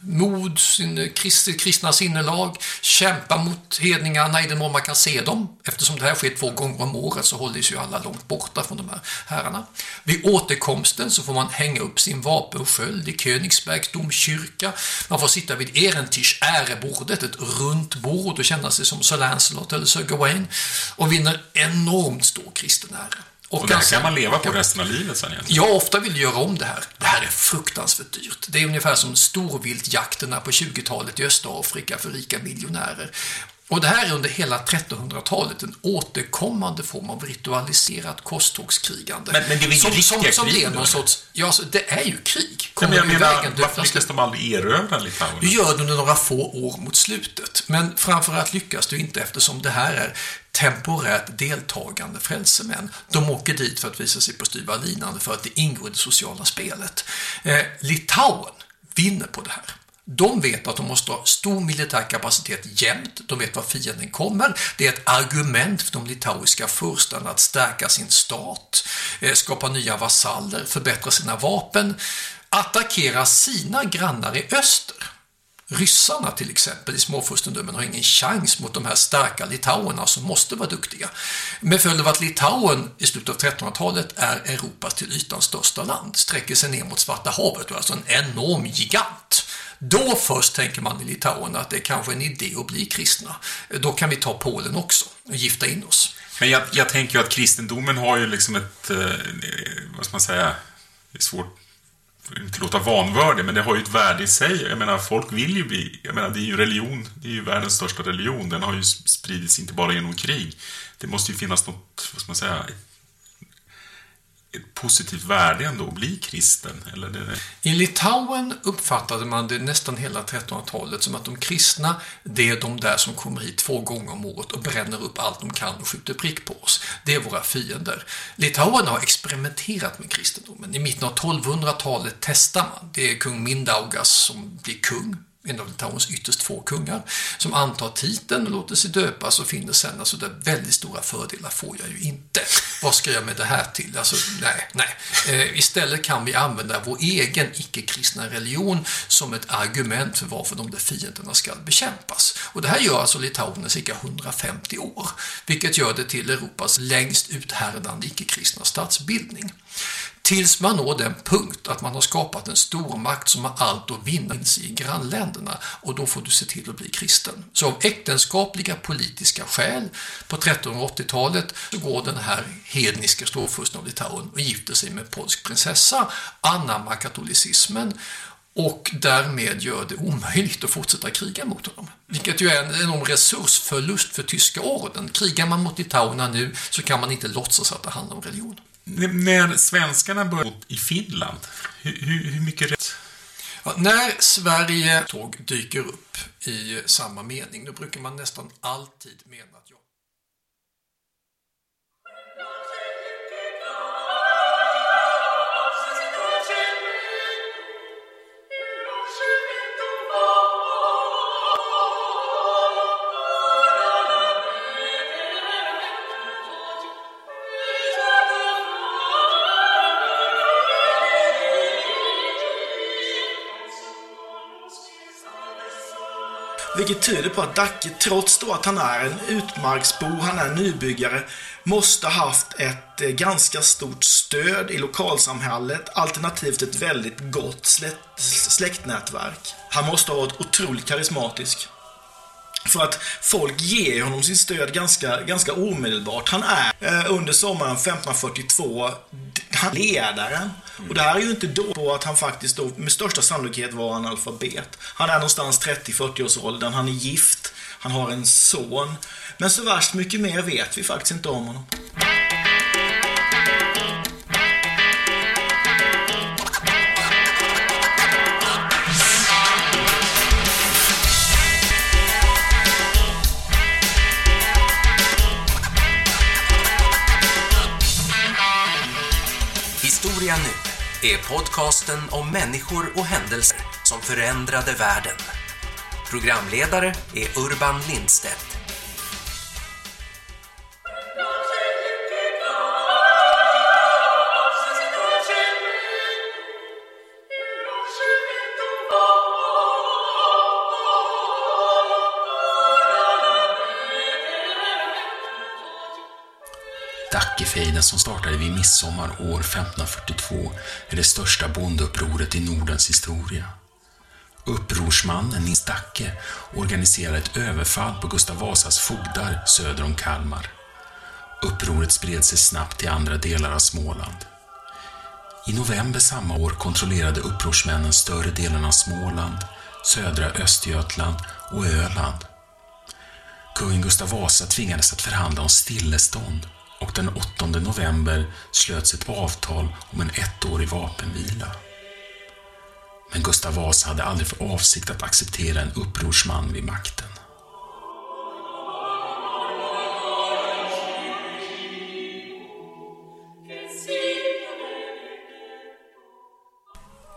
S42: mod, sin kristna sinnelag, kämpa mot hedningarna i den mån man kan se dem. Eftersom det här sker två gånger om året så hålls ju alla långt borta från de här herrarna. Vid återkomsten så får man hänga upp sin vapensköld i Königsbergs domkyrka. Man får sitta vid Erentisch ärebordet, ett runt bord och känna sig som Sir Lancelot eller Sir Gawain och vinner enormt stor kristen ära.
S45: Och, där kan man leva på resten av livet sen egentligen.
S42: Jag ofta vill göra om det här. Det här är fruktansvärt dyrt. Det är ungefär som storviltjakterna på 20-talet i Östafrika för rika miljonärer. Och det här är under hela 1300-talet en återkommande form av ritualiserat korstågskrigande.
S45: Men- men det är väl
S42: som, som, som
S45: krig
S42: någon sorts... Ja, alltså, det är ju krig.
S45: Men
S42: Kommer
S45: jag
S42: du
S45: menar, varför lyckas de aldrig erövra Litauen?
S42: du gör det under några få år mot slutet. Men framförallt lyckas du inte eftersom det här är temporärt deltagande frälsemän. De åker dit för att visa sig på styva linan för att det ingår i det sociala spelet. Eh, Litauen vinner på det här. De vet att de måste ha stor militär kapacitet jämt. De vet var fienden kommer. Det är ett argument för de litauiska furstarna att stärka sin stat, eh, skapa nya vasaller, förbättra sina vapen, attackera sina grannar i öster. Ryssarna till exempel i småfurstendömen har ingen chans mot de här starka litauerna som måste vara duktiga. Med följd av att Litauen i slutet av 1300-talet är Europas till ytan största land, sträcker sig ner mot Svarta havet och är alltså en enorm gigant. Då först tänker man i Litauen att det är kanske en idé att bli kristna. Då kan vi ta Polen också och gifta in oss.
S45: Men jag, jag tänker ju att kristendomen har ju liksom ett, eh, vad ska man säga, det är svårt inte låta vanvördig, men det har ju ett värde i sig. Jag menar, folk vill ju bli... Jag menar, det är ju religion. Det är ju världens största religion. Den har ju spridits inte bara genom krig. Det måste ju finnas något, vad ska man säga, ett positivt värde ändå att bli kristen. Eller det...
S42: I Litauen uppfattade man det nästan hela 1300-talet som att de kristna, det är de där som kommer hit två gånger om året och bränner upp allt de kan och skjuter prick på oss. Det är våra fiender. Litauen har experimenterat med kristendomen. I mitten av 1200-talet testar man. Det är kung Mindaugas som blir kung en av Litauens ytterst få kungar, som antar titeln och låter sig döpas och finner sen alltså där väldigt stora fördelar får jag ju inte. Vad ska jag med det här till? Alltså, nej, nej. Eh, istället kan vi använda vår egen icke-kristna religion som ett argument för varför de där fienderna ska bekämpas. Och det här gör alltså Litauen i cirka 150 år, vilket gör det till Europas längst uthärdande icke-kristna statsbildning. Tills man når den punkt att man har skapat en stormakt som har allt att vinna i grannländerna och då får du se till att bli kristen. Så av äktenskapliga politiska skäl på 1380-talet så går den här hedniska storfursten av Litauen och gifter sig med polsk prinsessa, anammar katolicismen och därmed gör det omöjligt att fortsätta kriga mot honom. Vilket ju är en enorm resursförlust för tyska orden. Krigar man mot litauerna nu så kan man inte låtsas att det handlar om religion.
S45: När svenskarna började i Finland, hur, hur, hur mycket rätt?
S42: Ja, när Sverige tåg dyker upp i samma mening, då brukar man nästan alltid mena
S46: Vilket tyder på att Dacke, trots då att han är en utmarksbo, han är nybyggare, måste ha haft ett eh, ganska stort stöd i lokalsamhället, alternativt ett väldigt gott släkt, släktnätverk. Han måste ha varit otroligt karismatisk. För att folk ger honom sitt stöd ganska, ganska omedelbart. Han är eh, under sommaren 1542 han ledaren. Och det här är ju inte då på att han faktiskt då med största sannolikhet var analfabet. Han är någonstans 30-40 års åldern, han är gift, han har en son. Men så värst mycket mer vet vi faktiskt inte om honom.
S43: Historia nu är podcasten om människor och händelser som förändrade världen. Programledare är Urban Lindstedt.
S45: Dackefejden som startade vid midsommar år 1542 är det största bondeupproret i Nordens historia. Upprorsmannen Nils Dacke organiserade ett överfall på Gustav Vasas fogdar söder om Kalmar. Upproret spred sig snabbt till andra delar av Småland. I november samma år kontrollerade upprorsmännen större delen av Småland, södra Östergötland och Öland. Kung Gustav Vasa tvingades att förhandla om stillestånd och den 8 november slöts ett avtal om en ettårig vapenvila. Men Gustav Vasa hade aldrig för avsikt att acceptera en upprorsman vid makten.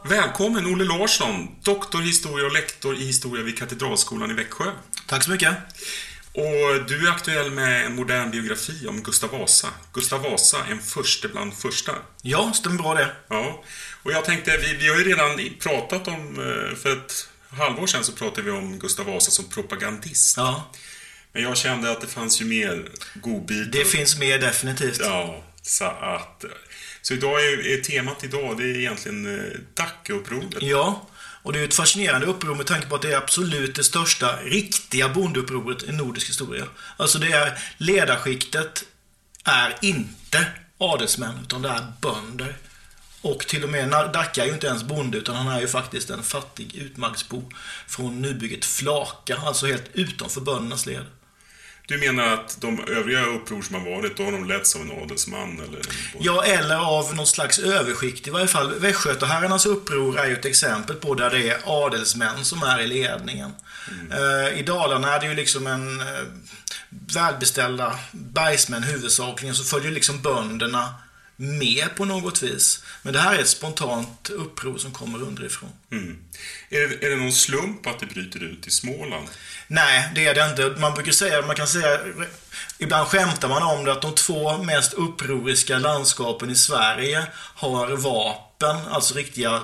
S45: Välkommen Olle Larsson, doktor i historia och lektor i historia vid Katedralskolan i Växjö.
S46: Tack så mycket.
S45: Och du är aktuell med en modern biografi om Gustav Vasa. Gustav Vasa, en förste bland första.
S46: Ja, stämmer bra det.
S45: Ja, och jag tänkte, vi, vi har ju redan pratat om, eh, för ett halvår sedan så pratade vi om Gustav Vasa som propagandist.
S46: Ja.
S45: Men jag kände att det fanns ju mer godbitar.
S46: Det finns mer definitivt.
S45: Ja, så att... Så idag är, är temat idag, det är egentligen eh, Dackeupproret.
S46: Ja, och det är ett fascinerande uppror med tanke på att det är absolut det största riktiga bondeupproret i nordisk historia. Alltså det är ledarskiktet är inte adelsmän, utan det är bönder. Och till och med Dacke är ju inte ens bonde, utan han är ju faktiskt en fattig utmarksbo från nybygget Flaka, alltså helt utanför böndernas led.
S45: Du menar att de övriga uppror som har varit, då har de letts av en adelsman eller?
S46: Ja, eller av någon slags överskikt i varje fall. Västgötaherrarnas uppror är ju ett exempel på där det är adelsmän som är i ledningen. Mm. Uh, I Dalarna är det ju liksom en uh, välbeställda bergsmän huvudsakligen, så följer liksom bönderna med på något vis. Men det här är ett spontant uppror som kommer underifrån.
S45: Mm. Är, det, är det någon slump att det bryter ut i Småland?
S46: Nej, det är det inte. Man brukar säga, man kan säga, ibland skämtar man om det, att de två mest upproriska landskapen i Sverige har vapen, alltså riktiga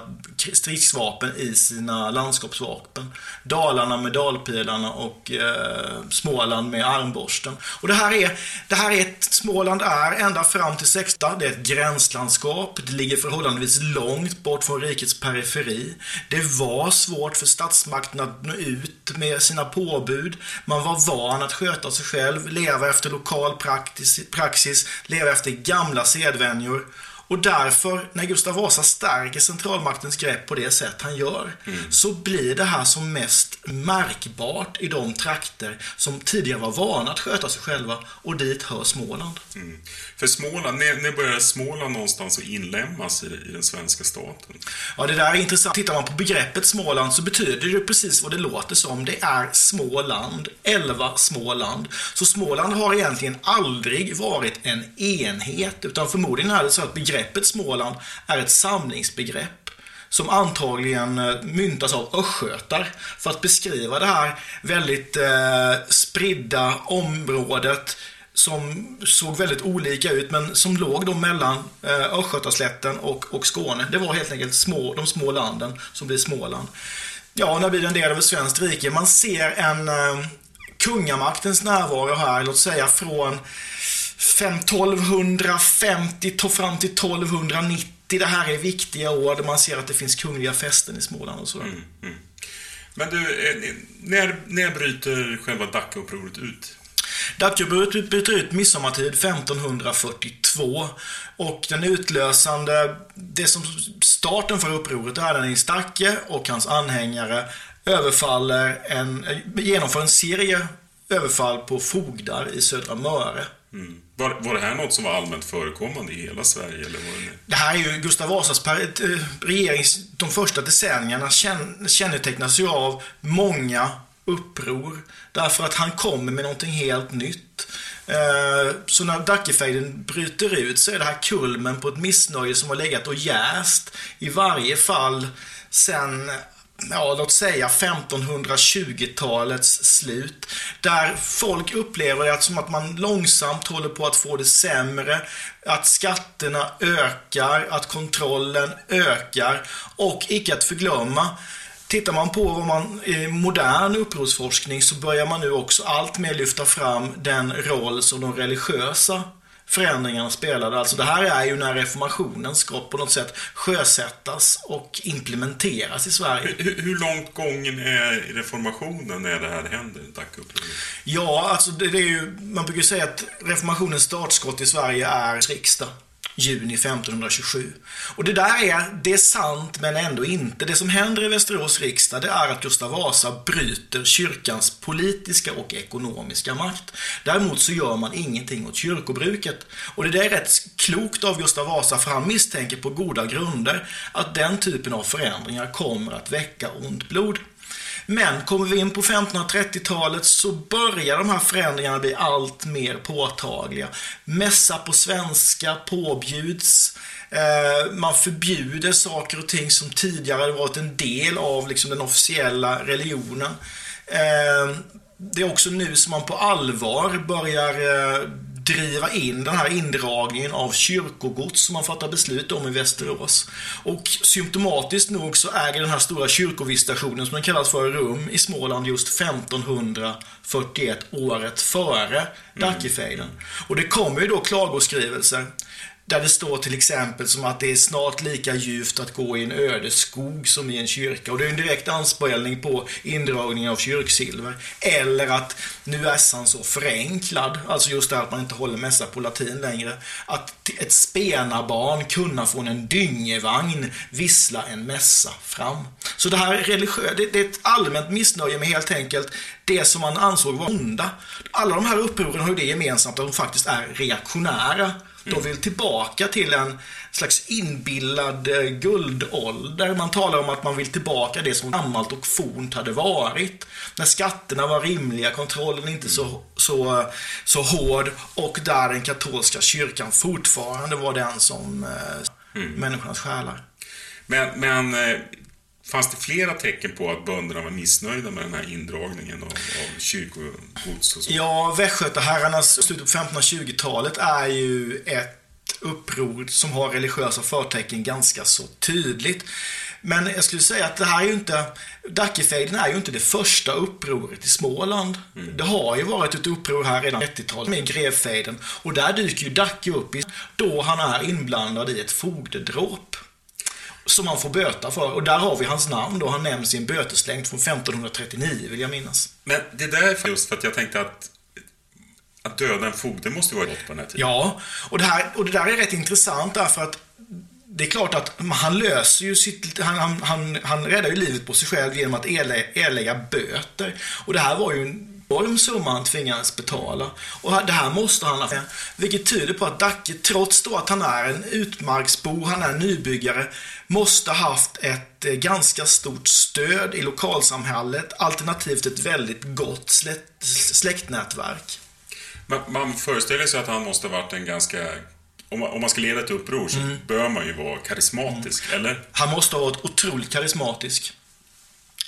S46: stridsvapen i sina landskapsvapen. Dalarna med dalpilarna och eh, Småland med armborsten. Och det här är, det här är ett, Småland är ända fram till 16 det är ett gränslandskap. Det ligger förhållandevis långt bort från rikets periferi. Det var svårt för statsmakten att nå ut med sina påbud. Man var van att sköta sig själv, leva efter lokal praxis, praxis leva efter gamla sedvänjor. Och därför, när Gustav Vasa stärker centralmaktens grepp på det sätt han gör, mm. så blir det här som mest märkbart i de trakter som tidigare var vana att sköta sig själva och dit hör Småland.
S45: Mm. För Småland, när, när började Småland någonstans att inlämnas i, i, den svenska staten?
S46: Ja, det där är intressant. Tittar man på begreppet Småland så betyder det precis vad det låter som. Det är Småland, elva Småland. Så Småland har egentligen aldrig varit en enhet, utan förmodligen är det så att begreppet begreppet Småland är ett samlingsbegrepp som antagligen eh, myntas av östgötar för att beskriva det här väldigt eh, spridda området som såg väldigt olika ut men som låg då mellan eh, Östgötaslätten och, och Skåne. Det var helt enkelt små, de små landen som blir Småland. Ja, när blir det en del av ett svenskt rike? Man ser en eh, kungamaktens närvaro här, låt säga från 1250 fram till 1290. Det här är viktiga år där man ser att det finns kungliga fästen i Småland och sådär. Mm, mm.
S45: Men du, eh, när, när bryter själva Dackeupproret ut?
S46: Dackeupproret bryter ut midsommartid 1542 och den utlösande, det som starten för upproret är när Nils Dacke och hans anhängare överfaller en, genomför en serie överfall på fogdar i Södra Möre.
S45: Mm. Var, var det här något som var allmänt förekommande i hela Sverige? Eller var det...
S46: det här är ju Gustav Vasas eh, regerings... De första decennierna kännetecknas ju av många uppror. Därför att han kommer med någonting helt nytt. Eh, så när Dackefejden bryter ut så är det här kulmen på ett missnöje som har legat och jäst i varje fall sen ja, låt säga 1520-talets slut. Där folk upplever det som att man långsamt håller på att få det sämre, att skatterna ökar, att kontrollen ökar och icke att förglömma Tittar man på vad man i modern upprorsforskning så börjar man nu också allt mer lyfta fram den roll som de religiösa förändringarna spelade. Alltså det här är ju när reformationen ska på något sätt sjösättas och implementeras i Sverige.
S45: Hur, hur långt gången är reformationen när det här händer, Dackeupproret?
S46: Ja, alltså det, det, är ju, man brukar säga att reformationens startskott i Sverige är riksdag juni 1527. Och det där är, det är sant men ändå inte. Det som händer i Västerås riksdag det är att Gustav Vasa bryter kyrkans politiska och ekonomiska makt. Däremot så gör man ingenting åt kyrkobruket. Och det där är rätt klokt av Gustav Vasa för han misstänker på goda grunder att den typen av förändringar kommer att väcka ont blod. Men kommer vi in på 1530-talet så börjar de här förändringarna bli allt mer påtagliga. Mässa på svenska påbjuds. Eh, man förbjuder saker och ting som tidigare varit en del av liksom, den officiella religionen. Eh, det är också nu som man på allvar börjar eh, driva in den här indragningen av kyrkogods som man fattar beslut om i Västerås. Och symptomatiskt nog så äger den här stora kyrkovisitationen som den kallas för rum i Småland just 1541, året före Dackefejden. Och det kommer ju då klagoskrivelser där det står till exempel som att det är snart lika ljuvt att gå i en öde skog som i en kyrka. Och det är en direkt anspelning på indragning av kyrksilver. Eller att nu är han så förenklad, alltså just det här att man inte håller mässa på latin längre. Att ett spenabarn kunna från en dyngevagn vissla en mässa fram. Så det här är religiöst, det, det är ett allmänt missnöje med helt enkelt det som man ansåg var onda. Alla de här upproren har ju det gemensamt att de faktiskt är reaktionära. De vill tillbaka till en slags inbillad eh, guldålder. Man talar om att man vill tillbaka det som gammalt och fornt hade varit. När skatterna var rimliga, kontrollen inte så, så, så hård och där den katolska kyrkan fortfarande var den som eh, människornas själar.
S45: Men, men eh, fanns det flera tecken på att bönderna var missnöjda med den här indragningen av, av kyrkogods och så?
S46: Ja, västgötaherrarnas slutet på 1520-talet är ju ett uppror som har religiösa förtecken ganska så tydligt. Men jag skulle säga att det här är ju inte, Dackefejden är ju inte det första upproret i Småland. Det har ju varit ett uppror här redan 30-talet med grevfejden. Och där dyker ju Dacke upp i, då han är inblandad i ett fogdedråp. Som han får böta för. Och där har vi hans namn då. Han nämns i en böteslängd från 1539 vill jag minnas.
S45: Men det där är just för att jag tänkte att att döda en fogde måste ju vara gott på den här tiden.
S46: Ja, och det, här, och det där är rätt intressant därför att det är klart att han löser ju sitt, han, han, han, han räddar ju livet på sig själv genom att erlä, erlägga böter. Och det här var ju en enorm summa han tvingades betala. Och det här måste han ha Vilket tyder på att Dacke, trots då att han är en utmarksbo, han är nybyggare, måste haft ett eh, ganska stort stöd i lokalsamhället, alternativt ett väldigt gott släkt, släktnätverk.
S45: Man, man föreställer sig att han måste ha varit en ganska... Om man, om man ska leda ett uppror så
S46: Mm.
S45: bör man ju vara karismatisk, eller?
S46: Han måste ha varit otroligt karismatisk.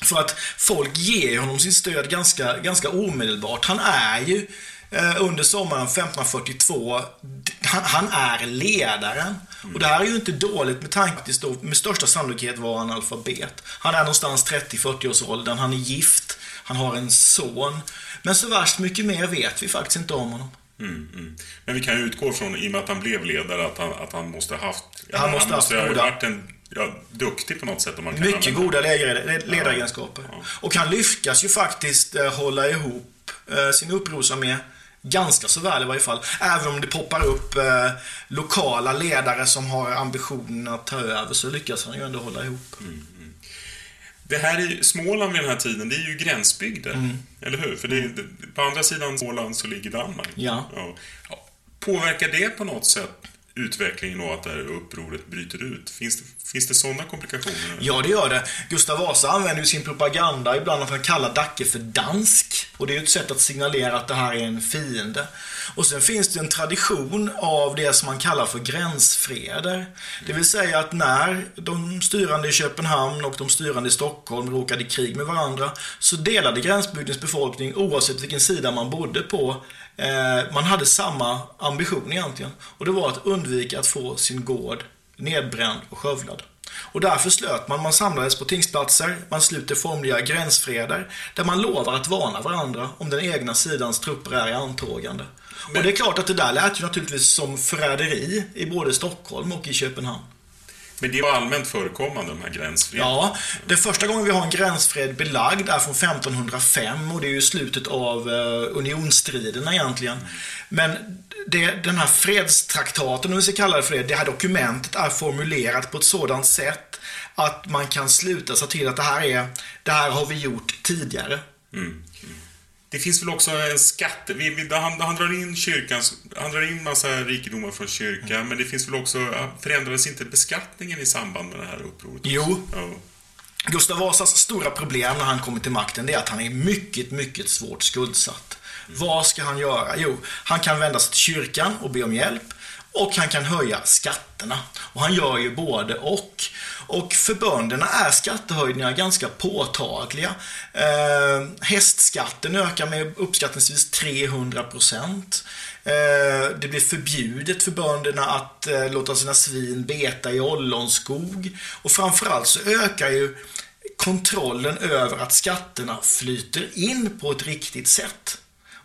S46: För att folk ger honom sin stöd ganska, ganska omedelbart. Han är ju eh, under sommaren 1542, d- han, han är ledaren. Och det här är ju inte dåligt med tanke på att med största sannolikhet var han alfabet. Han är någonstans 30-40 års åldern, han är gift, han har en son. Men så värst mycket mer vet vi faktiskt inte om honom.
S45: Mm, mm. Men vi kan ju utgå från, i och med att han blev ledare, att han, att han måste ha haft...
S46: Han måste ha haft
S45: ha varit en, ja, duktig på något sätt. Om man kan
S46: Mycket
S45: använda-
S46: goda ledare- ledaregenskaper. Och han lyckas ju faktiskt eh, hålla ihop eh, sin upprorsarmé ganska så väl i varje fall. Även om det poppar upp eh, lokala ledare som har ambitionen att ta över så lyckas han ju ändå hålla ihop.
S45: Det här är ju- Småland vid den här tiden, det är ju gränsbygder.
S46: Mm.
S45: Eller hur? För är- det, på andra sidan Småland så ligger Danmark.
S46: Ja.
S45: Ja. Påverkar det på något sätt utvecklingen och att det här upproret bryter ut? Finns det, finns det sådana komplikationer?
S46: Ja, det gör det. Gustav Vasa använder ju sin propaganda ibland att han kallar Dacke för dansk. Och det är ju ett sätt att signalera att det här är en fiende. Och sen finns det en tradition av det som man kallar för gränsfreder. Det vill säga att när de styrande i Köpenhamn och de styrande i Stockholm råkade i krig med varandra så delade gränsbygdens befolkning, oavsett vilken sida man bodde på, man hade samma ambition egentligen. Och det var att undvika att få sin gård nedbränd och skövlad. Och därför slöt man, man samlades på tingsplatser, man sluter formliga gränsfreder där man lovar att varna varandra om den egna sidans trupper är i antågande. Och det är klart att det där lät ju naturligtvis som förräderi i både Stockholm och i Köpenhamn.
S45: Men det var allmänt förekommande, de här gränsfreden?
S46: Ja, det första gången vi har en gränsfred belagd är från 1505 och det är ju slutet av eh, unionsstriderna egentligen. Men det, den här fredstraktaten, om vi ska kalla det för det, det här dokumentet är formulerat på ett sådant sätt att man kan sluta sig till att det här, är, det här har vi gjort tidigare.
S45: Mm. Det finns väl också en skatt... Vi, vi, han, han drar in kyrkans... Han drar in massa rikedomar från kyrkan,
S46: Mm.
S45: men det finns väl också... Förändrades inte beskattningen i samband med det här upproret?
S46: Jo.
S45: Ja.
S46: Gustav Vasas stora problem när han kommer till makten det är att han är mycket, mycket svårt skuldsatt. Vad ska han göra? Jo, han kan vända sig till kyrkan och be om hjälp och han kan höja skatterna. Och han gör ju både och. Och för bönderna är skattehöjningar ganska påtagliga. Eh, hästskatten ökar med uppskattningsvis 300 procent. Eh, det blir förbjudet för bönderna att eh, låta sina svin beta i ollonskog. Och framförallt så ökar ju kontrollen över att skatterna flyter in på ett riktigt sätt.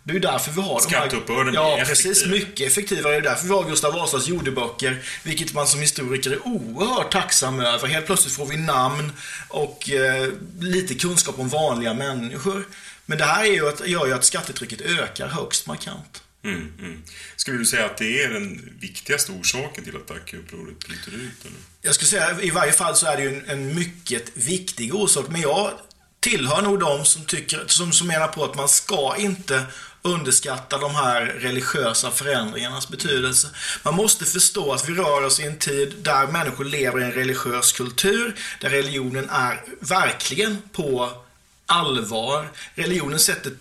S46: Det är ju därför vi har
S45: Skatteuppbörden
S46: de här... Ja, precis. Mycket effektivare. Det är därför vi har Gustav Vasas jordeböcker, vilket man som historiker är oerhört tacksam över. Helt plötsligt får vi namn och eh, lite kunskap om vanliga människor. Men det här är ju att, gör ju att skattetrycket ökar högst markant.
S45: Mm, mm. Skulle du säga att det är den viktigaste orsaken till att Dackeupproret bryter ut? Eller?
S46: Jag skulle säga i varje fall så är det ju en, en mycket viktig orsak. Men jag tillhör nog de som, tycker, som, som menar på att man ska inte underskatta de här religiösa förändringarnas betydelse. Man måste förstå att vi rör oss i en tid där människor lever i en religiös kultur, där religionen är verkligen på allvar. Religionen sätter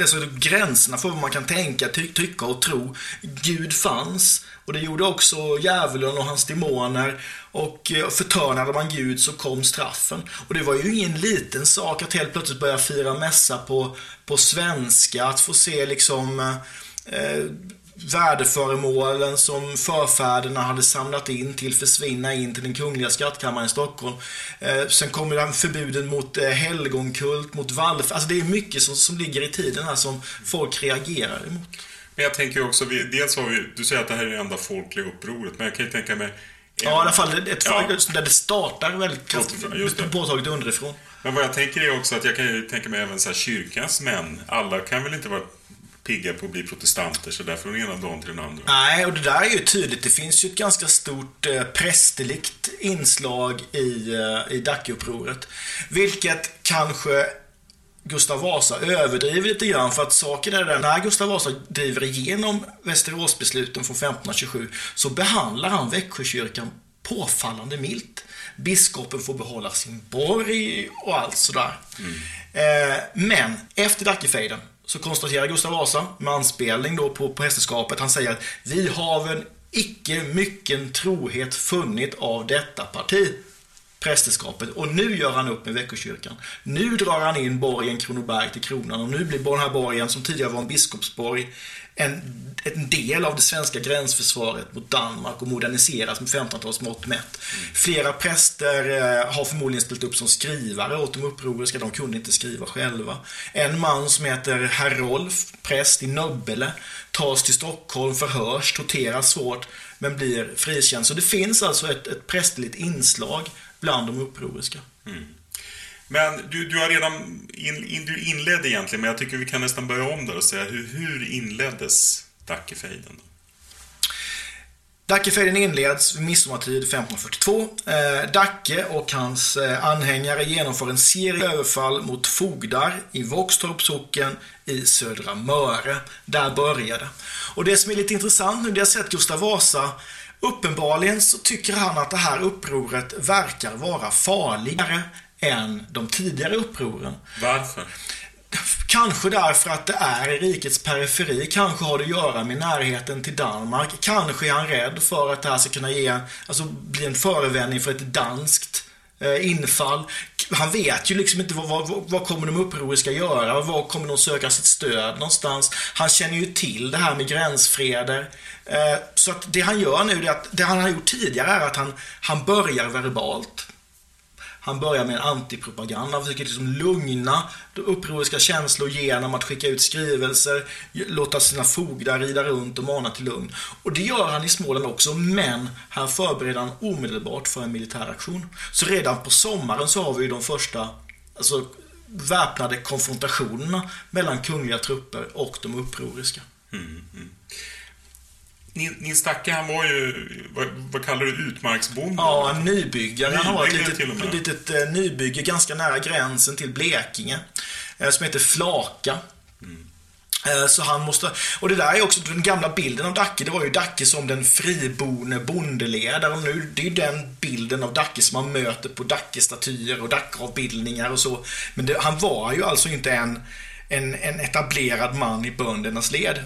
S46: alltså gränserna för vad man kan tänka, ty tycka och tro. Gud fanns. Och det gjorde också djävulen och hans demoner. Och eh, förtörnade man Gud så kom straffen. Och det var ju ingen liten sak att helt plötsligt börja fira mässa på, på svenska. Att få se liksom eh, eh värdeföremålen som förfäderna hade samlat in till försvinna in till den kungliga skattkammaren i Stockholm. Eh, sen kommer den förbuden mot eh, helgonkult, mot vallf. Alltså det är mycket som, som ligger i tiden här som folk reagerar emot.
S45: Men jag tänker också, vi, dels har vi, du säger att det här är det enda folkliga upproret, men jag kan ju tänka mig...
S46: Ja, i alla fall ett ja. där det startar väldigt kraftigt, påtagligt underifrån.
S45: Men vad jag tänker är också att jag kan ju tänka mig även så här, kyrkans män, alla kan väl inte vara pigga på att bli protestanter så där från ena dagen till den andra.
S46: Nej, och det där är ju tydligt. Det finns ju ett ganska stort eh, prästerligt inslag i, eh, i Dackeupproret. Vilket kanske Gustav Vasa överdriver lite grann för att saken är den, när Gustav Vasa driver igenom Västeråsbesluten från 1527 så behandlar han Växjökyrkan påfallande milt. Biskopen får behålla sin borg och allt sådär. Mm. Eh, men efter Dackefejden så konstaterar Gustav Vasa, med anspelning då på, på han säger att vi har en icke mycken trohet funnit av detta parti prästerskapet och nu gör han upp med Växjökyrkan. Nu drar han in borgen Kronoberg till kronan och nu blir den här borgen som tidigare var en biskopsborg en, en del av det svenska gränsförsvaret mot Danmark och moderniseras med 1500-tals mått mätt. Flera präster eh, har förmodligen ställt upp som skrivare åt de upproriska, de kunde inte skriva själva. En man som heter Herr Rolf, präst i Nöbbele, tas till Stockholm, förhörs, torteras svårt, men blir frikänd. Så det finns alltså ett, ett prästerligt inslag bland de upproriska. Mm.
S45: Men du, du har redan in, in, du inledde egentligen, men jag tycker vi kan nästan börja om där och säga hur, hur inleddes Dackefejden?
S46: Dackefejden inleds vid midsommartid 1542. Eh, Dacke och hans eh, anhängare genomför en serie överfall mot fogdar i Våxtorp socken i Södra Möre. Där började Och det som är lite intressant nu, det är att sett Gustav Vasa Uppenbarligen så tycker han att det här upproret verkar vara farligare än de tidigare upproren.
S45: Varför?
S46: Kanske därför att det är i rikets periferi. Kanske har det att göra med närheten till Danmark. Kanske är han rädd för att det här ska kunna ge, alltså bli en förevändning för ett danskt Eh, infall. Han vet ju liksom inte vad, vad, vad kommer de upproriska göra? Var kommer de söka sitt stöd någonstans? Han känner ju till det här med gränsfreder. Eh, så att det han gör nu, det, att det han har gjort tidigare är att han, han börjar verbalt. Han börjar med en antipropaganda, han försöker liksom lugna upproriska känslor genom att skicka ut skrivelser, låta sina fogdar rida runt och mana till lugn. Och det gör han i Småland också, men här förbereder han omedelbart för en militär aktion. Så redan på sommaren så har vi ju de första alltså, väpnade konfrontationerna mellan kungliga trupper och de upproriska. Mm, mm.
S45: Nils Dacke, han var ju, vad, vad kallar du utmarksbonde?
S46: Ja, en nybyggare. Han har ett litet, litet uh, nybygge ganska nära gränsen till Blekinge. Uh, som heter Flaka. Mm. Uh, så han måste, och det där är också den gamla bilden av Dacke. Det var ju Dacke som den fribone bondeledaren. Nu, det är ju den bilden av Dacke som man möter på Dacke-statyer och Dacke-avbildningar och så. Men det, han var ju alltså inte en, en, en etablerad man i böndernas led.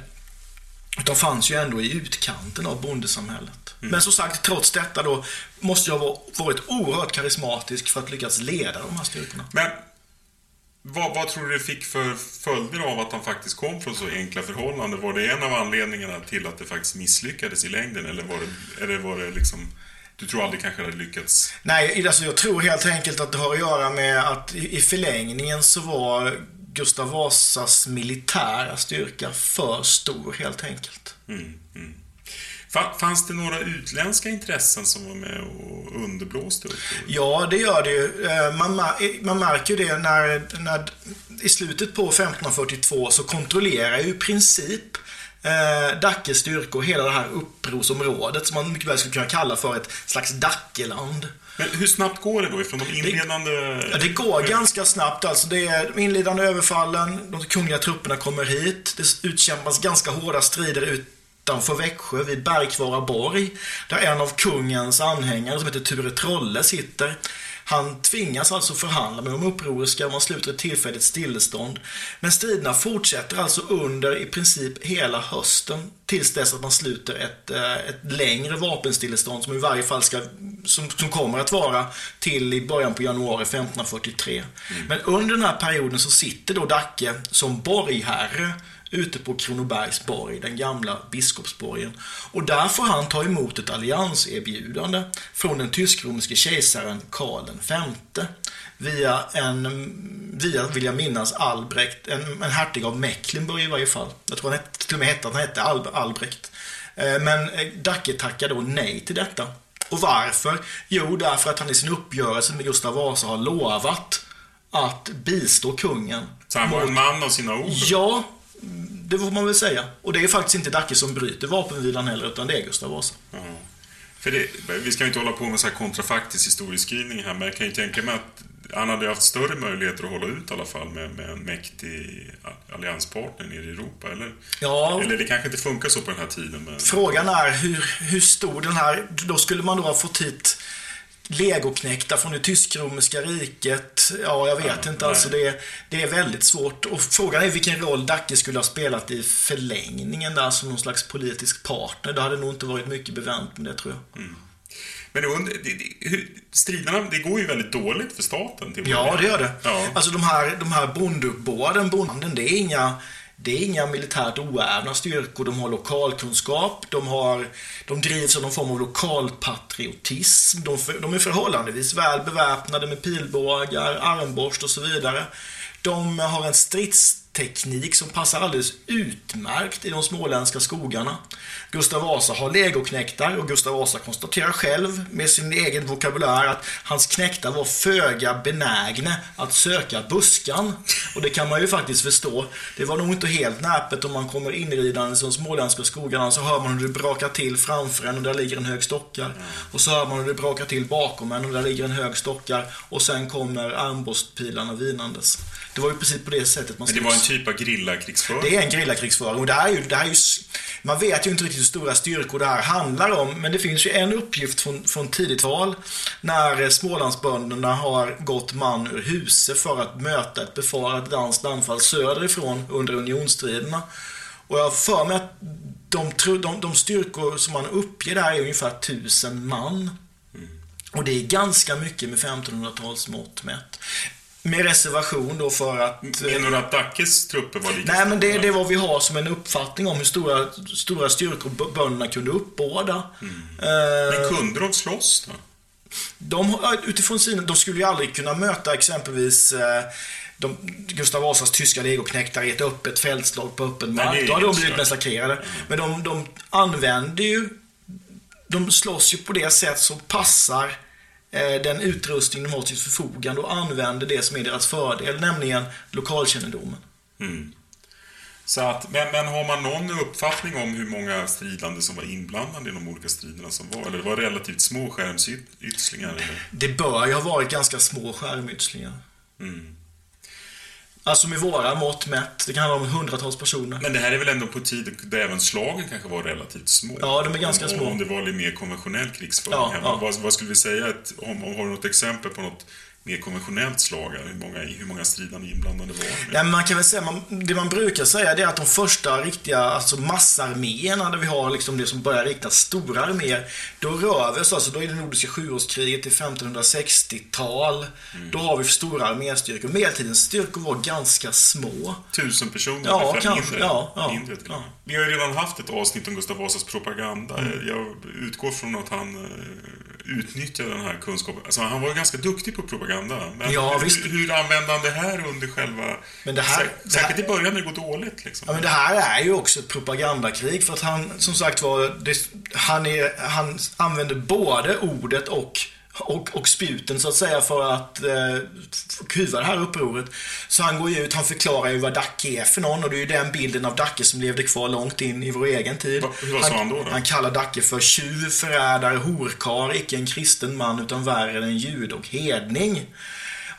S46: De fanns ju ändå i utkanten av bondesamhället.
S45: Mm.
S46: Men som sagt, trots detta då måste jag ha varit oerhört karismatisk för att lyckas leda de här styrkorna.
S45: Men vad, vad tror du det fick för följder av att han faktiskt kom från så enkla förhållanden? Var det en av anledningarna till att det faktiskt misslyckades i längden? Eller var det, eller var det liksom... Du tror aldrig kanske det hade lyckats?
S46: Nej, alltså jag tror helt enkelt att det har att göra med att i förlängningen så var Gustav Vasas militära styrka för stor helt enkelt.
S45: Mm, mm. Fa- Fanns det några utländska intressen som var med och underblåste upp?
S46: Ja, det gör det ju. Eh, Man, man märker ju det när, när i slutet på 1542 så kontrollerar ju i princip eh, Dackes styrkor hela det här upprorsområdet som man mycket väl skulle kunna kalla för ett slags Dackeland.
S45: Men hur snabbt går det då ifrån de inledande...
S46: Ja, det går ganska snabbt. Alltså det är de inledande överfallen, de kungliga trupperna kommer hit. Det utkämpas ganska hårda strider utanför Växjö vid Bergkvara borg. Där en av kungens anhängare som heter Ture Trolle sitter. Han tvingas alltså förhandla med de upproriska och man sluter ett tillfälligt stillestånd. Men striderna fortsätter alltså under i princip hela hösten tills dess att man sluter ett, eh, ett längre vapenstillestånd som i varje fall ska, som, som kommer att vara till i början på januari 1543. Men under den här perioden så sitter då Dacke som borgherre ute på Kronobergs borg, den gamla biskopsborgen. Och där får han ta emot ett allianserbjudande från den tysk-romerske kejsaren Karl V. Via en, via, vill jag minnas, Albrecht, en, en hertig av Mecklenburg i varje fall. Jag tror han hette, till och med hette att han hette Al, Albrecht. Eh, Men eh, Dacke tackar då nej till detta. Och varför? Jo, därför att han i sin uppgörelse med Gustav Vasa har lovat att bistå kungen.
S45: Så han var en man av sina ord?
S46: Ja, det får man väl säga. Och det är faktiskt inte Dacke som bryter vapenvilan heller, utan det är Gustav Vasa.
S45: Ja. För det, vi ska ju inte hålla på med så här kontrafaktisk historieskrivning här, men jag kan ju tänka mig att han hade haft större möjligheter att hålla ut i alla fall med, med en mäktig allianspartner nere i Europa, eller?
S46: Ja.
S45: Eller det kanske inte funkar så på den här tiden. Men...
S46: Frågan är hur, hur stor den här... Då skulle man då ha fått hit legoknäckta från det tysk-romerska riket. Ja, jag vet inte. Alltså det, det är väldigt svårt. Och frågan är vilken roll Dacke skulle ha spelat i förlängningen där som någon slags politisk partner. Det hade nog inte varit mycket bevänt med det, tror jag.
S45: Men det, det, det, striderna, det går ju väldigt dåligt för staten. Till
S46: Ja, det gör det.
S45: Ja.
S46: Alltså de här, de här bondeuppbåden, bonden, det är inga det är inga militärt oärvna styrkor. De har lokalkunskap, de, har, de drivs av någon form av lokalpatriotism. De, för, de är förhållandevis väl beväpnade med pilbågar, armborst och så vidare. De har en stridsteknik som passar alldeles utmärkt i de småländska skogarna. Gustav Vasa har legoknäktar och Gustav Vasa konstaterar själv med sin egen vokabulär att hans knäktar var föga benägna att söka buskan. Och det kan man ju faktiskt förstå. Det var nog inte helt näpet om man kommer inridande i de småländska skogarna så hör man hur det brakar till framför en och där ligger en hög stockar. Och så hör man hur det brakar till bakom en och där ligger en hög stockar. Och sen kommer armborstpilarna vinandes. Det var ju precis på det sättet man
S45: Men typ av grillakrigsföring.
S46: Det är en grillakrigsföring och det här är ju, det här är ju, man vet ju inte riktigt hur stora styrkor det här handlar om, men det finns ju en uppgift från, från tidigt val när eh, Smålandsbönderna har gått man ur huse för att möta ett befarat danskt anfall söderifrån under unionsstriderna. Och jag för mig att de, de, de styrkor som man uppger där är ungefär tusen man. Och det är ganska mycket med 1500-talsmått mätt. Med reservation då för att...
S45: Menar du att Dackes trupper var lika
S46: Nej, men det, det är vad vi har som en uppfattning om hur stora, stora styrkor bönderna kunde uppbåda. Eh,
S45: Men kunde de slåss då?
S46: de, utifrån sina, de skulle ju aldrig kunna möta exempelvis eh, de, Gustav Vasas tyska legoknektar i ett öppet fältslag på öppen mark. Då hade de blivit massakrerade. Men de, de använder ju... De slåss ju på det sätt som passar den utrustning de har till förfogande och använder det som är deras fördel, nämligen lokalkännedomen.
S45: Mm. Så att, men, men har man någon uppfattning om hur många stridande som var inblandade i de olika striderna som var? Eller det var relativt små skärmytslingar? Eller?
S46: Det bör ju ha varit ganska små skärmytslingar.
S45: Mm.
S46: Alltså med våra mått mätt. Det kan handla om hundratals personer.
S45: Men det här är väl ändå på tid där även slagen kanske var relativt små?
S46: Ja, de är ganska
S45: Om-
S46: små.
S45: Om det var lite mer konventionell krigsföring
S46: Ja, ja.
S45: Vad, vad skulle vi säga? Att, om, om, har du något exempel på något mer konventionellt slag? Hur många, hur många stridande inblandade var det?
S46: Ja, man kan väl säga, man, det man brukar säga det är att de första riktiga alltså massarméerna där vi har liksom det som börjar rikta stora arméer, då rör vi oss alltså, då är det Nordiska sjuårskriget till 1560-tal. Då har vi stora arméstyrkor. Medeltidens styrkor var ganska små.
S45: Tusen personer
S46: Ja, kanske.
S45: mindre.
S46: Ja, ja,
S45: mindre med. Vi har ju redan haft ett avsnitt om Gustav Vasas propaganda.
S46: Mm.
S45: Jag utgår från att han eh, utnyttjade den här kunskapen. Alltså, han var ganska duktig på propaganda. Men
S46: Ja,
S45: hur, hur använde han det här under själva...
S46: Men det här-
S45: Sä-
S46: det
S45: säkert
S46: här-
S45: i början när det går dåligt. Liksom.
S46: Ja, men det här är ju också ett propagandakrig för att han, som sagt var, det, han, är, han använder både ordet och och, och spjuten så att säga för att eh, kuva det här upproret. Så han går ju ut, han förklarar ju vad Dacke är för någon och det är ju den bilden av Dacke som levde kvar långt in i vår egen tid.
S45: vad sa han då, då?
S46: Han kallar Dacke för tjuv, förrädare, horkar, icke en kristen man utan värre än jude och hedning.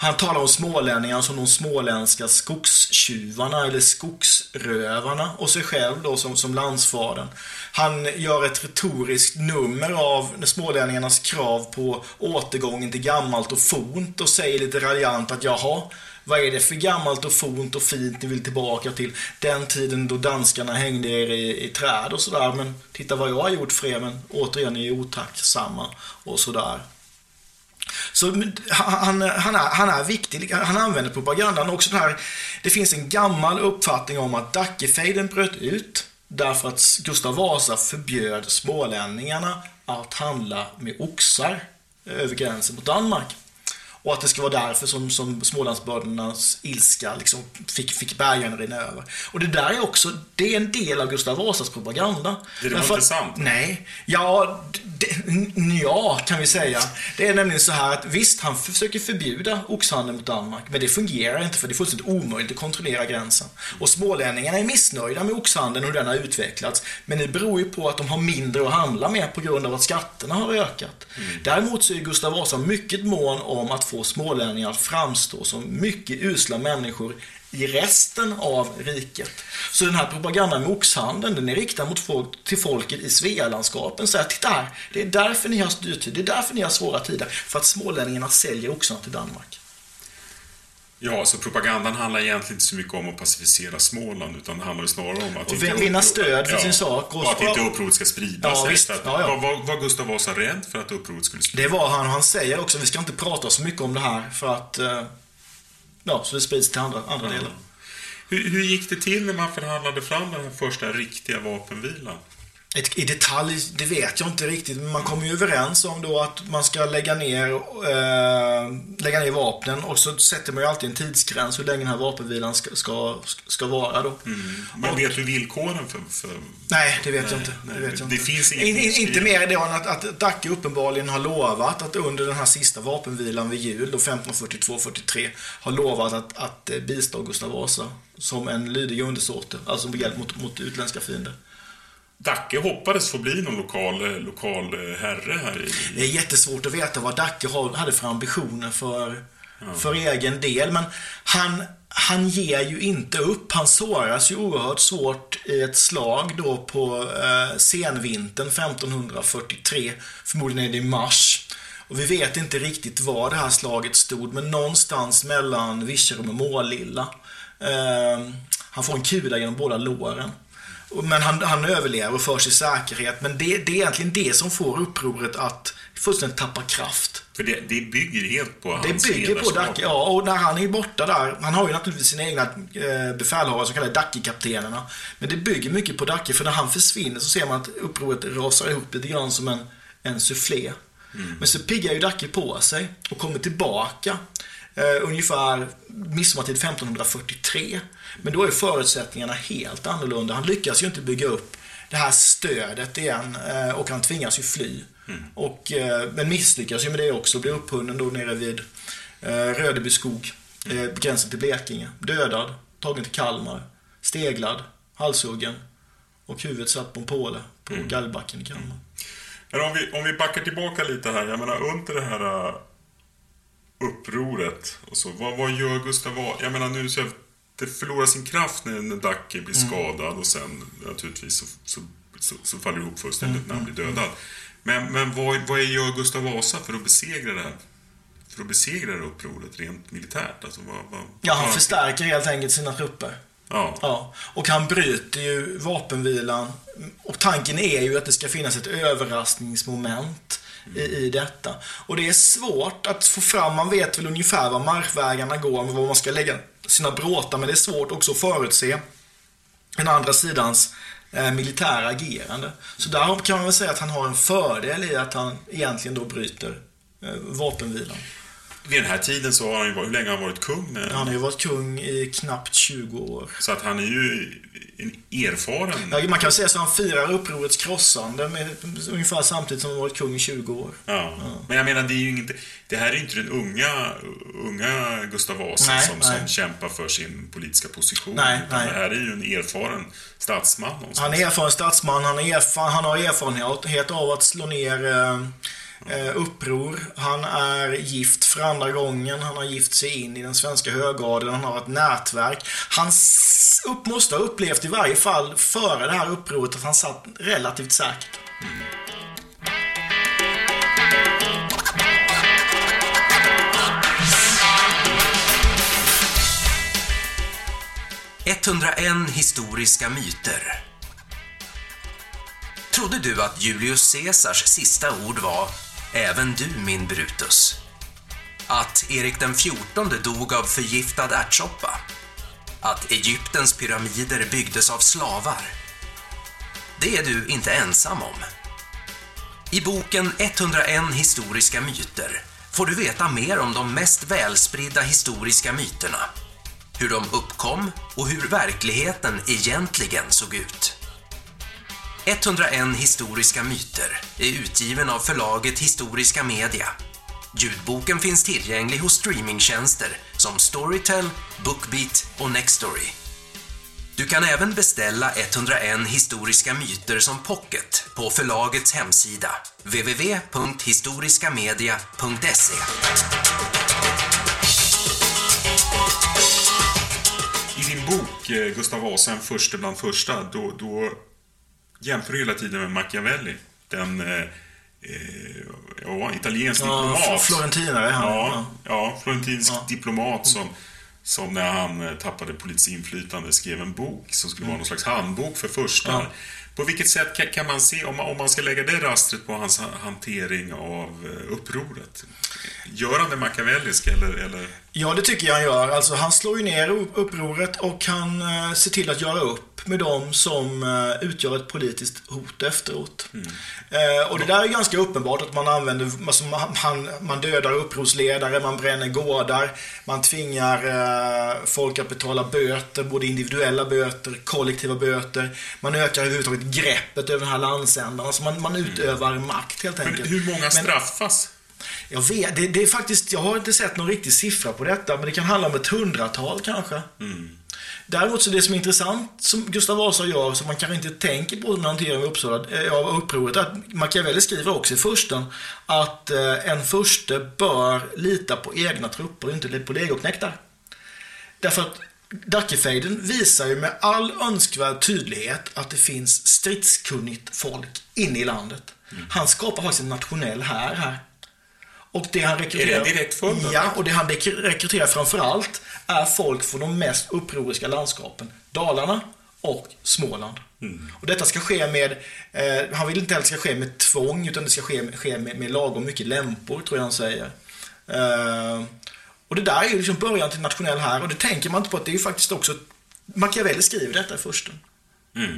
S46: Han talar om smålänningar som de småländska skogstjuvarna eller skogsrövarna och sig själv då som, som landsfadern. Han gör ett retoriskt nummer av smålänningarnas krav på återgången till gammalt och font och säger lite raljant att jaha, vad är det för gammalt och font och fint ni vill tillbaka till? Den tiden då danskarna hängde er i, i träd och sådär. Men titta vad jag har gjort för er, men återigen ni är otacksamma och sådär. Så han, han, är, han är viktig. Han använder propagandan också den här. Det finns en gammal uppfattning om att Dackefejden bröt ut därför att Gustav Vasa förbjöd smålänningarna att handla med oxar över gränsen mot Danmark. Och att det ska vara därför som, som Smålandsböndernas ilska liksom fick, fick bergen rinna över. Och det där är också, det är en del av Gustav Vasas propaganda.
S45: Det var
S46: för-
S45: inte sant.
S46: Nej, ja, det, ja, kan vi säga. Det är nämligen så här att visst, han försöker förbjuda oxhandeln mot Danmark, men det fungerar inte för det är fullständigt omöjligt att kontrollera gränsen. Och smålänningarna är missnöjda med oxhandeln och hur den har utvecklats, men det beror ju på att de har mindre att handla med på grund av att skatterna har ökat. Däremot så är Gustav Vasa mycket mån om att få smålänningar att framstå som mycket usla människor i resten av riket. Så den här propagandan med oxhandeln, den är riktad mot folk, till folket i Svealandskapen. Säger titta här, det är därför ni har styrtid, det är därför ni har svåra tider. För att smålänningarna säljer oxarna till Danmark.
S45: Ja, så propagandan handlar egentligen inte så mycket om att pacificera Småland utan det handlar snarare om att
S46: Och vinna
S45: uppror-
S46: stöd för sin sak. Och-
S45: Och att inte upproret ska sprida
S46: Ja, visst.
S45: Att-
S46: Ja, ja.
S45: Var, var, Gustav Vasa rädd för att upproret skulle spridas?
S46: Det var han och han säger också, vi ska inte prata så mycket om det här för att eh, ja, så det sprids till andra, andra delar.
S45: Hur, hur gick det till när man förhandlade fram den här första riktiga vapenvilan?
S46: I detalj, det vet jag inte riktigt, men man kommer ju överens om då att man ska lägga ner, eh, lägga ner vapnen och så sätter man ju alltid en tidsgräns hur länge den här vapenvilan ska, ska, ska vara då.
S45: Men vet du villkoren för... för...
S46: Nej, det vet jag
S45: Nej,
S46: inte.
S45: nej,
S46: det vet jag
S45: det
S46: inte.
S45: finns inget
S46: in, in, inte mer då än att, att Dacke uppenbarligen har lovat att under den här sista vapenvilan vid jul, då 1542-43, har lovat att, att eh, bistå Gustav Vasa som en lydig undersåte, alltså med hjälp mot, mot utländska fiender.
S45: Dacke hoppades få bli någon lokal, eh, lokal eh, herre här i...
S46: Det är jättesvårt att veta vad Dacke hade för ambitioner för, för egen del. Men han, han ger ju inte upp. Han såras ju oerhört svårt i ett slag då på eh, senvintern 1543. Förmodligen är det i mars. Och vi vet inte riktigt var det här slaget stod, men någonstans mellan Virserum och Målilla. Eh, han får en kula genom båda låren. Men han, han överlever och förs i säkerhet. Men det, det är egentligen det som får upproret att fullständigt tappa kraft.
S45: För det, det bygger helt på
S46: Det
S45: hans
S46: bygger på. Dacke, ja. Och när han är borta där, han har ju naturligtvis sina egna eh, befälhavare, så kallade Dacke-kaptenerna. Men det bygger mycket på Dacke, för när han försvinner så ser man att upproret rasar ihop lite grann som en, en soufflé. Men så piggar ju Dacke på sig och kommer tillbaka eh, ungefär midsommartid 1543. Men då är förutsättningarna helt annorlunda. Han lyckas ju inte bygga upp det här stödet igen eh, och han tvingas ju fly. Och, eh, men misslyckas ju med det också, blir upphunnen då nere vid eh, Rödeby skog, eh, på gränsen till Blekinge. Dödad, tagen till Kalmar, steglad, halshuggen och huvudet satt på en påle på Gallbacken i Kalmar.
S45: Men om vi, om vi backar tillbaka lite här. Jag menar under det här uh, upproret och så. Vad, vad gör Gustav Vasa? Jag menar nu så det förlorar sin kraft när, Dacke blir
S46: Mm.
S45: skadad och sen naturligtvis så, så, så, så faller det ihop fullständigt
S46: Mm,
S45: när han blir dödad. Men, men vad, vad gör Gustav Vasa för att besegra det här? för att besegra det här upproret rent militärt? Alltså, vad, vad,
S46: Ja, han förstärker helt enkelt sina trupper.
S45: Ja.
S46: Ja, och han bryter ju vapenvilan. Och tanken är ju att det ska finnas ett överraskningsmoment i, i detta. Och det är svårt att få fram, man vet väl ungefär var marschvägarna går, var man ska lägga sina bråtar, men det är svårt också att förutse den andra sidans eh, militära agerande. Så där kan man väl säga att han har en fördel i att han egentligen då bryter eh, vapenvilan.
S45: Vid den här tiden så har han ju varit, hur länge har han varit kung? Eh,
S46: Han har ju varit kung i knappt 20 år.
S45: Så att han är ju en erfaren...
S46: Ja, man kan säga så han firar upprorets krossande med, ungefär samtidigt som han varit kung i 20 år.
S45: Ja. Men jag menar, det är ju inte, det här är ju inte den unga, unga Gustav Vasa
S46: Nej,
S45: som,
S46: nej.
S45: som kämpar för sin politiska position.
S46: Nej,
S45: utan
S46: nej.
S45: Det här är ju en erfaren statsman någonstans.
S46: Han är erfaren statsman, han, är erfaren, han har erfarenhet av att slå ner eh, eh, uppror. Han är gift för andra gången, han har gift sig in i den svenska högadeln, han har ett nätverk. Han upp, måste ha upplevt i varje fall före det här upproret att han satt relativt säkert.
S43: 101 historiska myter. Trodde du att Julius Caesars sista ord var “Även du, min Brutus”? Att Erik den XIV dog av förgiftad ärtsoppa? Att Egyptens pyramider byggdes av slavar? Det är du inte ensam om. I boken 101 historiska myter får du veta mer om de mest välspridda historiska myterna hur de uppkom och hur verkligheten egentligen såg ut. 101 historiska myter är utgiven av förlaget Historiska Media. Ljudboken finns tillgänglig hos streamingtjänster som Storytel, Bookbeat och Nextory. Du kan även beställa 101 historiska myter som pocket på förlagets hemsida www.historiskamedia.se.
S45: I din bok eh, Gustav Vasa, en förste bland första, då, då jämför hela tiden med Machiavelli. Den eh, eh, ja, italiensk
S46: Ja,
S45: diplomat.
S46: florentinare, han.
S45: Ja, ja, florentinsk diplomat som, som när han eh, tappade politiskt inflytande skrev en bok som skulle vara någon slags handbok för första.
S46: Ja.
S45: På vilket sätt kan, man se, om man, om man ska lägga det rastret på hans ha- hantering av eh, upproret? Gör han det machiavellisk eller? eller?
S46: Ja, det tycker jag han gör. Alltså, han slår ju ner upproret och han eh, ser till att göra upp med dem som eh, utgör ett politiskt hot efteråt. Eh, och det där är ganska uppenbart att man använder, alltså, man, han, man dödar upprorsledare, man bränner gårdar, man tvingar eh, folk att betala böter, både individuella böter, kollektiva böter. Man ökar överhuvudtaget greppet över den här landsändan. Alltså man, man utövar makt helt
S45: Men
S46: enkelt.
S45: hur många
S46: Men-
S45: straffas?
S46: Jag vet, det, det är faktiskt, jag har inte sett någon riktig siffra på detta, men det kan handla om ett hundratal kanske. Däremot så det som är intressant som Gustav Vasa gör, som man kanske inte tänker på när man hanterar Uppsala, eh, av upproret, att Machiavelli skriver också i försten att eh, en furste bör lita på egna trupper inte på legoknektar. Därför att Dackefejden visar ju med all önskvärd tydlighet att det finns stridskunnigt folk inne i landet. Han skapar faktiskt en nationell här här. Och det han rekryterar...
S45: Det
S46: Ja, och det han rekryterar framförallt är folk från de mest upproriska landskapen. Dalarna och Småland. Och detta ska ske med, eh, han vill inte det ska ske med tvång, utan det ska ske, ske med, med lagom mycket lämpor, tror jag han säger. Eh, och det där är ju liksom början till nationell här, och det tänker man inte på att det är ju faktiskt också, Machiavelli skriver detta i försten.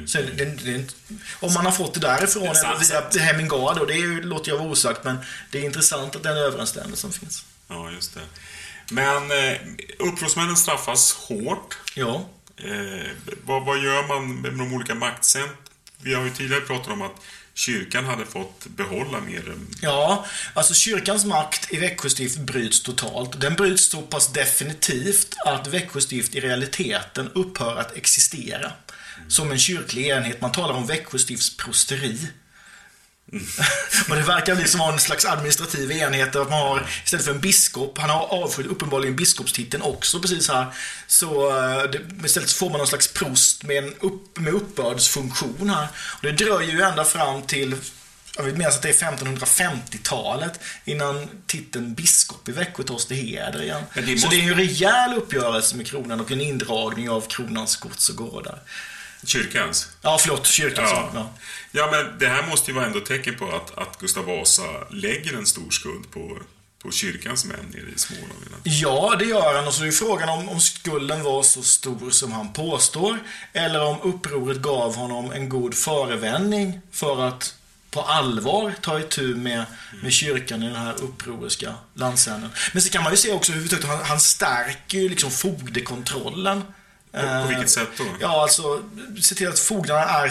S46: Så det, det, om man har fått det därifrån
S45: Det sant,
S46: eller via Hemingway då, det låter jag vara osagt, men det är intressant att den överensstämmelsen finns.
S45: Ja, just det. Men eh, upprorsmännen straffas hårt.
S46: Ja.
S45: Eh, vad, vad gör man med de olika maktcent? Vi har ju tidigare pratat om att kyrkan hade fått behålla mer.
S46: Ja, alltså kyrkans makt i Växjö stift bryts totalt. Den bryts så pass definitivt att Växjö stift i realiteten upphör att existera. Som en kyrklig enhet. Man talar om Växjö stifts prosteri. och det verkar bli som en slags administrativ enhet att man har istället för en biskop, han har avskytt uppenbarligen biskopstiteln också precis här. Så eh, det, istället så får man någon slags prost med, en upp, med uppbördsfunktion här. Och det dröjer ju ända fram till jag vill minnas att det är 1550-talet innan titeln biskop i Växjö tas till heder igen.
S45: Det
S46: Så
S45: måste-
S46: det är ju en rejäl uppgörelse med kronan och en indragning av kronans gods och gårdar.
S45: Kyrkans?
S46: Ja, förlåt, kyrkans. Ja.
S45: Ja. ja, men det här måste ju vara ändå tecken på att, att Gustav Vasa lägger en stor skuld på, på kyrkans män nere i Småland.
S46: Ja, det gör han. Och så är frågan om, om skulden var så stor som han påstår. Eller om upproret gav honom en god förevändning för att på allvar ta itu med, med kyrkan i den här upproriska landsänden. Men så kan man ju se också hur han, han stärker ju liksom fogdekontrollen.
S45: På, på vilket sätt då?
S46: Ja, alltså se till att fogdarna är,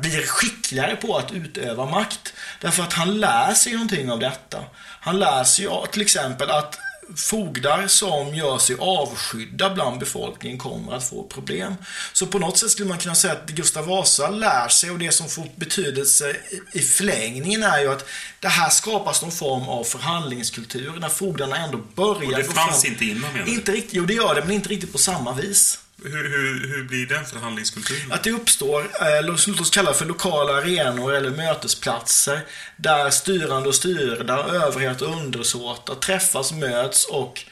S46: blir skickligare på att utöva makt. Därför att han lär sig någonting av detta. Han lär sig ju till exempel att fogdar som gör sig avskydda bland befolkningen kommer att få problem. Så på något sätt skulle man kunna säga att Gustav Vasa lär sig och det som får betydelse i- förlängningen är ju att det här skapas någon form av förhandlingskultur när fogdarna ändå börjar
S45: Och det fanns
S46: fram.
S45: inte innan menar du?
S46: Inte riktigt, jo det gör det, men inte riktigt på samma vis.
S45: Hur, hur, hur blir den förhandlingskulturen?
S46: Att det uppstår, eh, låt oss kalla det för lokala arenor eller mötesplatser där styrande och styrda, överhet och undersåtar träffas, möts och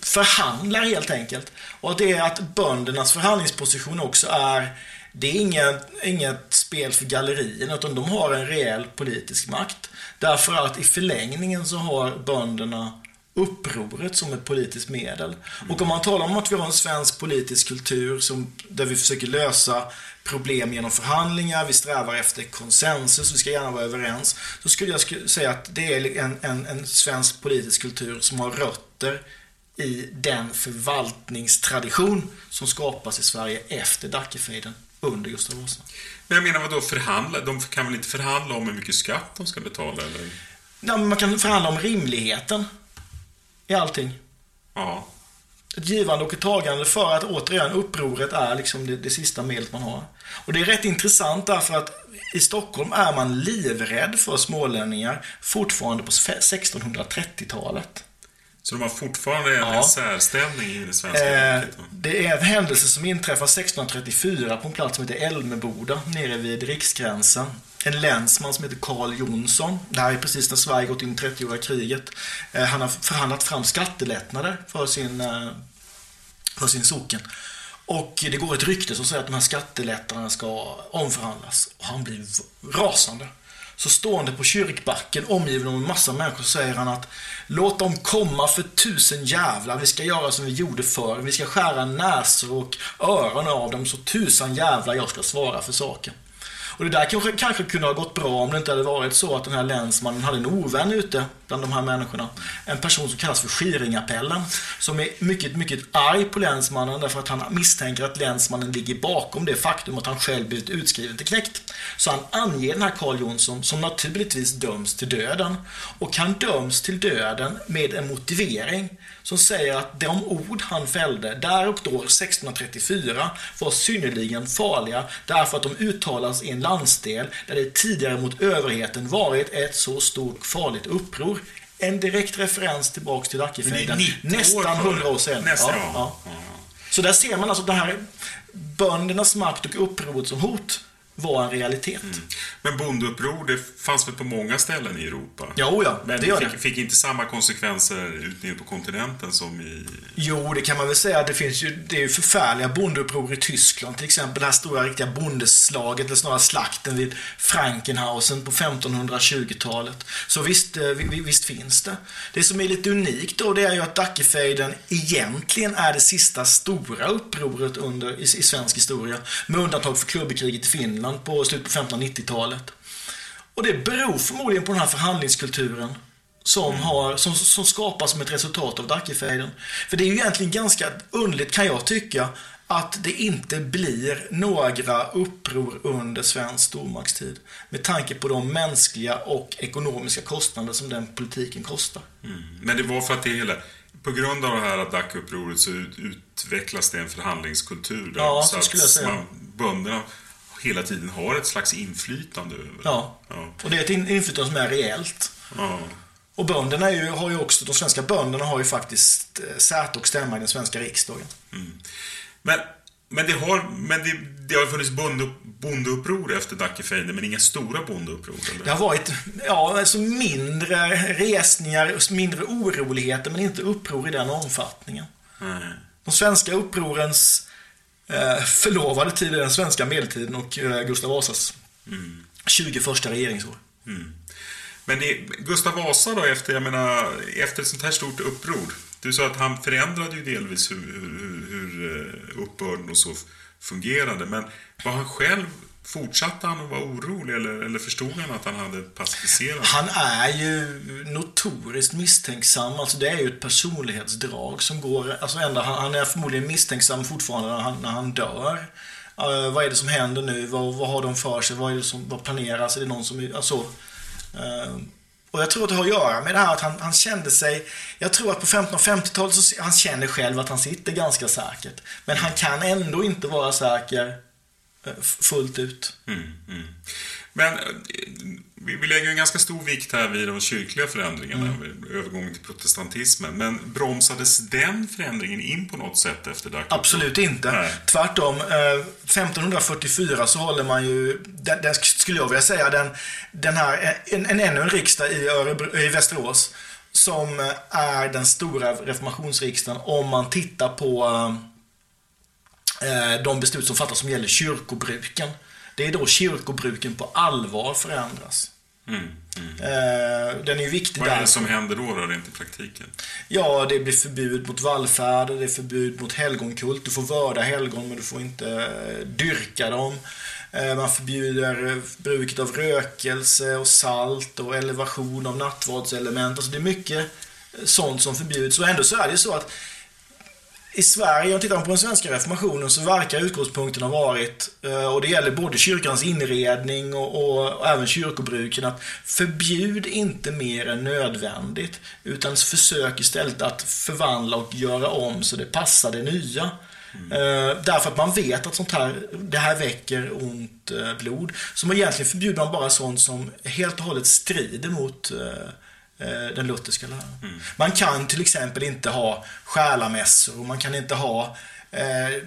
S46: förhandlar helt enkelt. Och att det är att böndernas förhandlingsposition också är det är inget, inget spel för gallerierna utan de har en reell politisk makt. Därför att i förlängningen så har bönderna upproret som ett politiskt medel. Och om man talar om att vi har en svensk politisk kultur som, där vi försöker lösa problem genom förhandlingar, vi strävar efter konsensus, vi ska gärna vara överens. Så skulle jag säga att det är en, en, en svensk politisk kultur som har rötter i den förvaltningstradition som skapas i Sverige efter Dackefejden under Gustav Vasa.
S45: Men jag menar vadå förhandla? De kan väl inte förhandla om hur mycket skatt de ska betala eller?
S46: Ja, men man kan förhandla om rimligheten i allting.
S45: Ja.
S46: Ett givande och ett tagande för att återigen upproret är liksom det, det sista medlet man har. Och det är rätt intressant därför att i Stockholm är man livrädd för smålänningar fortfarande på 1630-talet.
S45: Så de har fortfarande en,
S46: Ja.
S45: särställning i det svenska
S46: Eh,
S45: riket?
S46: det är en händelse som inträffar 1634 på en plats som heter Älmeboda nere vid riksgränsen. En länsman som heter Karl Jonsson. Det här är precis när Sverige gått in i 30-åriga kriget. Eh, han har förhandlat fram skattelättnader för sin, eh, för sin socken. Och det går ett rykte som säger att de här skattelättnaderna ska omförhandlas. Och han blir rasande. Så stående på kyrkbacken omgiven av en massa människor så säger han att Låt dem komma för tusen jävlar. Vi ska göra som vi gjorde förr. Vi ska skära näsor och öron av dem så tusan jävlar jag ska svara för saken. Och det där kanske, kanske kunde ha gått bra om det inte hade varit så att den här länsmannen hade en ovän ute bland de här människorna. En person som kallas för Skiringapellen. Som är mycket, mycket arg på länsmannen därför att han misstänker att länsmannen ligger bakom det faktum att han själv blivit utskriven till knäckt. Så han anger den här Carl Jonsson som naturligtvis döms till döden. Och han döms till döden med en motivering som säger att de ord han fällde där och då 1634 var synnerligen farliga därför att de uttalas i en landsdel där det tidigare mot överheten varit ett så stort farligt uppror. En direkt referens tillbaks till Dackefejden.
S45: Men det är 90 år
S46: Nästan. 100 år sedan.
S45: Nästan,
S46: ja.
S45: ja.
S46: Så där ser man alltså det här böndernas makt och upproret som hot var en realitet.
S45: Men bondeuppror, det fanns väl på många ställen i Europa?
S46: Jo, ja,
S45: Men
S46: det gör
S45: fick,
S46: det.
S45: fick inte samma konsekvenser ut nere på kontinenten som i...
S46: Jo, det kan man väl säga. Det finns ju, det är ju förfärliga bondeuppror i Tyskland. Till exempel det här stora riktiga bondeslaget, eller snarare slakten vid Frankenhausen på 1520-talet. Så visst, eh, vi- vi- visst finns det. Det som är lite unikt då, det är ju att Dackefejden egentligen är det sista stora upproret under, i, i svensk historia. Med undantag för klubbekriget i Finland på slutet på 1590-talet. Och det beror förmodligen på den här förhandlingskulturen som, har, som, som skapas som ett resultat av Dackefejden. För det är ju egentligen ganska underligt kan jag tycka att det inte blir några uppror under svensk stormaktstid. Med tanke på de mänskliga och ekonomiska kostnader som den politiken kostar.
S45: Mm. Men det var för att det hela... På grund av det här Dackupproret så ut, utvecklas det en förhandlingskultur där
S46: Ja,
S45: så
S46: skulle jag säga.
S45: Man, bönderna hela tiden har ett slags inflytande över
S46: Ja.
S45: ja.
S46: Och det är ett in- inflytande som är reellt.
S45: ja.
S46: Och bönderna ju, har ju också, de svenska bönderna har ju faktiskt eh, säte och stämma i den svenska riksdagen.
S45: Mm. Men Men det har, men det, det har funnits bonde, bondeuppror efter Dackefejde, men inga stora bondeuppror? Eller?
S46: Det har varit ja, alltså mindre resningar, mindre oroligheter, men inte uppror i den omfattningen.
S45: Nej.
S46: De svenska upprorens Eh, förlovade tid den svenska medeltiden och eh, Gustav Vasas
S45: Mm.
S46: 20 första regeringsår.
S45: Mm. Men det, Gustav Vasa då, efter, jag menar, efter ett sånt här stort uppror. Du sa att han förändrade ju delvis hur, hur, hur, eh, uppbörden och så fungerade. Men var han själv, fortsatte han att vara orolig eller, eller förstod han att han hade pacificerat?
S46: Han är ju notoriskt misstänksam. Alltså det är ju ett personlighetsdrag som går... Alltså ända, han, han är förmodligen misstänksam fortfarande när han, när han dör. Uh, vad är det som händer nu? Vad, vad har de för sig? Vad, är det som, vad planeras? Är det någon som... Alltså, uh, och jag tror att det har att göra med det här att han, han kände sig... Jag tror att på 1550-talet så han känner själv att han sitter ganska säkert. Men han kan ändå inte vara säker fullt ut.
S45: Mm, mm. Men eh, vi, lägger en ganska stor vikt här vid de kyrkliga förändringarna,
S46: Mm.
S45: övergången till protestantismen. Men bromsades den förändringen in på något sätt efter Dackefejde?
S46: Absolut inte.
S45: Nej.
S46: Tvärtom. Eh, 1544 så håller man ju, den, den skulle jag vilja säga, den, den här, en, en, ännu en riksdag i, Örebro, i Västerås som eh, är den stora reformationsriksdagen om man tittar på eh, de beslut som fattas som gäller kyrkobruken. Det är då kyrkobruken på allvar förändras.
S45: Mm, mm.
S46: Eh, den är ju viktig
S45: Vad är
S46: där.
S45: det som händer då, då rent i praktiken?
S46: Ja, det blir förbud mot vallfärder, det är förbud mot helgonkult. Du får vörda helgon men du får inte eh, dyrka dem. Eh, Man förbjuder eh, bruket av rökelse och salt och elevation av nattvardselement. Alltså det är mycket eh, sånt som förbjuds. Och ändå så är det ju så att i Sverige, om tittar man på den svenska reformationen, så verkar utgångspunkten ha varit, eh, och det gäller både kyrkans inredning och, och, även kyrkobruken, att förbjud inte mer än nödvändigt, utan försök istället att förvandla och göra om så det passar det nya. Eh, därför att man vet att sånt här, det här väcker ont eh, blod. Så man egentligen förbjuder man bara sånt som helt och hållet strider mot den lutherska läran. Man kan till exempel inte ha själamässor och man kan inte ha eh,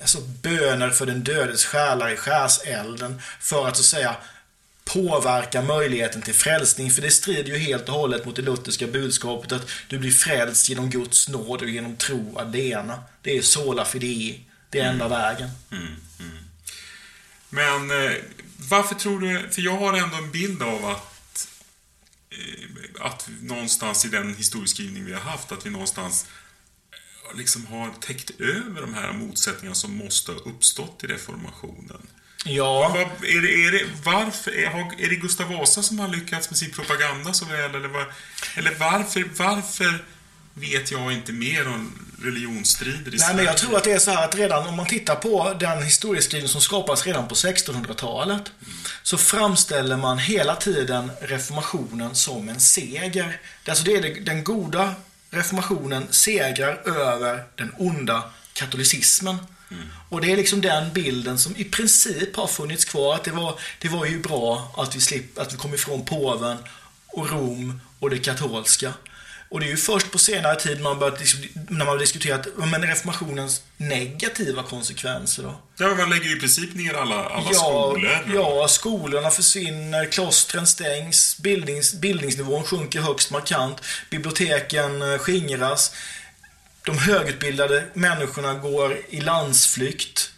S46: alltså böner för den dödes själar i skärselden för att så att säga påverka möjligheten till frälsning. För det strider ju helt och hållet mot det lutherska budskapet att du blir frälst genom Guds nåd och genom tro allena. Det är sola fidei. Det är enda vägen.
S45: Mm, mm. Men eh, varför tror du, för jag har ändå en bild av att eh, att någonstans i den historieskrivning vi har haft, att vi någonstans eh, liksom har täckt över de här motsättningarna som måste ha uppstått i reformationen.
S46: Ja.
S45: Vad, är det, är det, varför, är, är det Gustav Vasa som har lyckats med sin propaganda så väl? Eller, var, eller varför, varför vet jag inte mer om religionsstrider i
S46: Nej, men jag tror att det är så här att redan om man tittar på den historieskrivning som skapas redan på 1600-talet så framställer man hela tiden reformationen som en seger. Alltså det är den goda reformationen segrar över den onda katolicismen. Och det är liksom den bilden som i princip har funnits kvar. Att det var, det var ju bra att vi, slip, att vi kom ifrån påven och Rom och det katolska. Och det är ju först på senare tid man börjat, när man har diskuterat men reformationens negativa konsekvenser då.
S45: Ja, man lägger ju i princip ner alla, alla
S46: ja,
S45: skolor.
S46: Ja, skolorna försvinner, klostren stängs, bildnings, bildningsnivån sjunker högst markant, biblioteken eh, skingras, de högutbildade människorna går i landsflykt.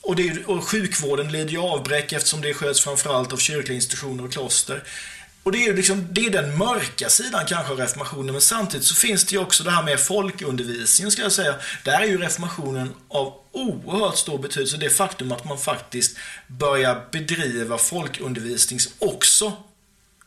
S46: Och, det, och sjukvården lider ju avbräck eftersom det sköts framförallt av kyrkliga institutioner och kloster. Och det är ju liksom, det är den mörka sidan kanske av reformationen, men samtidigt så finns det ju också det här med folkundervisningen, ska jag säga. Där är ju reformationen av oerhört stor betydelse. Det faktum att man faktiskt börjar bedriva folkundervisning också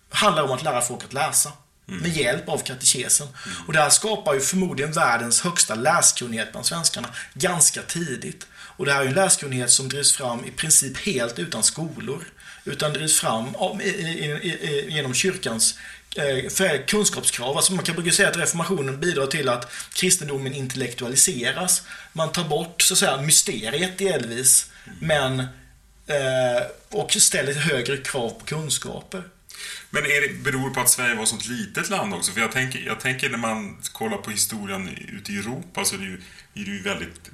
S46: handlar om att lära folk att läsa. Med hjälp av katekesen. Och det här skapar ju förmodligen världens högsta läskunnighet bland svenskarna ganska tidigt. Och det här är ju en läskunnighet som drivs fram i princip helt utan skolor. Utan drivs fram av- i, i, genom kyrkans eh, för kunskapskrav. Alltså man kan brukar säga att reformationen bidrar till att kristendomen intellektualiseras. Man tar bort så att säga mysteriet delvis. Men eh, och ställer högre krav på kunskaper.
S45: Men är det, beror på att Sverige var ett sånt litet land också? För jag tänker, jag tänker när man kollar på historien ute i Europa så är det ju, är det ju väldigt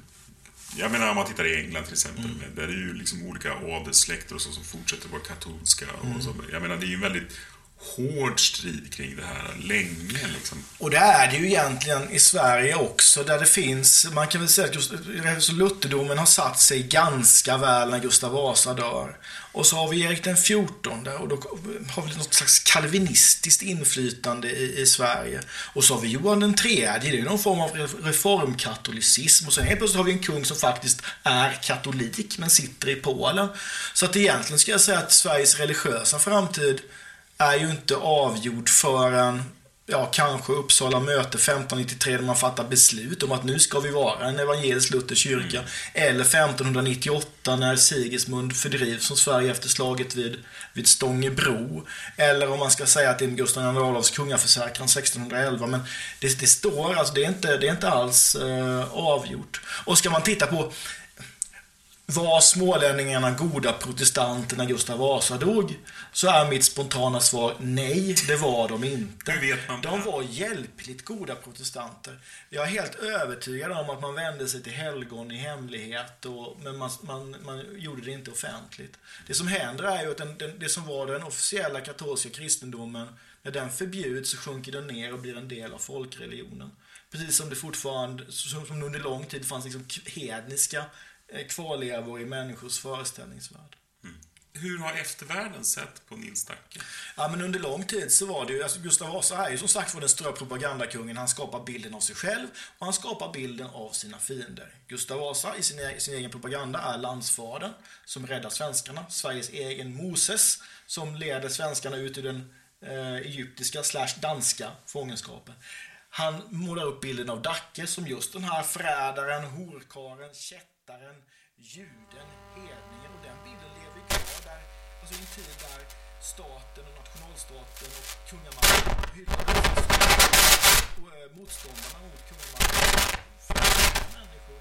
S45: Jag menar om man tittar i England till exempel, där är det ju liksom olika adelssläkter och så som fortsätter vara katolska. Och så. Jag menar, det är ju en väldigt hård strid kring det här länge. Liksom.
S46: Och det är det ju egentligen i Sverige också, där det finns, man kan väl säga att så lutherdomen har satt sig ganska väl när Gustav Vasa dör. Och så har vi Erik den XIV och då har vi något slags kalvinistiskt inflytande i, i Sverige. Och så har vi Johan den tredje, det är någon form av reformkatolicism. Och sen helt plötsligt har vi en kung som faktiskt är katolik, men sitter i Polen. Så att egentligen ska jag säga att Sveriges religiösa framtid är ju inte avgjord förrän ja, kanske Uppsala möte 1593 när man fattar beslut om att nu ska vi vara en evangelisk-luthersk kyrka. Eller 1598 när Sigismund fördrivs från Sverige efter slaget vid, vid Stångebro. Eller om man ska säga att det är Gustav II Adolfs kungaförsäkran 1611. Men det, det står, alltså det är inte, det är inte alls eh, avgjort. Och ska man titta på var smålänningarna goda protestanter när Gustav Vasa dog? Så är mitt spontana svar nej, det var de inte. de var hjälpligt goda protestanter. Jag är helt övertygad om att man vände sig till helgon i hemlighet, och, men man, man, man gjorde det inte offentligt. Det som händer är ju att den, den, det som var den officiella katolska kristendomen, när den förbjuds så sjunker den ner och blir en del av folkreligionen. Precis som det fortfarande, som, under lång tid fanns liksom hedniska kvarlevor i människors föreställningsvärld.
S45: Hur har eftervärlden sett på Nils Dacke?
S46: Ja, men under lång tid så var det ju, alltså Gustav Vasa är ju som sagt var den stora propagandakungen. Han skapar bilden av sig själv och han skapar bilden av sina fiender. Gustav Vasa i sin, e- sin egen propaganda är landsfadern som räddar svenskarna. Sveriges egen Moses som leder svenskarna ut ur den eh, egyptiska slash danska fångenskapen. Han målar upp bilden av Dacke som just den här förrädaren, horkaren, kättaren, juden, hedningen och den bilden lever ju kvar där, alltså i en tid där staten och nationalstaten och kungamakten hyllades och eh, motståndarna mot kungamakten människor.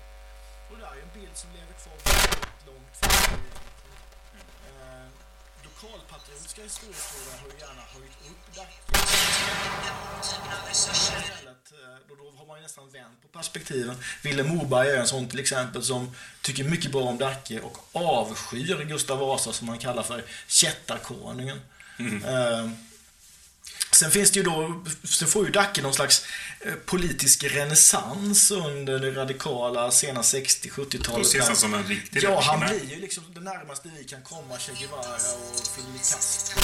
S46: Och det är ju en bild som lever kvar väldigt långt fram i Lokalpatriotiska historieskrivare har ju gärna höjt upp istället, eh, då, då har man ju nästan vänt på perspektiven. Ville Moberg är en sån till exempel som tycker mycket bra om Dacke och avskyr Gustav Vasa som man kallar för kättarkonungen. Eh, Sen finns det ju då, sen får ju Dacke någon slags eh, politisk renässans under det radikala sena 60-70-talet.
S45: Då ses han som en riktig
S46: Ja, han blir ju liksom det närmaste vi kan komma Che Guevara och Fidel Castro.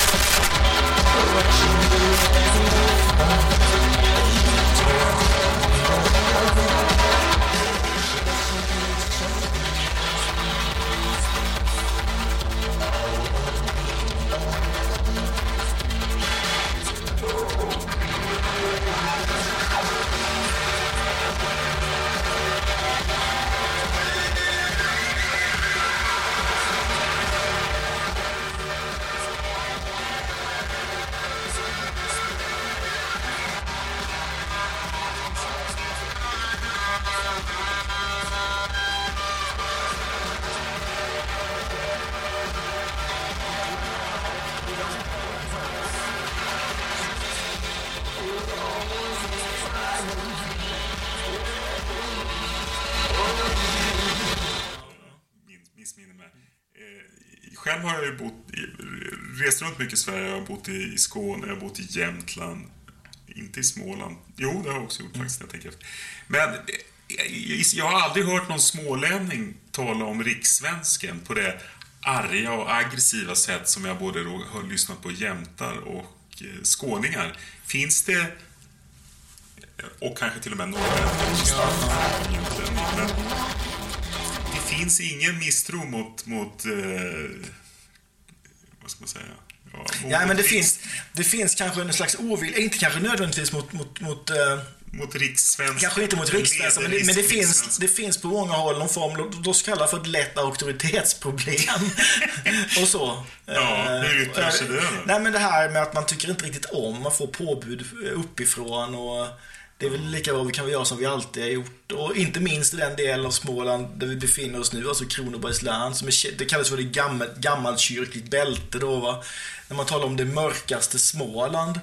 S45: 95 har jag ju bott, rest runt mycket i Sverige. Jag har bott i Skåne, jag har bott i Jämtland. Inte i Småland. Jo, det har jag också gjort mm. faktiskt, jag tänker efter. Men eh, jag har aldrig hört någon smålänning tala om rikssvensken på det arga och aggressiva sätt som jag både har lyssnat på jämtar och eh, skåningar. Finns det, och kanske till och med norrlänningar, det finns ingen misstro mot, mot eh, ska man säga? Ja,
S46: men det finns, det finns kanske en slags ovilja, inte kanske nödvändigtvis mot, mot, mot eh,
S45: mot rikssvensk.
S46: Kanske inte mot rikssvenska, men, det, men det, finns, det finns på många håll någon form, låt oss kalla för ett lätt auktoritetsproblem. och så.
S45: Ja,
S46: Eh,
S45: hur yttrar sig
S46: eh,
S45: det då?
S46: Nej, men det här med att man tycker inte riktigt om att få påbud uppifrån och det är väl lika bra vi kan göra som vi alltid har gjort. Och inte minst i den delen av Småland där vi befinner oss nu, alltså Kronobergs län, som är, det kallas för det gammalt, gammalkyrkligt bälte då va. När man talar om det mörkaste Småland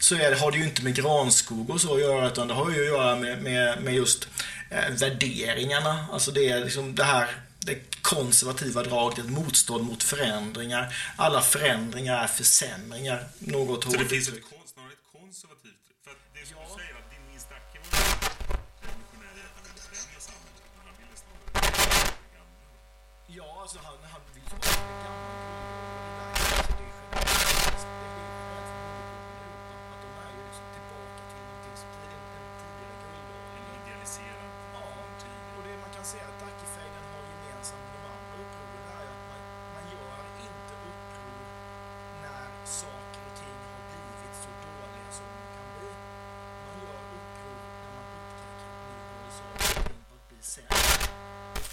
S46: så är det, har det ju inte med granskog och så att göra utan det har ju att göra med, med, med just eh, värderingarna. Alltså det är liksom det här det konservativa draget, ett motstånd mot förändringar. Alla förändringar är försämringar. Något
S45: Så det
S46: hårt
S45: finns ett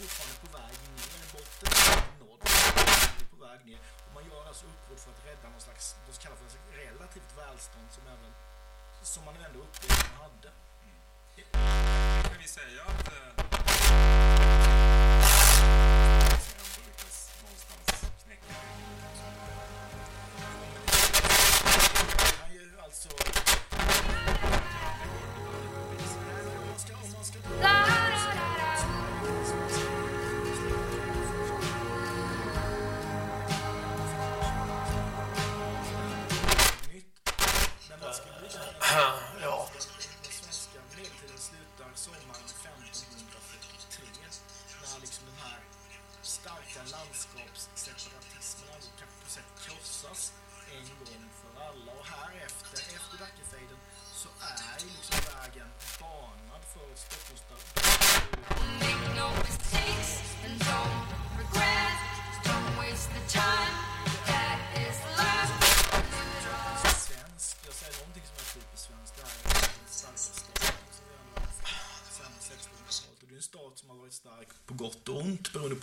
S46: fortfarande på väg ner, botten är nådd, är på väg ner. Och man gör alltså uppror för att rädda någon slags, vad som kallas för relativt välstånd som även, som man ändå upplevde att man hade. Mm.
S45: Kan vi säga att eh,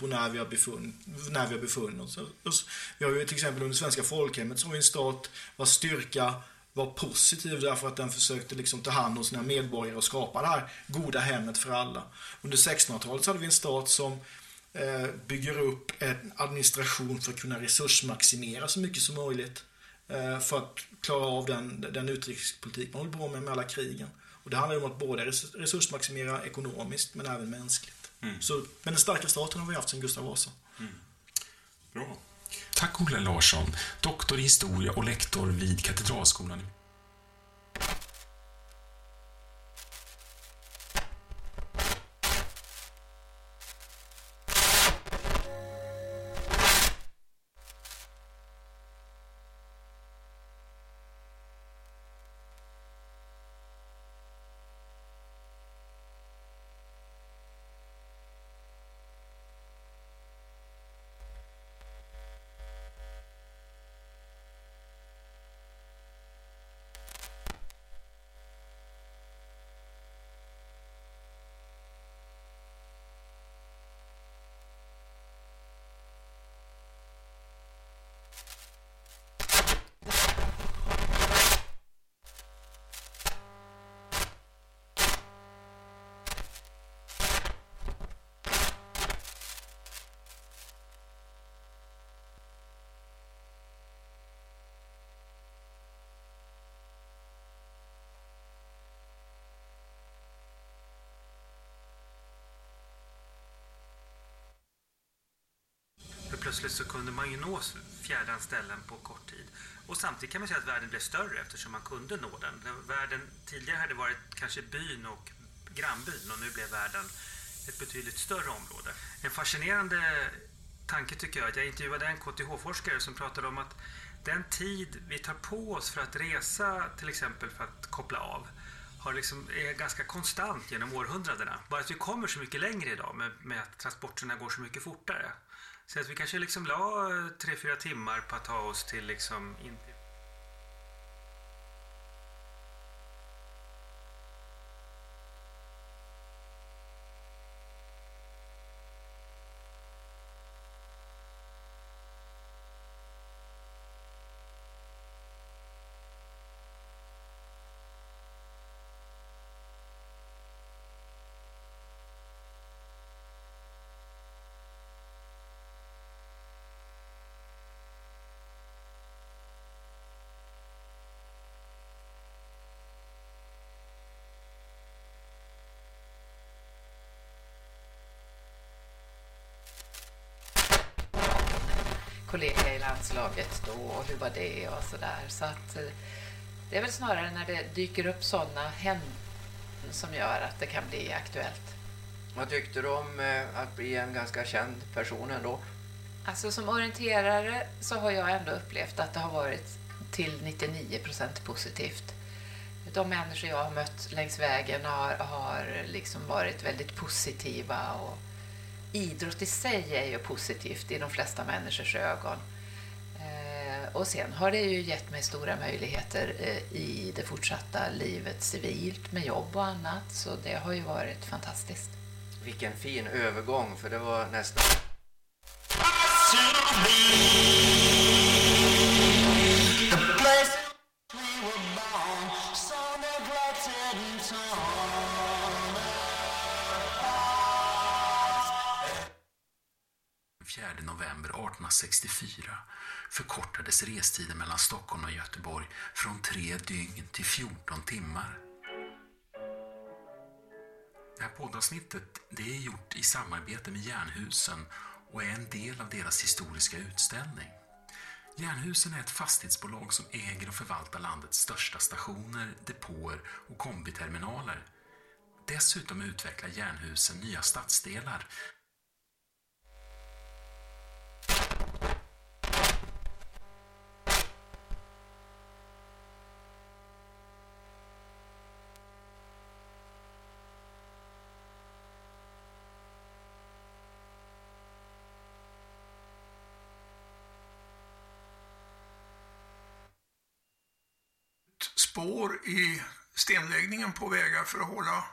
S46: på när vi har befunnit, när vi har befunnit oss. Vi har ju till exempel under svenska folkhemmet som vi en stat vars styrka var positiv därför att den försökte liksom ta hand om sina medborgare och skapa det här goda hemmet för alla. Under 1600-talet så hade vi en stat som eh, bygger upp en administration för att kunna resursmaximera så mycket som möjligt eh, för att klara av den, den utrikespolitik man håller på med med alla krigen. Och det handlar ju om att både resursmaximera ekonomiskt men även mänskligt.
S45: Mm.
S46: Så, men den starka staten har vi haft sedan Gustav Vasa.
S45: Bra. Tack Olle Larsson, doktor i historia och lektor vid Katedralskolan
S47: plötsligt så kunde man ju nå fjärran ställen på kort tid. Och samtidigt kan man säga att världen blev större eftersom man kunde nå den. Världen tidigare hade varit kanske byn och grannbyn och nu blev världen ett betydligt större område. En fascinerande tanke tycker jag. att Jag intervjuade en KTH-forskare som pratade om att den tid vi tar på oss för att resa till exempel för att koppla av har liksom, är ganska konstant genom århundradena. Bara att vi kommer så mycket längre idag med, med att transporterna går så mycket fortare. Så att vi kanske liksom la eh, tre, fyra timmar på att ta oss till liksom in
S48: kollega i landslaget då och hur var det och sådär. Så att eh, det är väl snarare när det dyker upp sådana händelser som gör att det kan bli aktuellt.
S49: Vad tyckte du om eh, att bli en ganska känd person ändå?
S48: Alltså som orienterare så har jag ändå upplevt att det har varit till 99% positivt. De människor jag har mött längs vägen har, har liksom varit väldigt positiva och idrott i sig är ju positivt i de flesta människors ögon. Eh, och sen har det ju gett mig stora möjligheter eh, i det fortsatta livet civilt med jobb och annat så det har ju varit fantastiskt.
S49: Vilken fin övergång, för det var nästan...
S45: november 1864 förkortades restiden mellan Stockholm och Göteborg från tre dygn till 14 timmar. Det här poddavsnittet det är gjort i samarbete med Jernhusen och är en del av deras historiska utställning. Jernhusen är ett fastighetsbolag som äger och förvaltar landets största stationer, depåer och kombiterminaler. Dessutom utvecklar Jernhusen nya stadsdelar
S50: spår i stenläggningen på vägar för att hålla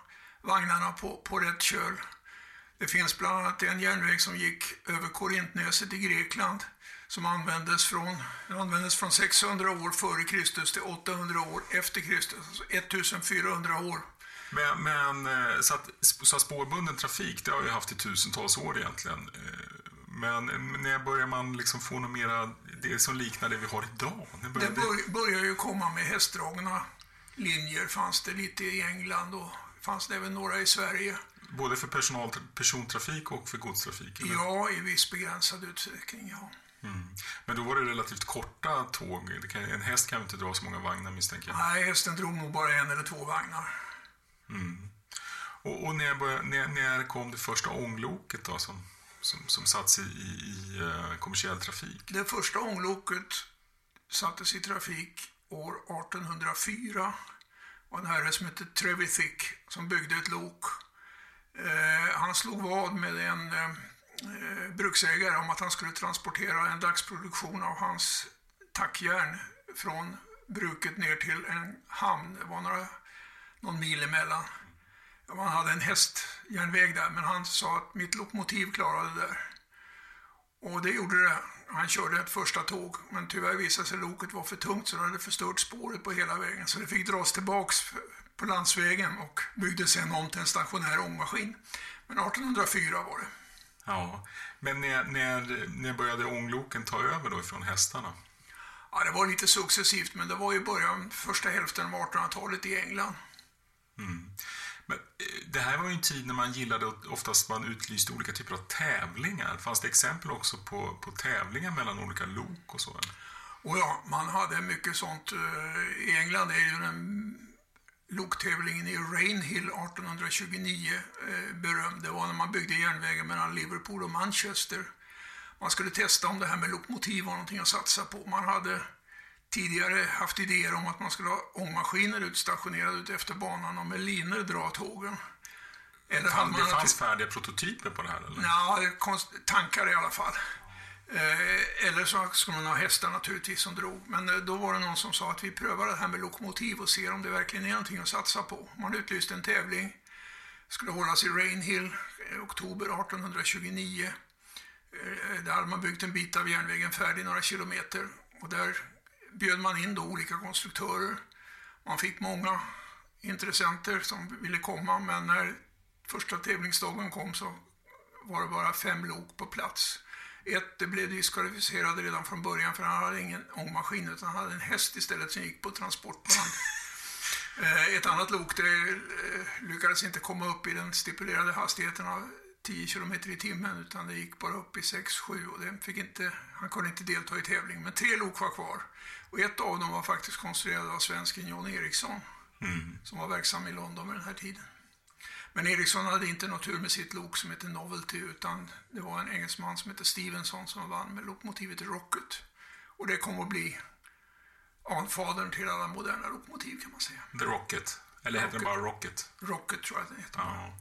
S50: vagnarna på, på rätt köl. Det finns bland annat en järnväg som gick över Korintnäset i Grekland som användes från, användes från 600 år före Kristus till 800 år efter Kristus, alltså 1400 år.
S45: Men, men eh, så, att, så att spårbunden trafik, det har vi haft i tusentals år egentligen. Eh, men eh, när börjar man liksom få några mera, det som liknar det vi har idag?
S50: Det
S45: börjar
S50: bör, börjar ju komma med hästdragna linjer, fanns det lite i England och fanns det även några i Sverige.
S45: Både för personal, persontrafik och för godstrafik? eller?
S50: Ja, i viss begränsad utsträckning, ja.
S45: Mm. Men då var det relativt korta tåg. Det kan, en häst kan inte dra så många vagnar misstänker jag.
S50: Nej, hästen drog nog bara en eller två vagnar.
S45: Mm. Och, och när, började, när, när kom det första ångloket då som, som, som satts i, i, i eh, kommersiell trafik?
S50: Det första ångloket sattes i trafik år 1804 av en herre som hette Trevithick som byggde ett lok. Eh, han slog vad med en eh, eh, bruksägare om att han skulle transportera en dagsproduktion av hans tackjärn från bruket ner till en hamn. Det var några, någon mil emellan. Man hade en hästjärnväg där men han sa att mitt lokomotiv klarade det där. Och det gjorde det. Han körde ett första tåg men tyvärr visade sig loket vara för tungt så det hade förstört spåret på hela vägen. Så det fick dras tillbaks på landsvägen och byggdes sen om till en stationär ångmaskin. Men 1804 var det.
S45: Ja, men när, när, när började ångloken ta över då ifrån hästarna?
S50: Ja, det var lite successivt men det var i början, första hälften av 1800-talet i England.
S45: Mm. Men, eh, det här var ju en tid när man gillade att oftast man utlyste olika typer av tävlingar. Fanns det exempel också på, på tävlingar mellan olika lok och så?
S50: Och ja, man hade mycket sånt. Eh, I England är ju den loktävlingen i Rainhill 1829 eh, berömd. Det var när man byggde järnvägen mellan Liverpool och Manchester. Man skulle testa om det här med lokomotiv var någonting att satsa på. Man hade tidigare haft idéer om att man skulle ha ångmaskiner utstationerade ut efter banan och med linor dra tågen. Eller hade
S45: det
S50: man
S45: fanns färdiga prototyper på det här? Eller?
S50: Det tankar i alla fall. Eh, eller så skulle man ha hästar naturligtvis som drog. Men eh, då var det någon som sa att vi prövar det här med lokomotiv och ser om det verkligen är någonting att satsa på. Man utlyste en tävling. skulle hållas i Rainhill i oktober 1829. Eh, där hade man byggt en bit av järnvägen färdig, några kilometer. Och där bjöd man in då olika konstruktörer. Man fick många intressenter som ville komma, men när första tävlingsdagen kom så var det bara fem lok på plats. Ett det blev diskvalificerade redan från början för han hade ingen ångmaskin utan han hade en häst istället som gick på transportband. Eh, Ett annat lok det eh, lyckades inte komma upp i den stipulerade hastigheten av 10 kilometer i timmen utan det gick bara upp i 6-7 och den fick inte, han kunde inte delta i tävling. Men tre lok var kvar och ett av dem var faktiskt konstruerat av svensken John Eriksson
S45: Mm.
S50: som var verksam i London vid den här tiden. Men Eriksson hade inte något tur med sitt lok som heter Novelty utan det var en engelsman som heter Stevenson som vann med lokmotivet Rocket. Och det kom att bli anfadern till alla moderna lokmotiv kan man säga.
S45: The Rocket. Eller heter det bara Rocket?
S50: Rocket tror jag att den heter.
S45: Ja.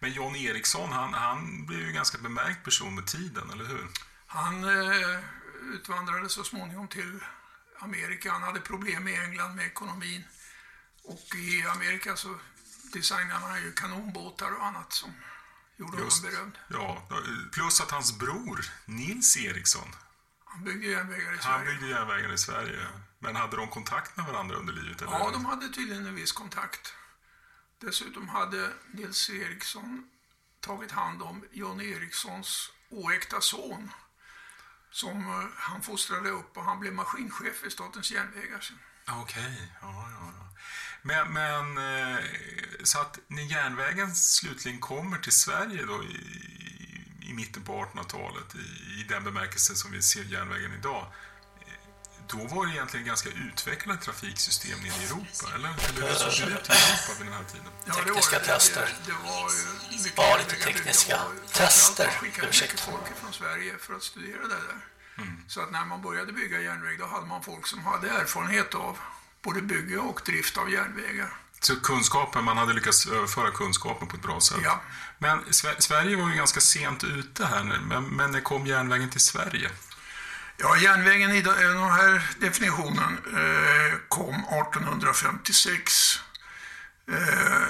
S45: Men John Eriksson, han, han blev ju en ganska bemärkt person med tiden, eller hur?
S50: Han eh, utvandrade så småningom till Amerika. Han hade problem i England med ekonomin. Och i Amerika så designade han ju kanonbåtar och annat som gjorde
S45: Just,
S50: honom berömd.
S45: ja, plus att hans bror, Nils Eriksson,
S50: Han byggde järnvägar i
S45: han
S50: Sverige.
S45: byggde järnvägar i Sverige. Men hade de kontakt med varandra under livet? Eller?
S50: Ja, de hade tydligen en viss kontakt. Dessutom hade Nils Eriksson tagit hand om John Erikssons oäkta son som eh, han fostrade upp och han blev maskinchef i Statens järnvägar sen.
S45: Ah, okej, ja, ja, ja. Men, men eh, så att när järnvägen slutligen kommer till Sverige då i, i mitten på 1800-talet, i, i den bemärkelsen som vi ser järnvägen idag, då var det egentligen ganska utvecklade trafiksystem nere i Europa, eller? Eller hur såg det ut i Europa vid den här tiden?
S50: Ja, det var
S6: Tekniska
S50: det.
S6: tester.
S50: Det, det var ju
S6: Var lite tekniska
S50: Det var ju-
S6: tester.
S50: Man skickade mycket folk från Sverige för att studera det där. Så att när man började bygga järnväg då hade man folk som hade erfarenhet av både bygge och drift av järnvägar.
S45: Så kunskapen, man hade lyckats överföra kunskapen på ett bra sätt.
S50: Ja.
S45: Men Sve- Sverige var ju ganska sent ute här, nu, men, men när kom järnvägen till Sverige?
S50: Ja, järnvägen i den här definitionen eh, kom 1856. Eh,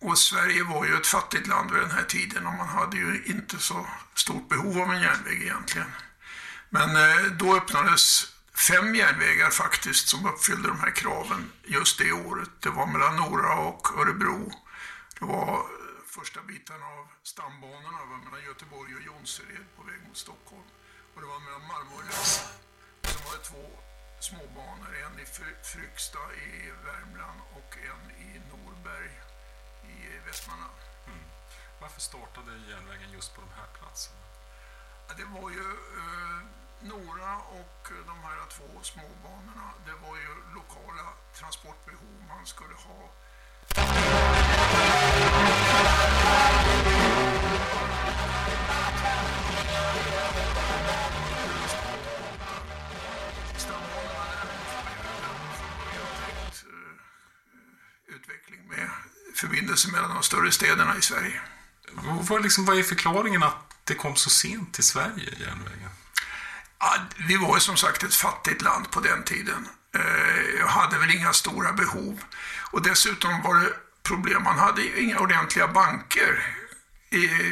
S50: och Sverige var ju ett fattigt land vid den här tiden och man hade ju inte så stort behov av en järnväg egentligen. Men eh, då öppnades fem järnvägar faktiskt som uppfyllde de här kraven just det året. Det var mellan Nora och Örebro. Det var eh, första biten av stambanorna var mellan Göteborg och Jonsered på väg mot Stockholm. Och det var mellan Malmö och Lund. Sen var det två småbanor, en i Fry- Fryksta i Värmland och en i Norberg i Västmanland.
S45: Varför startade järnvägen just på de här platserna?
S50: Ja, Det var ju eh, Nora och de här två småbanorna. Det var ju lokala transportbehov man skulle ha. Utveckling med förbindelse mellan de större städerna i Sverige.
S45: Vad, vad liksom, vad är förklaringen att det kom så sent till Sverige, järnvägen?
S50: Ja, vi var ju som sagt ett fattigt land på den tiden. Eh, Jag hade väl inga stora behov. Och dessutom var det problem. Man hade ju inga ordentliga banker.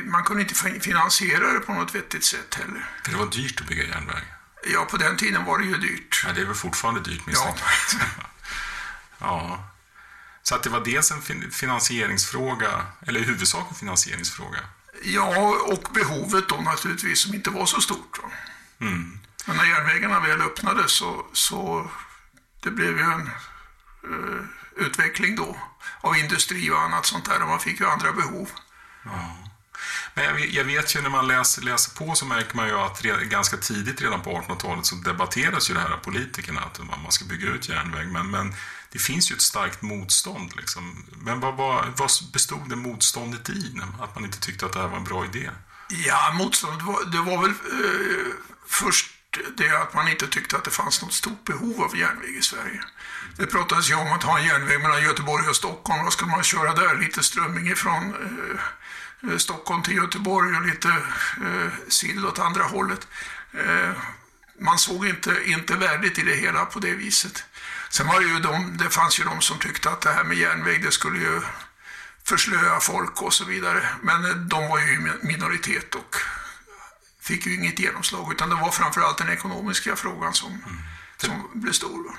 S50: Man kunde inte fin- finansiera det på något vettigt sätt heller.
S45: För det var dyrt att bygga järnväg.
S50: Ja, på den tiden var det ju dyrt.
S45: Ja, det är väl fortfarande dyrt misstänker jag. ja. Så att det var dels en fin- finansieringsfråga, eller i huvudsak en finansieringsfråga.
S50: Ja, och behovet då naturligtvis som inte var så stort.
S45: Mm.
S50: Men när järnvägarna väl öppnades så, så det blev ju en eh, utveckling då av industri och annat sånt där och man fick ju andra behov.
S45: Ja. Men jag vet, ju när man läser, läser på så märker man ju att redan, ganska tidigt redan på 1800-talet så debatteras ju det här av politikerna att man ska bygga ut järnväg. Men, men det finns ju ett starkt motstånd. Liksom. Men vad, vad, vad bestod det motståndet i? Att man inte tyckte att det här var en bra idé?
S50: Ja, motståndet var, det var väl eh, först det att man inte tyckte att det fanns något stort behov av järnväg i Sverige. Det pratades ju om att ha en järnväg mellan Göteborg och Stockholm. Vad skulle man köra där? Lite strömming ifrån eh, eh, Stockholm till Göteborg och lite eh, sill åt andra hållet. Eh, man såg inte, inte värdet i det hela på det viset. Sen var det ju de, det fanns ju de som tyckte att det här med järnväg, det skulle ju förslöa folk och så vidare. Men eh, de var ju i minoritet och fick ju inget genomslag. Utan det var framförallt den ekonomiska frågan som, som blev stor.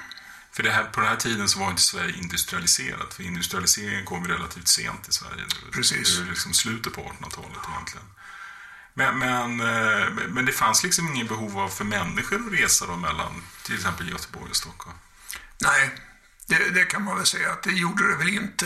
S45: För det här, på den här tiden så var inte Sverige industrialiserat. För industrialiseringen kom relativt sent i Sverige.
S50: Precis.
S45: Det är liksom slutet på 1800-talet egentligen. Men, men, eh, men det fanns liksom ingen behov av för människor att resa då mellan till exempel Göteborg och Stockholm.
S50: Nej, det, det kan man väl säga att det gjorde det väl inte.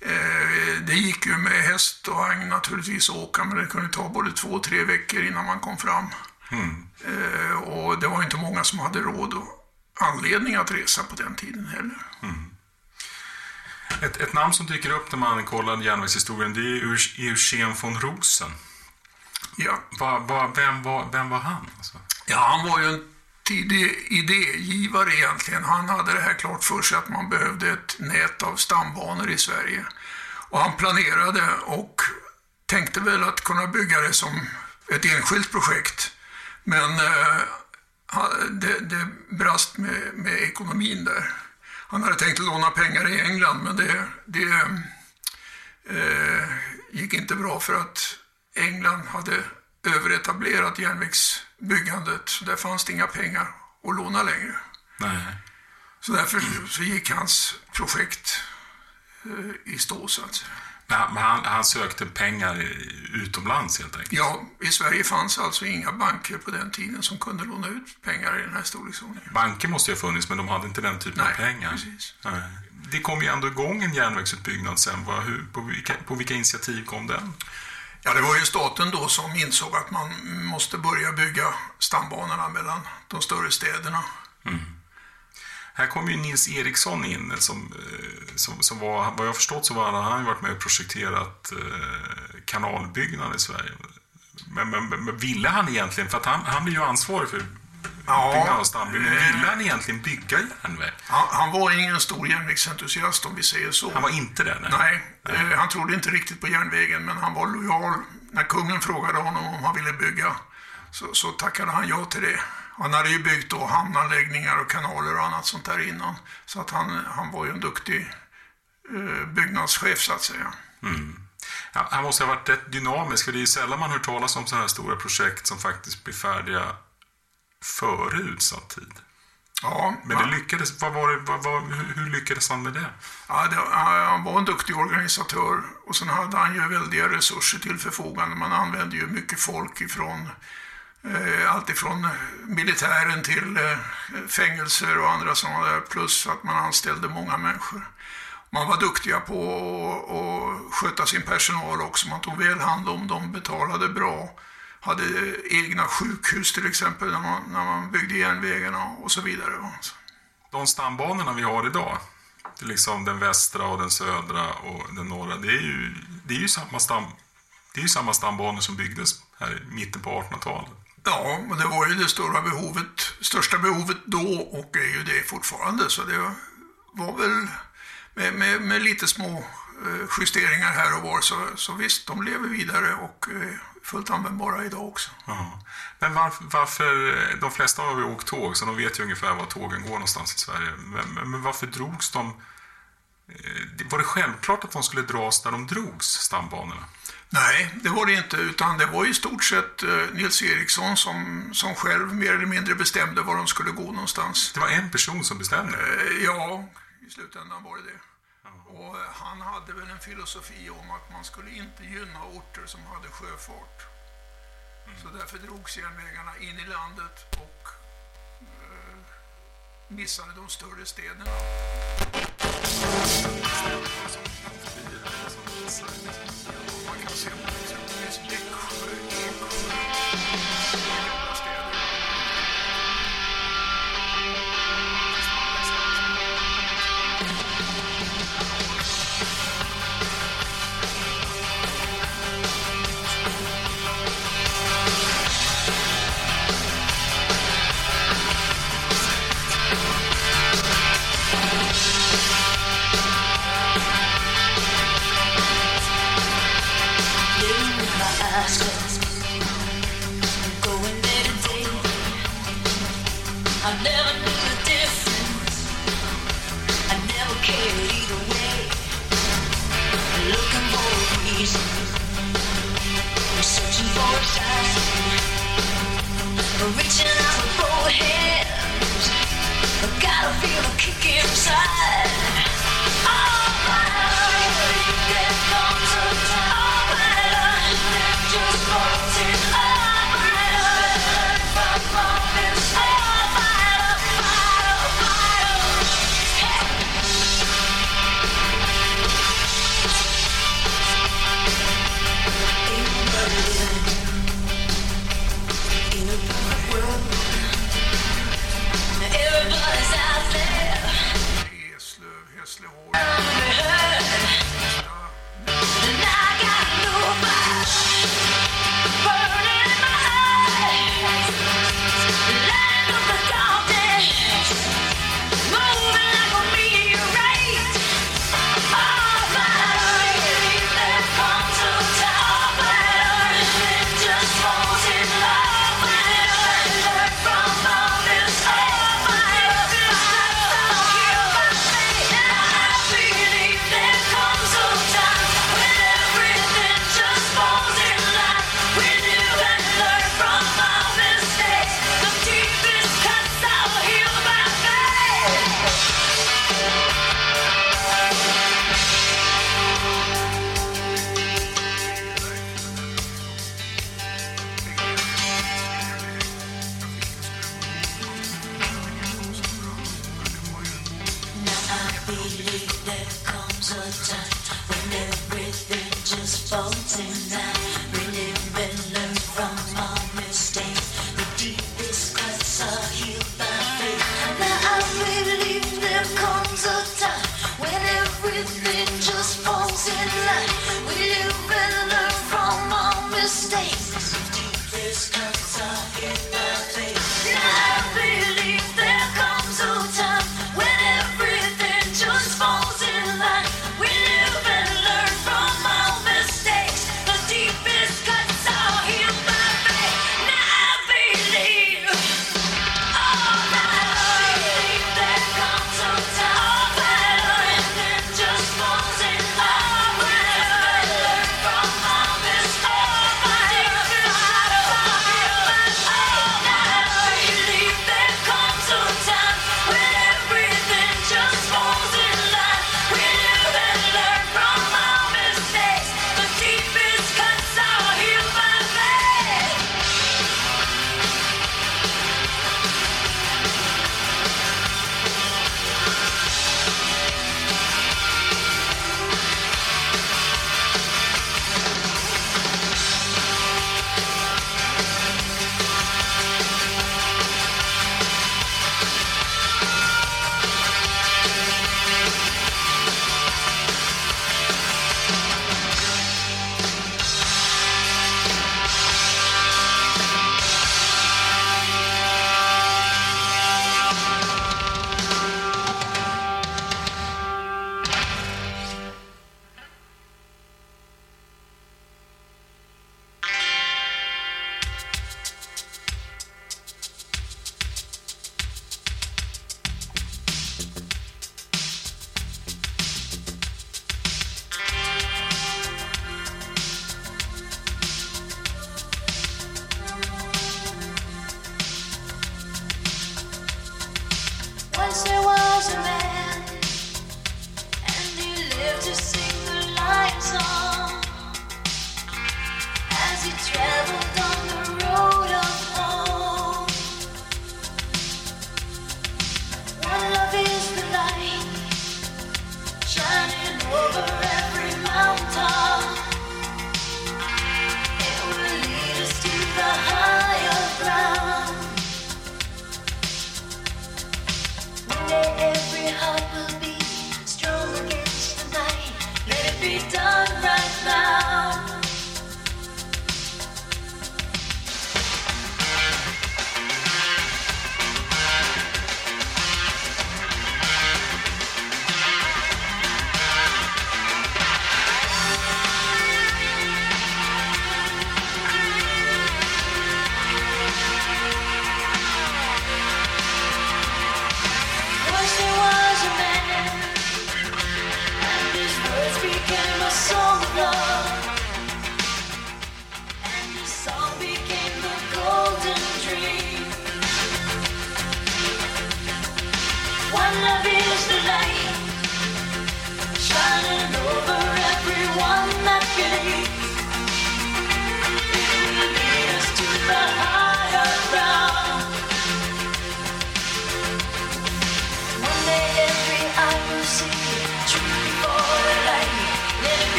S50: Eh, det gick ju med häst och vagn naturligtvis att åka, men det kunde ta både två och tre veckor innan man kom fram.
S45: Mm.
S50: Eh, och det var inte många som hade råd och anledning att resa på den tiden heller.
S45: Ett, ett namn som dyker upp när man kollar järnvägshistorien det är Eug- Eugen von Rosen.
S50: Ja.
S45: Va, va, vem, var, vem var han? Alltså?
S50: Ja, han var ju en tidig idégivare egentligen. Han hade det här klart för sig att man behövde ett nät av stambanor i Sverige. Och han planerade och tänkte väl att kunna bygga det som ett enskilt projekt. Men eh, han- det, det brast med, med ekonomin där. Han hade tänkt låna pengar i England men det, det eh, gick inte bra för att England hade överetablerat järnvägsbyggandet så där fanns det inga pengar att låna längre.
S45: Nej.
S50: Så därför så gick hans projekt eh, i stå så att säga.
S45: Men han, han, han sökte pengar utomlands helt enkelt?
S50: Ja, i Sverige fanns alltså inga banker på den tiden som kunde låna ut pengar i den här storleksordningen.
S45: Banker måste ju ha funnits, men de hade inte den typen av pengar.
S50: precis.
S45: Nej. Det kom ju ändå igång en järnvägsutbyggnad sen. Va? Hur, på, vilka, på vilka initiativ kom den?
S50: Ja, det var ju staten då som insåg att man måste börja bygga stambanorna mellan de större städerna.
S45: Här kom ju Nils Eriksson in som, eh, som, som var, vad jag förstått så var han, varit med och projekterat eh, kanalbyggnad i Sverige. Men, men, men ville han egentligen, för att han, han blir ju ansvarig för utbyggnad av stambyggnad, men ville han egentligen bygga järnväg?
S50: Han, han var ingen stor järnvägsentusiast om vi säger så.
S45: Han var inte det?
S50: Nej, eh, han trodde inte riktigt på järnvägen men han var lojal. När kungen frågade honom om han ville bygga så, så tackade han ja till det. Han hade ju byggt då hamnanläggningar och kanaler och annat sånt där innan. Så att han, han var ju en duktig eh, byggnadschef så att säga.
S45: Mm. Ja, han måste ha varit rätt dynamisk, för det är ju sällan man hör talas om sådana här stora projekt som faktiskt blir färdiga före utsatt tid.
S50: Ja,
S45: Men det lyckades, vad var det, vad, vad, hur, lyckades han med det?
S50: Ja, det, han var en duktig organisatör och sen hade han ju väldiga resurser till förfogande. Man använde ju mycket folk ifrån Eh, alltifrån allt ifrån militären till eh, fängelser och andra sådana där plus att man anställde många människor. Man var duktiga på att- sköta sin personal också. Man tog väl hand om dem, betalade bra. Hade egna sjukhus till exempel när man, när man byggde järnvägarna och så vidare.
S45: De stambanorna vi har idag, det är liksom den västra och den södra och den norra, det är ju, det är ju, samma, stam, det är ju samma stambanor som byggdes här i mitten på 1800-talet.
S50: Ja, men det var ju det stora behovet, största behovet då och är ju det fortfarande. Så det var väl med, med, med lite små eh, justeringar här och var så, så visst, de lever vidare och är fullt användbara idag också.
S45: Aha. Men varför, varför, de flesta har ju åkt tåg, så de vet ju ungefär var tågen går någonstans i Sverige. Men, men, men varför drogs de? Var det självklart att de skulle dras där de drogs, stambanorna?
S50: Nej, det var det inte, utan det var i stort sett eh, Nils Eriksson som, som själv mer eller mindre bestämde var de skulle gå någonstans.
S45: Det var en person som bestämde?
S50: Eh, Ja, i slutändan var det det. Och eh, han hade väl en filosofi om att man skulle inte gynna orter som hade sjöfart. Så därför drogs järnvägarna in i landet och eh, missade de större städerna. Man kan se
S51: with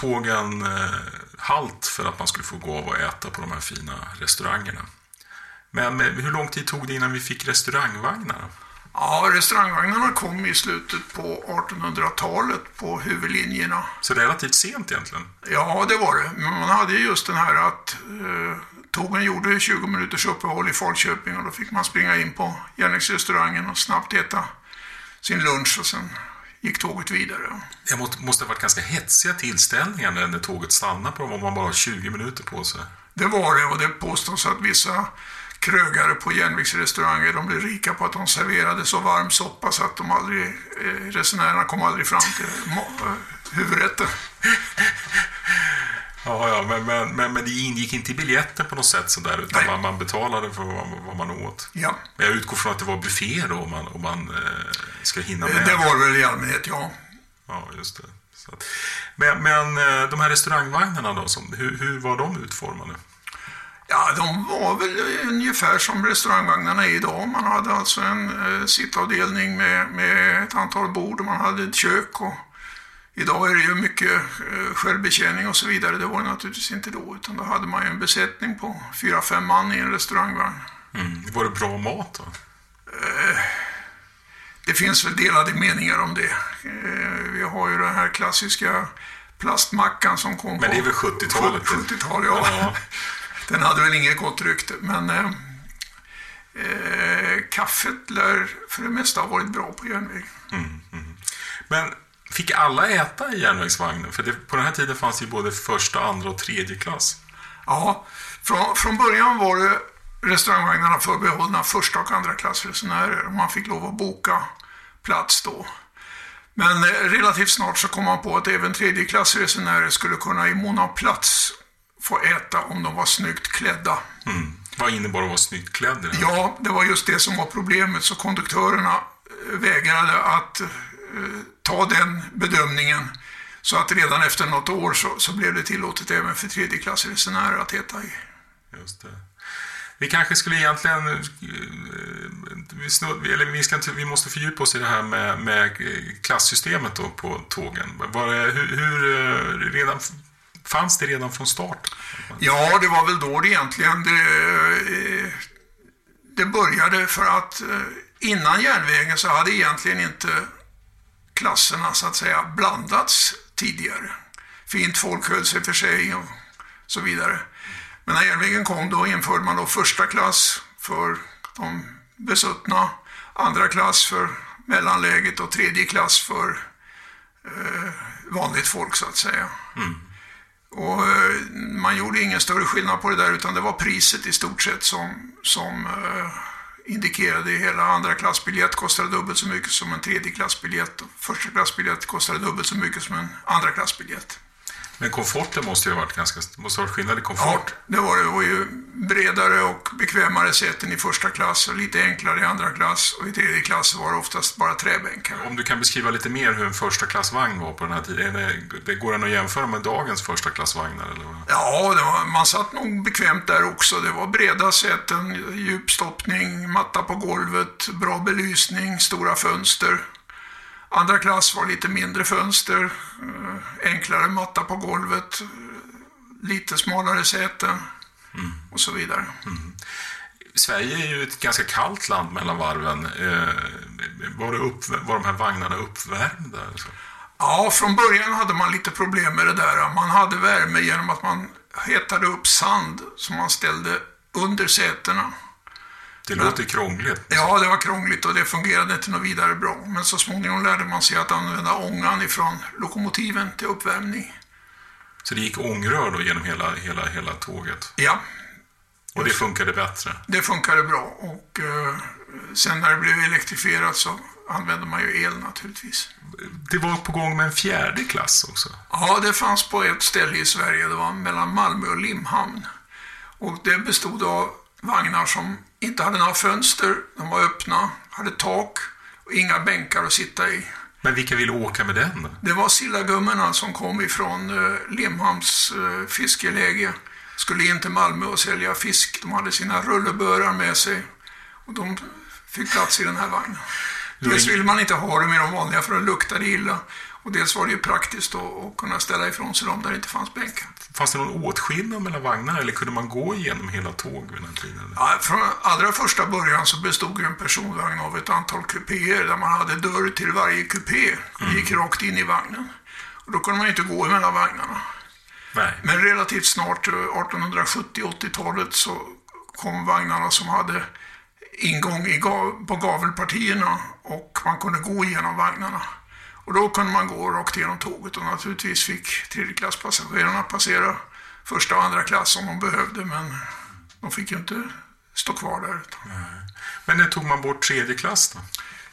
S45: tågen eh, halt för att man skulle få gå av och äta på de här fina restaurangerna. Men men hur lång tid tog det innan vi fick restaurangvagnar?
S50: Ja, restaurangvagnarna kom i slutet på 1800-talet på huvudlinjerna.
S45: Så relativt sent egentligen.
S50: Ja, det var det. Men man hade ju just den här att eh, tågen gjorde 20 minuters uppehåll i Falköping och då fick man springa in på järnvägsrestaurangen och snabbt äta sin lunch och sen gick tåget vidare.
S45: Det måste, ha varit ganska hetsiga tillställningar när, tåget stannade på dem om man bara har 20 minuter på sig.
S50: Det var det och det påstås att vissa krögare på järnvägsrestauranger de blev rika på att de serverade så varm soppa så att de aldrig, eh, resenärerna kom aldrig fram till eh, huvudrätten.
S45: Ja, ja men, men, men, men det ingick inte i biljetten på något sätt sådär, utan man, man betalade för vad, vad man åt.
S50: Ja.
S45: Jag utgår från att det var buffé då, om man, om man eh, ska hinna med.
S50: Det var väl i allmänhet, ja.
S45: Ja, just det. Att, men, men eh, de här restaurangvagnarna då, som, hur, hur var de utformade?
S50: Ja, de var väl ungefär som restaurangvagnarna är idag. Man hade alltså en eh, sittavdelning med, med ett antal bord och man hade ett kök. Och idag är det ju mycket eh, självbetjäning och så vidare. Det var det naturligtvis inte då, utan då hade man ju en besättning på fyra, fem man i en restaurangvagn.
S45: Mm. Var det bra mat då?
S50: Eh, det finns väl delade meningar om det. Eh, vi har ju den här klassiska plastmackan som kom
S45: Men det är väl 70-talet?
S50: 70-tal, ja.
S45: Ja.
S50: Den hade väl inget gott rykte, men eh, kaffet lär för det mesta ha varit bra på järnväg.
S45: Mm, mm. Men fick alla äta i järnvägsvagnen? För det, på den här tiden fanns det ju både första, andra och tredje klass.
S50: Ja, från, från början var det restaurangvagnarna förbehållna första och andra klassresenärer och man fick lov att boka plats då. Men eh, relativt snart så kom man på att även tredje klassresenärer skulle kunna i mån av plats få äta om de var snyggt klädda.
S45: Mm. Vad innebar att vara snyggt klädd? det?
S50: Ja, det var just det som var problemet så konduktörerna eh, vägrade att ta den bedömningen. Så att redan efter något år så, så blev det tillåtet även för tredjeklassresenärer att äta i.
S45: Just det. Vi kanske skulle egentligen... eh, Vi, snudd, eller vi, ska inte, vi måste fördjupa oss i det här med, med klassystemet då på tågen. Var det, hur, hur, eh, redan, fanns det redan från start?
S50: Ja, det var väl då det egentligen det, eh, det började för att eh, innan järnvägen så hade egentligen inte klasserna så att säga blandats tidigare. Fint folk höll sig för sig och så vidare. Men när järnvägen kom då införde man då första klass för de besuttna, andra klass för mellanläget och tredje klass för eh, vanligt folk så att säga. Och eh, man gjorde ingen större skillnad på det där utan det var priset i stort sett som, som eh, indikerade hela andra klassbiljett kostade dubbelt så mycket som en tredje klassbiljett och första klassbiljett kostade dubbelt så mycket som en andra klassbiljett.
S45: Men komforten måste ju ha varit ganska... måste ha varit skillnad i komfort.
S50: Det var det. Det var ju bredare och bekvämare säten i första klass och lite enklare i andra klass och i tredje klass var det oftast bara träbänkar.
S45: Om du kan beskriva lite mer hur en första klassvagn var på den här tiden. Det, går den att jämföra med dagens första klassvagnar? Eller?
S50: Ja, var, man satt nog bekvämt där också. Det var breda säten, djupstoppning, matta på golvet, bra belysning, stora fönster. Andra klass var lite mindre fönster, eh, enklare matta på golvet, lite smalare säten och så vidare.
S45: Sverige är ju ett ganska kallt land mellan varven. Eh, var, det upp, var de här vagnarna uppvärmda?
S50: Ja, från början hade man lite problem med det där. Man hade värme genom att man hetade upp sand som man ställde under sätena.
S45: Det låter krångligt.
S50: Ja, det var krångligt och det fungerade inte något vidare bra. Men så småningom lärde man sig att använda ångan ifrån lokomotiven till uppvärmning.
S45: Så det gick ångrör då genom hela, hela, hela tåget?
S50: Ja,
S45: Och det funkade bättre?
S50: det funkade bra. Och eh, sen när det blev elektrifierat så använde man ju el naturligtvis.
S45: Det var på gång med en fjärde klass också?
S50: Ja, det fanns på ett ställe i Sverige. Det var mellan Malmö och Limhamn. Och det bestod av vagnar som inte hade några fönster. De var öppna, hade tak och inga bänkar att sitta i.
S45: Men vilka ville åka med den då?
S50: Det var sillagummorna som kom ifrån eh, Limhamns eh, fiskeläge. Skulle in till Malmö och sälja fisk. De hade sina rullebörar med sig. Och de fick plats i den här vagnen. Dels ville man inte ha det med de vanliga för det luktade illa. Och dels var det ju praktiskt att, att kunna ställa ifrån sig dem där det inte fanns bänkar.
S45: Fanns det någon åtskillnad mellan vagnarna eller kunde man gå igenom hela tåg vid den tiden?
S50: Ja, från allra första början så bestod ju en personvagn av ett antal kupéer där man hade dörr till varje kupé och gick rakt in i vagnen. Och då kunde man inte gå mellan vagnarna.
S45: Nej.
S50: Men relativt snart, eh, 1870-80-talet, så kom vagnarna som hade ingång i ga- på gavelpartierna och man kunde gå igenom vagnarna. Och då kunde man gå rakt igenom tåget och naturligtvis fick tredjeklasspassagerarna passera första och andra klass om de behövde men de fick ju inte stå kvar där.
S45: Men när tog man bort tredje klass då?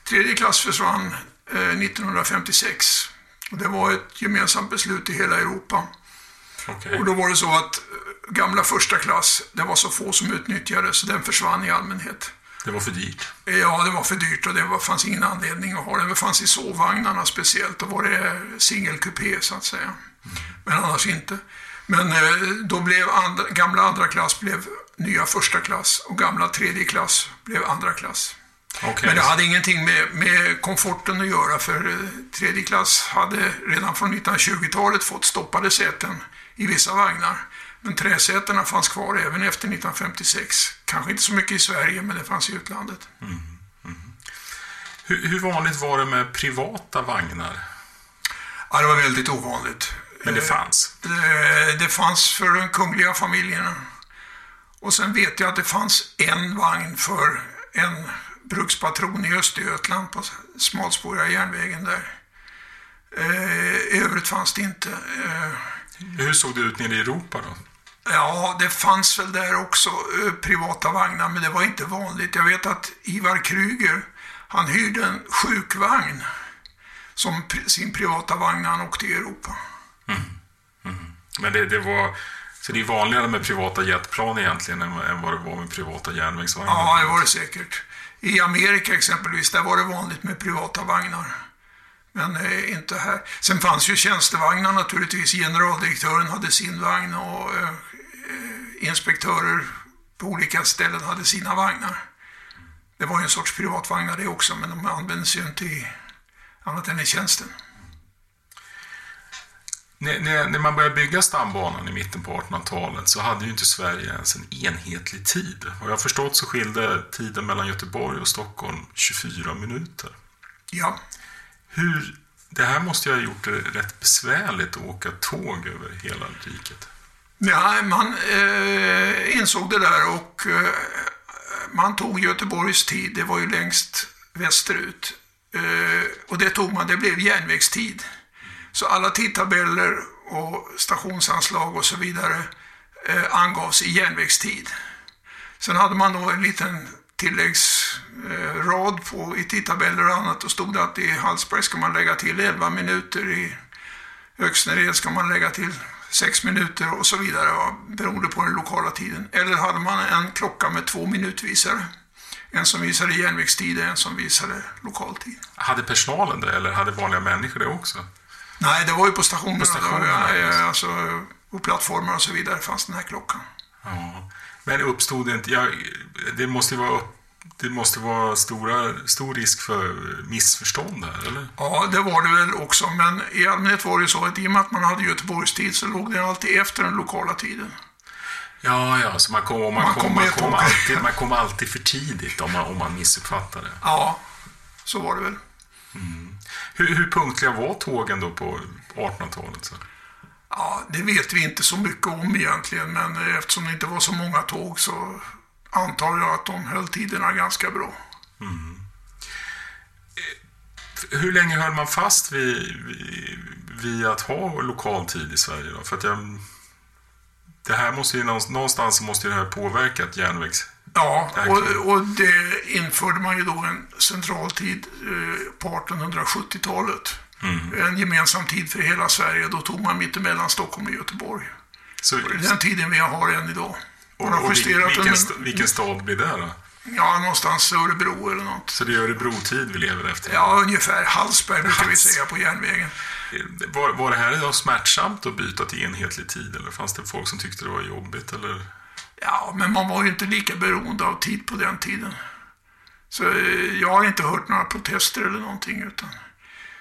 S50: Tredje klass försvann eh, 1956 och det var ett gemensamt beslut i hela Europa. Och då var det så att eh, gamla första klass, det var så få som utnyttjade så den försvann i allmänhet.
S45: Det var för dyrt.
S50: Ja, det var för dyrt och det var, fanns ingen anledning att ha det. Det fanns i sovvagnarna speciellt. Då var det singelkupé så att säga. Men annars inte. Men eh, då blev andra, gamla andra klass blev nya första klass och gamla tredje klass blev andra klass.
S45: Okej.
S50: Men det hade ingenting med, med komforten att göra för eh, tredje klass hade redan från 1920-talet fått stoppade säten i vissa vagnar. Men träsätena fanns kvar även efter 1956. Kanske inte så mycket i Sverige, men det fanns i utlandet.
S45: Hur, hur vanligt var det med privata vagnar?
S50: Ja, det var väldigt ovanligt.
S45: Men det
S50: Eh,
S45: fanns?
S50: Det, det fanns för den kungliga familjerna. Och sen vet jag att det fanns en vagn för en brukspatron i Östergötland på smalspåriga järnvägen där. Eh, I övrigt fanns det inte. Eh,
S45: Hur såg det ut nere i Europa då?
S50: Ja, det fanns väl där också eh, privata vagnar, men det var inte vanligt. Jag vet att Ivar Kryger, han hyrde en sjukvagn som pri- sin privata vagn när han åkte i Europa.
S45: Men det, det var... Så det är vanligare med privata jetplan egentligen än, än vad det var med privata järnvägsvagnar?
S50: Ja, det var det säkert. I Amerika exempelvis, där var det vanligt med privata vagnar. Men eh, inte här. Sen fanns ju tjänstevagnar naturligtvis. Generaldirektören hade sin vagn och eh, inspektörer på olika ställen hade sina vagnar. Det var ju en sorts privatvagnar det också, men de används ju inte i annat än i tjänsten.
S45: När, när, när man började bygga stambanan i mitten på 1800-talet så hade ju inte Sverige ens en enhetlig tid. Och jag har förstått så skilde tiden mellan Göteborg och Stockholm 24 minuter.
S50: Ja.
S45: Hur, det här måste ju ha gjort det rätt besvärligt att åka tåg över hela riket.
S50: Ja, man eh, insåg det där och eh, man tog Göteborgs tid, det var ju längst västerut. Eh, och det tog man, det blev järnvägstid. Så alla tidtabeller och stationsanslag och så vidare eh, angavs i järnvägstid. Sen hade man då en liten tilläggsrad eh, på, i tidtabeller och annat och stod det att i Hallsberg ska man lägga till 11 minuter, i Öxnered ska man lägga till 6 minuter och så vidare beroende på den lokala tiden. Eller hade man en klocka med två minutvisare. En som visade järnvägstid och en som visade lokaltid.
S45: Hade personalen det eller hade vanliga människor det också?
S50: Nej, det var ju på stationerna.
S45: På stationerna,
S50: då, ja, alltså, på plattformar och så vidare fanns den här klockan.
S45: Ja. Men uppstod det inte... Ja, det måste ju vara, det måste vara stora, stor risk för missförstånd här, eller?
S50: Ja, det var det väl också. Men i allmänhet var det så att i och med att man hade Göteborgstid så låg den alltid efter den lokala tiden.
S45: Ja, ja, så man kom, man
S50: Man
S45: kom,
S50: kom
S45: man kom, alltid, man kom alltid för tidigt om man, om man missuppfattade.
S50: Ja, så var det väl.
S45: Hur, hur punktliga var tågen då på 1800-talet? Så?
S50: Ja, det vet vi inte så mycket om egentligen, men eftersom det inte var så många tåg så antar jag att de höll tiderna ganska bra.
S45: Hur länge höll man fast vid, vid, vid att ha lokaltid i Sverige då? För att jag, det här måste ju någonstans, måste det här påverkat järnvägs...
S50: Ja, och, och det införde man ju då en centraltid eh, på 1870-talet. En gemensam tid för hela Sverige. Då tog man mittemellan Stockholm och Göteborg.
S45: Så,
S50: Och det är den tiden vi har än idag.
S45: Och, och
S50: justerat
S45: vilken,
S50: den,
S45: st- vilken stad blir det då?
S50: Ja, någonstans Örebro eller något.
S45: Så det är Örebro-tid vi lever efter?
S50: Ja, ungefär. Hallsberg brukar vi säga på järnvägen.
S45: Var, var det här då smärtsamt att byta till enhetlig tid eller fanns det folk som tyckte det var jobbigt eller?
S50: Ja, men man var ju inte lika beroende av tid på den tiden. Så eh, jag har inte hört några protester eller någonting. Utan...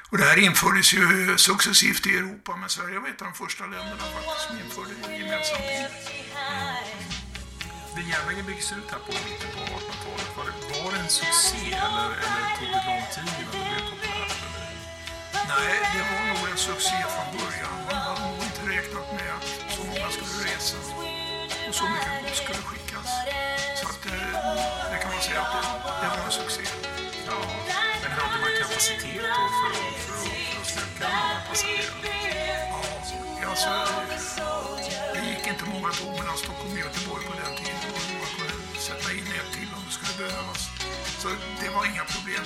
S50: Och det här infördes ju successivt i Europa, men Sverige var ett av de första länderna faktiskt som införde gemensam tid.
S45: När järnvägen byggdes ut här på mitten på 1800-talet, var det, var det en succé eller, eller tog det lång tid innan det blev populärt?
S50: Nej, det var nog en succé från början. Man hade nog inte räknat med att så många skulle resa och så mycket gods skulle skickas. Så att eh, det kan man säga att det, det var en succé.
S45: Ja, men hade man kapacitet då för för, för för att sluka alla passagerare?
S50: Ja, alltså, det gick inte många tåg mellan Stockholm och Göteborg på den behövas. Så det var inga problem.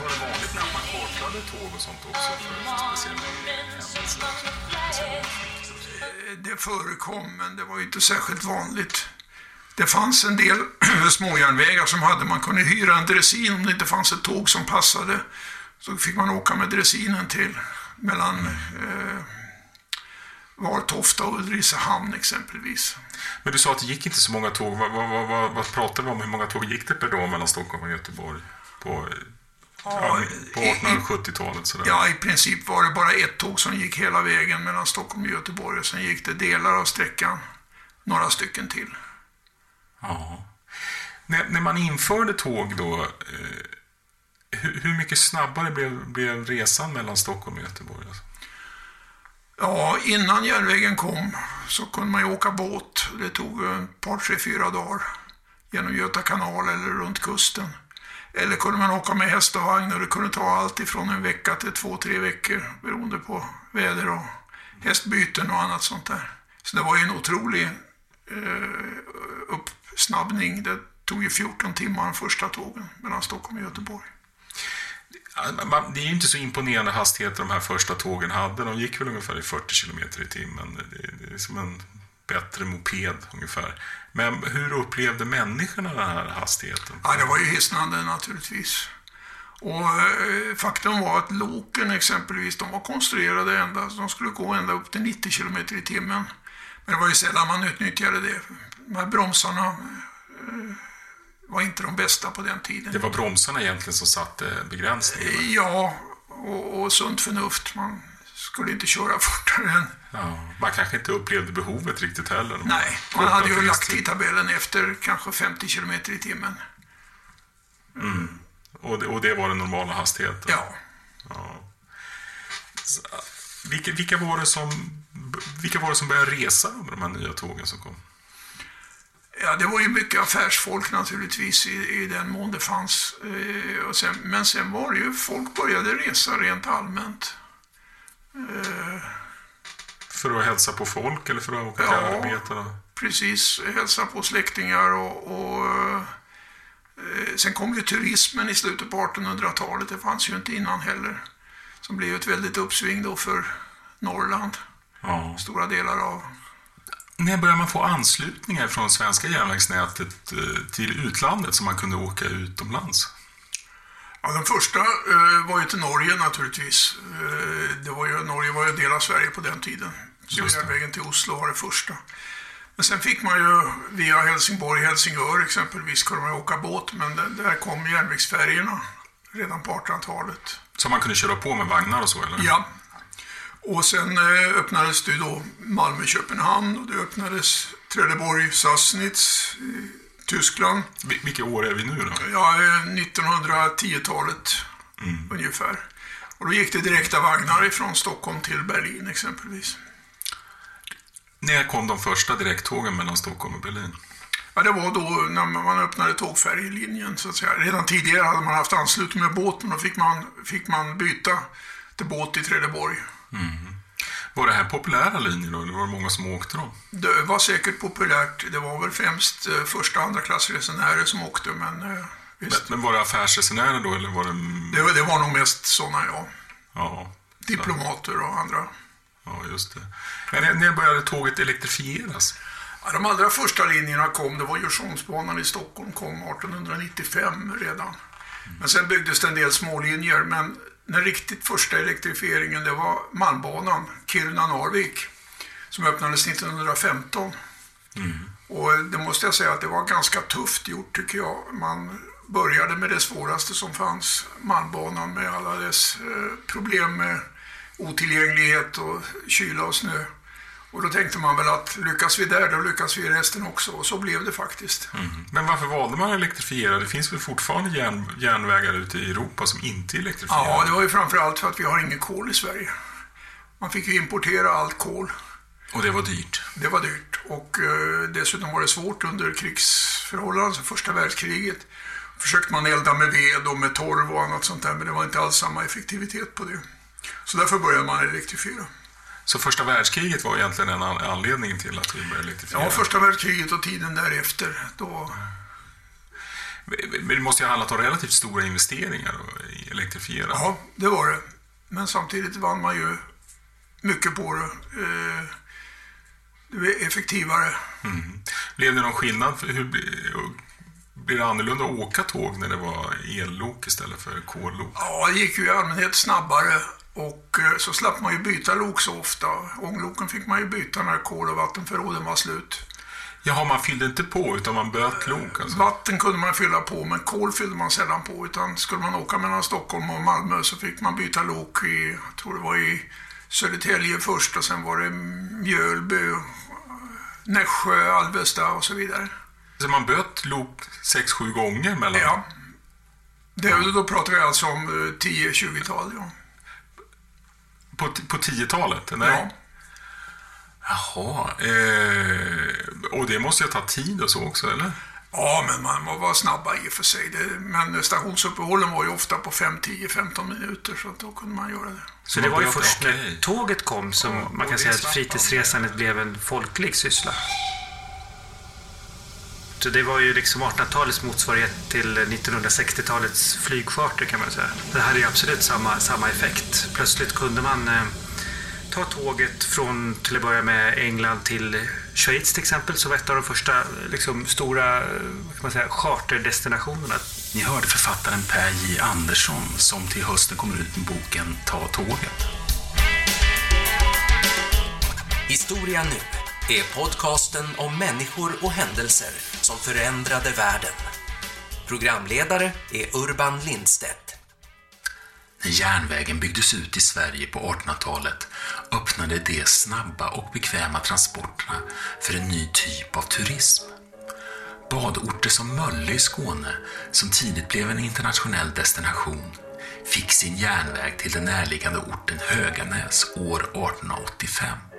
S45: Var det vanligt att man kartlade tåg och sånt också för, speciella händelser?
S50: Det förekom, men det var ju inte särskilt vanligt. Det fanns en del småjärnvägar som hade, man kunde hyra en dressin om det inte fanns ett tåg som passade. Så fick man åka med dressinen till mellan eh, Vartofta och Ulricehamn exempelvis.
S45: Men du sa att det gick inte så många tåg. Vad, vad, vad, vad, pratade vi om? Hur många tåg gick det per dag mellan Stockholm och Göteborg? På, ja, på 1870-talet sådär.
S50: Ja, i princip var det bara ett tåg som gick hela vägen mellan Stockholm och Göteborg. Och sen gick det delar av sträckan, några stycken till.
S45: Ja. När, när man införde tåg då, eh, hur, hur mycket snabbare blev, blev resan mellan Stockholm och Göteborg? Alltså?
S50: Ja, innan järnvägen kom så kunde man ju åka båt. Det tog eh, ett par, tre, fyra dagar genom Göta kanal eller runt kusten. Eller kunde man åka med häst och vagn och det kunde ta allt ifrån en vecka till två, tre veckor beroende på väder och hästbyten och annat sånt där. Så det var ju en otrolig eh, uppsnabbning. Det tog ju 14 timmar de första tågen mellan Stockholm och Göteborg.
S45: Det är ju inte så imponerande hastigheter de här första tågen hade. De gick väl ungefär i 40 km i timmen. Det, det är som en bättre moped ungefär. Men hur upplevde människorna den här hastigheten?
S50: Ja, det var ju hisnande naturligtvis. Och eh, faktum var att loken exempelvis, de var konstruerade ända, de skulle gå ända upp till 90 km i timmen. Men det var ju sällan man utnyttjade det. De här bromsarna eh, var inte de bästa på den tiden.
S45: Det var bromsarna egentligen som satte begränsningen.
S50: Ja, och, och sunt förnuft. Man skulle inte köra fortare än...
S45: Ja, man kanske inte upplevde behovet riktigt heller.
S50: Nej, man hade ju lagt tidtabellen efter kanske 50 km i timmen.
S45: Mm. Och, det, och det var den normala hastigheten?
S50: Ja.
S45: ja. Så, vilka, vilka, var det som, vilka var det som började resa med de här nya tågen som kom?
S50: Ja, det var ju mycket affärsfolk naturligtvis i, i den mån det fanns. Eh, och sen, men sen var det ju, folk började resa rent allmänt. Eh,
S45: För att hälsa på folk eller för att åka till
S50: Ja. precis, hälsa på släktingar och, och eh, sen kom ju turismen i slutet på 1800-talet. Det fanns ju inte innan heller. Som blev ett väldigt uppsving då för Norrland.
S45: Ja.
S50: Stora delar av
S45: När började man få anslutningar från svenska järnvägsnätet eh, till utlandet så man kunde åka utomlands?
S50: Ja, den första eh, var ju till Norge naturligtvis. Eh, det var ju, Norge var ju en del av Sverige på den tiden. Så järnvägen till Oslo var det första. Men sen fick man ju via Helsingborg, Helsingör exempelvis, kunde man åka båt. Men där, där kom järnvägsfärgerna redan på 1800-talet.
S45: Så man kunde köra på med vagnar och så eller?
S50: Ja. Och sen eh, öppnades det då Malmö-Köpenhamn och det öppnades Trelleborg-Sassnitz i Tyskland.
S45: Vil- Vilka år är vi nu då?
S50: Ja, eh, 1910-talet ungefär. Och då gick det direkta vagnar ifrån Stockholm till Berlin exempelvis.
S45: När kom de första direkttågen mellan Stockholm och Berlin?
S50: Ja, det var då när man öppnade tågfärjelinjen så att säga. Redan tidigare hade man haft anslutning med båt men då fick man, fick man byta till båt i Trelleborg.
S45: Var det här populära linjer då? Eller var det många som åkte dem?
S50: Det var säkert populärt. Det var väl främst eh, första och andra klassresenärer som åkte men eh,
S45: Men, men var det affärsresenärer då eller var det...
S50: det, var- det var nog mest sådana ja.
S45: Ja,
S50: Diplomater och andra.
S45: ja just det. När- när började tåget elektrifieras?
S50: Ja, de allra första linjerna kom, det var Djursholmsbanan i Stockholm, kom 1895 redan. Men sen byggdes det en del smålinjer, men den riktigt första elektrifieringen det var Malmbanan, Kiruna-Narvik, som öppnades 1915. Och det måste jag säga att det var ganska tufft gjort tycker jag. Man började med det svåraste som fanns, Malmbanan med alla dess eh, problem med otillgänglighet och kyla och snö. Och då tänkte man väl att lyckas vi där, då lyckas vi i resten också. Och så blev det faktiskt.
S44: Men varför valde man att elektrifiera? Det finns väl fortfarande järn, järnvägar ute i Europa som inte är elektrifierade?
S50: Ja, det var ju framförallt för att vi har inget kol i Sverige. Man fick ju importera allt kol.
S44: Och det var dyrt?
S50: Det var dyrt. Och eh, dessutom var det svårt under krigsförhållanden, alltså första världskriget. Försökte man elda med ved och med torv och annat sånt där, men det var inte alls samma effektivitet på det. Så därför började man elektrifiera.
S44: Så första världskriget var egentligen en an- anledning till att vi började elektrifiera?
S50: Ja, första världskriget och tiden därefter. Då...
S44: Men Det måste ju ha handlat om relativt stora investeringar att elektrifiera.
S50: Ja, det var det. Men samtidigt vann man ju mycket på det. Eh, Det blev effektivare.
S44: Mm. Blev det någon skillnad? Hur blir det annorlunda att åka tåg när det var ellok istället för kollok?
S50: Ja, det gick ju i allmänhet snabbare och eh, så slapp man ju byta lok så ofta. Ångloken fick man ju byta när kol och vattenförråden var slut.
S44: Jaha, man fyllde inte på utan man böt lok alltså?
S50: Vatten kunde man fylla på men kol fyllde man sällan på utan skulle man åka mellan Stockholm och Malmö så fick man byta lok i, jag tror det var i Södertälje först och sen var det Mjölby, Nässjö, Alvesta och så vidare.
S44: Så man böt lok 6-7 gånger mellan?
S50: Ja. Det, då pratar vi alltså om eh, 10-20-tal, ja.
S44: På, på 10-talet? Nej.
S50: Ja.
S44: Jaha. Eh, och det måste ju ta tid och så också, eller?
S50: Ja, men man var snabba i och för sig. Det, men stationsuppehållen var ju ofta på 5, 10, 15 minuter så då kunde man göra det.
S47: Så det var ju först när tåget kom som
S44: Ja,
S47: man kan säga att fritidsresandet blev en folklig syssla. Det var ju liksom 1800-talets motsvarighet till 1960-talets flygcharter kan man säga. Det hade ju absolut samma, samma effekt. Plötsligt kunde man eh, ta tåget från till att börja med England till Schweiz till exempel. som var ett av de första liksom, stora eh, kan man säga, charterdestinationerna.
S44: Ni hörde författaren Per J. Andersson som till hösten kommer ut med boken Ta tåget.
S43: Historia nu är podcasten om människor och händelser som förändrade världen. Programledare är Urban Lindstedt.
S44: När järnvägen byggdes ut i Sverige på 1800-talet öppnade de snabba och bekväma transporterna för en ny typ av turism. Badorter som Mölle i Skåne, som tidigt blev en internationell destination, fick sin järnväg till den närliggande orten Höganäs år 1885.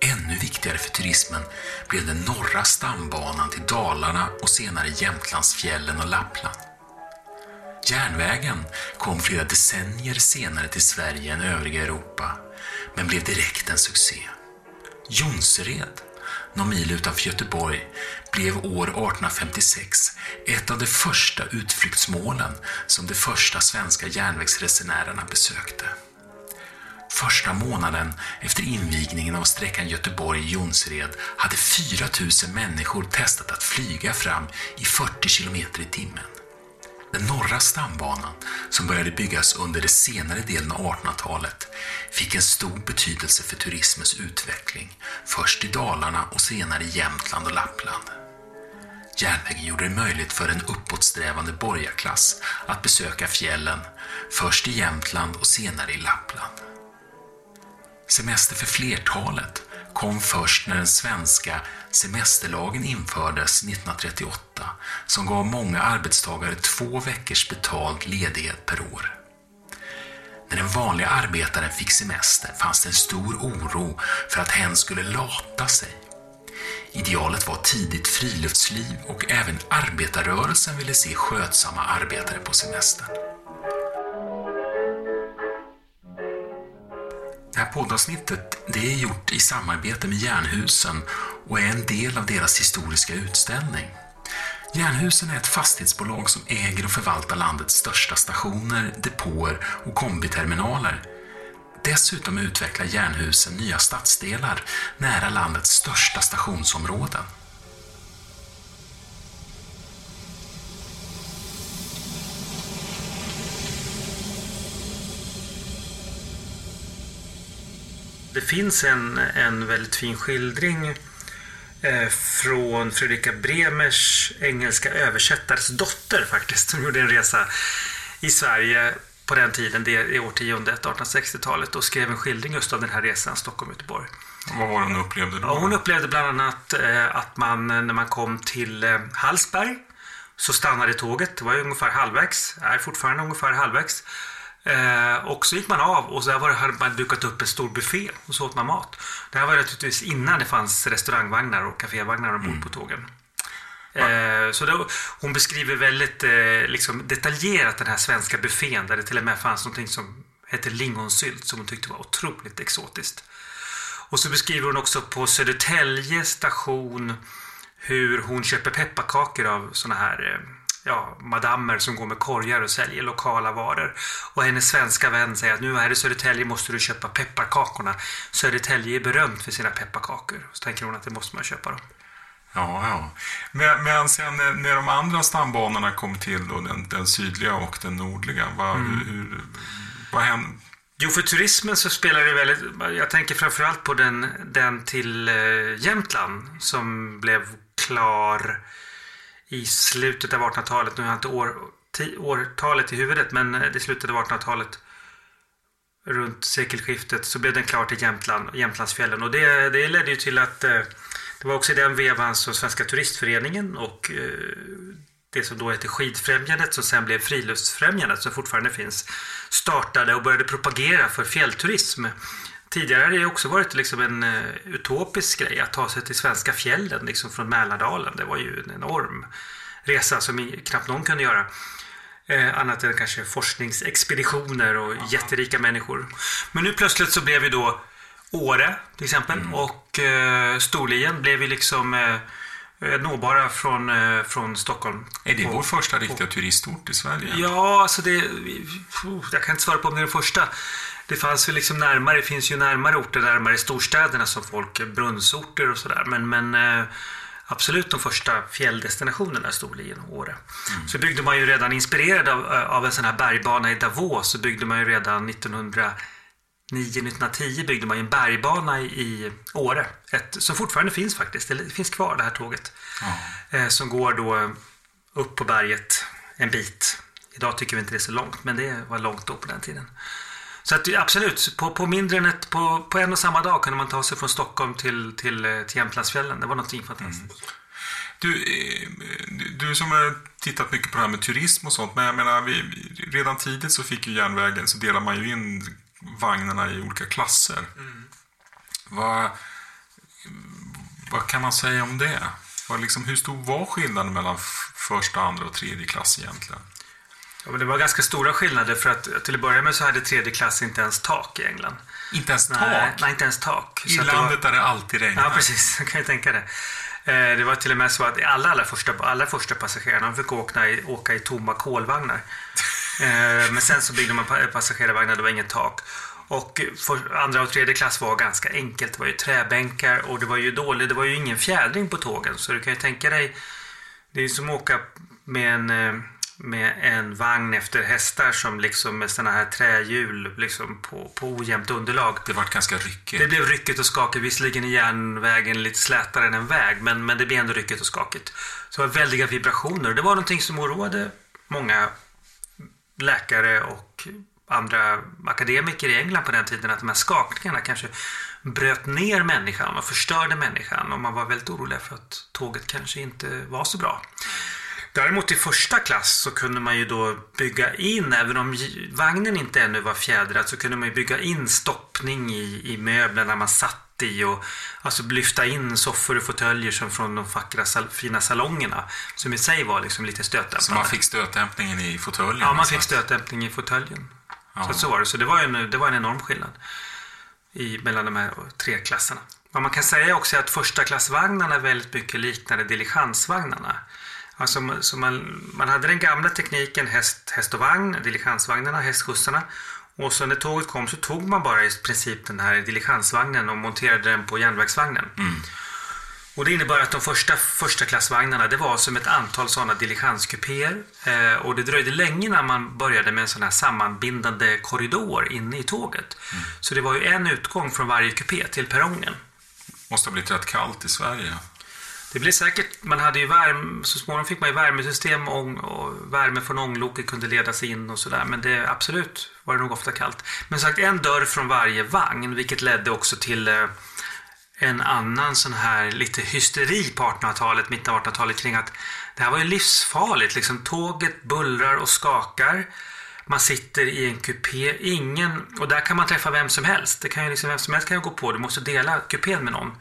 S44: Ännu viktigare för turismen blev den norra stambanan till Dalarna och senare Jämtlandsfjällen och Lappland. Järnvägen kom flera decennier senare till Sverige än övriga Europa, men blev direkt en succé. Jonsered, någon mil utanför Göteborg, blev år 1856 ett av de första utflyktsmålen som de första svenska järnvägsresenärerna besökte. Första månaden efter invigningen av sträckan Göteborg-Jonsered hade 4 000 människor testat att flyga fram i 40 km i timmen. Den norra stambanan, som började byggas under den senare delen av 1800-talet, fick en stor betydelse för turismens utveckling, först i Dalarna och senare i Jämtland och Lappland. Järnvägen gjorde det möjligt för en uppåtsträvande borgarklass att besöka fjällen, först i Jämtland och senare i Lappland. Semester för flertalet kom först när den svenska semesterlagen infördes 1938 som gav många arbetstagare två veckors betald ledighet per år. När den vanliga arbetaren fick semester fanns det en stor oro för att hen skulle lata sig. Idealet var tidigt friluftsliv och även arbetarrörelsen ville se skötsamma arbetare på semestern. Det här poddavsnittet det är gjort i samarbete med Jernhusen och är en del av deras historiska utställning. Jernhusen är ett fastighetsbolag som äger och förvaltar landets största stationer, depåer och kombiterminaler.
S45: Dessutom utvecklar Jernhusen nya stadsdelar nära landets största stationsområden.
S47: Det finns en, en väldigt fin skildring eh, från Fredrika Bremers engelska översättares dotter faktiskt, som gjorde en resa i Sverige på den tiden, det i årtiondet, 1860-talet, och skrev en skildring just av den här resan Stockholm-Göteborg.
S52: Vad var det hon upplevde då?
S47: Hon upplevde bland annat eh, att man när man kom till eh, Hallsberg så stannade tåget. Det var ungefär halvvägs, är fortfarande ungefär halvvägs. Eh, och så gick man av och så var det, hade man dukat upp en stor buffé och så åt man mat. Det här var naturligtvis innan det fanns restaurangvagnar och kafévagnar ombord på tågen. Eh, så då, hon beskriver väldigt eh, liksom detaljerat den här svenska buffén där det till och med fanns någonting som hette lingonsylt som hon tyckte var otroligt exotiskt. Och så beskriver hon också på Södertälje station hur hon köper pepparkakor av såna här eh, ja, madammer som går med korgar och säljer lokala varor. Och hennes svenska vän säger att nu är det Södertälje måste du köpa pepparkakorna. Södertälje är berömt för sina pepparkakor. Så tänker hon att det måste man köpa dem.
S52: Ja, ja. Men, men sen när, när de andra stambanorna kom till, då, den, den sydliga och den nordliga, vad,
S47: Mm.
S52: hur, vad hände?
S47: Jo, för turismen så spelar det väldigt... Jag tänker framförallt på den, den till eh, Jämtland som blev klar i slutet av 1800-talet. Nu har jag inte år, årtalet i huvudet, men eh, i slutet av 1800-talet runt sekelskiftet så blev den klar till Jämtland, Jämtlandsfjällen. Och det, det ledde ju till att eh, det var också i den vevan som Svenska turistföreningen och eh, det som då heter Skidfrämjandet som sen blev Friluftsfrämjandet som fortfarande finns startade och började propagera för fjällturism. Tidigare har det också varit liksom en eh, utopisk grej att ta sig till svenska fjällen liksom från Mälardalen. Det var ju en enorm resa som knappt någon kunde göra. Eh, annat än kanske forskningsexpeditioner och jätterika människor. Men nu plötsligt så blev ju då Åre till exempel och eh, Storlien blev ju liksom eh, eh, nåbara från, eh, från Stockholm.
S52: Är det
S47: Och-
S52: vår första riktiga turistort i Sverige?
S47: Ja, alltså det... oh, Jag kan inte svara på om det är den första. Det fanns ju liksom närmare, det finns ju närmare orter, närmare storstäderna som folk, brunnsorter och sådär. Men, men eh, absolut de första fjälldestinationerna är Storlien och Åre. Så byggde man ju redan, inspirerad av, av en sån här bergbana i Davos, så byggde man ju redan 1909-1910 byggde man ju en bergbana i, i Åre. Ett, som fortfarande finns faktiskt, det finns kvar det här tåget. Eh, som går då upp på berget en bit. Idag tycker vi inte det är så långt, men det var långt då på den tiden. Så att, absolut, på, på mindre än ett, på, på en och samma dag kunde man ta sig från Stockholm till, till, eh, till Jämtlandsfjällen. Det var någonting fantastiskt.
S52: Du, eh, du som har tittat mycket på det här med turism och sånt, men jag menar, vi, redan tidigt så fick ju järnvägen, så delar man ju in vagnarna i olika klasser. Vad, vad kan man säga om det? Vad liksom, hur stor var skillnaden mellan första, andra och tredje klass egentligen?
S47: Ja, men det var ganska stora skillnader för att till att börja med så hade tredje klass inte ens tak i England.
S52: Inte ens
S47: Nej,
S52: tak?
S47: nej inte ens tak.
S52: I
S47: Så
S52: landet
S47: var...
S52: där det alltid regnar?
S47: Ja, precis. Jag kan ju tänka det. Eh, Det var till och med så att alla, alla, första, alla första passagerarna fick åka i, åka i tomma kolvagnar. Eh, Men sen så byggde man pa- passagerarvagnar, det var inget tak. Och andra och tredje klass var ganska enkelt. Det var ju träbänkar och det var ju dåligt. Det var ju ingen fjädring på tågen. Så du kan ju tänka dig, det är ju som att åka med en, eh, med en vagn efter hästar som liksom med sådana här trähjul liksom på, på ojämnt underlag.
S52: Det vart ganska ryckigt.
S47: Det blev ryckigt och skakigt. Visserligen är järnvägen lite slätare än en väg, men, men det blev ändå ryckigt och skakigt. Så det var väldiga vibrationer. Det var någonting som oroade många läkare och andra akademiker i England på den tiden, att de här skakningarna kanske bröt ner människan och förstörde människan och man var väldigt orolig för att tåget kanske inte var så bra. Däremot i första klass så kunde man ju då bygga in, även om vagnen inte ännu var fjädrad, så kunde man ju bygga in stoppning i, i möblerna man satt i och alltså lyfta in soffor och fåtöljer som från de vackra sal fina salongerna. Som i sig var liksom lite stötdämpande.
S52: Så man fick stötdämpningen i fåtöljen?
S47: Ja, man
S52: alltså?
S47: fick stötdämpning i fåtöljen.
S52: Ja.
S47: Så, så var det. Så det var en, det var en enorm skillnad i, mellan de här tre klasserna. Vad man kan säga också är att första klassvagnarna väldigt mycket liknade diligensvagnarna. Alltså, så man, man hade den gamla tekniken häst, häst och vagn, diligensvagnarna, hästskjutsarna. Och så när tåget kom så tog man bara i princip den här diligensvagnen och monterade den på järnvägsvagnen. Och det innebar att de första första klassvagnarna det var som ett antal sådana diligenskupéer. Eh, och det dröjde länge när man började med en sån här sammanbindande korridor inne i tåget. Så det var ju en utgång från varje kupé till perrongen.
S45: Måste ha blivit rätt kallt i Sverige.
S47: Det blev säkert, man hade ju värme, så småningom fick man ju värmesystem och, och värme från ångloket kunde ledas in och sådär. Men det absolut var det nog ofta kallt. Men sagt, en dörr från varje vagn, vilket ledde också till eh, en annan sån här lite hysteri på 1800-talet, mitten av 1800-talet kring att det här var ju livsfarligt. Liksom, tåget bullrar och skakar. Man sitter i en kupé, ingen, och där kan man träffa vem som helst. Det kan ju liksom, vem som helst kan ju gå på, du måste dela kupén med någon.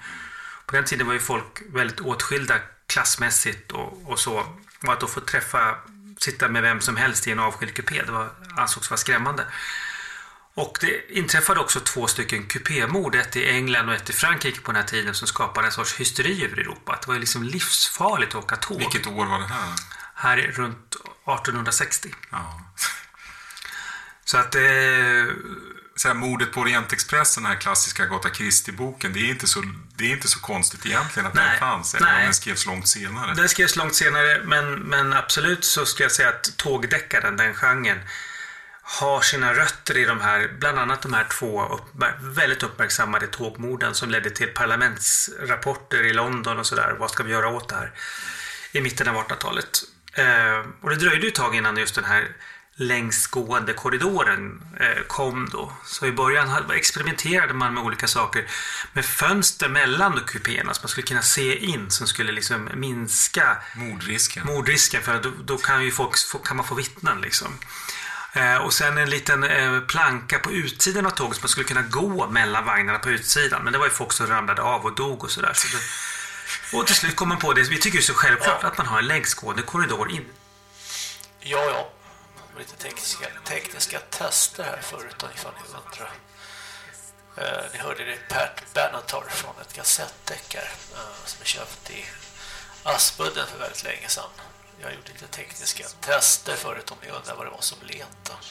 S47: På den tiden var ju folk väldigt åtskilda klassmässigt och, och så. Och att då få träffa, sitta med vem som helst i en avskild kupé, det var, ansågs vara skrämmande. Och det inträffade också två stycken kupémord, ett i England och ett i Frankrike på den här tiden som skapade en sorts hysteri över Europa. Det var ju liksom livsfarligt att åka tåg.
S45: Vilket år var det här?
S47: Här är runt 1860.
S45: Ja.
S47: Så att... Eh,
S45: så här, mordet på Orientexpressen, den här klassiska Agatha Christie-boken, det, är inte så, det är inte så konstigt egentligen att
S47: Nej,
S45: den fanns, även om
S47: nej.
S45: den skrevs långt senare.
S47: Den skrevs långt senare, men, men absolut så skulle jag säga att tågdeckaren, den genren, har sina rötter i de här, bland annat de här två uppmär- väldigt uppmärksammade tågmorden som ledde till parlamentsrapporter i London och sådär. Vad ska vi göra åt det här? I mitten av 1800-talet. Eh, och det dröjde ju ett tag innan just den här längsgående korridoren eh, kom då. Så i början experimenterade man med olika saker med fönster mellan kupéerna så man skulle kunna se in som skulle liksom minska
S45: mordrisken.
S47: Mordrisken för då, då kan, ju folk, kan man få vittnen liksom. Eh, och sen en liten eh, planka på utsidan av tåget så man skulle kunna gå mellan vagnarna på utsidan. Men det var ju folk som ramlade av och dog och sådär. Så och till slut kom man på det, vi tycker ju så självklart att man har en längsgående korridor in.
S6: Ja, ja. Lite tekniska, tekniska tester här förut ifall ni undrar. Eh, ni hörde det Pat Benatar från ett kassettdäckare eh, som är köpt i Aspudden för väldigt länge sedan. Jag gjorde lite tekniska tester förut om ni undrar vad det var som letade.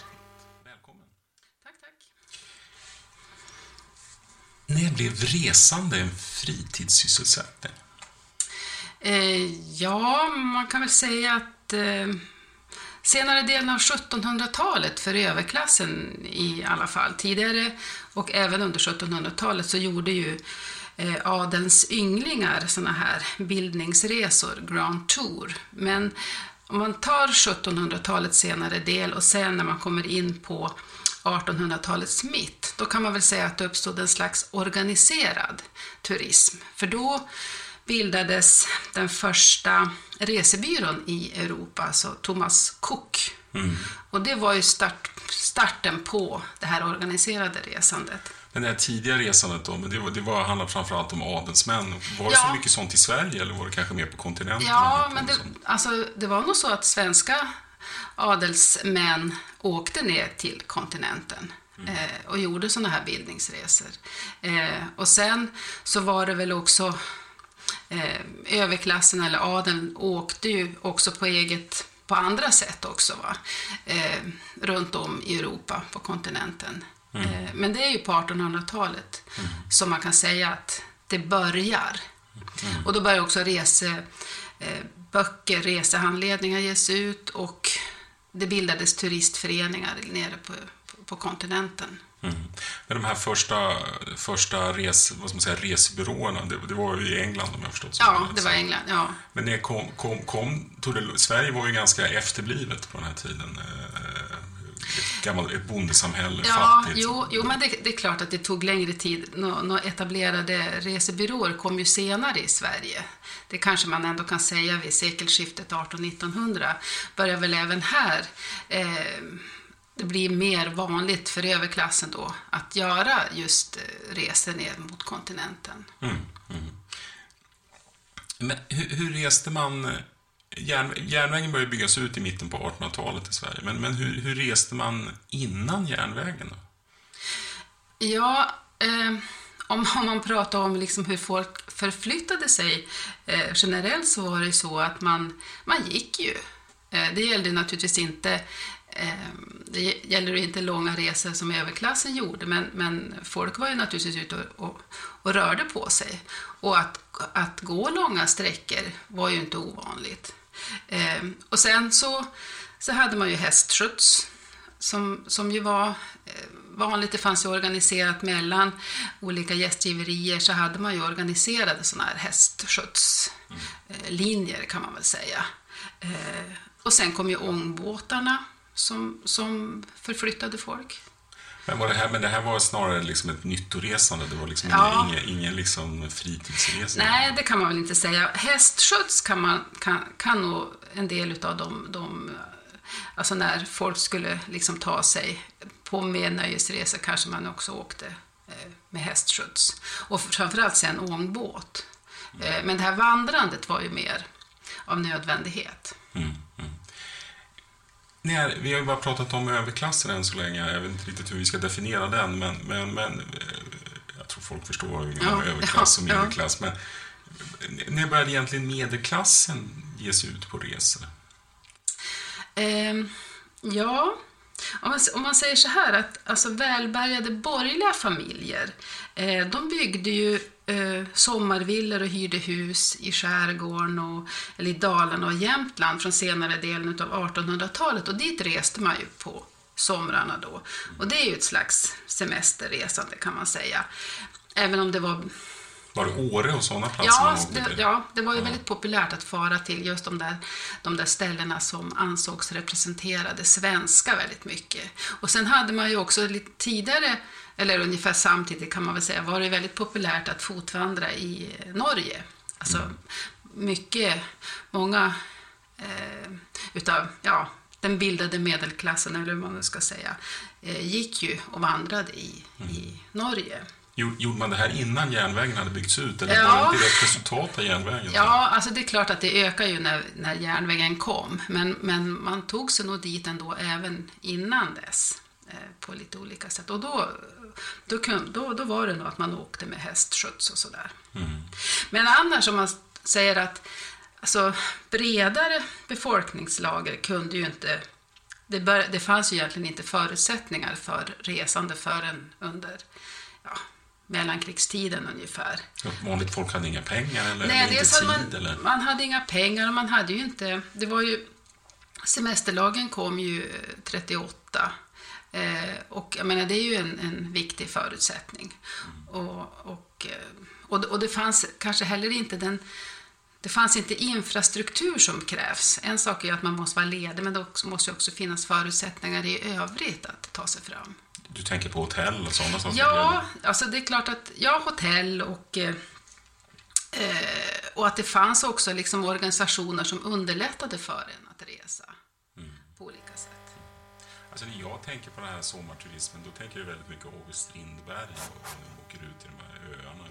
S44: När blev resande en fritidssysselsättning?
S53: Eh, ja, man kan väl säga att eh, senare delen av 1700-talet för överklassen i alla fall, tidigare och även under 1700-talet så gjorde ju eh, adelns ynglingar sådana här bildningsresor, Grand Tour. Men om man tar 1700-talets senare del och sen när man kommer in på 1800-talets mitt, då kan man väl säga att det uppstod en slags organiserad turism. För då bildades den första resebyrån i Europa, alltså Thomas Cook. Och det var ju start, starten på det här organiserade resandet.
S45: Men det här tidiga resandet då, men det, var, det var, handlade framförallt om adelsmän. Var det
S53: Ja.
S45: så mycket sånt i Sverige eller var det kanske mer på kontinenten?
S53: Ja, men det, alltså, det var nog så att svenska adelsmän åkte ner till kontinenten eh, och gjorde sådana här bildningsresor. Eh, och sen så var det väl också eh, överklassen eller adeln åkte ju också på eget på andra sätt också va? Eh, runt om i Europa på kontinenten.
S54: Mm.
S53: Eh, men det är ju på 1800-talet som man kan säga att det börjar. Och då börjar också reseböcker, eh, resehandledningar ges ut och det bildades turistföreningar nere på, på, på kontinenten.
S45: Mm. Men de här första, första res, vad ska man säga, resebyråerna, det, det var ju i England om jag förstått så.
S53: Ja, det var England, ja.
S45: Men när kom, kom, kom tog det, Sverige var ju ganska efterblivet på den här tiden. Eh, Ett, gammalt, ett bondesamhälle,
S53: Ja,
S45: fattigt.
S53: jo, jo men det, det är klart att det tog längre tid. Nå, nå etablerade resebyråer kom ju senare i Sverige. Det kanske man ändå kan säga vid sekelskiftet 1800-1900 börjar väl även här eh, det blir mer vanligt för överklassen då att göra just eh, resor ner mot kontinenten.
S45: Mm, mm. Men hur, hur reste man... Järn, järnvägen började byggas ut i mitten på 1800-talet i Sverige, men, men hur, hur reste man innan järnvägen? Då?
S53: Ja, eh, om, om man pratar om liksom hur folk förflyttade sig eh, generellt så var det så att man, man gick ju Eh, Det gällde naturligtvis inte eh, Ehm, det gäller inte långa resor som överklassen gjorde, men, men folk var ju naturligtvis ute och, och, och rörde på sig. Och att, att gå långa sträckor var ju inte ovanligt. Eh, och sen så, så hade man ju hästskjuts som, som ju var eh, vanligt. Det fanns ju organiserat mellan olika gästgiverier så hade man ju organiserade sådana här hästskjutslinjer kan man väl säga. Eh, och sen kom ju ångbåtarna som, som förflyttade folk.
S52: Men, var det här, men det här var snarare liksom ett nyttoresande, det var liksom
S53: Ja.
S52: ingen, ingen, liksom fritidsresa?
S53: Nej, det kan man väl inte säga. Hästskjuts kan, man, kan, kan nog en del av de, de alltså när folk skulle liksom ta sig på med nöjesresor kanske man också åkte eh, med hästskjuts. Och framförallt sen ångbåt. Eh, Men det här vandrandet var ju mer av nödvändighet.
S52: Mm, Nej, vi har ju bara pratat om överklassen än så länge. Jag vet inte riktigt hur vi ska definiera den, men, men, men eh, jag tror folk förstår hur vi med
S53: Ja,
S52: överklass och medelklass. Men eh, när började egentligen medelklassen ge sig ut på resor?
S53: Ehm, ja, om man, om man säger så här att alltså välbärgade borgerliga familjer, eh, de byggde ju eh, sommarvillor och hyrde hus i skärgården och, eller i Dalarna och Jämtland från senare delen av 1800-talet och dit reste man ju på somrarna då. Och det är ju ett slags semesterresande kan man säga. Även om det var
S52: Var det Åre och sådana platser
S53: Ja,
S52: man åkte
S53: det,
S52: till?
S53: ja, det var ju väldigt populärt att fara till just de där, de där ställena som ansågs representerade svenska väldigt mycket. Och sen hade man ju också lite tidigare, eller ungefär samtidigt kan man väl säga, var det väldigt populärt att fotvandra i Norge. Alltså mycket, många eh, utav, ja, den bildade medelklassen, eller hur man nu ska säga, eh, gick ju och vandrade i, i Norge.
S52: Gjo- Gjorde man det här innan järnvägen hade byggts ut, eller
S53: Ja.
S52: var det ett direkt resultat av järnvägen?
S53: Ja, alltså det är klart att det ökar ju när, när järnvägen kom, men, men man tog sig nog dit ändå även innan dess eh, på lite olika sätt. Och då, då, då, då var det nog att man åkte med hästskjuts och sådär.
S52: Mm.
S53: Men annars om man säger att alltså, bredare befolkningslager kunde ju inte... Det, bör, det fanns ju egentligen inte förutsättningar för resande förrän under ja, mellankrigstiden ungefär.
S52: Vanligt folk hade inga pengar eller,
S53: Nej,
S52: inte tid?
S53: man,
S52: eller?
S53: man hade inga pengar och man hade ju inte... Det var ju... Semesterlagen kom ju eh, 38. Eh, och jag menar, det är ju en, en viktig förutsättning. Och, och, eh, och, det- och det fanns kanske heller inte den... Det fanns inte infrastruktur som krävs. En sak är att man måste vara ledig, men det måste också finnas förutsättningar i övrigt att ta sig fram.
S52: Du tänker på hotell och sådana saker?
S53: Ja, alltså det är klart att ja, hotell och, eh, eh, och att det fanns också liksom organisationer som underlättade för en att resa.
S52: Alltså när jag tänker på den här sommarturismen, då tänker jag väldigt mycket August Strindberg och och de åker ut till de här öarna.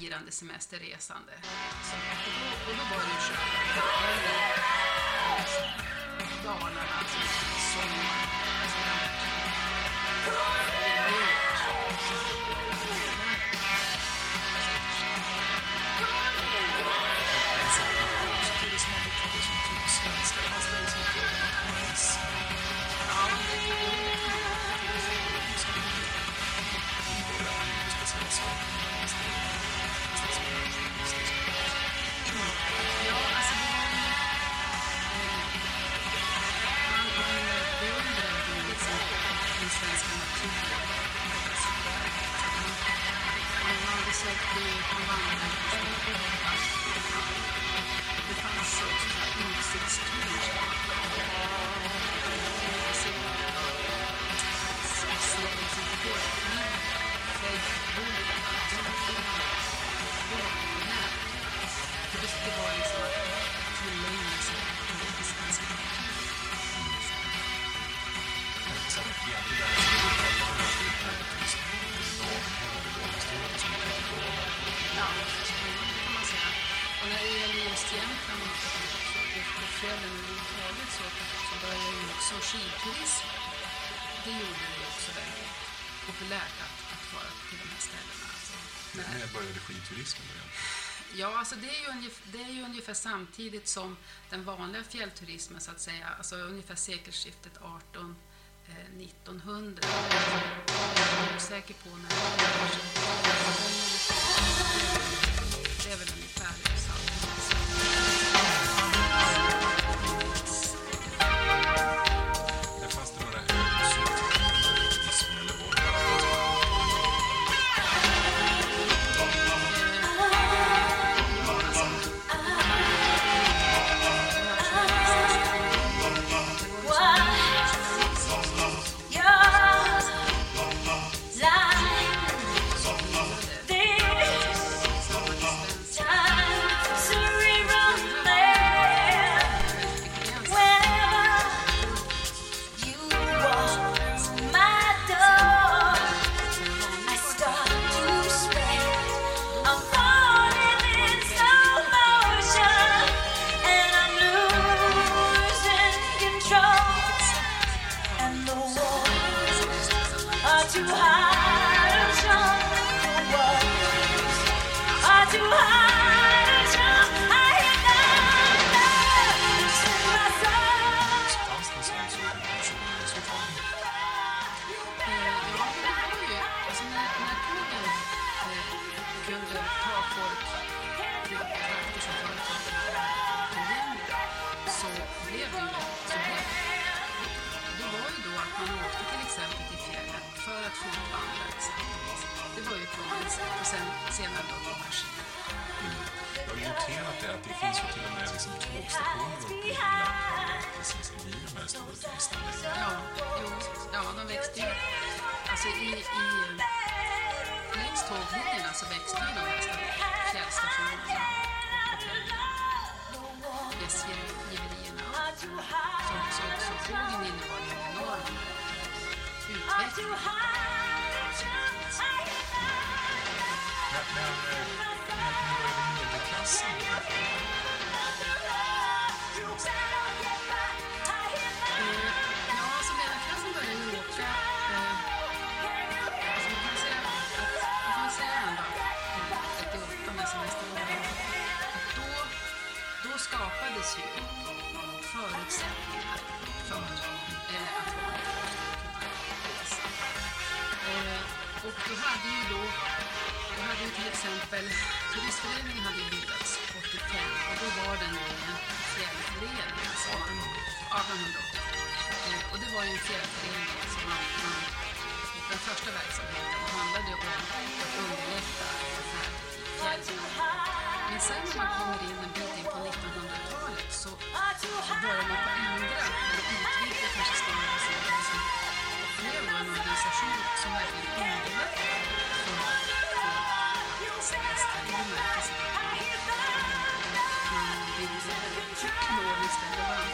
S53: Firande semesterresande. Och, då, och då var det ju själva Dalarna, sommar, alltså den här Ja, alltså det är, ju ungefär, det är ju ungefär samtidigt som den vanliga fjällturismen, så att säga. Alltså ungefär sekelskiftet 18 1900. Eh, Jag är osäker på när det kunde ta folk till trakter som förut inte var så blev det ju så blev det. Var ju då att man åkte till exempel till fjällen för att fotvandra exempelvis. Det var ju ett och sen senare då åka.
S52: Jag har ju noterat det att det finns ju till och med liksom tågstationer precis de här stora turistanläggningarna.
S53: Ja, jo, ja, de växte ju. Alltså i, i, längs tåglinjerna så alltså växte ju de här fjällstationerna och hotellen. Gästgiverierna. Så, så, så tågen innebar en enorm utveckling.
S52: Men, men, medelklassen?
S53: Skapades ju förutsättningar för eh, att vara. Eh, och då hade ju då, då hade ju till exempel Turistföreningen hade ju bildats 85 och då var den en fjällförening. Alltså man, 1885. Eh, och det var ju en fjällförening som man, man, den första verksamheten handlade ju om att underlätta färd i fjällen. Men sen när man kommer in en bit in på 1900 så börjar man på ändra eller utvidga kanske snarare sin verksamhet och blev en organisation som verkligen underlättar för att man man byggde ekonomiskt man.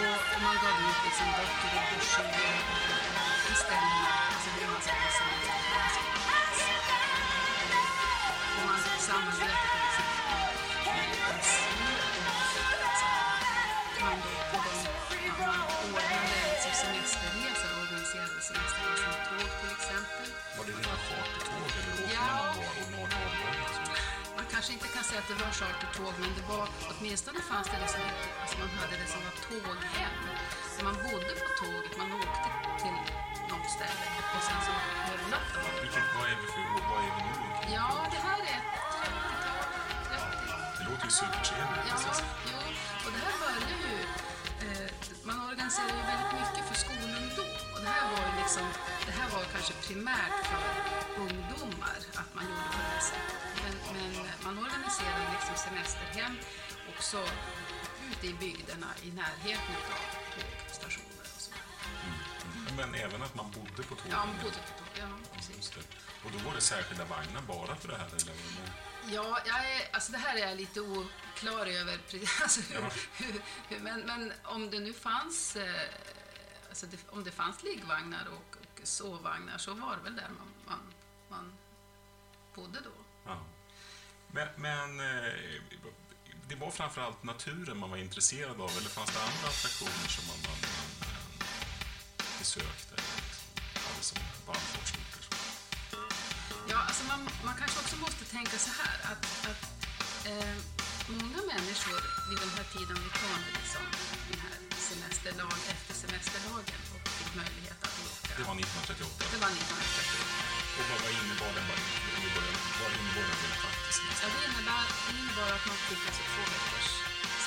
S53: Och, man gav ut liksom böcker och broschyrer till ställena, alltså hur man ska resa kanske inte kan säga att det var chartertåg, men det var åtminstone fanns det det som, alltså man hade det som var tåghem. Så man bodde på tåget, man åkte till något ställe och sen så övernattade man.
S52: Vilket, vad är vi för? Vad är vi nu?
S53: Ja, det här 30
S52: Det låter ju supertrevligt.
S53: Ja, jo, och det här började ju... Eh, man organiserade ju väldigt mycket för skolungdom. Och det här var ju liksom... Det här var kanske primärt för ungdomar att man gjorde på det här sättet. Men, men man organiserade liksom semesterhem också ute i bygderna i närheten av tågstationer och sådär.
S52: Men även att man bodde på tågen?
S53: Ja, man bodde på tåg. Ja, precis.
S52: Och då var det särskilda vagnar bara för det här? Eller?
S53: Ja, jag är, alltså det här är jag lite oklar över. Alltså
S52: Ja.
S53: hur, hur, men, men om det nu fanns, eh, alltså det, om det fanns liggvagnar och, och sovvagnar så var det väl där man, man, man bodde då.
S52: Ja. Men, men eh, det var framförallt naturen man var intresserad av, eller fanns det andra attraktioner som man, man, man besökte? Liksom, hade som vallfartsorter?
S53: Ja, alltså man, man kanske också måste tänka så här att, att eh, många människor vid den här tiden, vi tar liksom den här semesterlag, efter semesterlagen och fick möjlighet att åka.
S52: Det var 1938.
S53: Det var 1938.
S52: Och vad innebar den? Vad innebar den, innebar faktiskt?
S53: Ja, det innebär, det innebar att man fick alltså två veckors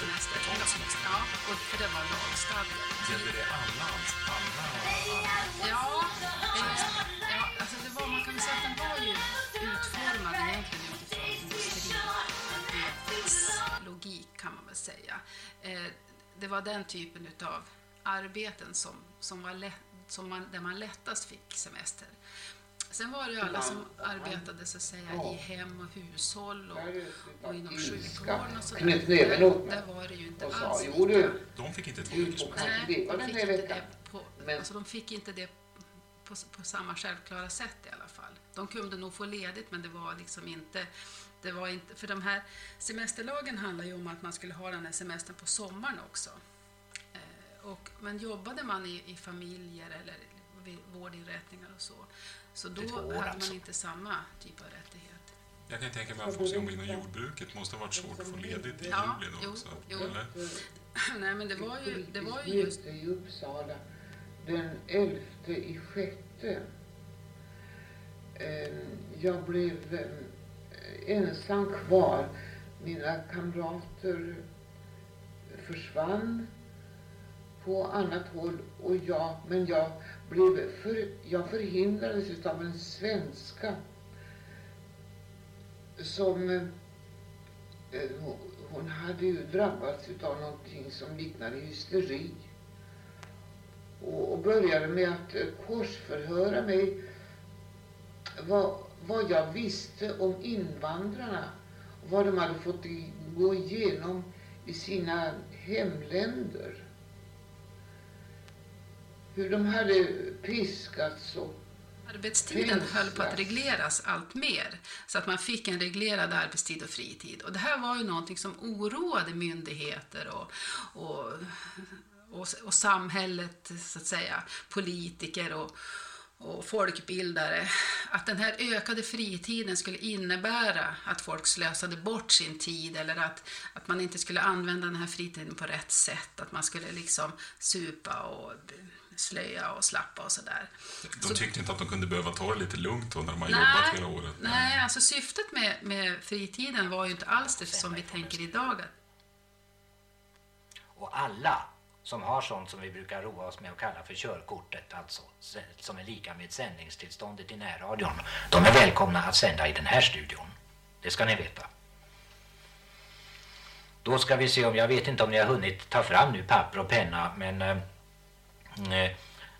S53: semester.
S52: Betald semester.
S53: Ja, och för det var lagstadgat.
S52: Gällde det alla? Alla? alla?
S53: Ja, eh, ja alltså det var, man kan säga att den var ju utformad egentligen utifrån industriarbetets logik kan man väl säga. Eh, det var den typen utav arbeten som, som var lätt, som man, där man lättast fick semester. Sen var det ju alla som arbetade så att säga i hem och hushåll och, och inom sjukvården och sådär. Där, där var det ju inte
S55: sa,
S53: alls
S55: jo
S53: lika.
S55: du,
S52: De fick inte två veckors semester.
S55: leva
S53: de fick inte det på, alltså de fick inte det på, på samma självklara sätt i alla fall. De kunde nog få ledigt men det var liksom inte, det var inte, för de här semesterlagen handlar ju om att man skulle ha den här semestern på sommaren också. Eh, och, men jobbade man i, i familjer eller vid vårdinrättningar och så, så då
S45: år
S53: hade
S45: alltså.
S53: man inte samma typ av rättighet.
S52: Jag kan tänka mig att folk som jobbar inom jordbruket måste ha varit svårt att få ledigt i
S53: Ja,
S52: juli då
S53: jo,
S52: också.
S53: jo.
S52: Eller?
S53: Nej men det var ju, det var ju just
S55: i Uppsala den 11 i sjätte. Eh, Jag blev eh, ensam kvar. Mina kamrater försvann på annat håll och jag, men jag blev för, jag förhindrades utav en svenska som eh, hon- hade ju drabbats utav någonting som liknade hysteri och, och började med att eh, korsförhöra mig vad, vad jag visste om invandrarna och vad de hade fått gå igenom i sina hemländer. Hur de hade piskats och
S53: Arbetstiden
S55: Fängslas.
S53: höll på att regleras allt mer så att man fick en reglerad arbetstid och fritid. Och det här var ju någonting som oroade myndigheter och, och, och, och samhället, så att säga, politiker och, och folkbildare. Att den här ökade fritiden skulle innebära att folk slösade bort sin tid eller att, att man inte skulle använda den här fritiden på rätt sätt. Att man skulle liksom supa och slöja och slappa och sådär.
S52: De tyckte inte att de kunde behöva ta det lite lugnt då när de har
S53: Nej,
S52: jobbat hela året.
S53: Nej, alltså syftet med, med fritiden var ju inte alls det som vi tänker idag.
S56: Och alla som har sånt som vi brukar roa oss med att kalla för körkortet, alltså som är lika med sändningstillståndet i närradion, de är välkomna att sända i den här studion. Det ska ni veta. Då ska vi se om, jag vet inte om ni har hunnit ta fram nu papper och penna, men eh, Eh,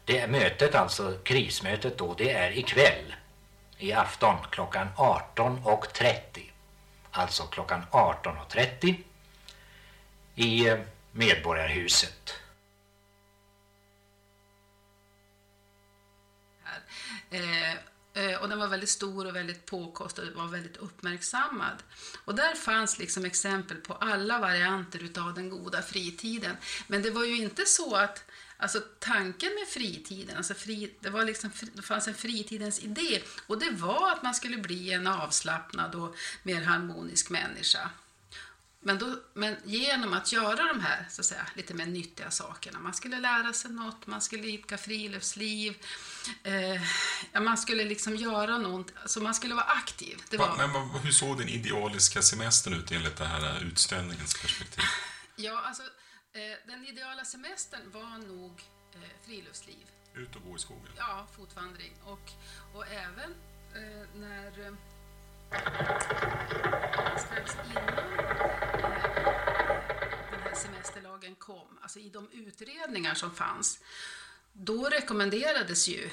S56: det är mötet, alltså krismötet då, det är ikväll i afton klockan 18.30. Alltså klockan 18.30 i eh, Medborgarhuset.
S53: Eh, eh, och den var väldigt stor och väldigt påkostad och var väldigt uppmärksammad. Och där fanns liksom exempel på alla varianter utav den goda fritiden. Men det var ju inte så att Alltså tanken med fritiden, alltså fri, det, var liksom, det fanns en fritidens idé och det var att man skulle bli en avslappnad och mer harmonisk människa. Men, då, men genom att göra de här så att säga, lite mer nyttiga sakerna, man skulle lära sig något, man skulle idka friluftsliv, eh, man skulle liksom göra något, alltså man skulle vara aktiv. Var,
S52: Men vad- hur såg den idealiska semestern ut enligt det här utställningens perspektiv?
S53: ja, alltså, den ideala semestern var nog eh, friluftsliv.
S52: Ut och gå i skogen?
S53: Ja, fotvandring. Och, och även eh, när... Eh, strax innan eh, den här semesterlagen kom, alltså i de utredningar som fanns, då rekommenderades ju eh,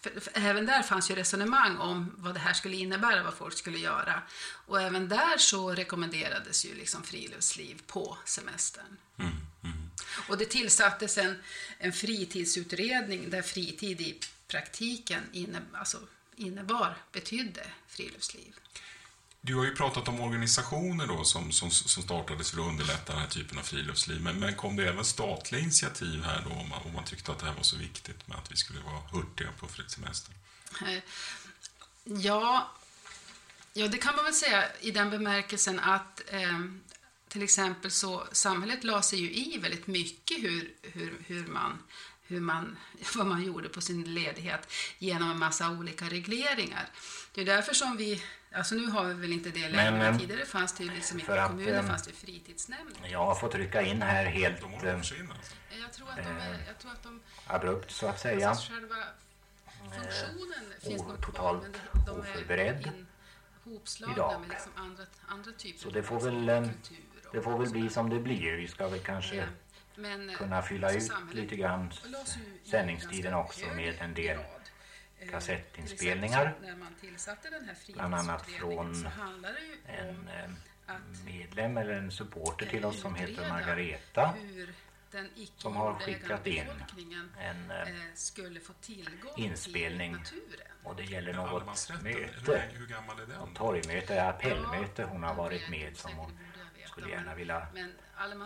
S53: för, för även där fanns ju resonemang om vad det här skulle innebära, vad folk skulle göra. Och även där så rekommenderades ju liksom friluftsliv på semestern. Och det tillsattes en, en fritidsutredning där fritid i praktiken inne, alltså innebar, betydde friluftsliv.
S52: Du har ju pratat om organisationer då som, som, som startades för att underlätta den här typen av friluftsliv. Men, men kom det även statliga initiativ här då om man, om man tyckte att det här var så viktigt med att vi skulle vara hurtiga på semester?
S53: Eh, ja, ja, det kan man väl säga i den bemärkelsen att eh, till exempel så samhället la sig ju i väldigt mycket hur, hur, hur man hur man, vad man gjorde på sin ledighet genom en massa olika regleringar. Det är därför som vi, alltså nu har vi väl inte det längre,
S56: Men,
S53: men,
S56: eh,
S53: tidigare fanns det ju liksom
S56: för
S53: inte
S56: att,
S53: kommuner,
S56: eh,
S53: fanns det fritidsnämnder.
S56: Jag har fått rycka in här helt eh,
S53: Jag tror att de, är, jag tror att de
S56: abrupt så att säga.
S53: Alltså själva funktionen finns nog kvar, men de, de är
S56: oförberedd
S53: ihopslagna
S56: idag.
S53: med liksom andra, andra typer
S56: Så det får väl, eh, det får väl bli som det blir. Vi ska väl kanske
S53: Men, eh,
S56: kunna fylla ut lite grann sändningstiden också med en del
S53: Eh,
S56: kassettinspelningar.
S53: När man tillsatte den här
S56: Bland annat från
S53: så handlar det ju om
S56: en eh, medlem eller en supporter till oss som heter Margareta.
S53: hur den
S56: Som har skickat in en eh,
S53: eh, skulle få tillgång
S56: inspelning.
S53: till naturen.
S56: Och det gäller något möte.
S52: länge- hur gammal är den?
S56: Något torgmöte, appellmöte hon har varit med som hon skulle gärna vilja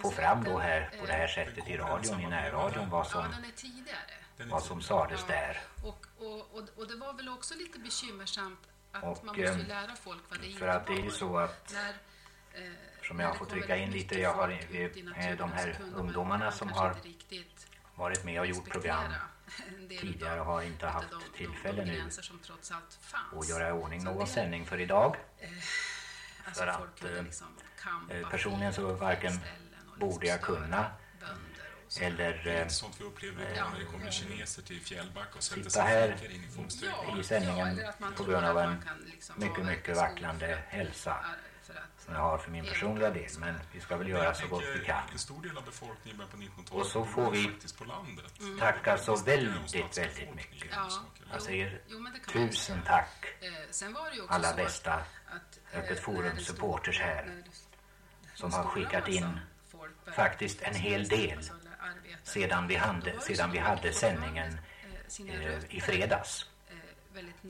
S56: få fram då här på det här sättet i radion, i närradion, vad som. Vad som sades
S53: Ja,
S56: där.
S53: Och, och, och, och det var väl också lite bekymmersamt att
S56: Och,
S53: man måste ju
S56: eh,
S53: lära folk vad det
S56: för att det är ju så att-
S53: När, eh,
S56: Som jag
S53: kommer
S56: trycka in lite, jag har
S53: folk ut i
S56: eh,
S53: naturen
S56: de här ungdomarna som har varit med och gjort program tidigare har inte haft tillfälle nu
S53: gränser som trots allt fanns.
S56: att göra i ordning någon sändning för idag.
S53: Alltså
S56: För att eh,
S53: liksom
S56: eh, personligen så varken borde jag kunna eller eh,
S52: Sånt vi upplever
S56: eh,
S52: idag när det kommer kineser till Fjällbacka och sätter
S56: sitta
S52: sig
S56: här
S52: in i fönstret.
S56: i sändningen på grund av en mycket, mycket vacklande hälsa som jag har för min personliga del. Men vi ska väl göra så gott vi kan.
S52: En stor del av befolkningen på 1900-talet
S56: Och så får vi
S52: landet.
S56: tacka så väldigt, väldigt mycket.
S53: Ja,
S56: Jag säger
S53: jo, det
S56: tusen tack
S53: Eh, sen var det ju också
S56: alla bästa
S53: att, eh,
S56: Öppet
S53: när
S56: Forum
S53: det stod-
S56: supporters här
S53: det-
S56: som har skickat in faktiskt en hel del
S53: alltså.
S56: Sedan vi hade, sedan vi hade sändningen
S53: eh,
S56: i fredags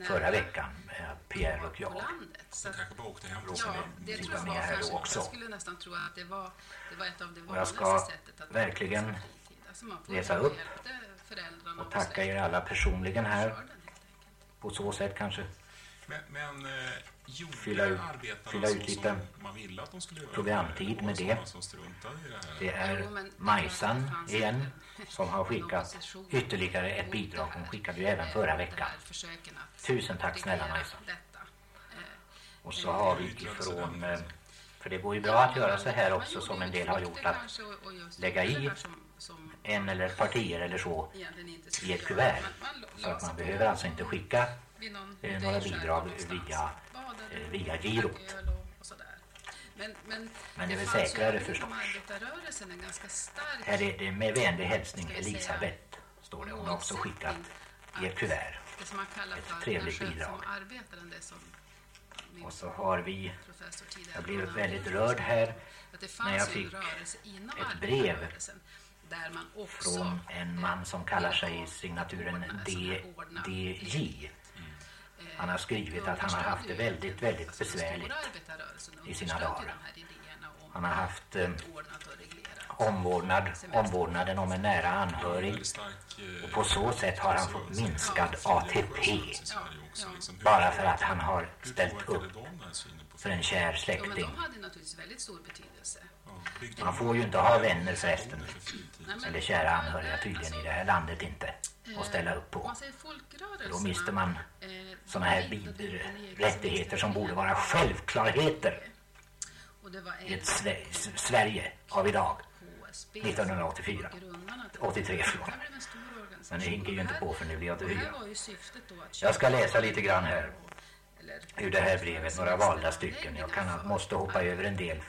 S56: förra veckan, eh, Pierre och jag.
S53: landet. Så att-
S52: kanske
S53: Ja, det tror jag var
S56: här
S53: kanske,
S56: då också.
S53: Jag skulle nästan tro att det var, det var ett av det
S56: Och jag ska
S53: vanligaste sättet
S56: verkligen.
S53: Alltså man får
S56: läsa upp
S53: hjälpte föräldrarna
S56: och tacka er alla personligen här. På så sätt kanske
S52: Men, men eh,
S56: fylla ut, fylla ut lite programtid med det.
S52: Det
S56: är Majsan igen som har skickat ytterligare ett bidrag. Hon skickade ju även förra veckan. Tusen tack snälla Majsan.
S53: detta.
S56: Och så har vi ifrån, eh, för det går ju bra att göra så här också som en del har gjort, att lägga i en eller ett partier eller så i ett kuvert. Så att man behöver alltså inte skicka eh, några bidrag via, eh, via girot.
S53: Men, men,
S56: Men det är väl säkrare förstås. Här är det med vänlig hälsning Elisabeth, står det. Hon har också skickat i ett kuvert.
S53: det som man kallar
S56: Ett trevligt bidrag. Och så har vi, jag blev väldigt rörd här
S53: att det
S56: när jag fick ett brev från en man som kallar sig i signaturen DDJ. Han har skrivit att han har haft det väldigt, väldigt besvärligt i sina dagar. Han har haft eh, omvårdnad, omvårdnaden om en nära anhörig och på så sätt har han fått minskad ATP bara för att han har ställt upp för en kär släkting.
S53: de hade naturligtvis väldigt stor betydelse.
S56: Man får ju inte ha vänner förresten, eller kära anhöriga tydligen i det här landet inte, att ställa upp på. Då mister man
S53: eh,
S56: sådana här bid- rättigheter som borde vara självklarheter i ett Sve- Sverige av idag,
S53: HSB
S56: 1984.
S53: grundarna till
S56: 83 förlåt. Men det hinker ju inte på för nu blir jag
S53: då att
S56: Jag ska läsa lite grann här ur det här brevet, några valda stycken. Jag kan, måste hoppa över en del.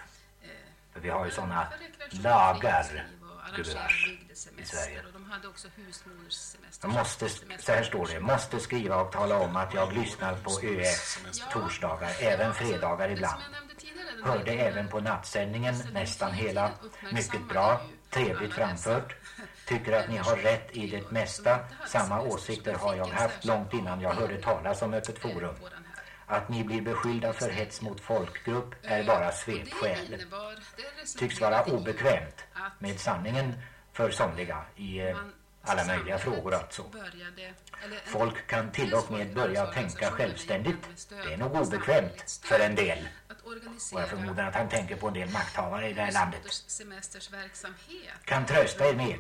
S56: För vi har ju sådana lagar, gubevars, i Sverige.
S53: Och de hade också husmoderssemester.
S56: Måste, så här står det, måste skriva och tala om att jag lyssnar på ÖF torsdagar, även fredagar ibland. Hörde även på nattsändningen nästan hela. Mycket bra, trevligt framfört. Tycker att ni har rätt i det mesta. Samma åsikter har jag haft långt innan jag hörde talas om Öppet Forum. Att ni blir beskyllda för hets mot folkgrupp är bara svepskäl. Tycks vara obekvämt med sanningen för somliga i eh, alla möjliga frågor alltså. Folk kan till och med börja tänka självständigt. Det är nog obekvämt för en del. Och jag förmodar att han tänker på en del makthavare i det här landet. Kan trösta er med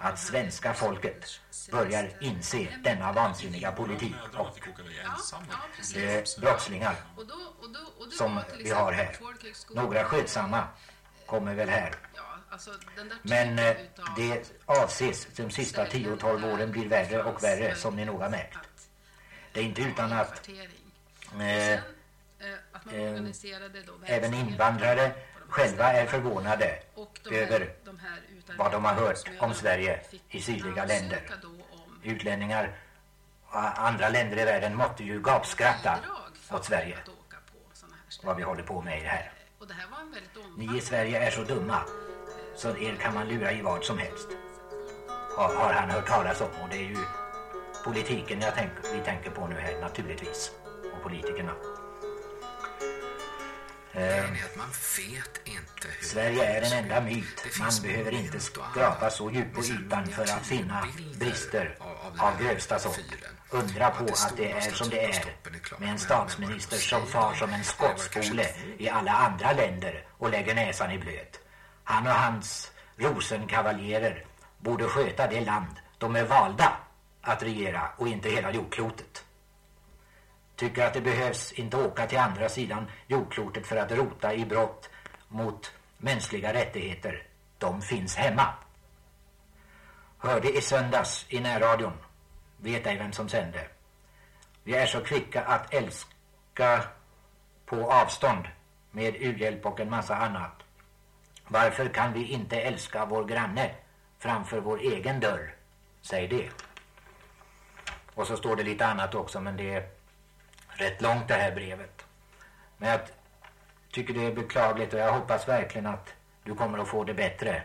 S56: att svenska folket börjar inse denna vansinniga politik och eh, brottslingar som vi har här. Några skötsamma kommer väl här. Men eh, det avses de sista 10-12 åren blir värre och värre som ni nog har märkt. Det är inte utan att eh,
S53: att man då
S56: även invandrare själva är förvånade
S53: Och de här-
S56: över
S53: de här
S56: vad de har hört om Sverige i sydliga länder. Utlänningar och andra länder i världen måtte ju gapskratta åt Sverige. Vad vi håller på med i det här.
S53: Om...
S56: Ni i Sverige är så dumma så er kan man lura i vad som helst. Har, har han hört talas om och det är ju politiken jag tänk, vi tänker på nu här naturligtvis. Och politikerna. Eh. Sverige är en enda myt. Man behöver inte skrapa så djupt på ytan för att finna brister av grövsta sort. Undra på att det är som det är med en statsminister som far som en skottspole i alla andra länder och lägger näsan i blöt. Han och hans rosenkavaljerer borde sköta det land de är valda att regera och inte hela jordklotet. Tycker att det behövs inte åka till andra sidan jordklotet för att rota i brott mot mänskliga rättigheter. De finns hemma. Hörde i söndags i närradion. Vet ej vem som sände. Vi är så kvicka att älska på avstånd med u-hjälp och en massa annat. Varför kan vi inte älska vår granne framför vår egen dörr? Säg det. Och så står det lite annat också men det är rätt långt det här brevet. Men jag tycker det är beklagligt och jag hoppas verkligen att du kommer att få det bättre.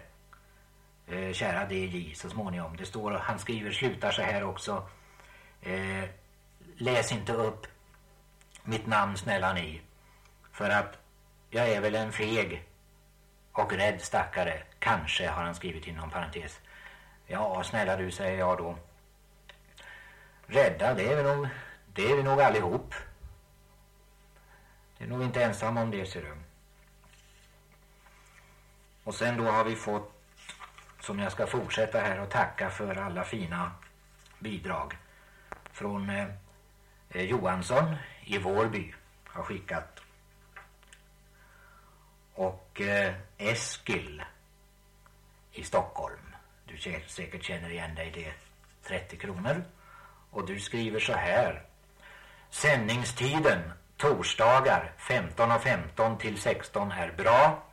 S56: Eh, kära DJ så småningom. Det står, han skriver, slutar så här också. Eh, läs inte upp mitt namn snälla ni. För att jag är väl en feg och rädd stackare. Kanske har han skrivit inom parentes. Ja, snälla du säger jag då. Rädda, det är väl nog, det är vi nog allihop. Det är nog inte ensam om det ser du. Och sen då har vi fått, som jag ska fortsätta här och tacka för alla fina bidrag. Från eh, Johansson i Vårby har skickat. Och eh, Eskil i Stockholm. Du säkert känner igen dig det. 30 kronor. Och du skriver så här. Sändningstiden torsdagar 15.15 till 16 är bra.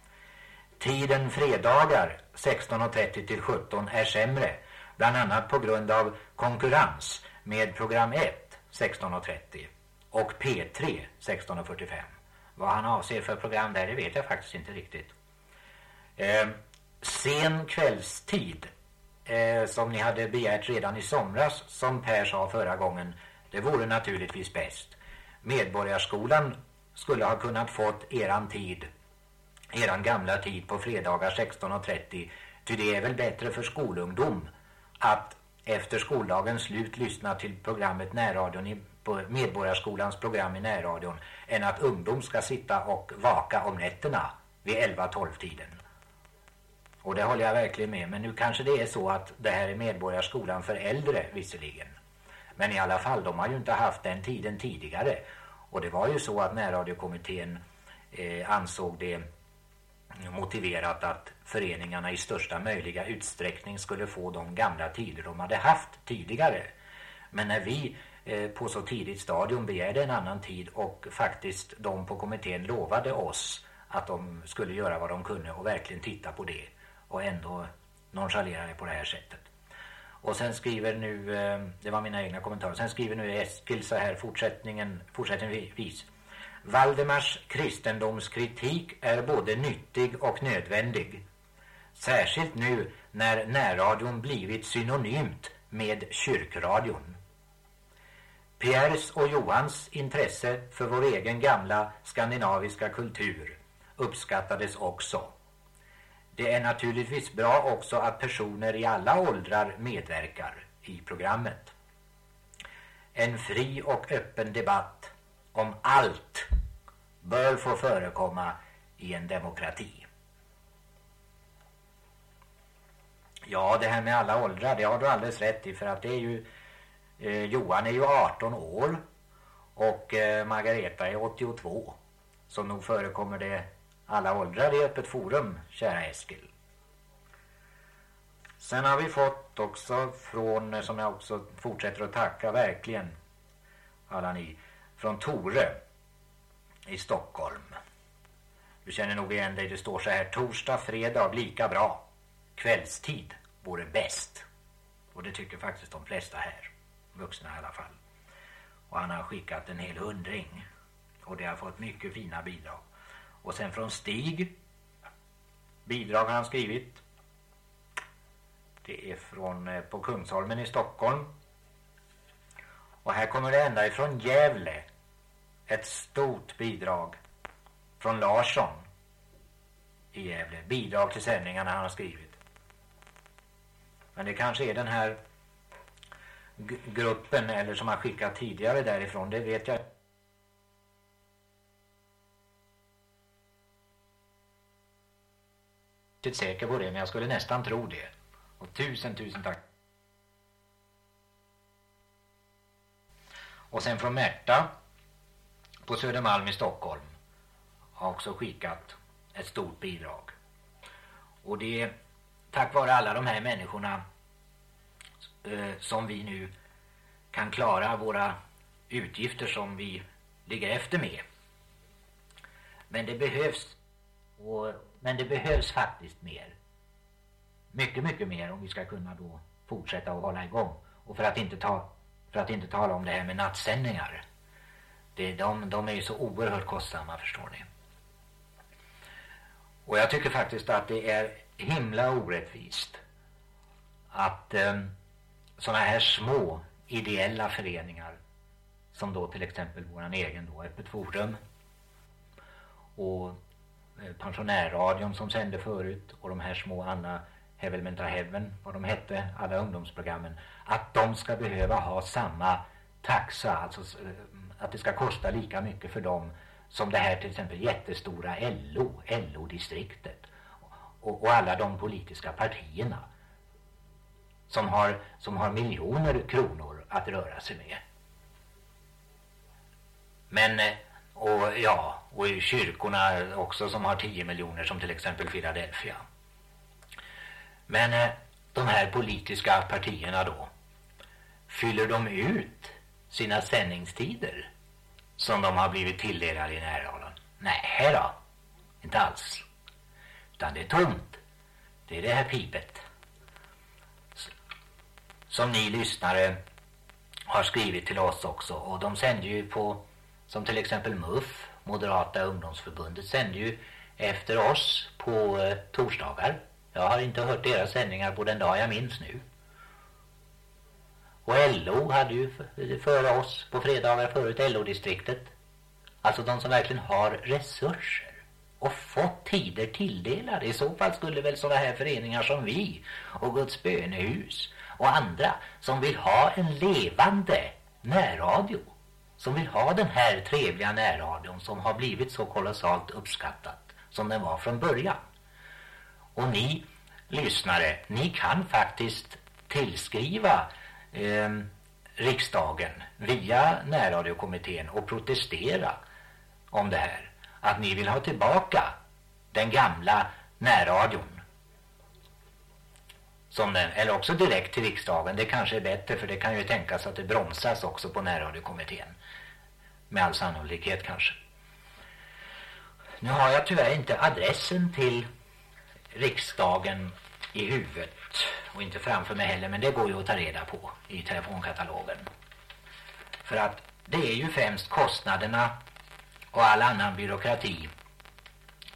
S56: Tiden fredagar 16.30 till 17 är sämre. Bland annat på grund av konkurrens med program 1 16.30 och P3 16.45. Vad han avser för program där det vet jag faktiskt inte riktigt. Eh, sen kvällstid eh, som ni hade begärt redan i somras som Per sa förra gången det vore naturligtvis bäst. Medborgarskolan skulle ha kunnat fått eran tid eran gamla tid på fredagar 16.30 ty det är väl bättre för skolungdom att efter skoldagens slut lyssna till programmet Närradion i, på Medborgarskolans program i närradion än att ungdom ska sitta och vaka om nätterna vid 11-12 tiden. Och det håller jag verkligen med. Men nu kanske det är så att det här är Medborgarskolan för äldre visserligen. Men i alla fall, de har ju inte haft den tiden tidigare. Och det var ju så att närradiokommittén eh, ansåg det motiverat att föreningarna i största möjliga utsträckning skulle få de gamla tider de hade haft tidigare. Men när vi eh, på så tidigt stadium begärde en annan tid och faktiskt de på kommittén lovade oss att de skulle göra vad de kunde och verkligen titta på det och ändå nonchalera det på det här sättet. Och sen skriver nu, eh, det var mina egna kommentarer, sen skriver nu Eskil så här fortsättningen, fortsättningsvis. Valdemars kristendomskritik är både nyttig och nödvändig. Särskilt nu när närradion blivit synonymt med kyrkradion. Pierres och Johans intresse för vår egen gamla skandinaviska kultur uppskattades också. Det är naturligtvis bra också att personer i alla åldrar medverkar i programmet. En fri och öppen debatt om allt bör få förekomma i en demokrati. Ja, det här med alla åldrar, det har du alldeles rätt i för att det är ju eh, Johan är ju 18 år och eh, Margareta är 82. Så nog förekommer det alla åldrar i öppet forum, kära Eskil. Sen har vi fått också från, som jag också fortsätter att tacka verkligen, alla ni, från Tore i Stockholm. Du känner nog igen dig, det står så här, torsdag, fredag, lika bra. Kvällstid vore bäst. Och det tycker faktiskt de flesta här, vuxna i alla fall. Och han har skickat en hel hundring. Och det har fått mycket fina bidrag. Och sen från Stig, bidrag har han skrivit. Det är från eh, på Kungsholmen i Stockholm. Och här kommer det ända ifrån Gävle. Ett stort bidrag från Larsson i Gävle. Bidrag till sändningarna han har skrivit. Men det kanske är den här gruppen eller som har skickat tidigare därifrån. Det vet jag inte riktigt säker på det, men jag skulle nästan tro det. Och tusen, tusen tack. Och sen från Märta på Södermalm i Stockholm har också skickat ett stort bidrag. Och det är tack vare alla de här människorna eh, som vi nu kan klara våra utgifter som vi ligger efter med. Men det behövs och, men det behövs faktiskt mer. Mycket, mycket mer om vi ska kunna då fortsätta att hålla igång. Och för att inte, ta, för att inte tala om det här med nattsändningar. Det, de, de är ju så oerhört kostsamma, förstår ni. Och jag tycker faktiskt att det är himla orättvist att eh, sådana här små ideella föreningar som då till exempel våran egen då, Öppet Forum och Eh, pensionärradion som sände förut och de här små Anna Heaven Heaven, vad de hette, alla ungdomsprogrammen, att de ska behöva ha samma taxa, alltså eh, att det ska kosta lika mycket för dem som det här till exempel jättestora LO, LO-distriktet och, och alla de politiska partierna som har, som har miljoner kronor att röra sig med. Men, eh, och ja, och i kyrkorna också som har 10 miljoner som till exempel Philadelphia. Men eh, de här politiska partierna då, fyller de ut sina sändningstider som de har blivit tilldelade i närradion? Nej då, inte alls. Utan det är tomt. Det är det här pipet. Som ni lyssnare har skrivit till oss också. Och de sänder ju på, som till exempel MUF, Moderata ungdomsförbundet, sänder ju efter oss på eh, torsdagar. Jag har inte hört deras sändningar på den dag jag minns nu. Och LO hade ju före oss på fredagar förut LO-distriktet. Alltså de som verkligen har resurser och fått tider tilldelade. I så fall skulle väl sådana här föreningar som vi och Guds bönehus och andra som vill ha en levande närradio. Som vill ha den här trevliga närradion som har blivit så kolossalt uppskattat som den var från början. Och ni lyssnare, ni kan faktiskt tillskriva eh, riksdagen via närradiokommittén och protestera om det här. Att ni vill ha tillbaka den gamla närradion. Som den, eller också direkt till riksdagen. Det kanske är bättre för det kan ju tänkas att det bromsas också på närradiokommittén. Med all sannolikhet kanske. Nu har jag tyvärr inte adressen till riksdagen i huvudet och inte framför mig heller men det går ju att ta reda på i telefonkatalogen. För att det är ju främst kostnaderna och all annan byråkrati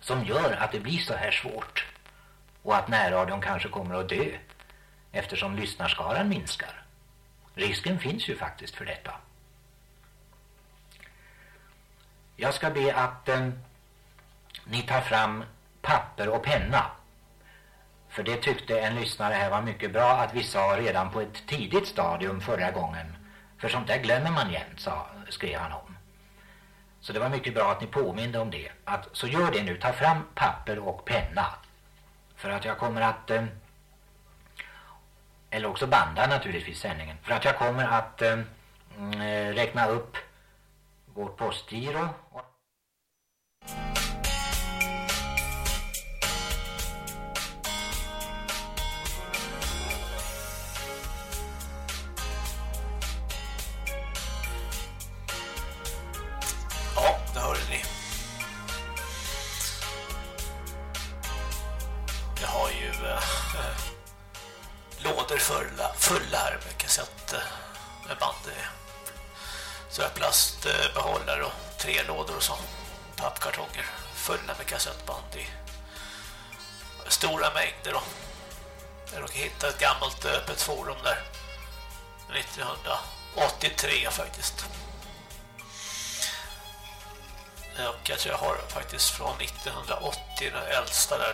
S56: som gör att det blir så här svårt och att närradion kanske kommer att dö eftersom lyssnarskaran minskar. Risken finns ju faktiskt för detta. Jag ska be att eh, ni tar fram papper och penna. För det tyckte en lyssnare här var mycket bra att vi sa redan på ett tidigt stadium förra gången. För sånt där glömmer man jämt, sa, skrev han om. Så det var mycket bra att ni påminde om det. Att, så gör det nu, ta fram papper och penna. För att jag kommer att... Eh, eller också banda naturligtvis sändningen. För att jag kommer att eh, mm, eh, räkna upp vårt postgiro.
S6: Ja,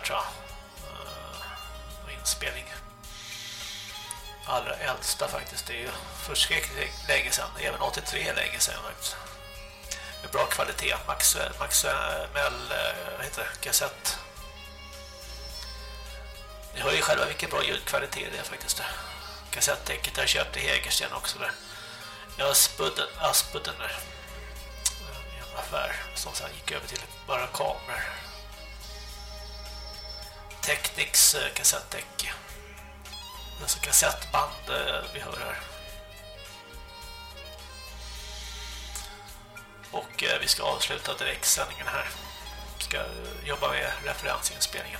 S6: tror jag. Eh, inspelning. Allra äldsta faktiskt, det är ju förskräckligt länge sedan. Även 83 är länge sedan faktiskt. Med bra kvalitet. Max, Max Mell, eh, vad heter det, kassett. Ni hör ju själva vilken bra ljudkvalitet det är faktiskt. Kassettdäcket jag köpt i Hägersten också där. Ja, Aspudden, Aspudden eh, där affär som sen gick över till bara kameror. Technics eh, kassettdäck. Alltså kassettband eh, vi hör här. Och eh, vi ska avsluta direktsändningen här. Vi ska jobba med referensinspelningen.